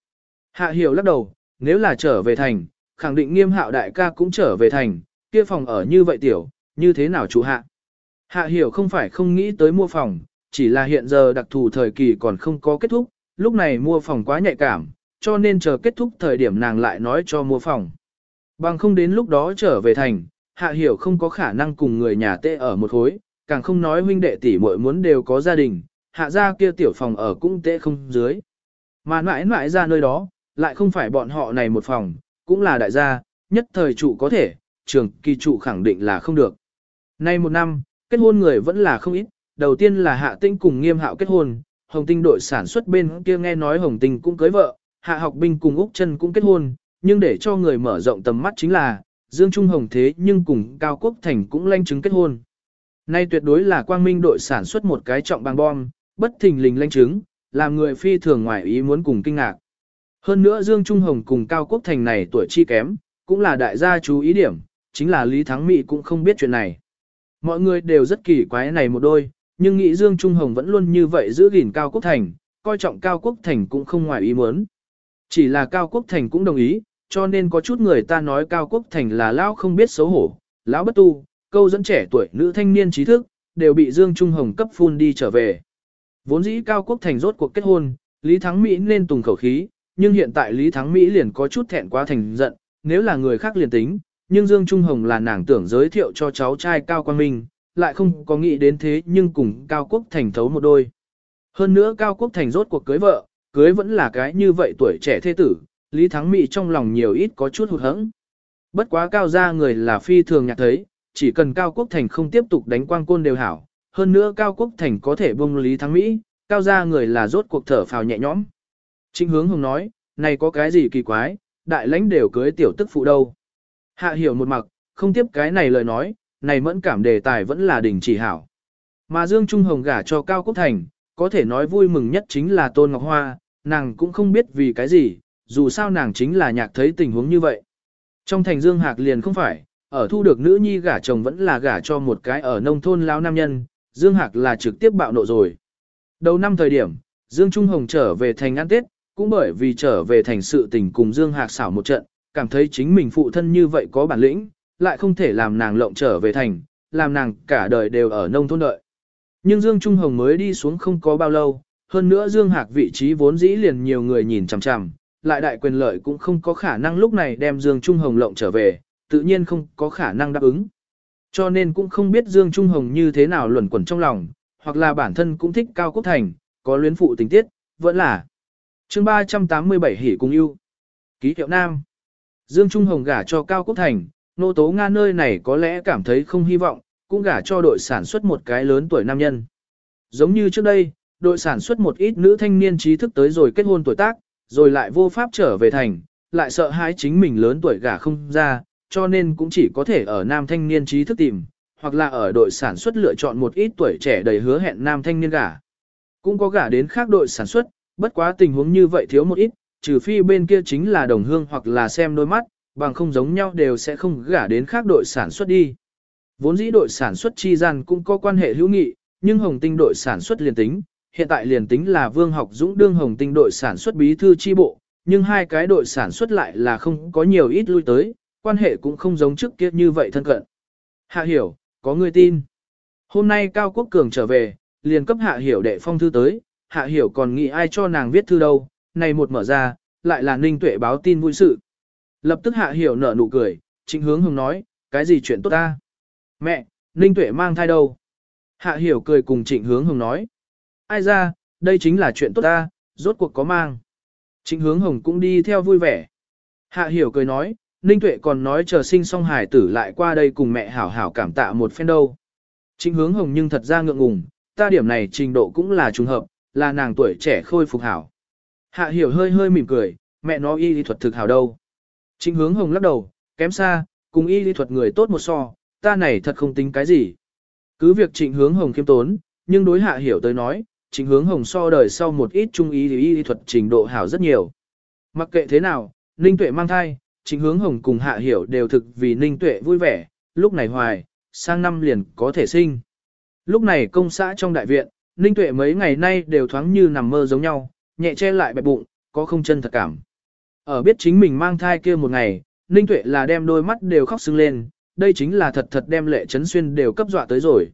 Hạ hiểu lắc đầu, nếu là trở về thành, khẳng định nghiêm hạo đại ca cũng trở về thành, kia phòng ở như vậy tiểu, như thế nào chủ hạ. Hạ hiểu không phải không nghĩ tới mua phòng, chỉ là hiện giờ đặc thù thời kỳ còn không có kết thúc, lúc này mua phòng quá nhạy cảm, cho nên chờ kết thúc thời điểm nàng lại nói cho mua phòng. Bằng không đến lúc đó trở về thành, hạ hiểu không có khả năng cùng người nhà tê ở một khối, càng không nói huynh đệ tỷ muội muốn đều có gia đình, hạ ra kia tiểu phòng ở cũng tệ không dưới. Mà mãi mãi ra nơi đó, lại không phải bọn họ này một phòng, cũng là đại gia, nhất thời trụ có thể, trường kỳ trụ khẳng định là không được. Nay một năm, kết hôn người vẫn là không ít, đầu tiên là hạ tinh cùng nghiêm hạo kết hôn, hồng tinh đội sản xuất bên kia nghe nói hồng tinh cũng cưới vợ, hạ học binh cùng Úc chân cũng kết hôn, nhưng để cho người mở rộng tầm mắt chính là, Dương Trung Hồng thế nhưng cùng Cao Quốc Thành cũng lanh chứng kết hôn. Nay tuyệt đối là quang minh đội sản xuất một cái trọng bằng bom, bất thình lình lanh chứng, làm người phi thường ngoài ý muốn cùng kinh ngạc. Hơn nữa Dương Trung Hồng cùng Cao Quốc Thành này tuổi chi kém, cũng là đại gia chú ý điểm, chính là Lý Thắng Mỹ cũng không biết chuyện này. Mọi người đều rất kỳ quái này một đôi, nhưng nghĩ Dương Trung Hồng vẫn luôn như vậy giữ gìn Cao Quốc Thành, coi trọng Cao Quốc Thành cũng không ngoài ý muốn. Chỉ là Cao Quốc Thành cũng đồng ý, cho nên có chút người ta nói Cao Quốc Thành là lão không biết xấu hổ, lão bất tu, câu dẫn trẻ tuổi nữ thanh niên trí thức, đều bị Dương Trung Hồng cấp phun đi trở về. Vốn dĩ Cao Quốc Thành rốt cuộc kết hôn, Lý Thắng Mỹ nên tùng khẩu khí, nhưng hiện tại Lý Thắng Mỹ liền có chút thẹn quá thành giận, nếu là người khác liền tính, nhưng Dương Trung Hồng là nàng tưởng giới thiệu cho cháu trai Cao Quang Minh, lại không có nghĩ đến thế nhưng cùng Cao Quốc Thành thấu một đôi. Hơn nữa Cao Quốc Thành rốt cuộc cưới vợ, cưới vẫn là cái như vậy tuổi trẻ thế tử, Lý Thắng Mỹ trong lòng nhiều ít có chút hụt hẫng. Bất quá Cao gia người là phi thường nhạc thấy, chỉ cần Cao Quốc Thành không tiếp tục đánh quang côn đều hảo, hơn nữa Cao Quốc Thành có thể bông Lý Thắng Mỹ, Cao ra người là rốt cuộc thở phào nhẹ nhõm. Trịnh hướng hùng nói, này có cái gì kỳ quái, đại lãnh đều cưới tiểu tức phụ đâu. Hạ hiểu một mặc, không tiếp cái này lời nói, này mẫn cảm đề tài vẫn là đình chỉ hảo. Mà Dương Trung Hồng gả cho Cao Quốc Thành, có thể nói vui mừng nhất chính là Tôn Ngọc Hoa, nàng cũng không biết vì cái gì, dù sao nàng chính là nhạc thấy tình huống như vậy. Trong thành Dương Hạc liền không phải, ở thu được nữ nhi gả chồng vẫn là gả cho một cái ở nông thôn lao nam nhân, Dương Hạc là trực tiếp bạo nộ rồi. Đầu năm thời điểm, Dương Trung Hồng trở về thành ăn Tết, cũng bởi vì trở về thành sự tình cùng Dương Hạc xảo một trận, cảm thấy chính mình phụ thân như vậy có bản lĩnh, lại không thể làm nàng lộng trở về thành, làm nàng cả đời đều ở nông thôn đợi. Nhưng Dương Trung Hồng mới đi xuống không có bao lâu, hơn nữa Dương Hạc vị trí vốn dĩ liền nhiều người nhìn chằm chằm, lại đại quyền lợi cũng không có khả năng lúc này đem Dương Trung Hồng lộng trở về, tự nhiên không có khả năng đáp ứng. Cho nên cũng không biết Dương Trung Hồng như thế nào luẩn quẩn trong lòng, hoặc là bản thân cũng thích Cao Quốc Thành, có luyến phụ tình tiết, vẫn là. chương 387 hỉ cùng yêu. Ký hiệu Nam. Dương Trung Hồng gả cho Cao Quốc Thành, nô tố Nga nơi này có lẽ cảm thấy không hy vọng, cũng gả cho đội sản xuất một cái lớn tuổi nam nhân. Giống như trước đây, đội sản xuất một ít nữ thanh niên trí thức tới rồi kết hôn tuổi tác, rồi lại vô pháp trở về thành, lại sợ hãi chính mình lớn tuổi gả không ra, cho nên cũng chỉ có thể ở nam thanh niên trí thức tìm, hoặc là ở đội sản xuất lựa chọn một ít tuổi trẻ đầy hứa hẹn nam thanh niên gả. Cũng có gả đến khác đội sản xuất, bất quá tình huống như vậy thiếu một ít, trừ phi bên kia chính là đồng hương hoặc là xem đôi mắt, bằng không giống nhau đều sẽ không gả đến khác đội sản xuất đi. Vốn dĩ đội sản xuất chi gian cũng có quan hệ hữu nghị, nhưng Hồng Tinh đội sản xuất liền tính, hiện tại liền tính là Vương Học Dũng đương Hồng Tinh đội sản xuất bí thư chi bộ, nhưng hai cái đội sản xuất lại là không có nhiều ít lui tới, quan hệ cũng không giống trước kia như vậy thân cận. Hạ hiểu, có người tin. Hôm nay Cao Quốc Cường trở về, liền cấp Hạ hiểu đệ phong thư tới, Hạ hiểu còn nghĩ ai cho nàng viết thư đâu, này một mở ra, lại là Ninh Tuệ báo tin vui sự. Lập tức Hạ hiểu nở nụ cười, trịnh hướng hồng nói, cái gì chuyện tốt ta? Mẹ, Ninh Tuệ mang thai đâu? Hạ hiểu cười cùng trịnh hướng hồng nói. Ai ra, đây chính là chuyện tốt ta, rốt cuộc có mang. Trịnh hướng hồng cũng đi theo vui vẻ. Hạ hiểu cười nói, Ninh Tuệ còn nói chờ sinh xong hải tử lại qua đây cùng mẹ hảo hảo cảm tạ một phen đâu. Trình hướng hồng nhưng thật ra ngượng ngùng, ta điểm này trình độ cũng là trùng hợp, là nàng tuổi trẻ khôi phục hảo. Hạ hiểu hơi hơi mỉm cười, mẹ nó y lý thuật thực hảo đâu. Trình hướng hồng lắc đầu, kém xa, cùng y lý thuật người tốt một so, ta này thật không tính cái gì. Cứ việc trịnh hướng hồng khiêm tốn, nhưng đối hạ hiểu tới nói, trịnh hướng hồng so đời sau một ít trung ý thì y thuật trình độ hảo rất nhiều. Mặc kệ thế nào, Ninh Tuệ mang thai, trịnh hướng hồng cùng hạ hiểu đều thực vì Ninh Tuệ vui vẻ, lúc này hoài, sang năm liền có thể sinh. Lúc này công xã trong đại viện, Ninh Tuệ mấy ngày nay đều thoáng như nằm mơ giống nhau, nhẹ che lại bẹp bụng, có không chân thật cảm. Ở biết chính mình mang thai kia một ngày, Ninh Tuệ là đem đôi mắt đều khóc sưng lên, đây chính là thật thật đem lệ chấn xuyên đều cấp dọa tới rồi.